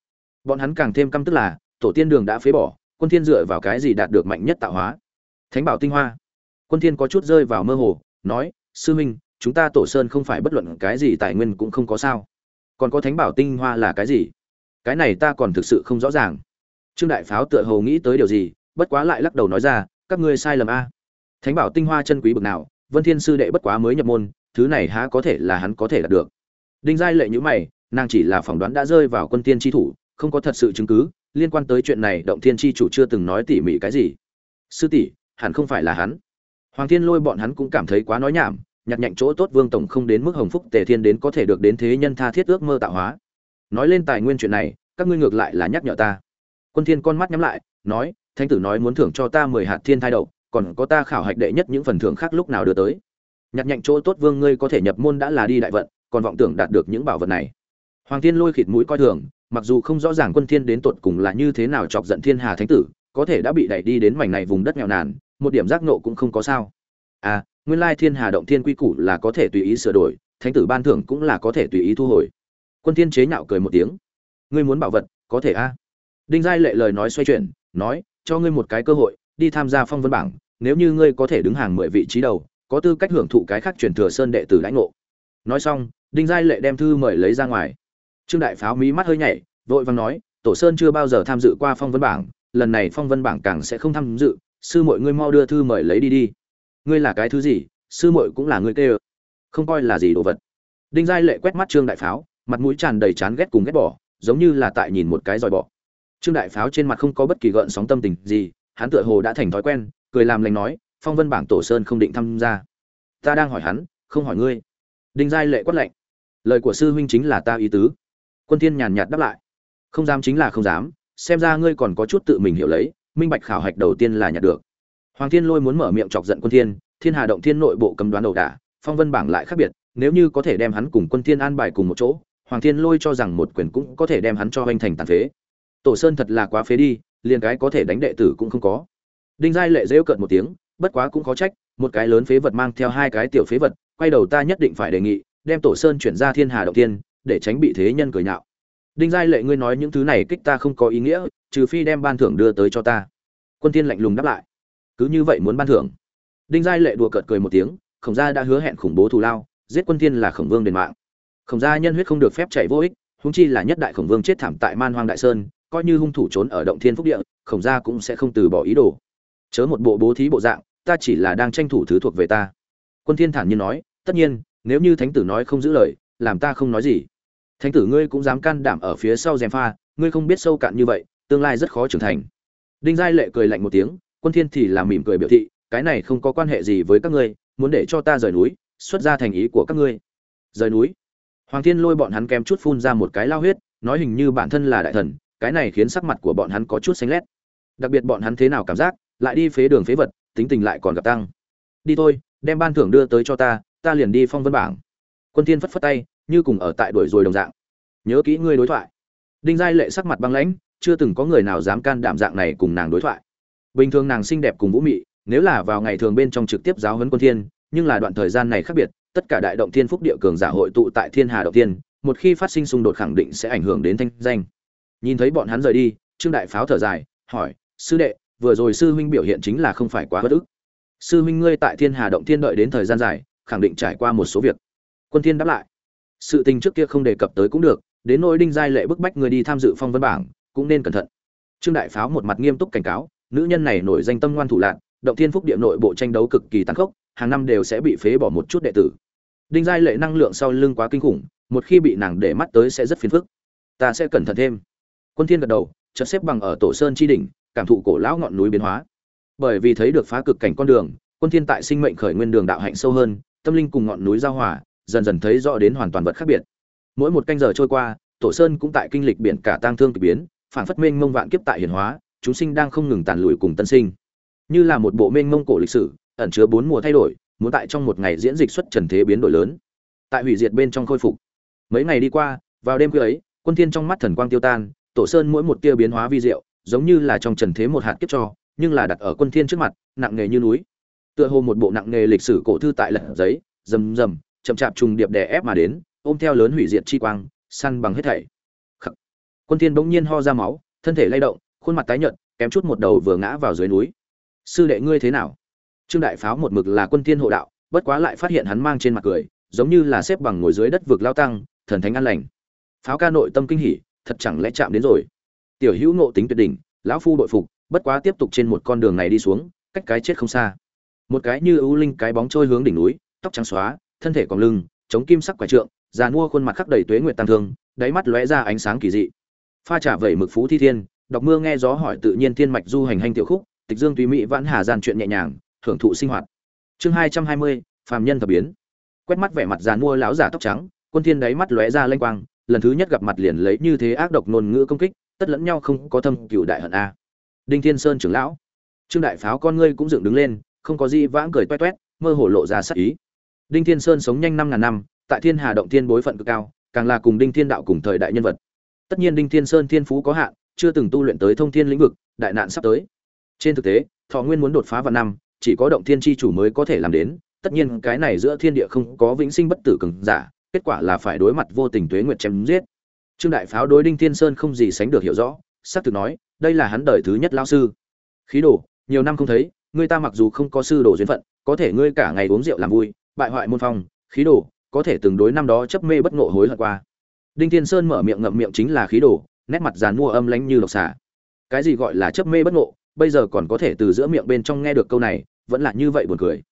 Bọn hắn càng thêm căm tức là, tổ tiên đường đã phế bỏ, quân thiên dựa vào cái gì đạt được mạnh nhất tạo hóa? Thánh bảo tinh hoa. Quân thiên có chút rơi vào mơ hồ, nói, sư minh, chúng ta tổ sơn không phải bất luận cái gì tài nguyên cũng không có sao. Còn có thánh bảo tinh hoa là cái gì? Cái này ta còn thực sự không rõ ràng. Trương đại pháo tựa hồ nghĩ tới điều gì bất quá lại lắc đầu nói ra, các ngươi sai lầm a. Thánh bảo tinh hoa chân quý bực nào, vân thiên sư đệ bất quá mới nhập môn, thứ này há có thể là hắn có thể đạt được. Đinh giai lệ như mày, nàng chỉ là phỏng đoán đã rơi vào quân tiên tri thủ, không có thật sự chứng cứ, liên quan tới chuyện này động thiên chi chủ chưa từng nói tỉ mỉ cái gì. Sư tỷ, hẳn không phải là hắn. Hoàng thiên lôi bọn hắn cũng cảm thấy quá nói nhảm, nhặt nhạnh chỗ tốt vương tổng không đến mức hồng phúc tề thiên đến có thể được đến thế nhân tha thiết ước mơ tạo hóa. Nói lên tài nguyên chuyện này, các ngươi ngược lại là nhắc nhở ta. Quân thiên con mắt nhắm lại, nói thánh tử nói muốn thưởng cho ta mười hạt thiên thai đậu, còn có ta khảo hạch đệ nhất những phần thưởng khác lúc nào đưa tới. Nhặt nhạnh chỗ tốt vương ngươi có thể nhập môn đã là đi đại vận, còn vọng tưởng đạt được những bảo vật này. Hoàng thiên lôi khịt mũi coi thường, mặc dù không rõ ràng quân thiên đến tột cùng là như thế nào chọc giận thiên hà thánh tử, có thể đã bị đẩy đi đến mảnh này vùng đất nghèo nàn, một điểm giác nộ cũng không có sao. À nguyên lai thiên hà động thiên quy củ là có thể tùy ý sửa đổi, thánh tử ban thưởng cũng là có thể tùy ý thu hồi. Quân thiên chế nhạo cười một tiếng. Ngươi muốn bảo vật, có thể a. Đinh giai lệ lời nói xoay chuyển, nói cho ngươi một cái cơ hội, đi tham gia phong vân bảng, nếu như ngươi có thể đứng hàng mười vị trí đầu, có tư cách hưởng thụ cái khác truyền thừa sơn đệ tử lãnh ngộ. Nói xong, đinh giai lệ đem thư mời lấy ra ngoài. Trương đại pháo mí mắt hơi nhảy, vội vàng nói, tổ sơn chưa bao giờ tham dự qua phong vân bảng, lần này phong vân bảng càng sẽ không tham dự, sư muội ngươi mau đưa thư mời lấy đi đi. Ngươi là cái thứ gì? Sư muội cũng là ngươi tê không coi là gì đồ vật. Đinh giai lệ quét mắt trương đại pháo, mặt mũi tràn đầy chán ghét cùng ghét bỏ, giống như là tại nhìn một cái dòi bỏ trương đại pháo trên mặt không có bất kỳ gợn sóng tâm tình gì, hắn tựa hồ đã thành thói quen, cười làm lành nói, phong vân bảng tổ sơn không định tham gia. Ta đang hỏi hắn, không hỏi ngươi. Đinh giai lệ quát lạnh, lời của sư huynh chính là ta ý tứ. Quân thiên nhàn nhạt đáp lại, không dám chính là không dám, xem ra ngươi còn có chút tự mình hiểu lấy, minh bạch khảo hạch đầu tiên là nhặt được. Hoàng thiên lôi muốn mở miệng chọc giận quân thiên thiên hà động thiên nội bộ cấm đoán đầu đả, phong vân bảng lại khác biệt, nếu như có thể đem hắn cùng quân thiên an bài cùng một chỗ, hoàng thiên lôi cho rằng một quyền cũng có thể đem hắn cho hoành thành tàn phế tổ sơn thật là quá phế đi liền cái có thể đánh đệ tử cũng không có. Đinh giai lệ rêu cợt một tiếng bất quá cũng khó trách một cái lớn phế vật mang theo hai cái tiểu phế vật quay đầu ta nhất định phải đề nghị đem tổ sơn chuyển ra thiên hà động tiên, để tránh bị thế nhân cười nhạo. Đinh giai lệ ngươi nói những thứ này kích ta không có ý nghĩa trừ phi đem ban thưởng đưa tới cho ta. Quân thiên lạnh lùng đáp lại. Cứ như vậy muốn ban thưởng. Đinh giai lệ đùa cợt cười một tiếng khổng gia đã hứa hẹn khủng bố thù lao giết quân thiên là khổng vương đền mạng. Khổng gia nhân huyết không được phép chảy vô ích húng chi là nhất đại khổng vương chết thảm tại man hoang đại sơn coi như hung thủ trốn ở động thiên phúc địa, khổng gia cũng sẽ không từ bỏ ý đồ. Chớ một bộ bố thí bộ dạng, ta chỉ là đang tranh thủ thứ thuộc về ta. Quân thiên thản nhiên nói, tất nhiên, nếu như thánh tử nói không giữ lời, làm ta không nói gì. Thánh tử ngươi cũng dám can đảm ở phía sau gièm pha, ngươi không biết sâu cạn như vậy, tương lai rất khó trưởng thành. Đinh giai lệ cười lạnh một tiếng, quân thiên thì làm mỉm cười biểu thị, cái này không có quan hệ gì với các ngươi, muốn để cho ta rời núi, xuất ra thành ý của các ngươi. Rời núi. Hoàng thiên lôi bọn hắn kém chút phun ra một cái lao huyết, nói hình như bản thân là đại thần cái này khiến sắc mặt của bọn hắn có chút xanh lét. Đặc biệt bọn hắn thế nào cảm giác, lại đi phế đường phế vật, tính tình lại còn gặp tăng. Đi thôi, đem ban thưởng đưa tới cho ta ta liền đi phong vân bảng. Quân thiên phất phất tay, như cùng ở tại đuổi rồi đồng dạng. Nhớ kỹ ngươi đối thoại. Đinh giai lệ sắc mặt băng lãnh, chưa từng có người nào dám can đảm dạng này cùng nàng đối thoại. Bình thường nàng xinh đẹp cùng vũ mị, nếu là vào ngày thường bên trong trực tiếp giáo huấn quân thiên, nhưng là đoạn thời gian này khác biệt, tất cả đại động thiên phúc địa cường giả hội tụ tại thiên hà động thiên, một khi phát sinh xung đột khẳng định sẽ ảnh hưởng đến thanh danh nhìn thấy bọn hắn rời đi, trương đại pháo thở dài, hỏi, sư đệ, vừa rồi sư huynh biểu hiện chính là không phải quá bất ức. Sư huynh ngươi tại thiên hà động thiên đợi đến thời gian dài, khẳng định trải qua một số việc. Quân thiên đáp lại, sự tình trước kia không đề cập tới cũng được, đến nỗi đinh giai lệ bức bách người đi tham dự phong vân bảng, cũng nên cẩn thận. Trương đại pháo một mặt nghiêm túc cảnh cáo, nữ nhân này nổi danh tâm ngoan thủ lạn, động thiên phúc địa nội bộ tranh đấu cực kỳ tàn khốc, hàng năm đều sẽ bị phế bỏ một chút đệ tử. Đinh giai lệ năng lượng sau lưng quá kinh khủng, một khi bị nàng để mắt tới sẽ rất phiền phức. Ta sẽ cẩn thận thêm quân thiên gật đầu, chợt xếp bằng ở tổ sơn chi đỉnh, cảm thụ cổ lão ngọn núi biến hóa. Bởi vì thấy được phá cực cảnh con đường, quân thiên tại sinh mệnh khởi nguyên đường đạo hạnh sâu hơn, tâm linh cùng ngọn núi giao hòa, dần dần thấy rõ đến hoàn toàn vật khác biệt. Mỗi một canh giờ trôi qua, tổ sơn cũng tại kinh lịch biển cả tang thương kỳ biến phản phất mênh mông vạn kiếp tại hiển hóa, chúng sinh đang không ngừng tàn lùi cùng tân sinh. Như là một bộ mênh mông cổ lịch sử, ẩn chứa bốn mùa thay đổi, muốn tại trong một ngày diễn dịch xuất trần thế biến đổi lớn. Tại hủy diệt bên trong khôi phục. Mấy ngày đi qua, vào đêm khuya ấy, quân thiên trong mắt thần quang tiêu tan tổ sơn mỗi một tia biến hóa vi diệu, giống như là trong trần thế một hạt kiếp cho, nhưng là đặt ở quân thiên trước mặt, nặng nghề như núi. Tựa hồ một bộ nặng nghề lịch sử cổ thư tại lật giấy, rầm rầm, chậm chạp trùng điệp đè ép mà đến, ôm theo lớn hủy diệt chi quang, săn bằng hết thảy. Khắc. quân thiên bỗng nhiên ho ra máu, thân thể lay động, khuôn mặt tái nhợt, kém chút một đầu vừa ngã vào dưới núi. Sư đệ ngươi thế nào? Trương đại pháo một mực là quân thiên hộ đạo, bất quá lại phát hiện hắn mang trên mặt cười, giống như là xếp bằng ngồi dưới đất vực lao tăng, thần thánh an lành. Pháo ca nội tâm kinh hỉ thật chẳng lẽ chạm đến rồi. Tiểu hữu ngộ tính tuyệt đỉnh, lão phu đội phục, bất quá tiếp tục trên một con đường này đi xuống, cách cái chết không xa. Một cái như ưu linh cái bóng trôi hướng đỉnh núi, tóc trắng xóa, thân thể còn lưng, chống kim sắc quải trượng già mua khuôn mặt khắc đầy tuế nguyệt tăng thương, đáy mắt lóe ra ánh sáng kỳ dị. Pha trả vẩy mực phú thi thiên, đọc mưa nghe gió hỏi tự nhiên thiên mạch du hành hành tiểu khúc, tịch dương tùy mỹ vãn hà gian chuyện nhẹ nhàng, hưởng thụ sinh hoạt. Chương hai trăm hai mươi, phàm nhân thập biến. Quét mắt vẻ mặt già mua láo giả tóc trắng, quân thiên đáy mắt lóe ra lanh quang lần thứ nhất gặp mặt liền lấy như thế ác độc ngôn ngữ công kích, tất lẫn nhau không có thâm cửu đại hận a. Đinh thiên sơn trưởng lão, trương đại pháo con ngươi cũng dựng đứng lên, không có gì vãng cười toét toét, mơ hồ lộ ra sắc ý. Đinh thiên sơn sống nhanh năm ngàn năm, tại thiên hà động thiên bối phận cực cao, càng là cùng đinh thiên đạo cùng thời đại nhân vật. Tất nhiên đinh thiên sơn thiên phú có hạn, chưa từng tu luyện tới thông thiên lĩnh vực, đại nạn sắp tới. Trên thực tế, thọ nguyên muốn đột phá vào năm, chỉ có động thiên chi chủ mới có thể làm đến, tất nhiên cái này giữa thiên địa không có vĩnh sinh bất tử cường giả kết quả là phải đối mặt vô tình tuế nguyệt chém giết. Trương đại pháo đối đinh thiên sơn không gì sánh được hiểu rõ, xác thực nói, đây là hắn đời thứ nhất lao sư. Khí đồ, nhiều năm không thấy ngươi ta mặc dù không có sư đồ duyên phận, có thể ngươi cả ngày uống rượu làm vui, bại hoại môn phong, khí đồ, có thể từng đối năm đó chấp mê bất ngộ hối hận qua. Đinh thiên sơn mở miệng ngậm miệng chính là khí đồ, nét mặt dàn mua âm lánh như độc xả cái gì gọi là chấp mê bất ngộ, bây giờ còn có thể từ giữa miệng bên trong nghe được câu này, vẫn là như vậy buồn cười.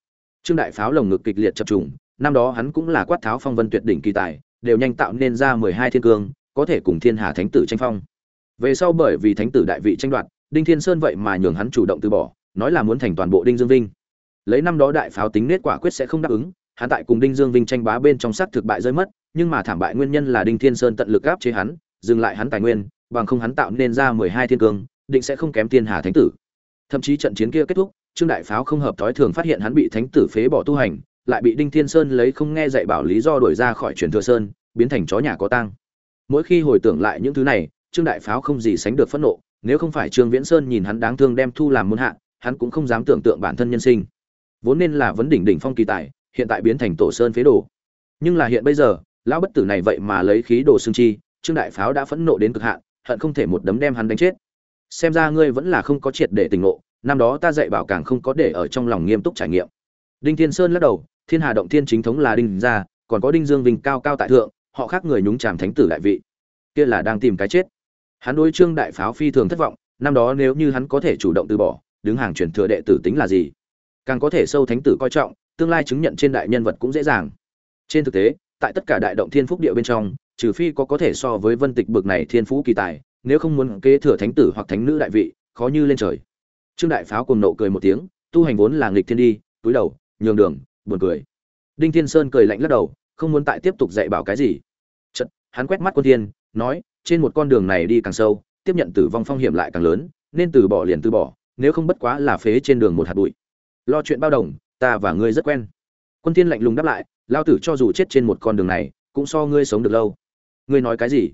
Trương đại pháo lồng ngực kịch liệt chập trùng năm đó hắn cũng là quát tháo phong vân tuyệt đỉnh kỳ tài, đều nhanh tạo nên ra mười hai thiên cương, có thể cùng thiên hà thánh tử tranh phong. Về sau bởi vì thánh tử đại vị tranh đoạt, đinh thiên sơn vậy mà nhường hắn chủ động từ bỏ, nói là muốn thành toàn bộ đinh dương vinh. Lấy năm đó đại pháo tính nết quả quyết sẽ không đáp ứng, hắn tại cùng đinh dương vinh tranh bá bên trong sát thực bại rơi mất, nhưng mà thảm bại nguyên nhân là đinh thiên sơn tận lực áp chế hắn, dừng lại hắn tài nguyên, bằng không hắn tạo nên ra mười hai thiên cương, định sẽ không kém thiên hà thánh tử. Thậm chí trận chiến kia kết thúc, trương đại pháo không hợp thói thường phát hiện hắn bị thánh tử phế bỏ tu hành lại bị đinh thiên sơn lấy không nghe dạy bảo lý do đuổi ra khỏi truyền thừa sơn, biến thành chó nhà có tang. Mỗi khi hồi tưởng lại những thứ này, trương đại pháo không gì sánh được phẫn nộ, nếu không phải trương viễn sơn nhìn hắn đáng thương đem thu làm môn hạ, hắn cũng không dám tưởng tượng bản thân nhân sinh. Vốn nên là vấn đỉnh đỉnh phong kỳ tài, hiện tại biến thành tổ sơn phế đồ. Nhưng là hiện bây giờ, lão bất tử này vậy mà lấy khí đồ xương chi, trương đại pháo đã phẫn nộ đến cực hạn, hận không thể một đấm đem hắn đánh chết. Xem ra ngươi vẫn là không có triệt để tỉnh ngộ, năm đó ta dạy bảo càng không có để ở trong lòng nghiêm túc trải nghiệm. Đinh thiên sơn lắc đầu thiên hà động thiên chính thống là đinh gia, còn có đinh dương vinh cao cao tại thượng, họ khác người nhúng chàm thánh tử đại vị. Kia là đang tìm cái chết. Hắn đối trương đại pháo phi thường thất vọng, năm đó nếu như hắn có thể chủ động từ bỏ, đứng hàng truyền thừa đệ tử tính là gì? Càng có thể sâu thánh tử coi trọng, tương lai chứng nhận trên đại nhân vật cũng dễ dàng. Trên thực tế, tại tất cả đại động thiên phúc địa bên trong, trừ phi có có thể so với vân tịch bực này thiên phú kỳ tài, nếu không muốn kế thừa thánh tử hoặc thánh nữ đại vị, khó như lên trời. Trương đại pháo cùng nộ cười một tiếng, tu hành vốn là nghịch thiên đi, túi đầu, nhường đường buồn cười. Đinh thiên sơn cười lạnh lắc đầu, không muốn tại tiếp tục dạy bảo cái gì. Chật hắn quét mắt quân thiên, nói, trên một con đường này đi càng sâu, tiếp nhận tử vong phong hiểm lại càng lớn, nên từ bỏ liền từ bỏ, nếu không bất quá là phế trên đường một hạt bụi. Lo chuyện bao đồng, ta và ngươi rất quen. Quân thiên lạnh lùng đáp lại, lao tử cho dù chết trên một con đường này, cũng so ngươi sống được lâu. Ngươi nói cái gì?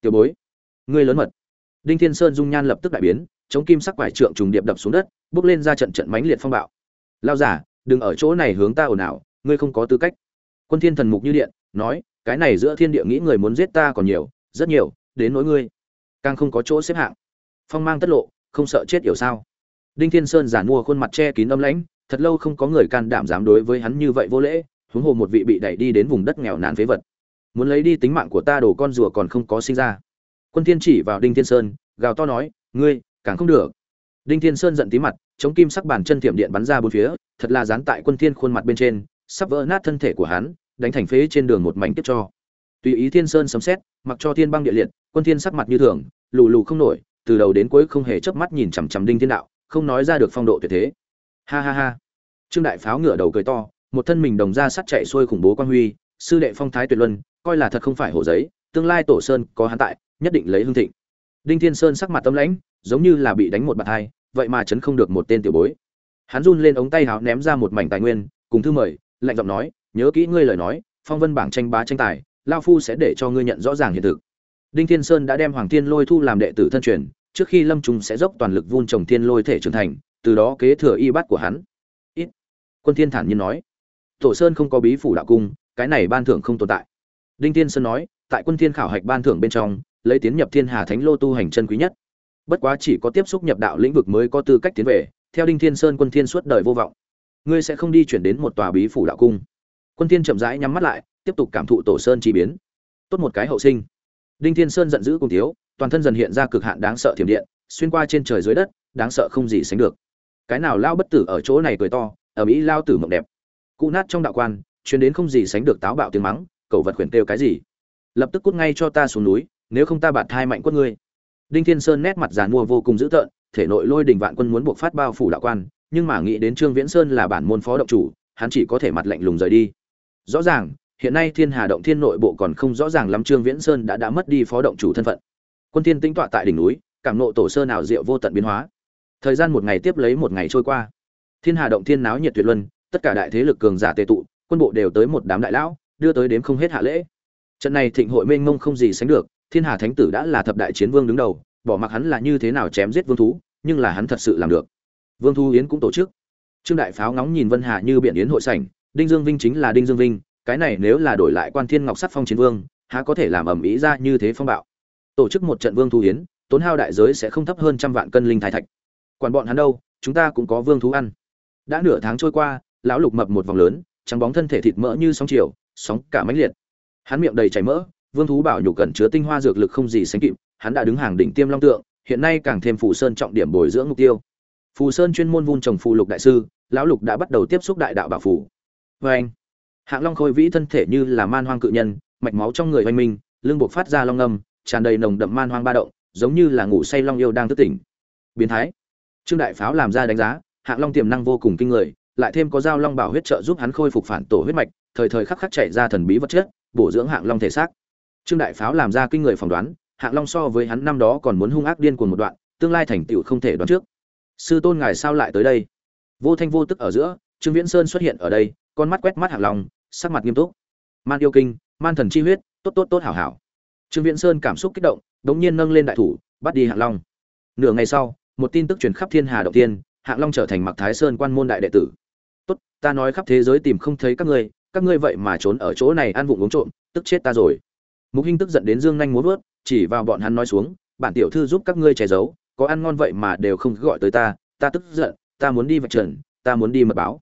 Tiểu bối, ngươi lớn mật. Đinh thiên sơn dung nhan lập tức đại biến, chống kim sắc quải trượng trùng điệp đập xuống đất, bước lên ra trận trận mãnh liệt phong bạo. Lao giả đừng ở chỗ này hướng ta ồn ào, ngươi không có tư cách. Quân thiên thần mục như điện, nói, cái này giữa thiên địa nghĩ người muốn giết ta còn nhiều, rất nhiều, đến nỗi ngươi. Càng không có chỗ xếp hạng. Phong mang tất lộ, không sợ chết hiểu sao. Đinh thiên sơn giản mua khuôn mặt che kín âm lãnh, thật lâu không có người can đảm dám đối với hắn như vậy vô lễ, huống hồ một vị bị đẩy đi đến vùng đất nghèo nàn phế vật. Muốn lấy đi tính mạng của ta đồ con rùa còn không có sinh ra. Quân thiên chỉ vào đinh thiên sơn, gào to nói, ngươi, càng không được. Đinh thiên sơn giận tí mặt, chống kim sắc bàn chân thiểm điện bắn ra bốn phía thật là dán tại quân thiên khuôn mặt bên trên, sắp vỡ nát thân thể của hắn, đánh thành phế trên đường một mảnh tiếp cho. Tùy ý thiên sơn sấm xét mặc cho thiên băng địa liệt, quân thiên sắc mặt như thường, lù lù không nổi, từ đầu đến cuối không hề chớp mắt nhìn chằm chằm đinh thiên đạo, không nói ra được phong độ tuyệt thế. Ha ha ha. Trương đại pháo ngửa đầu cười to, một thân mình đồng ra sắt chạy xuôi khủng bố quan huy, sư đệ phong thái tuyệt luân, coi là thật không phải hổ giấy, tương lai tổ sơn có hắn tại, nhất định lấy hương thịnh. Đinh thiên sơn sắc mặt tâm lãnh, giống như là bị đánh một bạt hai, vậy mà chấn không được một tên tiểu bối hắn run lên ống tay háo ném ra một mảnh tài nguyên, cùng thư mời, lạnh giọng nói, nhớ kỹ ngươi lời nói, phong vân bảng tranh bá tranh tài, lao phu sẽ để cho ngươi nhận rõ ràng hiện thực. Đinh thiên sơn đã đem hoàng thiên lôi thu làm đệ tử thân truyền, trước khi lâm trung sẽ dốc toàn lực vun trồng thiên lôi thể trưởng thành, từ đó kế thừa y bát của hắn. Ít. Quân thiên thản nhiên nói, tổ sơn không có bí phủ đạo cung, cái này ban thưởng không tồn tại. Đinh thiên sơn nói, tại quân thiên khảo hạch ban thưởng bên trong, lấy tiến nhập thiên hà thánh lô tu hành chân quý nhất. Bất quá chỉ có tiếp xúc nhập đạo lĩnh vực mới có tư cách tiến về theo đinh thiên sơn quân thiên suốt đời vô vọng. Ngươi sẽ không đi chuyển đến một tòa bí phủ đạo cung. Quân thiên chậm rãi nhắm mắt lại, tiếp tục cảm thụ tổ sơn chi biến. Tốt một cái hậu sinh. Đinh thiên sơn giận dữ cùng thiếu, toàn thân dần hiện ra cực hạn đáng sợ thiểm điện, xuyên qua trên trời dưới đất, đáng sợ không gì sánh được. Cái nào lao bất tử ở chỗ này cười to, ở mỹ lao tử mộng đẹp. Cụ nát trong đạo quan chuyến đến không gì sánh được táo bạo tiếng mắng, cầu vật khuyển kêu cái gì? Lập tức cút ngay cho ta xuống núi, nếu không ta bạt thai mạnh quất ngươi. Đinh thiên sơn nét mặt giàn mua vô cùng dữ tợn thể nội lôi đình vạn quân muốn buộc phát bao phủ đạo quan, nhưng mà nghĩ đến trương viễn sơn là bản môn phó động chủ, hắn chỉ có thể mặt lạnh lùng rời đi. Rõ ràng, hiện nay thiên hà động thiên nội bộ còn không rõ ràng lắm trương viễn sơn đã đã mất đi phó động chủ thân phận. Quân thiên tĩnh tọa tại đỉnh núi, cảm nộ tổ sơn nào diệu vô tận biến hóa. Thời gian một ngày tiếp lấy một ngày trôi qua. Thiên hà động thiên náo nhiệt tuyệt luân, tất cả đại thế lực cường giả tề tụ, quân bộ đều tới một đám đại lão, đưa tới đếm không hết hạ lễ. Trận này thịnh hội mênh mông không gì sánh được, thiên hà thánh tử đã là thập đại chiến vương đứng đầu bỏ mặc hắn là như thế nào chém giết vương thú, nhưng là hắn thật sự làm được. Vương thu yến cũng tổ chức. Trương đại pháo ngóng nhìn vân hà như biển yến hội sảnh, đinh dương vinh chính là đinh dương vinh, cái này nếu là đổi lại quan thiên ngọc sắc phong chiến vương, há có thể làm ẩm ý ra như thế phong bạo. Tổ chức một trận vương thu yến, tốn hao đại giới sẽ không thấp hơn trăm vạn cân linh thái thạch. Quản bọn hắn đâu, chúng ta cũng có vương thú ăn. Đã nửa tháng trôi qua, lão lục mập một vòng lớn, trắng bóng thân thể thịt mỡ như sóng chiều, sóng cả mãnh liệt. Hắn miệng đầy chảy mỡ vương thú bảo nhục cẩn chứa tinh hoa dược lực không gì sánh kịp, hắn đã đứng hàng đỉnh tiêm long tượng, hiện nay càng thêm phù sơn trọng điểm bồi dưỡng mục tiêu. Phù sơn chuyên môn vun trồng phù lục đại sư, lão lục đã bắt đầu tiếp xúc đại đạo bảo phù. Vê anh. Hạng long khôi vĩ thân thể như là man hoang cự nhân, mạch máu trong người oanh minh, lưng buộc phát ra long âm, tràn đầy nồng đậm man hoang ba động, giống như là ngủ say long yêu đang thức tỉnh. Biến thái. Trương đại pháo làm ra đánh giá, hạng long tiềm năng vô cùng kinh người, lại thêm có dao long bảo huyết trợ giúp hắn khôi phục phản tổ huyết mạch, thời thời khắc khắc chạy ra thần bí vật chất, bổ dưỡng hạng long thể xác trương đại pháo làm ra kinh người phỏng đoán, hạng long so với hắn năm đó còn muốn hung ác điên cuồng một đoạn, tương lai thành tựu không thể đoán trước. Sư tôn ngài sao lại tới đây? Vô thanh vô tức ở giữa, trương viễn sơn xuất hiện ở đây, con mắt quét mắt hạng long, sắc mặt nghiêm túc. Man yêu kinh, man thần chi huyết, tốt tốt tốt hảo hảo. Trương viễn sơn cảm xúc kích động, đống nhiên nâng lên đại thủ, bắt đi hạng long. Nửa ngày sau, một tin tức truyền khắp thiên hà động tiên, hạng long trở thành mặc thái sơn quan môn đại đệ tử. Tốt, ta nói khắp thế giới tìm không thấy các ngươi các ngươi vậy mà trốn ở chỗ này ăn vụng uống trộm, tức chết ta rồi mục hinh tức giận đến dương nhanh muốn vớt, chỉ vào bọn hắn nói xuống, bản tiểu thư giúp các ngươi che giấu, có ăn ngon vậy mà đều không gọi tới ta ta tức giận, ta muốn đi vạch trần, ta muốn đi mật báo.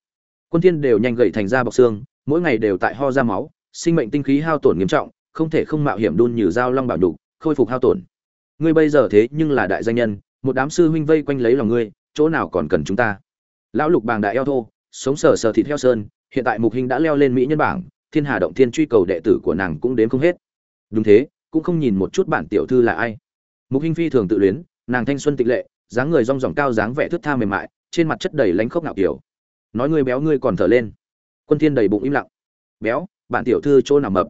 Quân thiên đều nhanh gầy thành ra bọc xương, mỗi ngày đều tại ho ra máu, sinh mệnh tinh khí hao tổn nghiêm trọng, không thể không mạo hiểm đun như dao long bảo đục khôi phục hao tổn. Ngươi bây giờ thế nhưng là đại danh nhân, một đám sư huynh vây quanh lấy lòng ngươi, chỗ nào còn cần chúng ta? Lão lục bàng đại eo thô, sống sờ sờ thịt heo sơn, hiện tại mục hình đã leo lên mỹ nhân bảng, thiên hà động thiên truy cầu đệ tử của nàng cũng đến không hết đúng thế, cũng không nhìn một chút bản tiểu thư là ai. Mục Hinh phi thường tự luyến, nàng thanh xuân tịch lệ, dáng người rong ròng cao dáng vẻ thướt tha mềm mại, trên mặt chất đầy lánh khốc ngạo kiểu. Nói ngươi béo ngươi còn thở lên. Quân thiên đầy bụng im lặng. Béo bạn tiểu thư chỗ nào mập?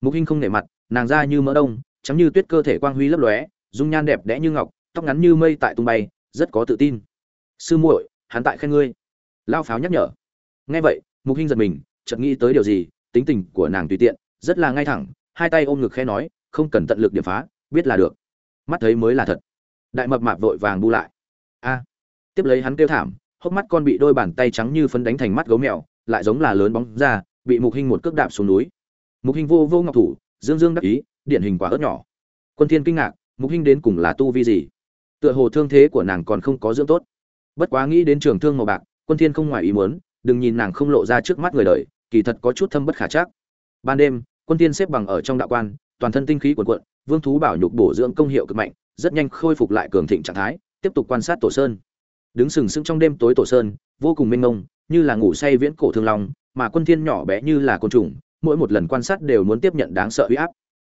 Mục Hinh không nể mặt, nàng da như mỡ đông, trắng như tuyết cơ thể quang huy lấp lóe, dung nhan đẹp đẽ như ngọc, tóc ngắn như mây tại tung bay, rất có tự tin. Sư muội, hắn tại khen ngươi. Lao pháo nhắc nhở. Nghe vậy, mục hinh giật mình, chợt nghĩ tới điều gì, tính tình của nàng tùy tiện, rất là ngay thẳng hai tay ôm ngực khẽ nói, không cần tận lực điểm phá, biết là được. Mắt thấy mới là thật. Đại mập mạp vội vàng bu lại. A. Tiếp lấy hắn kêu thảm, hốc mắt con bị đôi bàn tay trắng như phấn đánh thành mắt gấu mèo, lại giống là lớn bóng ra, bị mục hinh một cước đạp xuống núi. Mục hinh vô vô ngọc thủ, dương dương đắc ý, điển hình quả ớt nhỏ. Quân thiên kinh ngạc, mục hinh đến cùng là tu vi gì? Tựa hồ thương thế của nàng còn không có dưỡng tốt. Bất quá nghĩ đến trường thương màu bạc, quân thiên không ngoài ý muốn, đừng nhìn nàng không lộ ra trước mắt người đời, kỳ thật có chút thâm bất khả chắc. Ban đêm quân tiên xếp bằng ở trong đạo quan, toàn thân tinh khí cuồn cuộn, vương thú bảo nhục bổ dưỡng công hiệu cực mạnh, rất nhanh khôi phục lại cường thịnh trạng thái, tiếp tục quan sát tổ sơn. Đứng sừng sững trong đêm tối tổ sơn, vô cùng mênh mông, như là ngủ say viễn cổ thương long, mà quân thiên nhỏ bé như là côn trùng, mỗi một lần quan sát đều muốn tiếp nhận đáng sợ uy áp.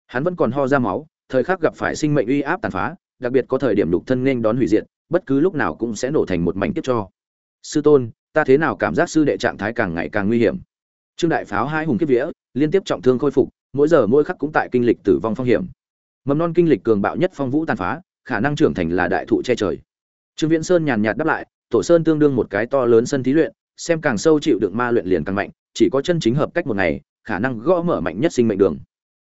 Hắn vẫn còn ho ra máu, thời khắc gặp phải sinh mệnh uy áp tàn phá, đặc biệt có thời điểm lục thân nên đón hủy diệt, bất cứ lúc nào cũng sẽ nổ thành một mảnh tiếp cho. Sư tôn, ta thế nào cảm giác sư đệ trạng thái càng ngày càng nguy hiểm? Trương đại pháo hai hùng kiếp vía liên tiếp trọng thương khôi phục, mỗi giờ mỗi khắc cũng tại kinh lịch tử vong phong hiểm. Mầm non kinh lịch cường bạo nhất phong vũ tàn phá, khả năng trưởng thành là đại thụ che trời. Trương viễn sơn nhàn nhạt đáp lại, tổ sơn tương đương một cái to lớn sân thí luyện, xem càng sâu chịu đựng ma luyện liền càng mạnh, chỉ có chân chính hợp cách một ngày, khả năng gõ mở mạnh nhất sinh mệnh đường.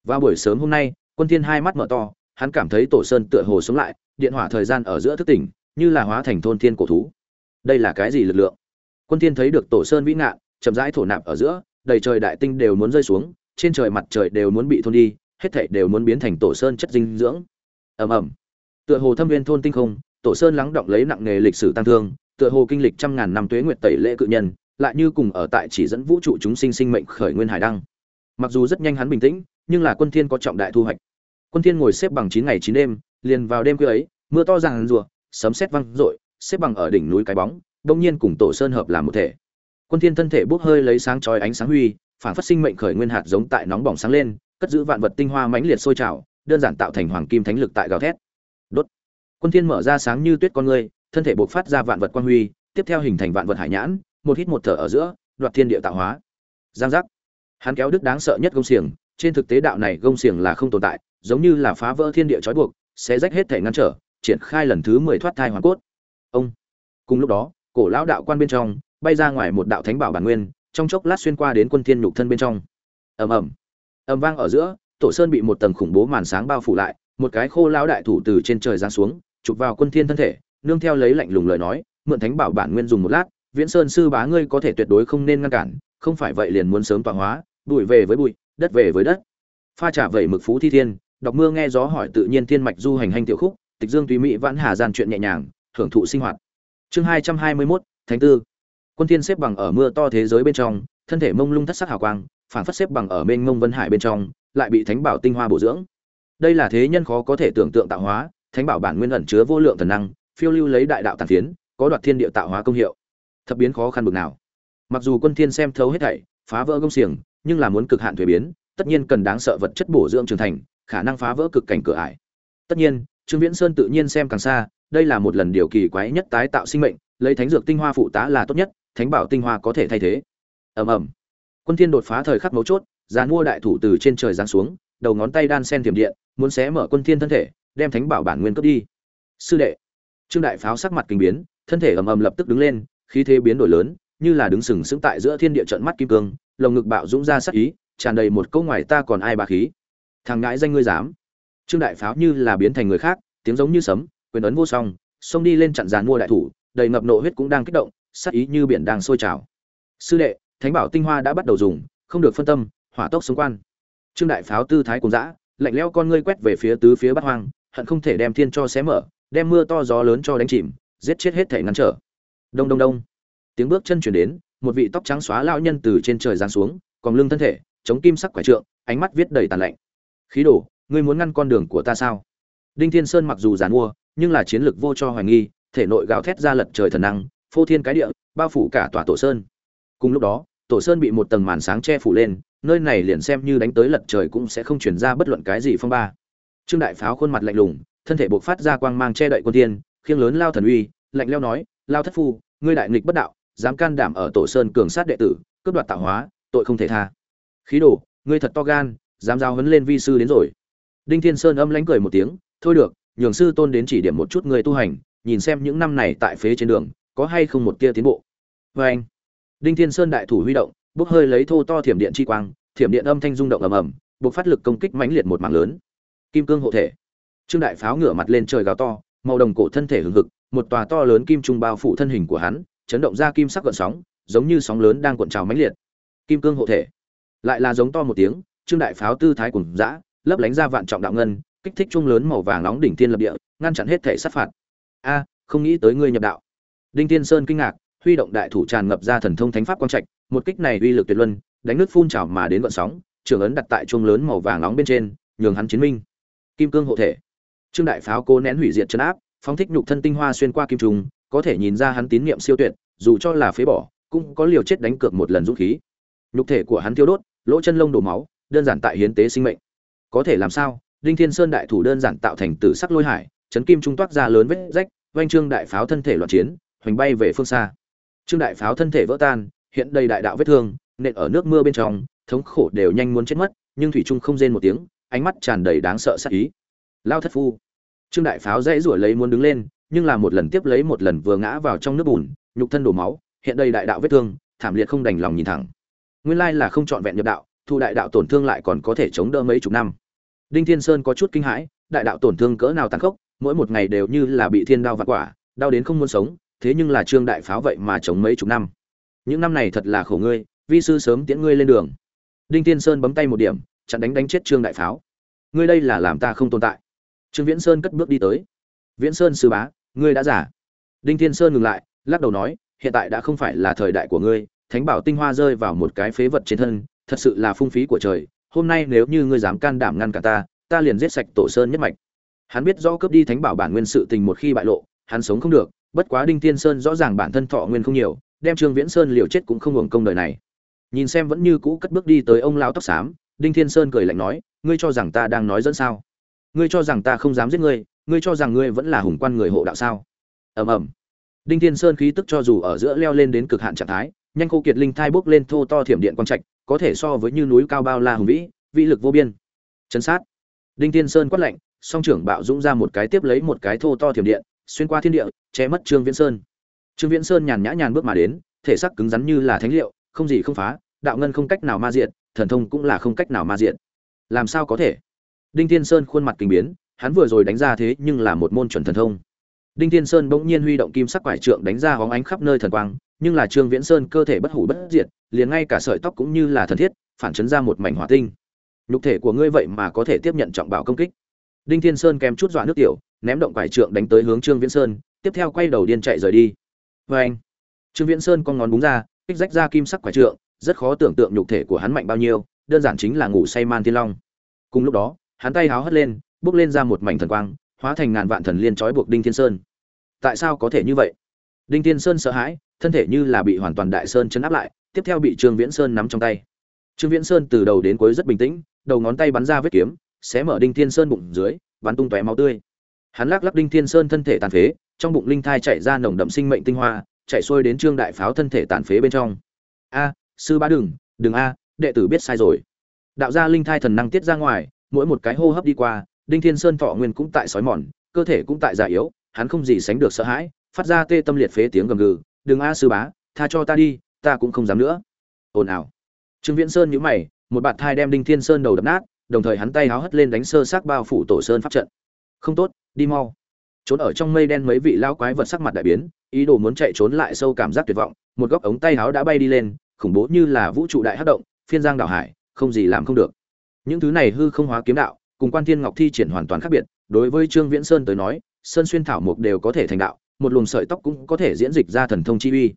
Vào buổi sớm hôm nay, quân thiên hai mắt mở to, hắn cảm thấy tổ sơn tựa hồ sống lại, điện hỏa thời gian ở giữa thức tỉnh, như là hóa thành thôn thiên cổ thú. Đây là cái gì lực lượng? Quân thiên thấy được tổ sơn vĩ ngạn chậm rãi thổ nạp ở giữa đầy trời đại tinh đều muốn rơi xuống, trên trời mặt trời đều muốn bị thôn đi, hết thảy đều muốn biến thành tổ sơn chất dinh dưỡng. Ầm ầm. Tựa hồ thâm viên thôn tinh không, tổ sơn lắng động lấy nặng nghề lịch sử tăng thương, tựa hồ kinh lịch trăm ngàn năm tuế nguyệt tẩy lễ cự nhân, lại như cùng ở tại chỉ dẫn vũ trụ chúng sinh sinh mệnh khởi nguyên hải đăng. Mặc dù rất nhanh hắn bình tĩnh, nhưng là quân thiên có trọng đại thu hoạch. Quân thiên ngồi xếp bằng chín ngày chín đêm, liền vào đêm khuya ấy, mưa to ràng rùa, sấm sét vang rội xếp bằng ở đỉnh núi cái bóng, đông nhiên cùng tổ sơn hợp làm một thể quân thiên thân thể bốc hơi lấy sáng chói ánh sáng huy, phản phát sinh mệnh khởi nguyên hạt giống tại nóng bỏng sáng lên, cất giữ vạn vật tinh hoa mãnh liệt sôi trào, đơn giản tạo thành hoàng kim thánh lực tại gào thét. Đốt. Quân thiên mở ra sáng như tuyết con ngươi, thân thể bộc phát ra vạn vật quang huy, tiếp theo hình thành vạn vật hải nhãn, một hít một thở ở giữa, đoạt thiên địa tạo hóa. Giang giác. Hắn kéo đứt đáng sợ nhất gông xiềng, trên thực tế đạo này gông xiềng là không tồn tại, giống như là phá vỡ thiên địa trói buộc, sẽ rách hết thể ngăn trở, triển khai lần thứ mười thoát thai hoàn cốt. Ông. Cùng lúc đó, cổ lão đạo quan bên trong bay ra ngoài một đạo thánh bảo bản nguyên trong chốc lát xuyên qua đến quân thiên nhục thân bên trong. Ầm ầm. Ầm vang ở giữa tổ sơn bị một tầng khủng bố màn sáng bao phủ lại một cái khô lão đại thủ từ trên trời giáng xuống chụp vào quân thiên thân thể nương theo lấy lạnh lùng lời nói mượn thánh bảo bản nguyên dùng một lát viễn sơn sư bá ngươi có thể tuyệt đối không nên ngăn cản không phải vậy liền muốn sớm tọa hóa bụi về với bụi đất về với đất. Pha trả vẩy mực phú thi thiên đọc mưa nghe gió hỏi tự nhiên thiên mạch du hành hành tiểu khúc tịch dương tùy mỹ vãn hà gian chuyện nhẹ nhàng hưởng thụ sinh hoạt. Chương hai trăm hai mươi 221, thánh tư quân thiên xếp bằng ở mưa to thế giới bên trong, thân thể mông lung thất sắc hào quang, phản phất xếp bằng ở bên ngông vân hải bên trong, lại bị thánh bảo tinh hoa bổ dưỡng. Đây là thế nhân khó có thể tưởng tượng tạo hóa, thánh bảo bản nguyên ẩn chứa vô lượng thần năng, phiêu lưu lấy đại đạo tàn phiến, có đoạt thiên địa tạo hóa công hiệu. Thập biến khó khăn bực nào. Mặc dù quân thiên xem thấu hết thảy, phá vỡ công xiềng, nhưng là muốn cực hạn thuế biến, tất nhiên cần đáng sợ vật chất bổ dưỡng trưởng thành, khả năng phá vỡ cực cảnh cửa ải. Tất nhiên, trương viễn sơn tự nhiên xem càng xa, đây là một lần điều kỳ quái nhất tái tạo sinh mệnh, lấy thánh dược tinh hoa phụ tá là tốt nhất thánh bảo tinh hoa có thể thay thế. Ầm ầm. Quân thiên đột phá thời khắc mấu chốt giàn mua đại thủ từ trên trời giáng xuống, đầu ngón tay đan sen tiềm điện, muốn xé mở quân thiên thân thể, đem thánh bảo bản nguyên cướp đi. Sư đệ. Trương đại pháo sắc mặt kinh biến, thân thể ầm ầm lập tức đứng lên, khí thế biến đổi lớn, như là đứng sừng sững tại giữa thiên địa trận mắt kim cương, lồng ngực bạo dũng ra sắc ý, tràn đầy một câu ngoài ta còn ai bà khí. Thằng ngãi danh ngươi dám. Trương đại pháo như là biến thành người khác, tiếng giống như sấm, quyền ấn vô song, xông đi lên chặn giàn mua đại thủ, đầy ngập nộ huyết cũng đang kích động sát ý như biển đang sôi trào. Sư đệ, thánh bảo tinh hoa đã bắt đầu dùng, không được phân tâm, hỏa tốc xung quan. Trương đại pháo tư thái cuồng dã, lạnh lẽo con ngươi quét về phía tứ phía bát hoang, hận không thể đem thiên cho xé mở, đem mưa to gió lớn cho đánh chìm, giết chết hết thể ngăn trở. Đông đông đông. Tiếng bước chân chuyển đến, một vị tóc trắng xóa lão nhân từ trên trời giáng xuống, còn lưng thân thể, chống kim sắc quải trượng, ánh mắt viết đầy tàn lạnh. Khí đổ ngươi muốn ngăn con đường của ta sao? Đinh thiên sơn mặc dù giàn mua, nhưng là chiến lược vô cho hoài nghi, thể nội gào thét ra lật trời thần năng phô thiên cái địa, bao phủ cả tòa tổ sơn. Cùng lúc đó, tổ sơn bị một tầng màn sáng che phủ lên, nơi này liền xem như đánh tới lật trời cũng sẽ không chuyển ra bất luận cái gì phong ba. Trương đại pháo khuôn mặt lạnh lùng, thân thể buộc phát ra quang mang che đậy quân tiên khiêng lớn lao thần uy, lạnh leo nói, lao thất phu, ngươi đại nghịch bất đạo, dám can đảm ở tổ sơn cường sát đệ tử, cướp đoạt tạo hóa, tội không thể tha. Khí đồ, ngươi thật to gan, dám giao hấn lên vi sư đến rồi. Đinh thiên sơn âm lánh cười một tiếng, thôi được, nhường sư tôn đến chỉ điểm một chút người tu hành, nhìn xem những năm này tại phế trên đường có hay không một tia tiến bộ? Vê anh, đinh thiên sơn đại thủ huy động, bốc hơi lấy thô to thiểm điện chi quang, thiểm điện âm thanh rung động ầm ầm buộc phát lực công kích mãnh liệt một mảng lớn. Kim cương hộ thể. Trương đại pháo ngửa mặt lên trời gào to, màu đồng cổ thân thể hừng hực, một tòa to lớn kim trung bao phủ thân hình của hắn, chấn động ra kim sắc gợn sóng, giống như sóng lớn đang cuộn trào mãnh liệt. Kim cương hộ thể. Lại là giống to một tiếng, trương đại pháo tư thái cùng dã, lấp lánh ra vạn trọng đạo ngân, kích thích trung lớn màu vàng nóng đỉnh thiên lập địa, ngăn chặn hết thể sát phạt. A, không nghĩ tới ngươi nhập đạo đinh tiên sơn kinh ngạc, huy động đại thủ tràn ngập ra thần thông thánh pháp quang trạch, một kích này uy lực tuyệt luân, đánh nước phun trào mà đến gợn sóng, trường ấn đặt tại trung lớn màu vàng nóng bên trên, nhường hắn chiến minh. Kim cương hộ thể. Trương đại pháo cố nén hủy diệt chân áp, phóng thích nhục thân tinh hoa xuyên qua kim trùng, có thể nhìn ra hắn tín niệm siêu tuyệt, dù cho là phế bỏ, cũng có liều chết đánh cược một lần dũng khí. Nhục thể của hắn thiêu đốt, lỗ chân lông đổ máu, đơn giản tại hiến tế sinh mệnh. Có thể làm sao? Đinh thiên sơn đại thủ đơn giản tạo thành tử sắc lôi hải, chấn kim trung toát ra lớn vết rách vang trương đại pháo thân thể loạn chiến hoành bay về phương xa. Trương đại pháo thân thể vỡ tan, hiện đầy đại đạo vết thương, nện ở nước mưa bên trong, thống khổ đều nhanh muốn chết mất, nhưng thủy trung không rên một tiếng, ánh mắt tràn đầy đáng sợ sát ý. Lao thất phu. Trương đại pháo dãy rủi lấy muốn đứng lên, nhưng là một lần tiếp lấy một lần vừa ngã vào trong nước bùn, nhục thân đổ máu, hiện đầy đại đạo vết thương, thảm liệt không đành lòng nhìn thẳng. Nguyên lai là không trọn vẹn nhập đạo, thu đại đạo tổn thương lại còn có thể chống đỡ mấy chục năm. Đinh thiên sơn có chút kinh hãi, đại đạo tổn thương cỡ nào tàn khốc, mỗi một ngày đều như là bị thiên đao vặt quả, đau đến không muốn sống thế nhưng là trương đại pháo vậy mà chống mấy chục năm. Những năm này thật là khổ ngươi, vi sư sớm tiễn ngươi lên đường. Đinh thiên sơn bấm tay một điểm, chặn đánh đánh chết trương đại pháo. Ngươi đây là làm ta không tồn tại. Trương viễn sơn cất bước đi tới. Viễn sơn sư bá, ngươi đã giả. Đinh thiên sơn ngừng lại, lắc đầu nói, hiện tại đã không phải là thời đại của ngươi, thánh bảo tinh hoa rơi vào một cái phế vật trên thân, thật sự là phung phí của trời. Hôm nay nếu như ngươi dám can đảm ngăn cả ta ta liền giết sạch tổ sơn nhất mạch. Hắn biết rõ cướp đi thánh bảo bản nguyên sự tình một khi bại lộ, hắn sống không được bất quá đinh thiên sơn rõ ràng bản thân thọ nguyên không nhiều, đem trương viễn sơn liều chết cũng không hưởng công đời này. Nhìn xem vẫn như cũ cất bước đi tới ông lao tóc xám, đinh thiên sơn cười lạnh nói, ngươi cho rằng ta đang nói dẫn sao? Ngươi cho rằng ta không dám giết ngươi ngươi cho rằng ngươi vẫn là hùng quan người hộ đạo sao? Ầm ầm. Đinh thiên sơn khí tức cho dù ở giữa leo lên đến cực hạn trạng thái, nhanh khô kiệt linh thai bốc lên thô to thiểm điện quang trạch, có thể so với như núi cao bao la hùng vĩ vĩ lực vô biên. Chấn sát. Đinh thiên sơn quát lạnh, song trưởng bạo dũng ra một cái tiếp lấy một cái thô to thiểm điện xuyên qua thiên địa, che mất trương viễn sơn. Trương viễn sơn nhàn nhã nhàn bước mà đến, thể xác cứng rắn như là thánh liệu, không gì không phá, đạo ngân không cách nào ma diện thần thông cũng là không cách nào ma diện làm sao có thể? Đinh thiên sơn khuôn mặt kinh biến, hắn vừa rồi đánh ra thế nhưng là một môn chuẩn thần thông. Đinh thiên sơn bỗng nhiên huy động kim sắc quải trượng đánh ra hóng ánh khắp nơi thần quang, nhưng là trương viễn sơn cơ thể bất hủ bất diệt, liền ngay cả sợi tóc cũng như là thần thiết, phản chấn ra một mảnh hỏa tinh. Nhục thể của ngươi vậy mà có thể tiếp nhận trọng bảo công kích đinh thiên sơn kèm chút dọa nước tiểu, ném động quải trượng đánh tới hướng trương viễn sơn, tiếp theo quay đầu điên chạy rời đi. Vê anh, trương viễn sơn con ngón búng ra, kích rách ra kim sắc quải trượng, rất khó tưởng tượng nhục thể của hắn mạnh bao nhiêu, đơn giản chính là ngủ say man thiên long. Cùng lúc đó, hắn tay háo hất lên, bước lên ra một mảnh thần quang, hóa thành ngàn vạn thần liên trói buộc đinh thiên sơn. Tại sao có thể như vậy? Đinh thiên sơn sợ hãi, thân thể như là bị hoàn toàn đại sơn chấn áp lại, tiếp theo bị trương viễn sơn nắm trong tay. Trương viễn sơn từ đầu đến cuối rất bình tĩnh, đầu ngón tay bắn ra vết kiếm xé mở đinh thiên sơn bụng dưới bắn tung tóe máu tươi. Hắn lắc lắc đinh thiên sơn thân thể tàn phế, trong bụng linh thai chạy ra nồng đậm sinh mệnh tinh hoa chạy xuôi đến trương đại pháo thân thể tàn phế bên trong. A, sư ba đừng đừng a, đệ tử biết sai rồi. Đạo gia linh thai thần năng tiết ra ngoài, mỗi một cái hô hấp đi qua, đinh thiên sơn thọ nguyên cũng tại sói mòn, cơ thể cũng tại già yếu, hắn không gì sánh được sợ hãi, phát ra tê tâm liệt phế tiếng gầm gừ, đừng a, sư bá, tha cho ta đi, ta cũng không dám nữa. Ồn ào. Trương viễn sơn nhíu mày, một bạt thai đem đinh thiên sơn đầu đập nát đồng thời hắn tay háo hất lên đánh sơ xác bao phủ tổ sơn pháp trận. Không tốt, đi mau. Trốn ở trong mây đen mấy vị lão quái vật sắc mặt đại biến, ý đồ muốn chạy trốn lại sâu cảm giác tuyệt vọng, một góc ống tay háo đã bay đi lên, khủng bố như là vũ trụ đại hát động, phiên giang đảo hải, không gì làm không được. Những thứ này hư không hóa kiếm đạo, cùng quan thiên ngọc thi triển hoàn toàn khác biệt, đối với trương viễn sơn tới nói, sơn xuyên thảo mục đều có thể thành đạo, một luồng sợi tóc cũng có thể diễn dịch ra thần thông chi uy.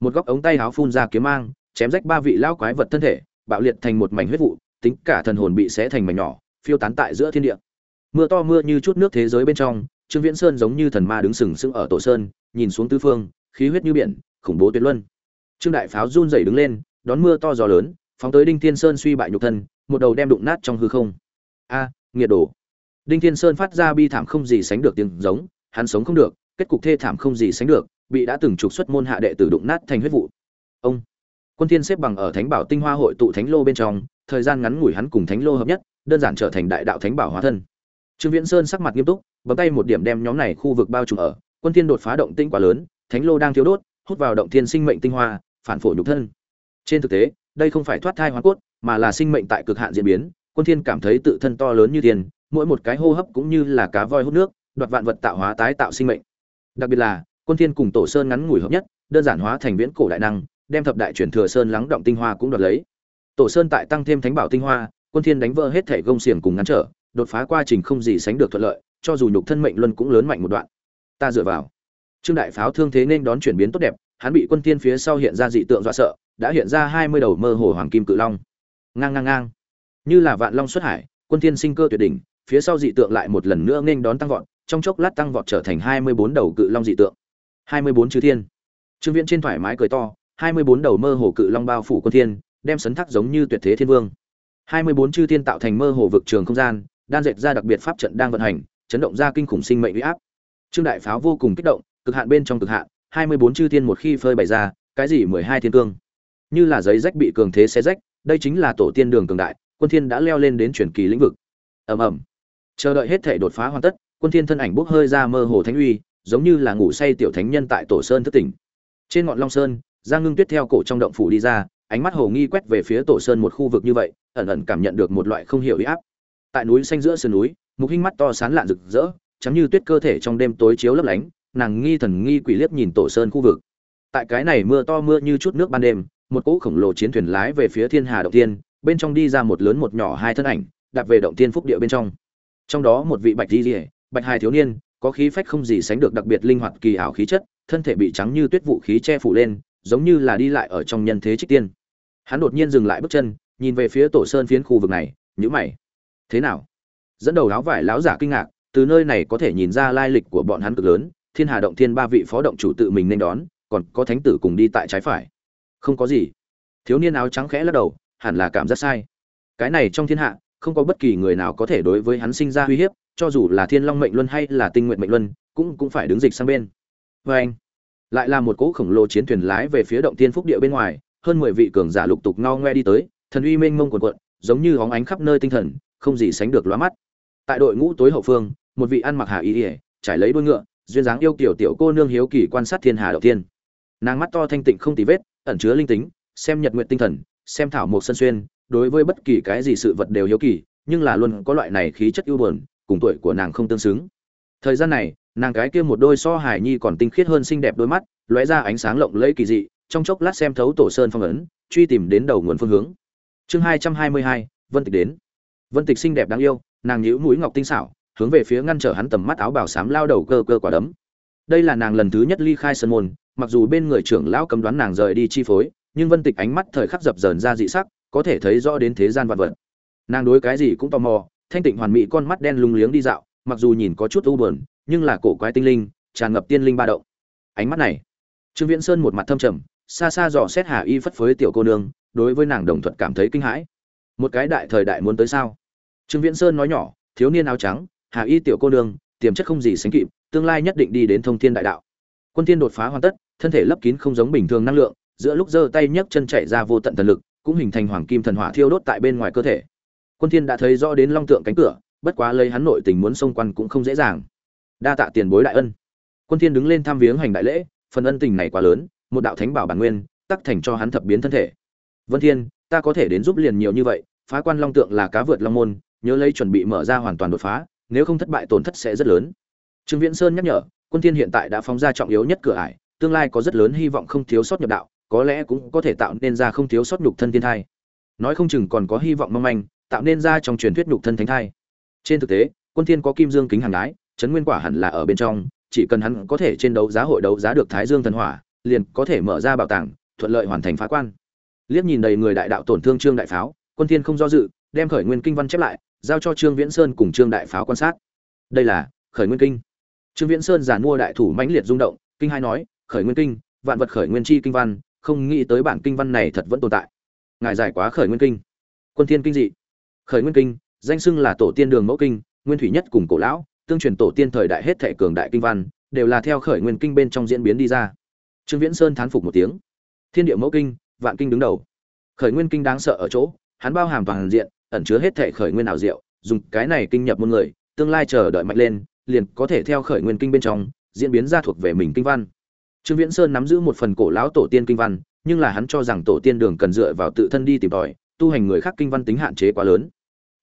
Một góc ống tay háo phun ra kiếm mang, chém rách ba vị lão quái vật thân thể, bạo liệt thành một mảnh huyết vụ tính cả thần hồn bị xé thành mảnh nhỏ, phiêu tán tại giữa thiên địa. Mưa to mưa như chút nước thế giới bên trong, trương viễn sơn giống như thần ma đứng sừng sững ở tổ sơn, nhìn xuống tứ phương, khí huyết như biển, khủng bố tuyệt luân. Trương đại pháo run rẩy đứng lên, đón mưa to gió lớn, phóng tới đinh thiên sơn suy bại nhục thân, một đầu đem đụng nát trong hư không. A, nghiệt đổ đinh thiên sơn phát ra bi thảm không gì sánh được tiếng giống, hắn sống không được, kết cục thê thảm không gì sánh được, bị đã từng trục xuất môn hạ đệ tử đụng nát thành huyết vụ. Ông. Quân thiên xếp bằng ở thánh bảo tinh hoa hội tụ thánh lô bên trong thời gian ngắn ngủi hắn cùng thánh lô hợp nhất, đơn giản trở thành đại đạo thánh bảo hóa thân. Trương viễn sơn sắc mặt nghiêm túc, bấm tay một điểm đem nhóm này khu vực bao trùm ở. Quân thiên đột phá động tinh quá lớn, thánh lô đang thiếu đốt, hút vào động thiên sinh mệnh tinh hoa, phản phổ nhục thân. Trên thực tế, đây không phải thoát thai hóa cốt, mà là sinh mệnh tại cực hạn diễn biến. Quân thiên cảm thấy tự thân to lớn như tiền, mỗi một cái hô hấp cũng như là cá voi hút nước, đoạt vạn vật tạo hóa tái tạo sinh mệnh. Đặc biệt là, quân thiên cùng tổ sơn ngắn ngủi hợp nhất, đơn giản hóa thành viễn cổ đại năng, đem thập đại truyền thừa sơn lắng động tinh hoa cũng đoạt lấy tổ sơn tại tăng thêm thánh bảo tinh hoa, quân thiên đánh vỡ hết thể gông xiềng cùng ngăn trở, đột phá quá trình không gì sánh được thuận lợi, cho dù nhục thân mệnh luân cũng lớn mạnh một đoạn. Ta dựa vào. Trương đại pháo thương thế nên đón chuyển biến tốt đẹp, hắn bị quân thiên phía sau hiện ra dị tượng dọa sợ, đã hiện ra hai mươi đầu mơ hồ hoàng kim cự long. Ngang ngang ngang. Như là vạn long xuất hải, quân thiên sinh cơ tuyệt đỉnh, phía sau dị tượng lại một lần nữa nên đón tăng vọt, trong chốc lát tăng vọt trở thành hai mươi bốn đầu cự long dị tượng. Hai mươi bốn chư thiên. Trương viễn trên thoải mái cười to, hai mươi bốn đầu mơ hồ cự long bao phủ quân thiên đem sấn thác giống như tuyệt thế thiên vương. Hai mươi bốn chư thiên tạo thành mơ hồ vực trường không gian, đan dệt ra đặc biệt pháp trận đang vận hành, chấn động ra kinh khủng sinh mệnh uy áp. Trương đại pháo vô cùng kích động, cực hạn bên trong cực hạn, hai mươi bốn chư thiên một khi phơi bày ra, cái gì mười hai thiên cương? Như là giấy rách bị cường thế xé rách, đây chính là tổ tiên đường cường đại, quân thiên đã leo lên đến chuyển kỳ lĩnh vực. Ầm ầm. Chờ đợi hết thể đột phá hoàn tất, quân thiên thân ảnh bốc hơi ra mơ hồ thánh uy, giống như là ngủ say tiểu thánh nhân tại tổ sơn thức tỉnh. Trên ngọn long sơn, giang ngưng tuyết theo cổ trong động phủ đi ra ánh mắt hồ nghi quét về phía tổ sơn một khu vực như vậy, ẩn ẩn cảm nhận được một loại không hiểu huy áp. Tại núi xanh giữa sườn núi, mục hinh mắt to sán lạn rực rỡ chấm như tuyết cơ thể trong đêm tối chiếu lấp lánh, nàng nghi thần nghi quỷ liếc nhìn tổ sơn khu vực. Tại cái này mưa to mưa như chút nước ban đêm, một cỗ khổng lồ chiến thuyền lái về phía thiên hà động tiên, bên trong đi ra một lớn một nhỏ hai thân ảnh đặt về động tiên phúc địa bên trong. Trong đó một vị bạch di rỉa bạch hài thiếu niên, có khí phách không gì sánh được đặc biệt linh hoạt kỳ ảo khí chất, thân thể bị trắng như tuyết vũ khí che phủ lên, giống như là đi lại ở trong nhân thế trích tiên hắn đột nhiên dừng lại bước chân, nhìn về phía tổ sơn phiến khu vực này nhữ mày. Thế nào? Dẫn đầu láo vải láo giả kinh ngạc, từ nơi này có thể nhìn ra lai lịch của bọn hắn cực lớn, thiên hà động thiên ba vị phó động chủ tự mình nên đón, còn có thánh tử cùng đi tại trái phải. Không có gì. Thiếu niên áo trắng khẽ lắc đầu, hẳn là cảm giác sai. Cái này trong thiên hạ, không có bất kỳ người nào có thể đối với hắn sinh ra uy hiếp, cho dù là thiên long mệnh luân hay là tinh nguyện mệnh luân, cũng cũng phải đứng dịch sang bên. Vê anh lại là một cỗ khổng lồ chiến thuyền lái về phía động tiên phúc địa bên ngoài hơn mười vị cường giả lục tục no ngoe đi tới, thần uy mênh mông quần quận giống như hóng ánh khắp nơi tinh thần, không gì sánh được lóa mắt. Tại đội ngũ tối hậu phương, một vị ăn mặc hà y ỉa trải lấy đuôi ngựa, duyên dáng yêu kiểu tiểu cô nương hiếu kỳ quan sát thiên hà đầu tiên. Nàng mắt to thanh tịnh không tì vết, ẩn chứa linh tính, xem nhật nguyện tinh thần, xem thảo mộc sân xuyên, đối với bất kỳ cái gì sự vật đều hiếu kỳ, nhưng là luôn có loại này khí chất ưu buồn, cùng tuổi của nàng không tương xứng. Thời gian này, nàng cái kia một đôi so hài nhi còn tinh khiết hơn xinh đẹp đôi mắt, lóe ra ánh sáng lộng lẫy kỳ dị trong chốc lát xem thấu tổ sơn phong ấn, truy tìm đến đầu nguồn phương hướng. Chương hai trăm hai mươi hai, vân tịch đến. Vân tịch xinh đẹp đáng yêu, nàng nhíu mũi ngọc tinh xảo, hướng về phía ngăn trở hắn tầm mắt áo bảo sám lao đầu cơ cơ quả đấm. Đây là nàng lần thứ nhất ly khai sân môn, mặc dù bên người trưởng lão cấm đoán nàng rời đi chi phối, nhưng vân tịch ánh mắt thời khắc dập dờn ra dị sắc, có thể thấy rõ đến thế gian vạn vật. Nàng đối cái gì cũng tò mò, thanh tịnh hoàn mỹ con mắt đen lung liếng đi dạo, mặc dù nhìn có chút u buồn, nhưng là cổ quái tinh linh, tràn ngập tiên linh ba động. Ánh mắt này, trương viễn sơn một mặt thâm trầm xa xa dò xét hà y phất phới tiểu cô nương, đối với nàng đồng thuận cảm thấy kinh hãi. Một cái đại thời đại muốn tới sao? Trương viễn sơn nói nhỏ, thiếu niên áo trắng, hà y tiểu cô nương, tiềm chất không gì sánh kịp, tương lai nhất định đi đến thông thiên đại đạo. Quân thiên đột phá hoàn tất, thân thể lấp kín không giống bình thường năng lượng, giữa lúc giơ tay nhấc chân chạy ra vô tận thần lực, cũng hình thành hoàng kim thần hỏa thiêu đốt tại bên ngoài cơ thể. Quân thiên đã thấy rõ đến long tượng cánh cửa, bất quá lấy hắn nội tình muốn xông quan cũng không dễ dàng. Đa tạ tiền bối đại ân. Quân thiên đứng lên tham viếng hành đại lễ, phần ân tình này quá lớn một đạo thánh bảo bản nguyên, tắc thành cho hắn thập biến thân thể. Vân thiên, ta có thể đến giúp liền nhiều như vậy, phá quan long tượng là cá vượt long môn, nhớ lấy chuẩn bị mở ra hoàn toàn đột phá, nếu không thất bại tổn thất sẽ rất lớn. Trương viễn sơn nhắc nhở, quân thiên hiện tại đã phóng ra trọng yếu nhất cửa ải, tương lai có rất lớn hy vọng không thiếu sót nhập đạo, có lẽ cũng có thể tạo nên ra không thiếu sót nhục thân thiên thai. Nói không chừng còn có hy vọng mong manh, tạo nên ra trong truyền thuyết nhục thân thánh thai. Trên thực tế, quân thiên có kim dương kính hàng đái, chấn nguyên quả hẳn là ở bên trong, chỉ cần hắn có thể trên đấu giá hội đấu giá được thái dương thần hỏa liền có thể mở ra bảo tàng, thuận lợi hoàn thành phá quan. Liếc nhìn đầy người đại đạo tổn thương trương đại pháo, quân thiên không do dự, đem khởi nguyên kinh văn chép lại, giao cho trương viễn sơn cùng trương đại pháo quan sát. Đây là khởi nguyên kinh. Trương viễn sơn giản mua đại thủ mãnh liệt rung động, kinh hai nói, khởi nguyên kinh, vạn vật khởi nguyên chi kinh văn, không nghĩ tới bản kinh văn này thật vẫn tồn tại. Ngài giải quá khởi nguyên kinh. Quân thiên kinh dị. Khởi nguyên kinh, danh xưng là tổ tiên đường mẫu kinh, nguyên thủy nhất cùng cổ lão, tương truyền tổ tiên thời đại hết thệ cường đại kinh văn, đều là theo khởi nguyên kinh bên trong diễn biến đi ra trương viễn sơn thán phục một tiếng. Thiên địa mẫu kinh, vạn kinh đứng đầu. Khởi nguyên kinh đáng sợ ở chỗ, hắn bao hàm toàn diện, ẩn chứa hết thảy khởi nguyên ảo diệu, dùng cái này kinh nhập môn người, tương lai chờ đợi mạnh lên, liền có thể theo khởi nguyên kinh bên trong, diễn biến ra thuộc về mình kinh văn. Trương viễn sơn nắm giữ một phần cổ lão tổ tiên kinh văn, nhưng là hắn cho rằng tổ tiên đường cần dựa vào tự thân đi tìm tòi, tu hành người khác kinh văn tính hạn chế quá lớn.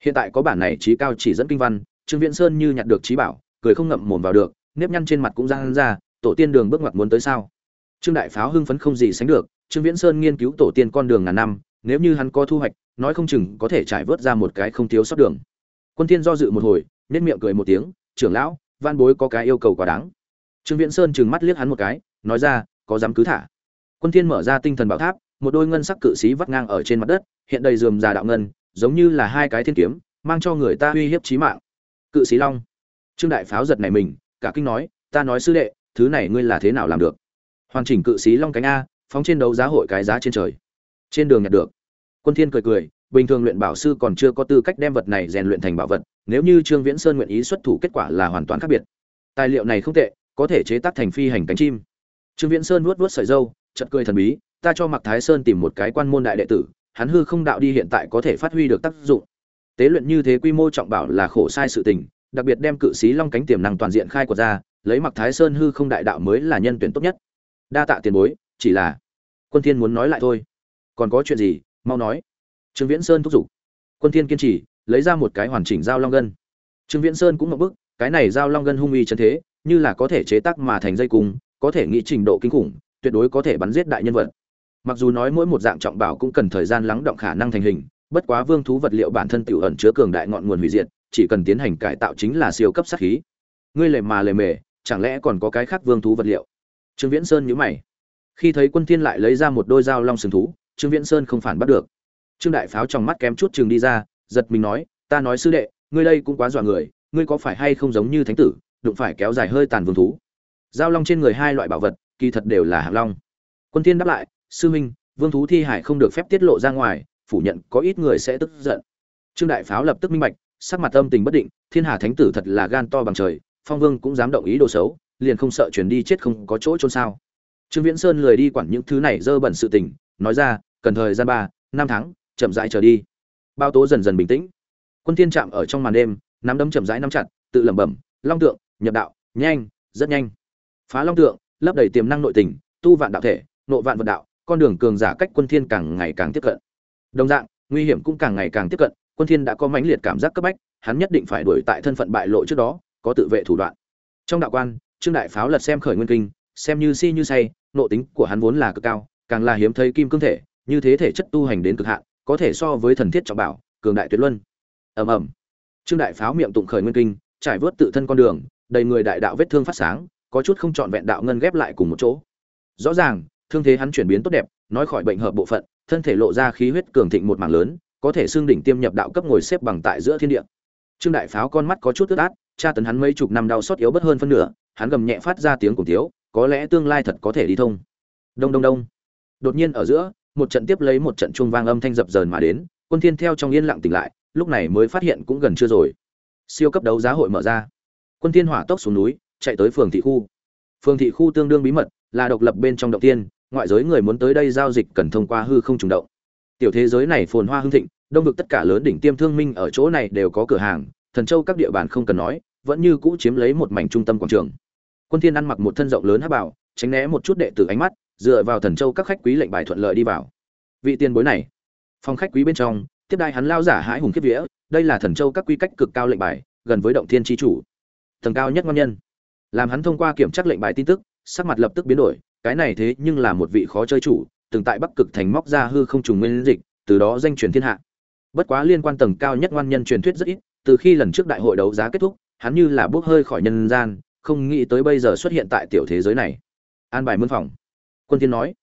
Hiện tại có bản này trí cao chỉ dẫn kinh văn, trương viễn sơn như nhặt được trí bảo, cười không ngậm mồm vào được, nếp nhăn trên mặt cũng giang ra, tổ tiên đường bước ngoặt muốn tới sao? Trương đại pháo hưng phấn không gì sánh được, trương viễn sơn nghiên cứu tổ tiên con đường ngàn năm, nếu như hắn có thu hoạch, nói không chừng có thể trải vớt ra một cái không thiếu sót đường. Quân thiên do dự một hồi nét miệng cười một tiếng, trưởng lão văn bối có cái yêu cầu quá đáng. Trương viễn sơn trừng mắt liếc hắn một cái, nói ra, có dám cứ thả. Quân thiên mở ra tinh thần bảo tháp, một đôi ngân sắc cự sĩ vắt ngang ở trên mặt đất, hiện đầy rườm rà đạo ngân, giống như là hai cái thiên kiếm, mang cho người ta uy hiếp chí mạng. Cự sĩ long. Trương đại pháo giật này mình, cả kinh nói, ta nói sư đệ, thứ này ngươi là thế nào làm được? Hoàn chỉnh cự sĩ long cánh a, phóng trên đấu giá hội cái giá trên trời. Trên đường nhặt được. Quân thiên cười cười, bình thường luyện bảo sư còn chưa có tư cách đem vật này rèn luyện thành bảo vật, nếu như trương viễn sơn nguyện ý xuất thủ kết quả là hoàn toàn khác biệt. Tài liệu này không tệ, có thể chế tác thành phi hành cánh chim. Trương viễn sơn nuốt nuốt sợi dâu chợt cười thần bí, ta cho mặc thái sơn tìm một cái quan môn đại đệ tử, hắn hư không đạo đi hiện tại có thể phát huy được tác dụng. Tế luyện như thế quy mô trọng bảo là khổ sai sự tình, đặc biệt đem cự sĩ long cánh tiềm năng toàn diện khai quật ra, lấy mặc thái sơn hư không đại đạo mới là nhân tuyển tốt nhất đa tạ tiền bối, chỉ là quân thiên muốn nói lại thôi. Còn có chuyện gì, mau nói. Trương viễn sơn thúc giục. Quân thiên kiên trì, lấy ra một cái hoàn chỉnh dao long gân. Trương viễn sơn cũng ngậm bức, cái này dao long gân hung uy chân thế, như là có thể chế tác mà thành dây cung, có thể nghĩ trình độ kinh khủng, tuyệt đối có thể bắn giết đại nhân vật. Mặc dù nói mỗi một dạng trọng bảo cũng cần thời gian lắng động khả năng thành hình, bất quá vương thú vật liệu bản thân tiểu ẩn chứa cường đại ngọn nguồn hủy diệt, chỉ cần tiến hành cải tạo chính là siêu cấp sát khí. Ngươi lề mà lề mề, chẳng lẽ còn có cái khác vương thú vật liệu? Trương viễn sơn nhíu mày. Khi thấy quân thiên lại lấy ra một đôi dao long sừng thú, trương viễn sơn không phản bắt được. Trương đại pháo trong mắt kém chút trường đi ra, giật mình nói, ta nói sư đệ, ngươi đây cũng quá dọa người, ngươi có phải hay không giống như thánh tử, đụng phải kéo dài hơi tàn vương thú? Giao long trên người hai loại bảo vật, kỳ thật đều là hạng long. Quân thiên đáp lại, sư minh vương thú thi hải không được phép tiết lộ ra ngoài, phủ nhận có ít người sẽ tức giận. Trương đại pháo lập tức minh bạch, sắc mặt âm tình bất định, thiên hà thánh tử thật là gan to bằng trời, phong vương cũng dám động ý đồ xấu liền không sợ chuyển đi chết không có chỗ trôn sao? Trương viễn sơn lười đi quản những thứ này dơ bẩn sự tình, nói ra, cần thời gian ba, năm tháng, chậm rãi trở đi. Bao tố dần dần bình tĩnh. Quân thiên chạm ở trong màn đêm, nắm đấm chậm rãi nắm chặt, tự lẩm bẩm, long tượng, nhập đạo, nhanh, rất nhanh. Phá long tượng, lấp đầy tiềm năng nội tình, tu vạn đạo thể, nộ vạn vật đạo, con đường cường giả cách quân thiên càng ngày càng tiếp cận. Đồng dạng, nguy hiểm cũng càng ngày càng tiếp cận, quân thiên đã có mãnh liệt cảm giác cấp bách, hắn nhất định phải đuổi tại thân phận bại lộ trước đó, có tự vệ thủ đoạn. Trong đạo quan trương đại pháo lật xem khởi nguyên kinh, xem như si như say nộ tính của hắn vốn là cực cao, càng là hiếm thấy kim cương thể, như thế thể chất tu hành đến cực hạn, có thể so với thần thiết trọng bảo, cường đại tuyệt luân. Ầm ầm. Trương đại pháo miệng tụng khởi nguyên kinh, trải vớt tự thân con đường, đầy người đại đạo vết thương phát sáng, có chút không chọn vẹn đạo ngân ghép lại cùng một chỗ. Rõ ràng, thương thế hắn chuyển biến tốt đẹp, nói khỏi bệnh hợp bộ phận, thân thể lộ ra khí huyết cường thịnh một mảng lớn, có thể xương đỉnh tiêm nhập đạo cấp ngồi xếp bằng tại giữa thiên địa. Trương đại pháo con mắt có chút ướt át, tra tấn hắn mấy chục năm đau xót yếu bất hơn phân nửa hắn gầm nhẹ phát ra tiếng cùng thiếu, có lẽ tương lai thật có thể đi thông. Đông đông đông. Đột nhiên ở giữa, một trận tiếp lấy một trận chuông vang âm thanh dập dờn mà đến, quân thiên theo trong yên lặng tỉnh lại, lúc này mới phát hiện cũng gần chưa rồi. Siêu cấp đấu giá hội mở ra. Quân thiên hỏa tốc xuống núi, chạy tới phường thị khu. Phường thị khu tương đương bí mật, là độc lập bên trong động tiên, ngoại giới người muốn tới đây giao dịch cần thông qua hư không trùng động. Tiểu thế giới này phồn hoa hưng thịnh, đông vực tất cả lớn đỉnh tiêm thương minh ở chỗ này đều có cửa hàng, thần châu các địa bàn không cần nói vẫn như cũ chiếm lấy một mảnh trung tâm quảng trường. Quân thiên ăn mặc một thân rộng lớn hắc bảo tránh né một chút đệ tử ánh mắt, dựa vào thần châu các khách quý lệnh bài thuận lợi đi vào. Vị tiền bối này, phòng khách quý bên trong, tiếp đai hắn lao giả hãi hùng kiếp vía, đây là thần châu các quy cách cực cao lệnh bài, gần với động thiên chi chủ. Tầng cao nhất ngon nhân. Làm hắn thông qua kiểm tra lệnh bài tin tức, sắc mặt lập tức biến đổi, cái này thế nhưng là một vị khó chơi chủ, từng tại bắc cực thành móc ra hư không trùng nguyên dịch, từ đó danh truyền thiên hạ. Bất quá liên quan tầng cao nhất ngoan nhân truyền thuyết rất ít, từ khi lần trước đại hội đấu giá kết thúc hắn như là bốc hơi khỏi nhân gian, không nghĩ tới bây giờ xuất hiện tại tiểu thế giới này. An bài mân phòng. Quân tiên nói.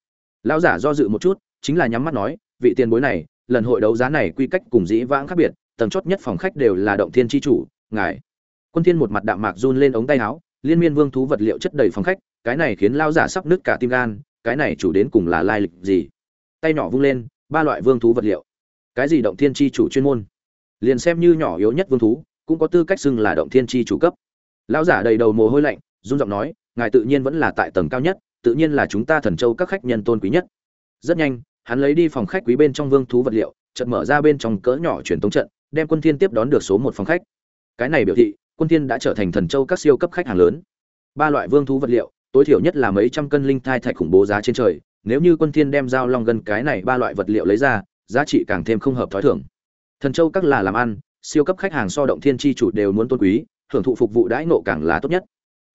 Lão giả do dự một chút, chính là nhắm mắt nói, vị tiền bối này, lần hội đấu giá này quy cách cùng dĩ vãng khác biệt, tầng chót nhất phòng khách đều là động thiên tri chủ, ngài. Quân thiên một mặt đạm mạc run lên ống tay áo, liên miên vương thú vật liệu chất đầy phòng khách, cái này khiến lao giả sắp nứt cả tim gan, cái này chủ đến cùng là lai lịch gì? Tay nhỏ vung lên, ba loại vương thú vật liệu. Cái gì động thiên chi chủ chuyên môn? Liền xem như nhỏ yếu nhất vương thú cũng có tư cách xưng là động thiên chi chủ cấp. Lão giả đầy đầu mồ hôi lạnh, run giọng nói, ngài tự nhiên vẫn là tại tầng cao nhất, tự nhiên là chúng ta thần châu các khách nhân tôn quý nhất. Rất nhanh, hắn lấy đi phòng khách quý bên trong vương thú vật liệu, chợt mở ra bên trong cỡ nhỏ truyền tống trận, đem quân thiên tiếp đón được số một phòng khách. Cái này biểu thị, quân thiên đã trở thành thần châu các siêu cấp khách hàng lớn. Ba loại vương thú vật liệu, tối thiểu nhất là mấy trăm cân linh thai thạch khủng bố giá trên trời, nếu như quân thiên đem giao long gần cái này ba loại vật liệu lấy ra, giá trị càng thêm không hợp thói thường. Thần châu các là làm ăn siêu cấp khách hàng so động thiên chi chủ đều muốn tôn quý, hưởng thụ phục vụ đãi ngộ càng là tốt nhất.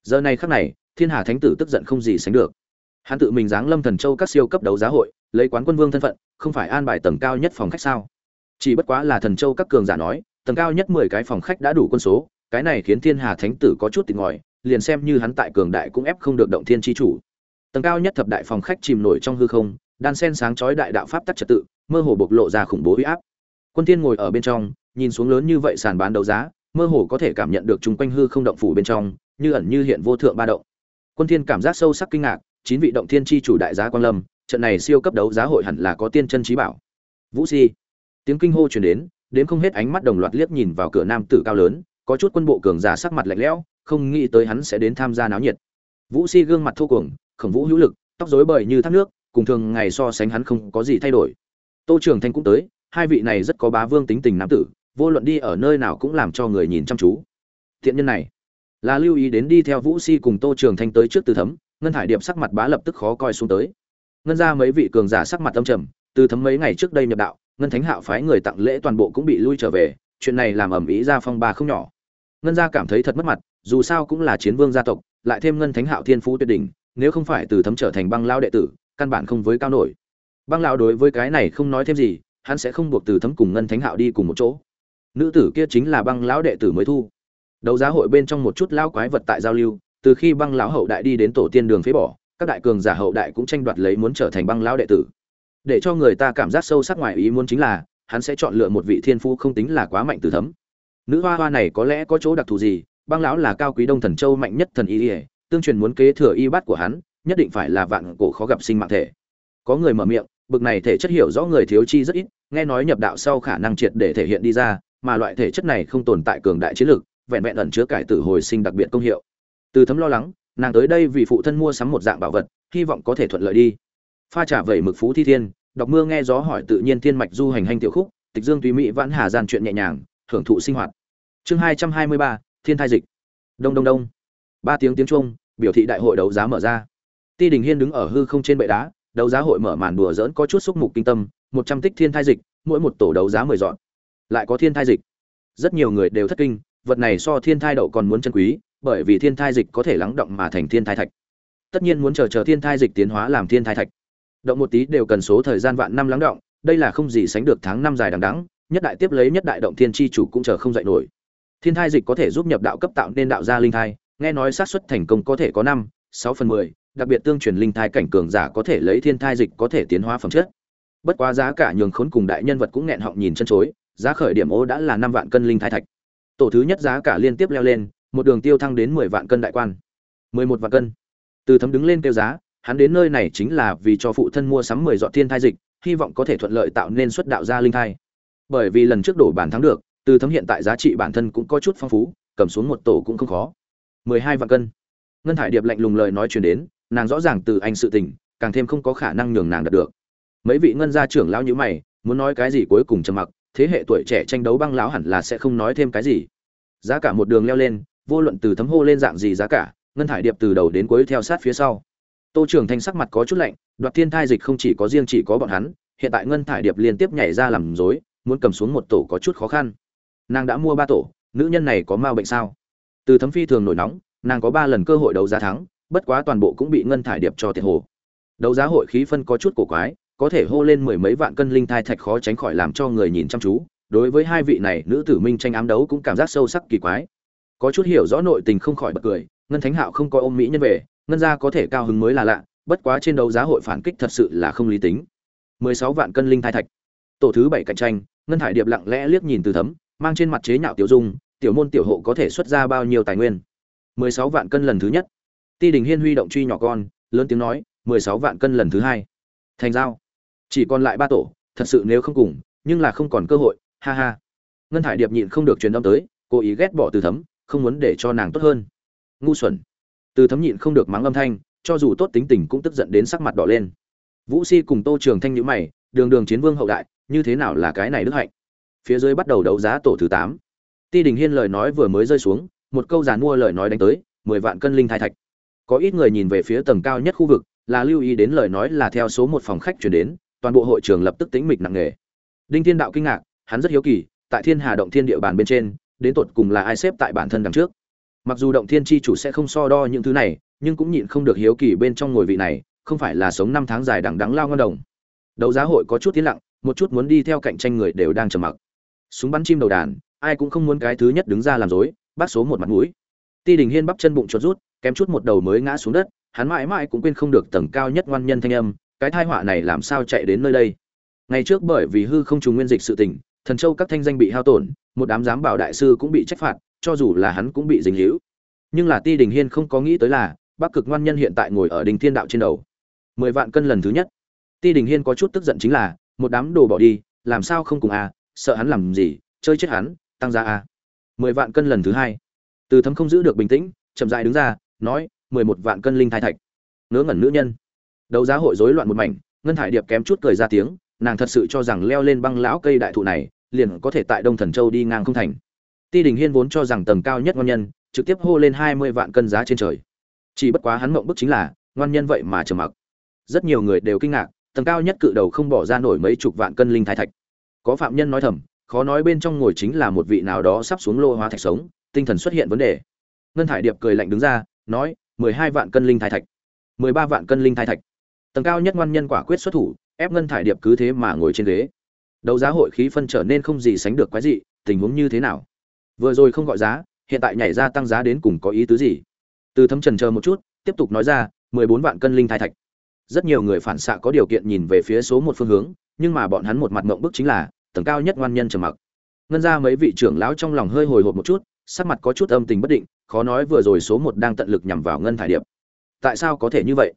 Giờ này khắc này, thiên hà thánh tử tức giận không gì sánh được. Hắn tự mình giáng lâm thần châu các siêu cấp đấu giá hội, lấy quán quân vương thân phận, không phải an bài tầng cao nhất phòng khách sao? Chỉ bất quá là thần châu các cường giả nói, tầng cao nhất mười cái phòng khách đã đủ quân số, cái này khiến thiên hà thánh tử có chút tỉnh ngòi liền xem như hắn tại cường đại cũng ép không được động thiên chi chủ. Tầng cao nhất thập đại phòng khách chìm nổi trong hư không, đan sen sáng chói đại đạo pháp tắc trật tự, mơ hồ bộc lộ ra khủng bố uy áp. Quân thiên ngồi ở bên trong nhìn xuống lớn như vậy sàn bán đấu giá, mơ hồ có thể cảm nhận được chung quanh hư không động phủ bên trong, như ẩn như hiện vô thượng ba động. Quân thiên cảm giác sâu sắc kinh ngạc, chín vị động thiên chi chủ đại giá quang lâm, trận này siêu cấp đấu giá hội hẳn là có tiên chân trí bảo. Vũ si tiếng kinh hô truyền đến đến không hết ánh mắt đồng loạt liếc nhìn vào cửa nam tử cao lớn, có chút quân bộ cường giả sắc mặt lạnh lẽo, không nghĩ tới hắn sẽ đến tham gia náo nhiệt. Vũ si gương mặt thô cuồng, khổng vũ hữu lực, tóc rối bời như thác nước, cùng thường ngày so sánh hắn không có gì thay đổi. Tô trường thanh cũng tới, hai vị này rất có bá vương tính tình nam tử vô luận đi ở nơi nào cũng làm cho người nhìn chăm chú. Thiện nhân này, là lưu ý đến đi theo vũ si cùng tô trường thanh tới trước từ thấm, ngân hải điệp sắc mặt bá lập tức khó coi xuống tới. Ngân ra mấy vị cường giả sắc mặt âm trầm, từ thấm mấy ngày trước đây nhập đạo, ngân thánh hạo phái người tặng lễ toàn bộ cũng bị lui trở về, chuyện này làm ầm ĩ ra phong ba không nhỏ. Ngân gia cảm thấy thật mất mặt, dù sao cũng là chiến vương gia tộc, lại thêm ngân thánh hạo thiên phú tuyệt đỉnh, nếu không phải từ thấm trở thành băng lao đệ tử, căn bản không với cao nổi. Băng lao đối với cái này không nói thêm gì, hắn sẽ không buộc từ thấm cùng ngân thánh hạo đi cùng một chỗ nữ tử kia chính là băng lão đệ tử mới thu. Đấu giá hội bên trong một chút lão quái vật tại giao lưu, từ khi băng lão hậu đại đi đến tổ tiên đường phế bỏ, các đại cường giả hậu đại cũng tranh đoạt lấy muốn trở thành băng lão đệ tử. Để cho người ta cảm giác sâu sắc ngoài ý muốn chính là, hắn sẽ chọn lựa một vị thiên phu không tính là quá mạnh từ thấm. Nữ hoa hoa này có lẽ có chỗ đặc thù gì, băng lão là cao quý đông thần châu mạnh nhất thần y ỉa tương truyền muốn kế thừa y bát của hắn, nhất định phải là vạn cổ khó gặp sinh mạng thể. Có người mở miệng, bực này thể chất hiểu rõ người thiếu chi rất ít, nghe nói nhập đạo sau khả năng triệt để thể hiện đi ra mà loại thể chất này không tồn tại cường đại chiến lực, vẹn vẹn ẩn chứa cải tử hồi sinh đặc biệt công hiệu. Từ thấm lo lắng nàng tới đây vì phụ thân mua sắm một dạng bảo vật hy vọng có thể thuận lợi đi. Pha trả vẩy mực phú thi thiên đọc mưa nghe gió hỏi tự nhiên thiên mạch du hành hành tiểu khúc tịch dương tùy mỹ vãn hà gian chuyện nhẹ nhàng thưởng thụ sinh hoạt. Chương hai trăm hai mươi ba thiên thai dịch. Đông đông đông. Ba tiếng tiếng chuông, biểu thị đại hội đấu giá mở ra. Ti đình hiên đứng ở hư không trên bệ đá đấu giá hội mở màn đùa dỡn có chút xúc mục kinh tâm một trăm tích thiên thai dịch mỗi một tổ đấu giá mười dọn lại có thiên thai dịch. Rất nhiều người đều thất kinh, vật này so thiên thai đậu còn muốn chân quý, bởi vì thiên thai dịch có thể lắng động mà thành thiên thai thạch. Tất nhiên muốn chờ chờ thiên thai dịch tiến hóa làm thiên thai thạch. Động một tí đều cần số thời gian vạn năm lắng động, đây là không gì sánh được tháng năm dài đằng đẵng, nhất đại tiếp lấy nhất đại động thiên tri chủ cũng chờ không dậy nổi. Thiên thai dịch có thể giúp nhập đạo cấp tạo nên đạo gia linh thai, nghe nói xác suất thành công có thể có năm, sáu phần mười, đặc biệt tương truyền linh thai cảnh cường giả có thể lấy thiên thai dịch có thể tiến hóa phẩm chất. Bất quá giá cả nhường khốn cùng đại nhân vật cũng nghẹn họng nhìn chân chối giá khởi điểm ô đã là năm vạn cân linh thai thạch. Tổ thứ nhất giá cả liên tiếp leo lên, một đường tiêu thăng đến mười vạn cân đại quan. Mười một vạn cân. Từ thấm đứng lên tiêu giá, hắn đến nơi này chính là vì cho phụ thân mua sắm mười dọn thiên thai dịch, hy vọng có thể thuận lợi tạo nên xuất đạo gia linh thai. Bởi vì lần trước đổ bản thắng được, từ thấm hiện tại giá trị bản thân cũng có chút phong phú, cầm xuống một tổ cũng không khó. Mười hai vạn cân. Ngân thải điệp lạnh lùng lời nói truyền đến, nàng rõ ràng từ anh sự tình, càng thêm không có khả năng nhường nàng đạt được. Mấy vị ngân gia trưởng lão như mày, muốn nói cái gì cuối cùng trầm mặc thế hệ tuổi trẻ tranh đấu băng lão hẳn là sẽ không nói thêm cái gì. Giá cả một đường leo lên vô luận từ thấm hô lên dạng gì giá cả ngân thải điệp từ đầu đến cuối theo sát phía sau. Tô trưởng thanh sắc mặt có chút lạnh đoạt thiên thai dịch không chỉ có riêng chỉ có bọn hắn hiện tại ngân thải điệp liên tiếp nhảy ra làm rối, muốn cầm xuống một tổ có chút khó khăn. Nàng đã mua ba tổ nữ nhân này có ma bệnh sao? Từ thấm phi thường nổi nóng nàng có ba lần cơ hội đấu giá thắng bất quá toàn bộ cũng bị ngân thải điệp cho tiền hồ. Đấu giá hội khí phân có chút cổ quái có thể hô lên mười mấy vạn cân linh thai thạch khó tránh khỏi làm cho người nhìn chăm chú. Đối với hai vị này, nữ tử minh tranh ám đấu cũng cảm giác sâu sắc kỳ quái. Có chút hiểu rõ nội tình không khỏi bật cười, ngân thánh hạo không có ôm mỹ nhân về, ngân gia có thể cao hứng mới là lạ, bất quá trên đấu giá hội phản kích thật sự là không lý tính. mười sáu vạn cân linh thai thạch. Tổ thứ bảy cạnh tranh, ngân hải điệp lặng lẽ liếc nhìn từ thấm, mang trên mặt chế nhạo tiểu dung, tiểu môn tiểu hộ có thể xuất ra bao nhiêu tài nguyên? mười sáu vạn cân lần thứ nhất. Ti đình hiên huy động truy nhỏ con, lớn tiếng nói, mười sáu vạn cân lần thứ hai. Thành giao chỉ còn lại ba tổ, thật sự nếu không cùng, nhưng là không còn cơ hội, ha ha. Ngân hải điệp nhịn không được truyền âm tới, cố ý ghét bỏ từ thấm, không muốn để cho nàng tốt hơn. Ngu xuẩn. Từ thấm nhịn không được mắng âm thanh, cho dù tốt tính tình cũng tức giận đến sắc mặt đỏ lên. Vũ si cùng tô trường thanh nhữ mày, đường đường chiến vương hậu đại, như thế nào là cái này đức hạnh? Phía dưới bắt đầu đấu giá tổ thứ tám. Ti đình hiên lời nói vừa mới rơi xuống, một câu giàn mua lời nói đánh tới, mười vạn cân linh thai thạch. Có ít người nhìn về phía tầng cao nhất khu vực, là lưu ý đến lời nói là theo số một phòng khách chuyển đến toàn bộ hội trường lập tức tĩnh mịch nặng nề. Đinh thiên đạo kinh ngạc, hắn rất hiếu kỳ, tại thiên hà động thiên địa bàn bên trên, đến tột cùng là ai xếp tại bản thân đằng trước? Mặc dù động thiên chi chủ sẽ không so đo những thứ này, nhưng cũng nhịn không được hiếu kỳ bên trong ngồi vị này, không phải là sống năm tháng dài đằng đắng lao ngon đồng. Đấu giá hội có chút tiến lặng, một chút muốn đi theo cạnh tranh người đều đang trầm mặc. Súng bắn chim đầu đàn, ai cũng không muốn cái thứ nhất đứng ra làm dối bác số một mặt mũi. Ti đình hiên bắp chân bụng chuột rút, kém chút một đầu mới ngã xuống đất, hắn mãi mãi cũng quên không được tầng cao nhất ngoan nhân thanh âm cái thai họa này làm sao chạy đến nơi đây? Ngày trước bởi vì hư không trùng nguyên dịch sự tình, thần châu các thanh danh bị hao tổn, một đám giám bảo đại sư cũng bị trách phạt, cho dù là hắn cũng bị dính hữu nhưng là ti đình hiên không có nghĩ tới là, bắc cực ngoan nhân hiện tại ngồi ở đình thiên đạo trên đầu. Mười vạn cân lần thứ nhất. Ti đình hiên có chút tức giận chính là, một đám đồ bỏ đi, làm sao không cùng a sợ hắn làm gì, chơi chết hắn, tăng ra a à. mười vạn cân lần thứ hai. Từ thấm không giữ được bình tĩnh, chậm dại đứng ra, nói, mười một vạn cân linh thai thạch. Ngớ ngẩn nữ nhân đấu giá hội rối loạn một mảnh, ngân hải điệp kém chút cười ra tiếng, nàng thật sự cho rằng leo lên băng lão cây đại thụ này, liền có thể tại đông thần châu đi ngang không thành. Ti đình hiên vốn cho rằng tầng cao nhất ngon nhân, trực tiếp hô lên hai mươi vạn cân giá trên trời. Chỉ bất quá hắn mộng bức chính là ngoan nhân vậy mà trầm mặc. Rất nhiều người đều kinh ngạc, tầng cao nhất cự đầu không bỏ ra nổi mấy chục vạn cân linh thái thạch. Có phạm nhân nói thầm, khó nói bên trong ngồi chính là một vị nào đó sắp xuống lô hóa thạch sống, tinh thần xuất hiện vấn đề. Ngân thải điệp cười lạnh đứng ra, nói, mười hai vạn cân linh thái thạch. mười ba vạn cân linh thái thạch tầng cao nhất ngoan nhân quả quyết xuất thủ, ép ngân thải điệp cứ thế mà ngồi trên ghế. Đấu giá hội khí phân trở nên không gì sánh được quái dị, tình huống như thế nào? Vừa rồi không gọi giá, hiện tại nhảy ra tăng giá đến cùng có ý tứ gì? Từ thấm trần chờ một chút, tiếp tục nói ra, mười bốn vạn cân linh thai thạch. Rất nhiều người phản xạ có điều kiện nhìn về phía số một phương hướng, nhưng mà bọn hắn một mặt mộng bức chính là, tầng cao nhất ngoan nhân trầm mặc. Ngân ra mấy vị trưởng lão trong lòng hơi hồi hộp một chút, sắc mặt có chút âm tình bất định, khó nói vừa rồi số một đang tận lực nhằm vào ngân thải điệp. Tại sao có thể như vậy?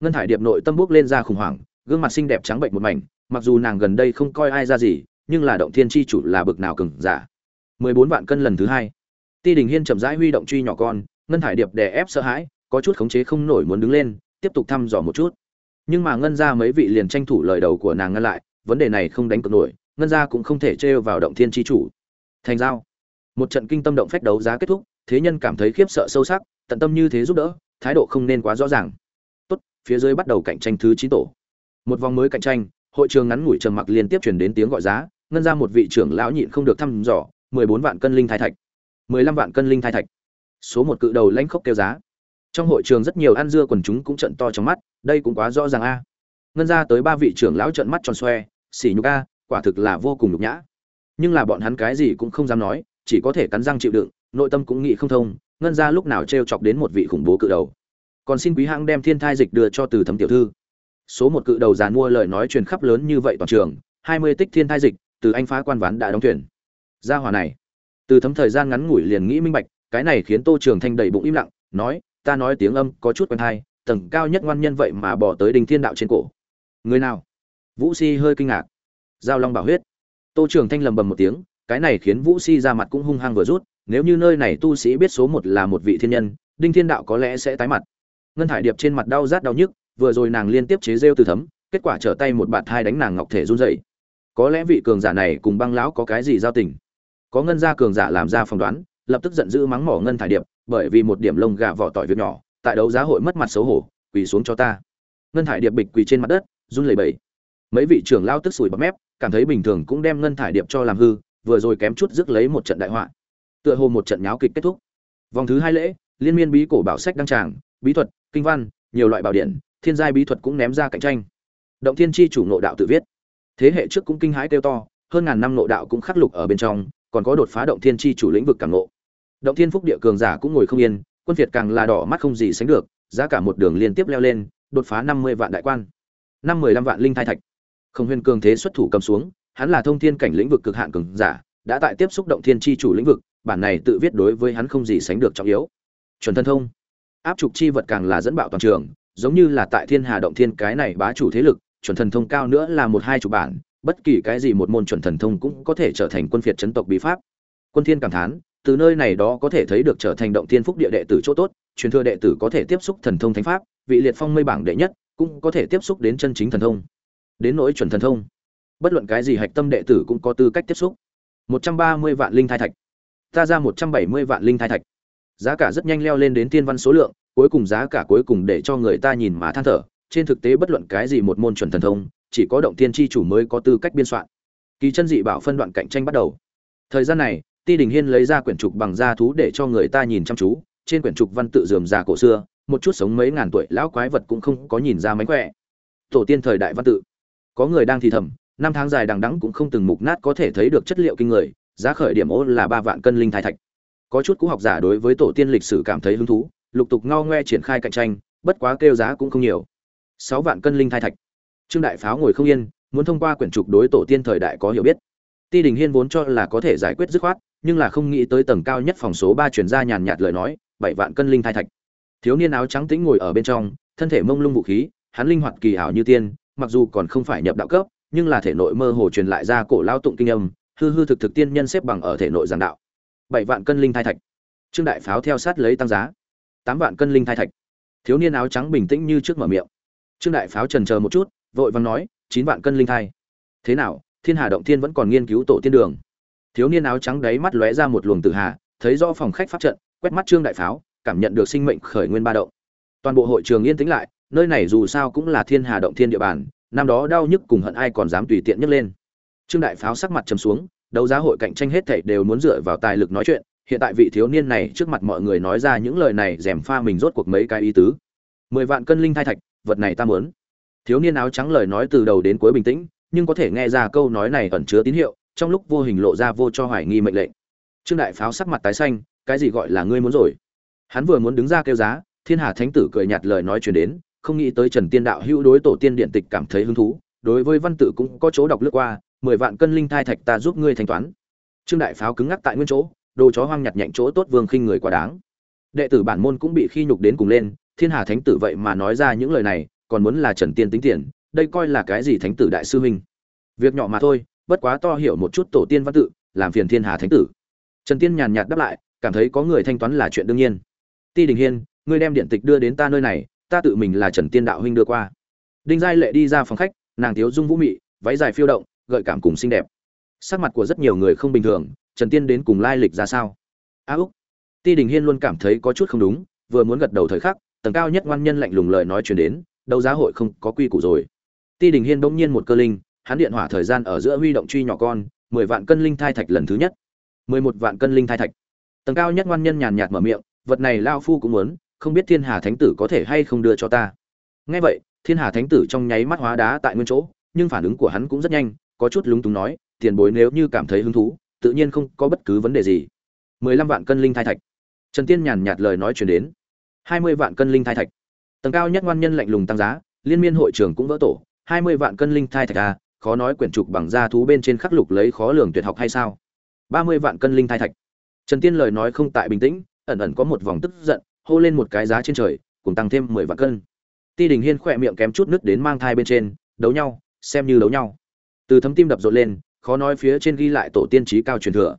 Ngân thải điệp nội tâm bước lên ra khủng hoảng, gương mặt xinh đẹp trắng bệnh một mảnh, mặc dù nàng gần đây không coi ai ra gì, nhưng là động thiên chi chủ là bực nào cừng giả. Mười bốn vạn cân lần thứ hai. Ti đình hiên chậm rãi huy động truy nhỏ con, ngân thải điệp đè ép sợ hãi, có chút khống chế không nổi muốn đứng lên, tiếp tục thăm dò một chút. Nhưng mà ngân ra mấy vị liền tranh thủ lời đầu của nàng ngăn lại, vấn đề này không đánh cược nổi, ngân ra cũng không thể trêu vào động thiên chi chủ. Thành giao. Một trận kinh tâm động phách đấu giá kết thúc, thế nhân cảm thấy khiếp sợ sâu sắc, tận tâm như thế giúp đỡ, thái độ không nên quá rõ ràng phía dưới bắt đầu cạnh tranh thứ chín tổ. Một vòng mới cạnh tranh, hội trường ngắn ngủi trầm mặc liên tiếp truyền đến tiếng gọi giá, ngân ra một vị trưởng lão nhịn không được thăm dò, mười bốn vạn cân linh thai thạch. mười lăm vạn cân linh thai thạch. Số một cự đầu lanh khốc kêu giá. Trong hội trường rất nhiều ăn dưa quần chúng cũng trận to trong mắt, đây cũng quá rõ ràng a. Ngân ra tới ba vị trưởng lão trận mắt tròn xoe xỉ nhục a, quả thực là vô cùng nhục nhã. Nhưng là bọn hắn cái gì cũng không dám nói, chỉ có thể cắn răng chịu đựng, nội tâm cũng nghĩ không thông, ngân ra lúc nào t r e o chọc đến một vị khủng bố cự đầu còn xin quý hãng đem thiên thai dịch đưa cho từ thấm tiểu thư. Số một cự đầu giàn mua lời nói truyền khắp lớn như vậy toàn trường, hai mươi tích thiên thai dịch, từ anh phá quan ván đã đóng thuyền. Ra hòa này. Từ thấm thời gian ngắn ngủi liền nghĩ minh bạch, cái này khiến tô trường thanh đầy bụng im lặng, nói, ta nói tiếng âm có chút quen thai, tầng cao nhất ngoan nhân vậy mà bỏ tới đình thiên đạo trên cổ. Người nào? Vũ si hơi kinh ngạc. Giao long bảo huyết. Tô trường thanh lầm bầm một tiếng, cái này khiến vũ si ra mặt cũng hung hăng vừa rút, nếu như nơi này tu sĩ biết số một là một vị thiên nhân, đinh thiên đạo có lẽ sẽ tái mặt ngân thải điệp trên mặt đau rát đau nhức, vừa rồi nàng liên tiếp chế rêu từ thấm, kết quả trở tay một bạt thai đánh nàng ngọc thể run dậy có lẽ vị cường giả này cùng băng lão có cái gì giao tình? Có ngân gia cường giả làm ra phỏng đoán, lập tức giận dữ mắng mỏ ngân thải điệp, bởi vì một điểm lông gà vỏ tỏi việc nhỏ, tại đấu giá hội mất mặt xấu hổ, quỳ xuống cho ta. Ngân thải điệp bịch quỳ trên mặt đất, run lẩy bẩy. Mấy vị trưởng lao tức sủi bắp mép, cảm thấy bình thường cũng đem ngân thải điệp cho làm hư, vừa rồi kém chút rước lấy một trận đại họa. Tựa hồ một trận nháo kịch kết thúc. Vòng thứ hai lễ, liên miên bí cổ bảo sách đăng tràng bí thuật, kinh văn, nhiều loại bảo điện, thiên giai bí thuật cũng ném ra cạnh tranh. Động thiên chi chủ nội đạo tự viết. Thế hệ trước cũng kinh hãi kêu to, hơn ngàn năm nội đạo cũng khắc lục ở bên trong, còn có đột phá động thiên chi chủ lĩnh vực cảm ngộ. Động thiên phúc địa cường giả cũng ngồi không yên, quân việt càng là đỏ mắt không gì sánh được, giá cả một đường liên tiếp leo lên, đột phá năm mươi vạn đại quan. Năm mười lăm vạn linh thai thạch. Không Huyên cường thế xuất thủ cầm xuống, hắn là thông thiên cảnh lĩnh vực cực hạn cường giả, đã tại tiếp xúc động thiên chi chủ lĩnh vực, bản này tự viết đối với hắn không gì sánh được trọng yếu. Chuẩn thân thông áp trục chi vật càng là dẫn bạo toàn trường, giống như là tại thiên hà động thiên cái này bá chủ thế lực, chuẩn thần thông cao nữa là một hai chủ bản, bất kỳ cái gì một môn chuẩn thần thông cũng có thể trở thành quân phiệt chấn tộc bí pháp. Quân thiên cảm thán, từ nơi này đó có thể thấy được trở thành động thiên phúc địa đệ tử chỗ tốt, truyền thừa đệ tử có thể tiếp xúc thần thông thánh pháp, vị liệt phong mây bảng đệ nhất, cũng có thể tiếp xúc đến chân chính thần thông. Đến nỗi chuẩn thần thông, bất luận cái gì hạch tâm đệ tử cũng có tư cách tiếp xúc. Một trăm ba mươi vạn linh thai thạch. Ta ra một trăm bảy mươi vạn linh thai thạch giá cả rất nhanh leo lên đến tiên văn số lượng, cuối cùng giá cả cuối cùng để cho người ta nhìn mà than thở, trên thực tế bất luận cái gì một môn chuẩn thần thông, chỉ có động tiên tri chủ mới có tư cách biên soạn. Kỳ chân dị bảo phân đoạn cạnh tranh bắt đầu. Thời gian này, ti đình hiên lấy ra quyển trục bằng da thú để cho người ta nhìn chăm chú, trên quyển trục văn tự dườm già cổ xưa, một chút sống mấy ngàn tuổi lão quái vật cũng không có nhìn ra mánh khỏe. Tổ tiên thời đại văn tự. Có người đang thì thầm, năm tháng dài đằng đẵng cũng không từng mục nát có thể thấy được chất liệu kinh người, giá khởi điểm ô là ba vạn cân linh thai thạch có chút cũ học giả đối với tổ tiên lịch sử cảm thấy hứng thú, lục tục ngao ngoe triển khai cạnh tranh, bất quá kêu giá cũng không nhiều. Sáu vạn cân linh thai thạch. Trương đại pháo ngồi không yên, muốn thông qua quyển trục đối tổ tiên thời đại có hiểu biết. Ti đình hiên vốn cho là có thể giải quyết dứt khoát, nhưng là không nghĩ tới tầng cao nhất phòng số ba chuyển ra nhàn nhạt lời nói, bảy vạn cân linh thai thạch. Thiếu niên áo trắng tĩnh ngồi ở bên trong, thân thể mông lung vũ khí, hắn linh hoạt kỳ ảo như tiên, mặc dù còn không phải nhập đạo cấp, nhưng là thể nội mơ hồ truyền lại ra cổ lao tụng kinh âm, hư hư thực thực tiên nhân xếp bằng ở thể nội giảng đạo bảy vạn cân linh thai thạch. Trương đại pháo theo sát lấy tăng giá. Tám vạn cân linh thai thạch. Thiếu niên áo trắng bình tĩnh như trước mở miệng. Trương đại pháo trần chờ một chút, vội vàng nói, chín vạn cân linh thai. Thế nào, thiên hà động thiên vẫn còn nghiên cứu tổ tiên đường? Thiếu niên áo trắng đấy mắt lóe ra một luồng tự hà, thấy rõ phòng khách pháp trận, quét mắt trương đại pháo, cảm nhận được sinh mệnh khởi nguyên ba động. Toàn bộ hội trường yên tĩnh lại, nơi này dù sao cũng là thiên hà động thiên địa bàn, năm đó đau nhức cùng hận ai còn dám tùy tiện nhấc lên. Trương đại pháo sắc mặt trầm xuống đấu giá hội cạnh tranh hết thảy đều muốn dựa vào tài lực nói chuyện, hiện tại vị thiếu niên này trước mặt mọi người nói ra những lời này rèm pha mình rốt cuộc mấy cái ý tứ. Mười vạn cân linh thai thạch, vật này ta muốn. Thiếu niên áo trắng lời nói từ đầu đến cuối bình tĩnh, nhưng có thể nghe ra câu nói này ẩn chứa tín hiệu, trong lúc vô hình lộ ra vô cho hoài nghi mệnh lệnh. Trương đại pháo sắc mặt tái xanh, cái gì gọi là ngươi muốn rồi? Hắn vừa muốn đứng ra kêu giá, thiên hà thánh tử cười nhạt lời nói truyền đến, không nghĩ tới trần tiên đạo hữu đối tổ tiên điện tịch cảm thấy hứng thú, đối với văn tự cũng có chỗ đọc lướt qua mười vạn cân linh thai thạch ta giúp ngươi thanh toán. Trương đại pháo cứng ngắc tại nguyên chỗ, đồ chó hoang nhặt nhạnh chỗ tốt vương khinh người quá đáng. Đệ tử bản môn cũng bị khi nhục đến cùng lên, thiên hà thánh tử vậy mà nói ra những lời này, còn muốn là trần tiên tính tiền, đây coi là cái gì thánh tử đại sư huynh? Việc nhỏ mà thôi, bất quá to hiểu một chút tổ tiên văn tự, làm phiền thiên hà thánh tử. Trần tiên nhàn nhạt đáp lại, cảm thấy có người thanh toán là chuyện đương nhiên. Ti đình hiên, ngươi đem điện tịch đưa đến ta nơi này, ta tự mình là trần tiên đạo huynh đưa qua. Đinh giai lệ đi ra phòng khách, nàng thiếu dung vũ mị, váy dài phiêu động gợi cảm cùng xinh đẹp. Sắc mặt của rất nhiều người không bình thường, trần tiên đến cùng lai lịch ra sao? A úc. Ti đình hiên luôn cảm thấy có chút không đúng, vừa muốn gật đầu thời khắc, tầng cao nhất ngoan nhân lạnh lùng lời nói chuyển đến, đấu giá hội không có quy củ rồi. Ti đình hiên bỗng nhiên một cơ linh, hắn điện hỏa thời gian ở giữa huy động truy nhỏ con, mười vạn cân linh thai thạch lần thứ nhất. Mười một vạn cân linh thai thạch. Tầng cao nhất ngoan nhân nhàn nhạt mở miệng, vật này lao phu cũng muốn, không biết thiên hà thánh tử có thể hay không đưa cho ta. Nghe vậy, thiên hà thánh tử trong nháy mắt hóa đá tại nguyên chỗ, nhưng phản ứng của hắn cũng rất nhanh có chút lúng túng nói, tiền bối nếu như cảm thấy hứng thú, tự nhiên không có bất cứ vấn đề gì. mười lăm vạn cân linh thai thạch. Trần tiên nhàn nhạt lời nói chuyển đến. Hai mươi vạn cân linh thai thạch. Tầng cao nhất ngoan nhân lạnh lùng tăng giá, liên miên hội trưởng cũng vỡ tổ. Hai mươi vạn cân linh thai thạch à khó nói quyển trục bằng da thú bên trên khắc lục lấy khó lường tuyệt học hay sao? Ba mươi vạn cân linh thai thạch. Trần tiên lời nói không tại bình tĩnh, ẩn ẩn có một vòng tức giận, hô lên một cái giá trên trời, cùng tăng thêm mười vạn cân. Ti đình hiên khỏe miệng kém chút nứt đến mang thai bên trên, đấu nhau, xem như đấu nhau từ thấm tim đập rộn lên, khó nói phía trên ghi lại tổ tiên trí cao truyền thừa.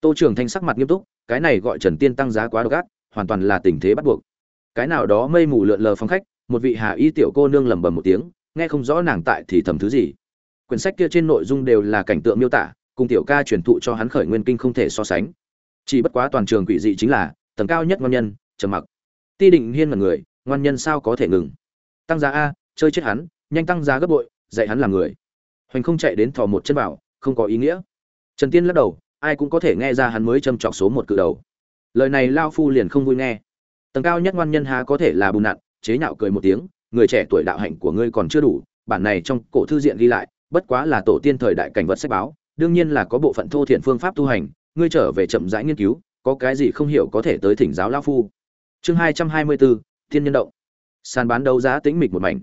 Tô trưởng thanh sắc mặt nghiêm túc, cái này gọi trần tiên tăng giá quá độc ác, hoàn toàn là tình thế bắt buộc. Cái nào đó mây mù lượn lờ phong khách, một vị hà y tiểu cô nương lẩm bẩm một tiếng, nghe không rõ nàng tại thì thầm thứ gì. Quyển sách kia trên nội dung đều là cảnh tượng miêu tả, cùng tiểu ca truyền thụ cho hắn khởi nguyên kinh không thể so sánh. Chỉ bất quá toàn trường quỷ dị chính là, tầng cao nhất ngon nhân, trầm mặc. Ti định hiên mật người, ngoan nhân sao có thể ngừng? Tăng giá a, chơi chết hắn, nhanh tăng giá gấp bội, dạy hắn làm người hoành không chạy đến thò một chân vào, không có ý nghĩa. Trần tiên lắc đầu, ai cũng có thể nghe ra hắn mới châm chọc số một cự đầu. Lời này lao phu liền không vui nghe. Tầng cao nhất ngoan nhân há có thể là bùn nặn, chế nhạo cười một tiếng, người trẻ tuổi đạo hạnh của ngươi còn chưa đủ, bản này trong cổ thư diện ghi lại, bất quá là tổ tiên thời đại cảnh vật sách báo, đương nhiên là có bộ phận thô thiện phương pháp tu hành, ngươi trở về chậm rãi nghiên cứu, có cái gì không hiểu có thể tới thỉnh giáo lao phu. Chương hai trăm hai mươi bốn thiên nhân động. Sàn bán đấu giá tĩnh mịch một mảnh.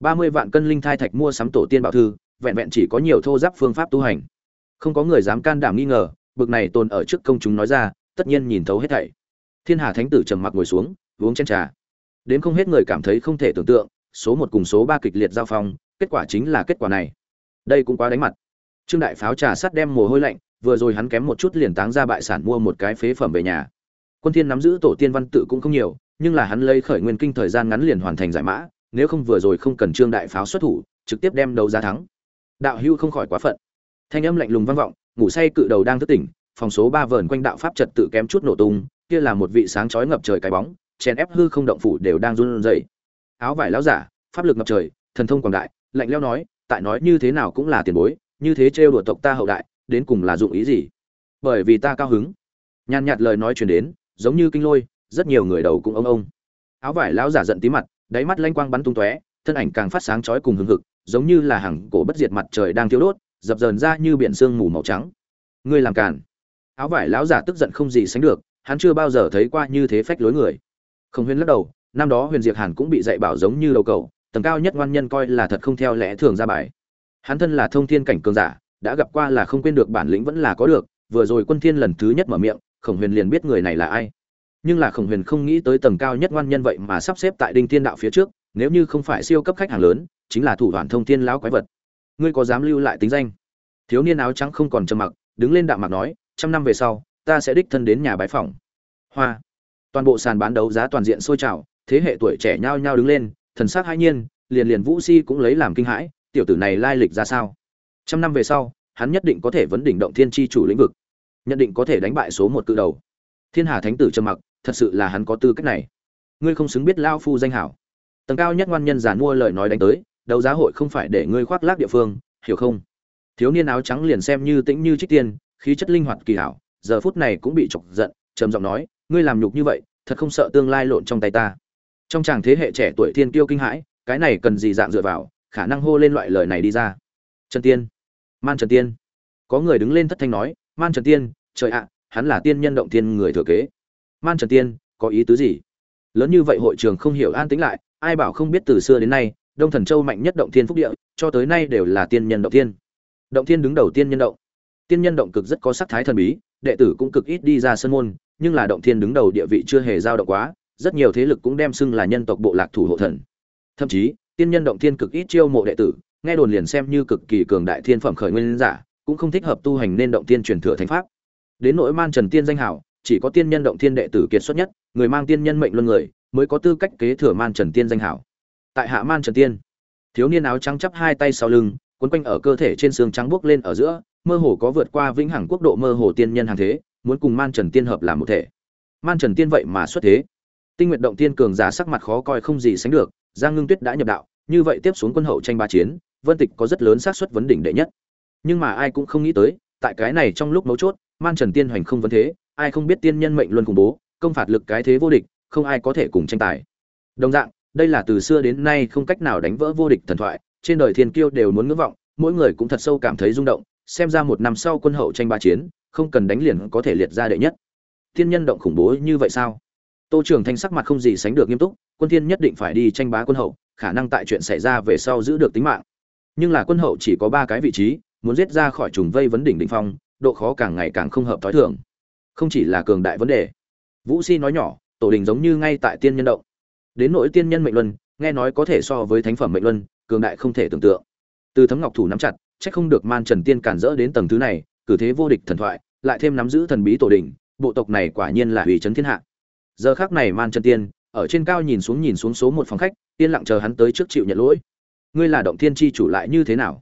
ba mươi vạn cân linh thai thạch mua sắm tổ tiên bảo thư vẹn vẹn chỉ có nhiều thô giáp phương pháp tu hành. Không có người dám can đảm nghi ngờ, bực này tồn ở trước công chúng nói ra, tất nhiên nhìn thấu hết thảy. Thiên hà thánh tử trầm mặc ngồi xuống, uống chén trà. Đến không hết người cảm thấy không thể tưởng tượng, số một cùng số ba kịch liệt giao phong, kết quả chính là kết quả này. Đây cũng quá đánh mặt. Trương đại pháo trà sắt đem mồ hôi lạnh, vừa rồi hắn kém một chút liền táng ra bại sản mua một cái phế phẩm về nhà. Quân thiên nắm giữ tổ tiên văn tự cũng không nhiều, nhưng là hắn lấy khởi nguyên kinh thời gian ngắn liền hoàn thành giải mã, nếu không vừa rồi không cần trương đại pháo xuất thủ, trực tiếp đem đấu giá thắng đạo hưu không khỏi quá phận. Thanh âm lạnh lùng vang vọng, ngủ say cự đầu đang thức tỉnh, phòng số ba vờn quanh đạo pháp trật tự kém chút nổ tung, kia là một vị sáng chói ngập trời cái bóng, chèn ép hư không động phủ đều đang run rẩy. Áo vải lão giả, pháp lực ngập trời, thần thông quảng đại, lạnh lẽo nói, tại nói như thế nào cũng là tiền bối, như thế trêu đùa tộc ta hậu đại, đến cùng là dụng ý gì? Bởi vì ta cao hứng. Nhàn nhạt lời nói truyền đến, giống như kinh lôi, rất nhiều người đầu cũng ông ông. Áo vải lão giả giận tí mặt, đáy mắt lanh quang bắn tung tóe thân ảnh càng phát sáng chói cùng hừng hực, giống như là hàng cổ bất diệt mặt trời đang thiêu đốt, dập dờn ra như biển sương mù màu trắng. Ngươi làm càn. Áo vải lão giả tức giận không gì sánh được, hắn chưa bao giờ thấy qua như thế phách lối người. Không huyền lắc đầu, năm đó huyền diệt hàn cũng bị dạy bảo giống như đầu cầu, tầng cao nhất ngoan nhân coi là thật không theo lẽ thường ra bài. Hắn thân là thông thiên cảnh cường giả, đã gặp qua là không quên được bản lĩnh vẫn là có được, vừa rồi quân thiên lần thứ nhất mở miệng, khổng huyền liền biết người này là ai. Nhưng là khổng huyền không nghĩ tới tầng cao nhất ngoan nhân vậy mà sắp xếp tại đinh thiên đạo phía trước nếu như không phải siêu cấp khách hàng lớn, chính là thủ đoạn thông thiên lão quái vật. Ngươi có dám lưu lại tính danh? Thiếu niên áo trắng không còn trầm mặc, đứng lên đạm mạc nói, trăm năm về sau, ta sẽ đích thân đến nhà bái phòng hoa. Toàn bộ sàn bán đấu giá toàn diện sôi trào, thế hệ tuổi trẻ nhao nhao đứng lên, thần sắc hai nhiên, liền liền vũ si cũng lấy làm kinh hãi, tiểu tử này lai lịch ra sao? Trăm năm về sau, hắn nhất định có thể vấn đỉnh động thiên tri chủ lĩnh vực. Nhận định có thể đánh bại số một cự đầu. Thiên hà thánh tử trầm mặc, thật sự là hắn có tư cách này. Ngươi không xứng biết lao phu danh hảo tầng cao nhất ngoan nhân giản mua lời nói đánh tới, đấu giá hội không phải để ngươi khoác lác địa phương, hiểu không? Thiếu niên áo trắng liền xem như tĩnh như trích tiên, khí chất linh hoạt kỳ hảo, giờ phút này cũng bị chọc giận, trầm giọng nói, ngươi làm nhục như vậy, thật không sợ tương lai lộn trong tay ta? Trong chàng thế hệ trẻ tuổi thiên kiêu kinh hãi, cái này cần gì dạng dựa vào, khả năng hô lên loại lời này đi ra. Trần tiên. Man trần tiên. Có người đứng lên thất thanh nói, man trần tiên, trời ạ, hắn là tiên nhân động tiên người thừa kế. Man trần tiên, có ý tứ gì? Lớn như vậy hội trường không hiểu an tĩnh lại ai bảo không biết từ xưa đến nay, đông thần châu mạnh nhất động thiên phúc địa, cho tới nay đều là tiên nhân động Thiên. động thiên đứng đầu tiên nhân động. Tiên nhân động cực rất có sắc thái thần bí, đệ tử cũng cực ít đi ra sân môn, nhưng là động thiên đứng đầu địa vị chưa hề giao động quá, rất nhiều thế lực cũng đem xưng là nhân tộc bộ lạc thủ hộ thần. Thậm chí, tiên nhân động thiên cực ít chiêu mộ đệ tử, nghe đồn liền xem như cực kỳ cường đại thiên phẩm khởi nguyên giả, cũng không thích hợp tu hành nên động tiên truyền thừa thánh pháp. Đến nỗi man trần tiên danh hảo, chỉ có tiên nhân động thiên đệ tử kiệt xuất nhất, người mang tiên nhân mệnh luân người mới có tư cách kế thừa man trần tiên danh hảo. Tại hạ man trần tiên, thiếu niên áo trắng chắp hai tay sau lưng quấn quanh ở cơ thể trên xương trắng buốc lên ở giữa, mơ hồ có vượt qua vĩnh hằng quốc độ mơ hồ tiên nhân hàng thế, muốn cùng man trần tiên hợp làm một thể. Man trần tiên vậy mà xuất thế. Tinh nguyện động tiên cường giả sắc mặt khó coi không gì sánh được, giang ngưng tuyết đã nhập đạo, như vậy tiếp xuống quân hậu tranh ba chiến, vân tịch có rất lớn xác suất vấn đỉnh đệ nhất. Nhưng mà ai cũng không nghĩ tới, tại cái này trong lúc mấu chốt, man trần tiên hoành không vấn thế, ai không biết tiên nhân mệnh luân khủng bố, công phạt lực cái thế vô địch không ai có thể cùng tranh tài. Đồng dạng, đây là từ xưa đến nay không cách nào đánh vỡ vô địch thần thoại, trên đời thiên kiêu đều muốn ngưỡng vọng, mỗi người cũng thật sâu cảm thấy rung động, xem ra một năm sau quân hậu tranh ba chiến, không cần đánh liền có thể liệt ra đệ nhất. Thiên nhân động khủng bố như vậy sao? Tô trường thanh sắc mặt không gì sánh được nghiêm túc, quân thiên nhất định phải đi tranh bá quân hậu, khả năng tại chuyện xảy ra về sau giữ được tính mạng. Nhưng là quân hậu chỉ có ba cái vị trí, muốn giết ra khỏi trùng vây vấn đỉnh đỉnh phong, độ khó càng ngày càng không hợp tối thường. Không chỉ là cường đại vấn đề. Vũ si nói nhỏ tổ đình giống như ngay tại tiên nhân động. Đến nỗi tiên nhân mệnh luân, nghe nói có thể so với thánh phẩm mệnh luân, cường đại không thể tưởng tượng. Từ thấm ngọc thủ nắm chặt, chắc không được man trần tiên cản rỡ đến tầng thứ này, cử thế vô địch thần thoại, lại thêm nắm giữ thần bí tổ đình, bộ tộc này quả nhiên là hủy trấn thiên hạ. Giờ khác này man trần tiên, ở trên cao nhìn xuống nhìn xuống số một phòng khách tiên lặng chờ hắn tới trước chịu nhận lỗi. Ngươi là động thiên chi chủ lại như thế nào?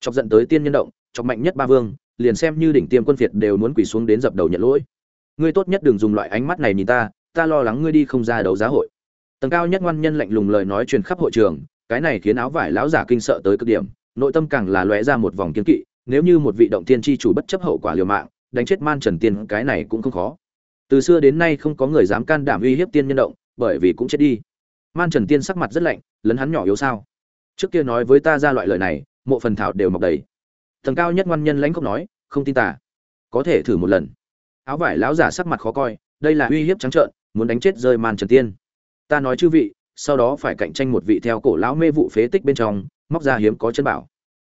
Chọc giận tới tiên nhân động, chọc mạnh nhất ba vương, liền xem như đỉnh tiêm quân phiệt đều muốn quỳ xuống đến dập đầu nhận lỗi. Ngươi tốt nhất đừng dùng loại ánh mắt này nhìn ta ta lo lắng ngươi đi không ra đấu giá hội. Tầng cao nhất ngoan nhân lạnh lùng lời nói truyền khắp hội trường, cái này khiến áo vải lão giả kinh sợ tới cực điểm, nội tâm càng là lóe ra một vòng kiến kỵ, nếu như một vị động tiên tri chủ bất chấp hậu quả liều mạng, đánh chết man trần tiên, cái này cũng không khó. Từ xưa đến nay không có người dám can đảm uy hiếp tiên nhân động, bởi vì cũng chết đi. Man trần tiên sắc mặt rất lạnh, lấn hắn nhỏ yếu sao? Trước kia nói với ta ra loại lời này, mộ phần thảo đều mọc đầy. Tầng cao nhất ngoan nhân lãnh không nói, không tin ta có thể thử một lần. Áo vải lão giả sắc mặt khó coi, đây là uy hiếp trắng trợn muốn đánh chết rơi man trần tiên. Ta nói chư vị, sau đó phải cạnh tranh một vị theo cổ lão mê vụ phế tích bên trong, móc ra hiếm có chân bảo.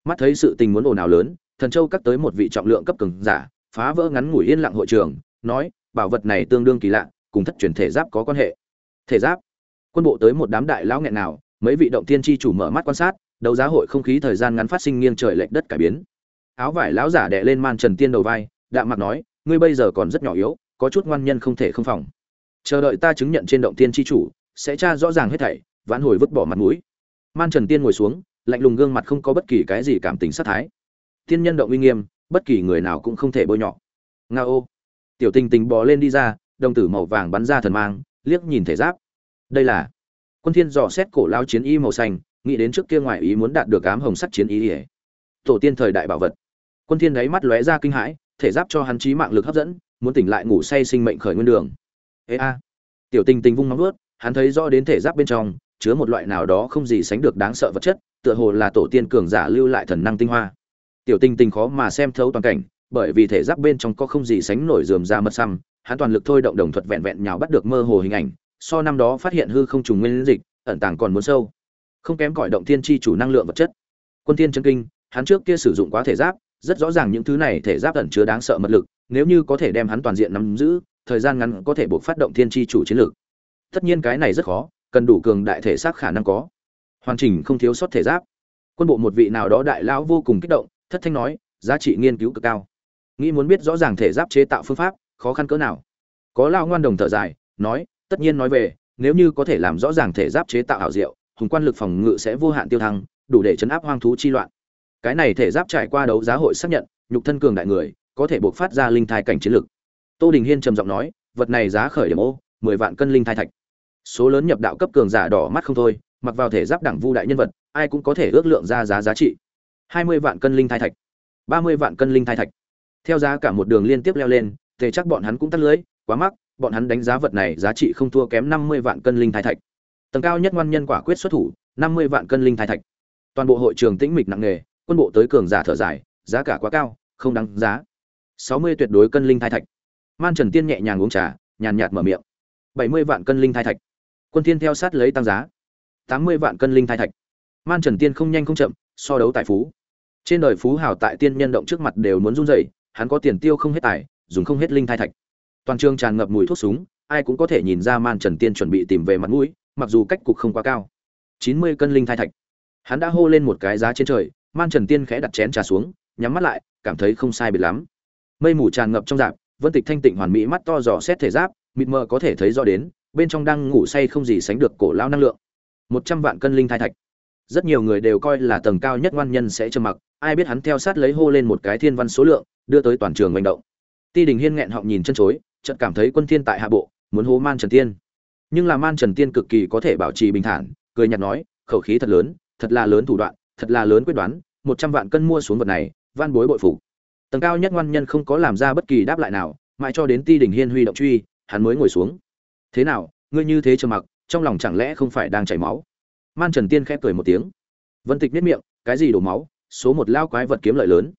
Mắt thấy sự tình muốn ồn ào lớn, thần châu cắt tới một vị trọng lượng cấp cường giả, phá vỡ ngắn ngủi yên lặng hội trường, nói, bảo vật này tương đương kỳ lạ, cùng thất truyền thể giáp có quan hệ. Thể giáp? Quân bộ tới một đám đại lão nghẹn nào, mấy vị động tiên tri chủ mở mắt quan sát, đấu giá hội không khí thời gian ngắn phát sinh nghiêng trời lệch đất cải biến. Áo vải lão giả đè lên man trần tiên đầu vai, đạm mặt nói, ngươi bây giờ còn rất nhỏ yếu, có chút ngoan nhân không thể không phòng chờ đợi ta chứng nhận trên động tiên tri chủ, sẽ tra rõ ràng hết thảy, vãn hồi vứt bỏ mặt mũi. Man trần tiên ngồi xuống, lạnh lùng gương mặt không có bất kỳ cái gì cảm tình sát thái. Tiên nhân động uy nghiêm, bất kỳ người nào cũng không thể bôi nhọ. Nga ô. Tiểu tình tình bò lên đi ra, đồng tử màu vàng bắn ra thần mang, liếc nhìn thể giáp. Đây là quân thiên dò xét cổ lao chiến y màu xanh, nghĩ đến trước kia ngoại ý muốn đạt được ám hồng sắt chiến y ỉa tổ tiên thời đại bảo vật. Quân thiên đáy mắt lóe ra kinh hãi, thể giáp cho hắn trí mạng lực hấp dẫn, muốn tỉnh lại ngủ say sinh mệnh khởi nguyên đường ê a. Tiểu tình tình vung móng vuốt, hắn thấy rõ đến thể giáp bên trong chứa một loại nào đó không gì sánh được đáng sợ vật chất, tựa hồ là tổ tiên cường giả lưu lại thần năng tinh hoa. Tiểu tình tình khó mà xem thấu toàn cảnh, bởi vì thể giáp bên trong có không gì sánh nổi dườm ra mật xăm, hắn toàn lực thôi động đồng thuật vẹn vẹn nhào bắt được mơ hồ hình ảnh, so năm đó phát hiện hư không trùng nguyên dịch, ẩn tàng còn muốn sâu. Không kém cỏi động thiên chi chủ năng lượng vật chất. Quân thiên chân kinh, hắn trước kia sử dụng quá thể giáp, rất rõ ràng những thứ này thể giáp ẩn chứa đáng sợ mật lực, nếu như có thể đem hắn toàn diện nắm giữ thời gian ngắn có thể buộc phát động thiên chi chủ chiến lược. Tất nhiên cái này rất khó, cần đủ cường đại thể xác khả năng có. Hoàn chỉnh không thiếu sót thể giáp. Quân bộ một vị nào đó đại lão vô cùng kích động, thất thanh nói, giá trị nghiên cứu cực cao. Nghĩ muốn biết rõ ràng thể giáp chế tạo phương pháp, khó khăn cỡ nào. Có lao ngoan đồng thở dài, nói, tất nhiên nói về, nếu như có thể làm rõ ràng thể giáp chế tạo hảo diệu, hùng quan lực phòng ngự sẽ vô hạn tiêu thăng, đủ để chấn áp hoang thú chi loạn. Cái này thể giáp trải qua đấu giá hội xác nhận, nhục thân cường đại người, có thể buộc phát ra linh thai cảnh chiến lực tô đình hiên trầm giọng nói, vật này giá khởi điểm ô, mười vạn cân linh thai thạch. Số lớn nhập đạo cấp cường giả đỏ mắt không thôi, mặc vào thể giáp đẳng vu đại nhân vật, ai cũng có thể ước lượng ra giá giá trị. Hai mươi vạn cân linh thai thạch. Ba mươi vạn cân linh thai thạch. Theo giá cả một đường liên tiếp leo lên thể chắc bọn hắn cũng tắt lưới, quá mắc, bọn hắn đánh giá vật này giá trị không thua kém năm mươi vạn cân linh thai thạch. Tầng cao nhất ngoan nhân quả quyết xuất thủ, năm mươi vạn cân linh thai thạch. Toàn bộ hội trường tĩnh mịch nặng nề, quân bộ tới cường giả thở dài, giá cả quá cao, không đáng giá. Sáu mươi tuyệt đối cân linh thai thạch man trần tiên nhẹ nhàng uống trà, nhàn nhạt mở miệng. Bảy mươi vạn cân linh thai thạch. Quân thiên theo sát lấy tăng giá. Tám mươi vạn cân linh thai thạch. Man trần tiên không nhanh không chậm, so đấu tài phú. Trên đời phú hào tại tiên nhân động trước mặt đều muốn run rẩy, hắn có tiền tiêu không hết tài, dùng không hết linh thai thạch. Toàn trường tràn ngập mùi thuốc súng, ai cũng có thể nhìn ra man trần tiên chuẩn bị tìm về mặt mũi, mặc dù cách cục không quá cao. Chín mươi cân linh thai thạch. Hắn đã hô lên một cái giá trên trời, man trần tiên khẽ đặt chén trà xuống, nhắm mắt lại, cảm thấy không sai biệt lắm. Mây mù tràn ngập trong dạp vân tịch thanh tịnh hoàn mỹ mắt to dò xét thể giáp, mịt mờ có thể thấy rõ đến, bên trong đang ngủ say không gì sánh được cổ lao năng lượng. Một trăm vạn cân linh thai thạch. Rất nhiều người đều coi là tầng cao nhất ngoan nhân sẽ trầm mặc, ai biết hắn theo sát lấy hô lên một cái thiên văn số lượng, đưa tới toàn trường manh động. Ti đình hiên nghẹn họng nhìn chân chối trận cảm thấy quân thiên tại hạ bộ, muốn hô man trần tiên. Nhưng là man trần tiên cực kỳ có thể bảo trì bình thản, cười nhạt nói, khẩu khí thật lớn, thật là lớn thủ đoạn, thật là lớn quyết đoán, một trăm vạn cân mua xuống vật này, van bối bội phục tầng cao nhất ngoan nhân không có làm ra bất kỳ đáp lại nào, mãi cho đến ti đình hiên huy động truy, hắn mới ngồi xuống. Thế nào, ngươi như thế trầm mặc, trong lòng chẳng lẽ không phải đang chảy máu? Man trần tiên khép cười một tiếng. Vân tịch biết miệng, cái gì đổ máu? Số một lao quái vật kiếm lợi lớn.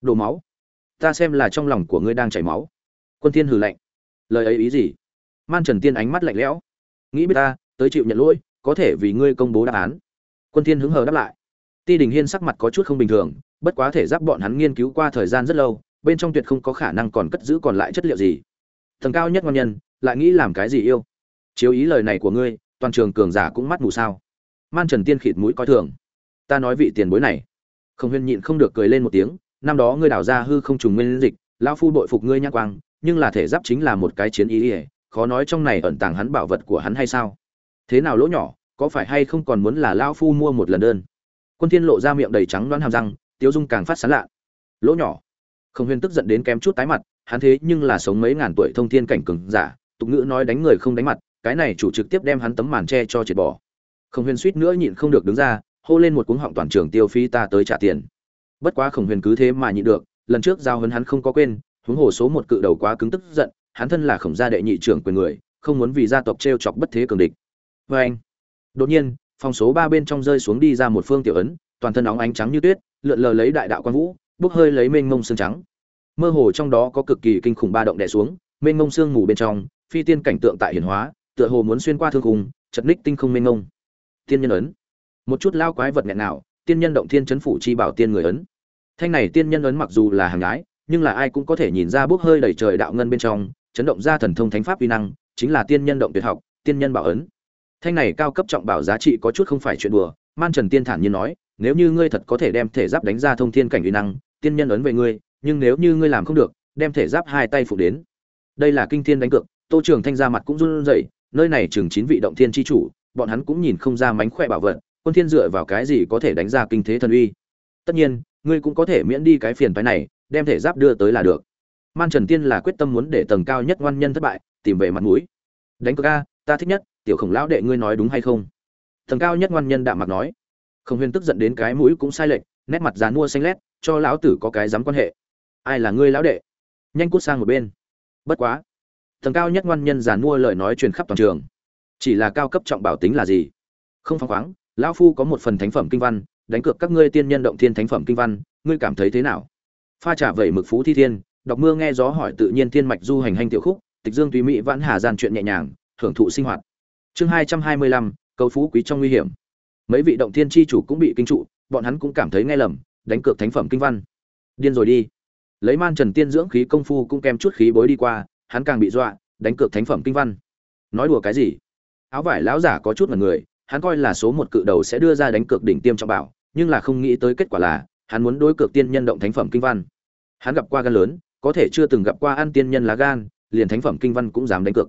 Đổ máu? Ta xem là trong lòng của ngươi đang chảy máu. Quân thiên hừ lạnh. Lời ấy ý gì? Man trần tiên ánh mắt lạnh lẽo. Nghĩ biết ta, tới chịu nhận lỗi, có thể vì ngươi công bố đáp án. Quân thiên hứng hờ đáp lại ti đình hiên sắc mặt có chút không bình thường, bất quá thể giáp bọn hắn nghiên cứu qua thời gian rất lâu, bên trong tuyệt không có khả năng còn cất giữ còn lại chất liệu gì. Tầng cao nhất ngon nhân, lại nghĩ làm cái gì yêu? Chiếu ý lời này của ngươi, toàn trường cường giả cũng mắt mù sao? Man trần tiên khịt mũi coi thường. Ta nói vị tiền bối này. Không huyên nhịn không được cười lên một tiếng, năm đó ngươi đào ra hư không trùng nguyên dịch, lão phu bội phục ngươi nhã quang, nhưng là thể giáp chính là một cái chiến ý ý, khó nói trong này ẩn tàng hắn bảo vật của hắn hay sao? Thế nào lỗ nhỏ, có phải hay không còn muốn là lão phu mua một lần đơn? Quân thiên lộ ra miệng đầy trắng đoán hàm răng tiêu dung càng phát sán lạ. Lỗ nhỏ. Khổng huyên tức giận đến kém chút tái mặt, hắn thế nhưng là sống mấy ngàn tuổi thông thiên cảnh cường giả, tục ngữ nói đánh người không đánh mặt, cái này chủ trực tiếp đem hắn tấm màn che cho triệt bỏ. Khổng huyền suýt nữa nhịn không được đứng ra, hô lên một cuống họng toàn trường tiêu phí ta tới trả tiền. Bất quá khổng huyền cứ thế mà nhịn được, lần trước giao hấn hắn không có quên, huống hồ số một cự đầu quá cứng tức giận, hắn thân là khổng gia đệ nhị trưởng quyền người, không muốn vì gia tộc t r e o chọc bất thế cường địch. Vê anh đột nhiên phòng số ba bên trong rơi xuống đi ra một phương tiểu ấn, toàn thân óng ánh trắng như tuyết, lượn lờ lấy đại đạo quan vũ, bốc hơi lấy mênh mông xương trắng. Mơ hồ trong đó có cực kỳ kinh khủng ba động đè xuống, mênh mông xương mù bên trong, phi tiên cảnh tượng tại hiển hóa, tựa hồ muốn xuyên qua thương khung, chật ních tinh không mênh mông. Tiên nhân ấn. Một chút lao quái vật nghẹn nào tiên nhân động thiên chấn phủ chi bảo tiên người ấn. Thanh này tiên nhân ấn mặc dù là hàng gái nhưng là ai cũng có thể nhìn ra bốc hơi đầy trời đạo ngân bên trong, chấn động ra thần thông thánh pháp uy năng, chính là tiên nhân động tuyệt học, tiên nhân bảo ấn thanh này cao cấp trọng bảo giá trị có chút không phải chuyện đùa, man trần tiên thản nhiên nói, nếu như ngươi thật có thể đem thể giáp đánh ra thông thiên cảnh uy năng, tiên nhân ấn về ngươi, nhưng nếu như ngươi làm không được, đem thể giáp hai tay phụ đến. Đây là kinh thiên đánh cược, tô trường thanh ra mặt cũng run rẩy, nơi này chừng chín vị động thiên chi chủ, bọn hắn cũng nhìn không ra mánh khỏe bảo vật, quân thiên dựa vào cái gì có thể đánh ra kinh thế thần uy. Tất nhiên, ngươi cũng có thể miễn đi cái phiền phái này, đem thể giáp đưa tới là được. Man trần tiên là quyết tâm muốn để tầng cao nhất ngoan nhân thất bại, tìm về mặt mũi. Đánh cược a, ta thích nhất tiểu khổng lão đệ ngươi nói đúng hay không? Thần cao nhất ngoan nhân đạm mặt nói. Khổng huyền tức giận đến cái mũi cũng sai lệch, nét mặt dán mua xanh lét, cho lão tử có cái dám quan hệ. Ai là ngươi lão đệ? Nhanh cút sang một bên. Bất quá. Thần cao nhất ngoan nhân dàn mua lời nói truyền khắp toàn trường. Chỉ là cao cấp trọng bảo tính là gì? Không phăng khoáng, lão phu có một phần thánh phẩm kinh văn, đánh cược các ngươi tiên nhân động thiên thánh phẩm kinh văn, ngươi cảm thấy thế nào? Pha trả vẩy mực phú thi thiên, đọc mưa nghe gió hỏi tự nhiên thiên mạch du hành hành tiểu khúc, tịch dương tùy mỹ vãn hà gian chuyện nhẹ nhàng, thưởng thụ sinh hoạt chương hai trăm hai mươi lăm, cầu phú quý trong nguy hiểm. Mấy vị động thiên tri chủ cũng bị kinh trụ, bọn hắn cũng cảm thấy nghe lầm, đánh cược thánh phẩm kinh văn. Điên rồi đi. Lấy man trần tiên dưỡng khí công phu cũng kèm chút khí bối đi qua, hắn càng bị dọa, đánh cược thánh phẩm kinh văn. Nói đùa cái gì? Áo vải lão giả có chút mật người, hắn coi là số một cự đầu sẽ đưa ra đánh cược đỉnh tiêm trọng bảo, nhưng là không nghĩ tới kết quả là, hắn muốn đối cược tiên nhân động thánh phẩm kinh văn. Hắn gặp qua gan lớn, có thể chưa từng gặp qua ăn tiên nhân lá gan, liền thánh phẩm kinh văn cũng dám đánh cược.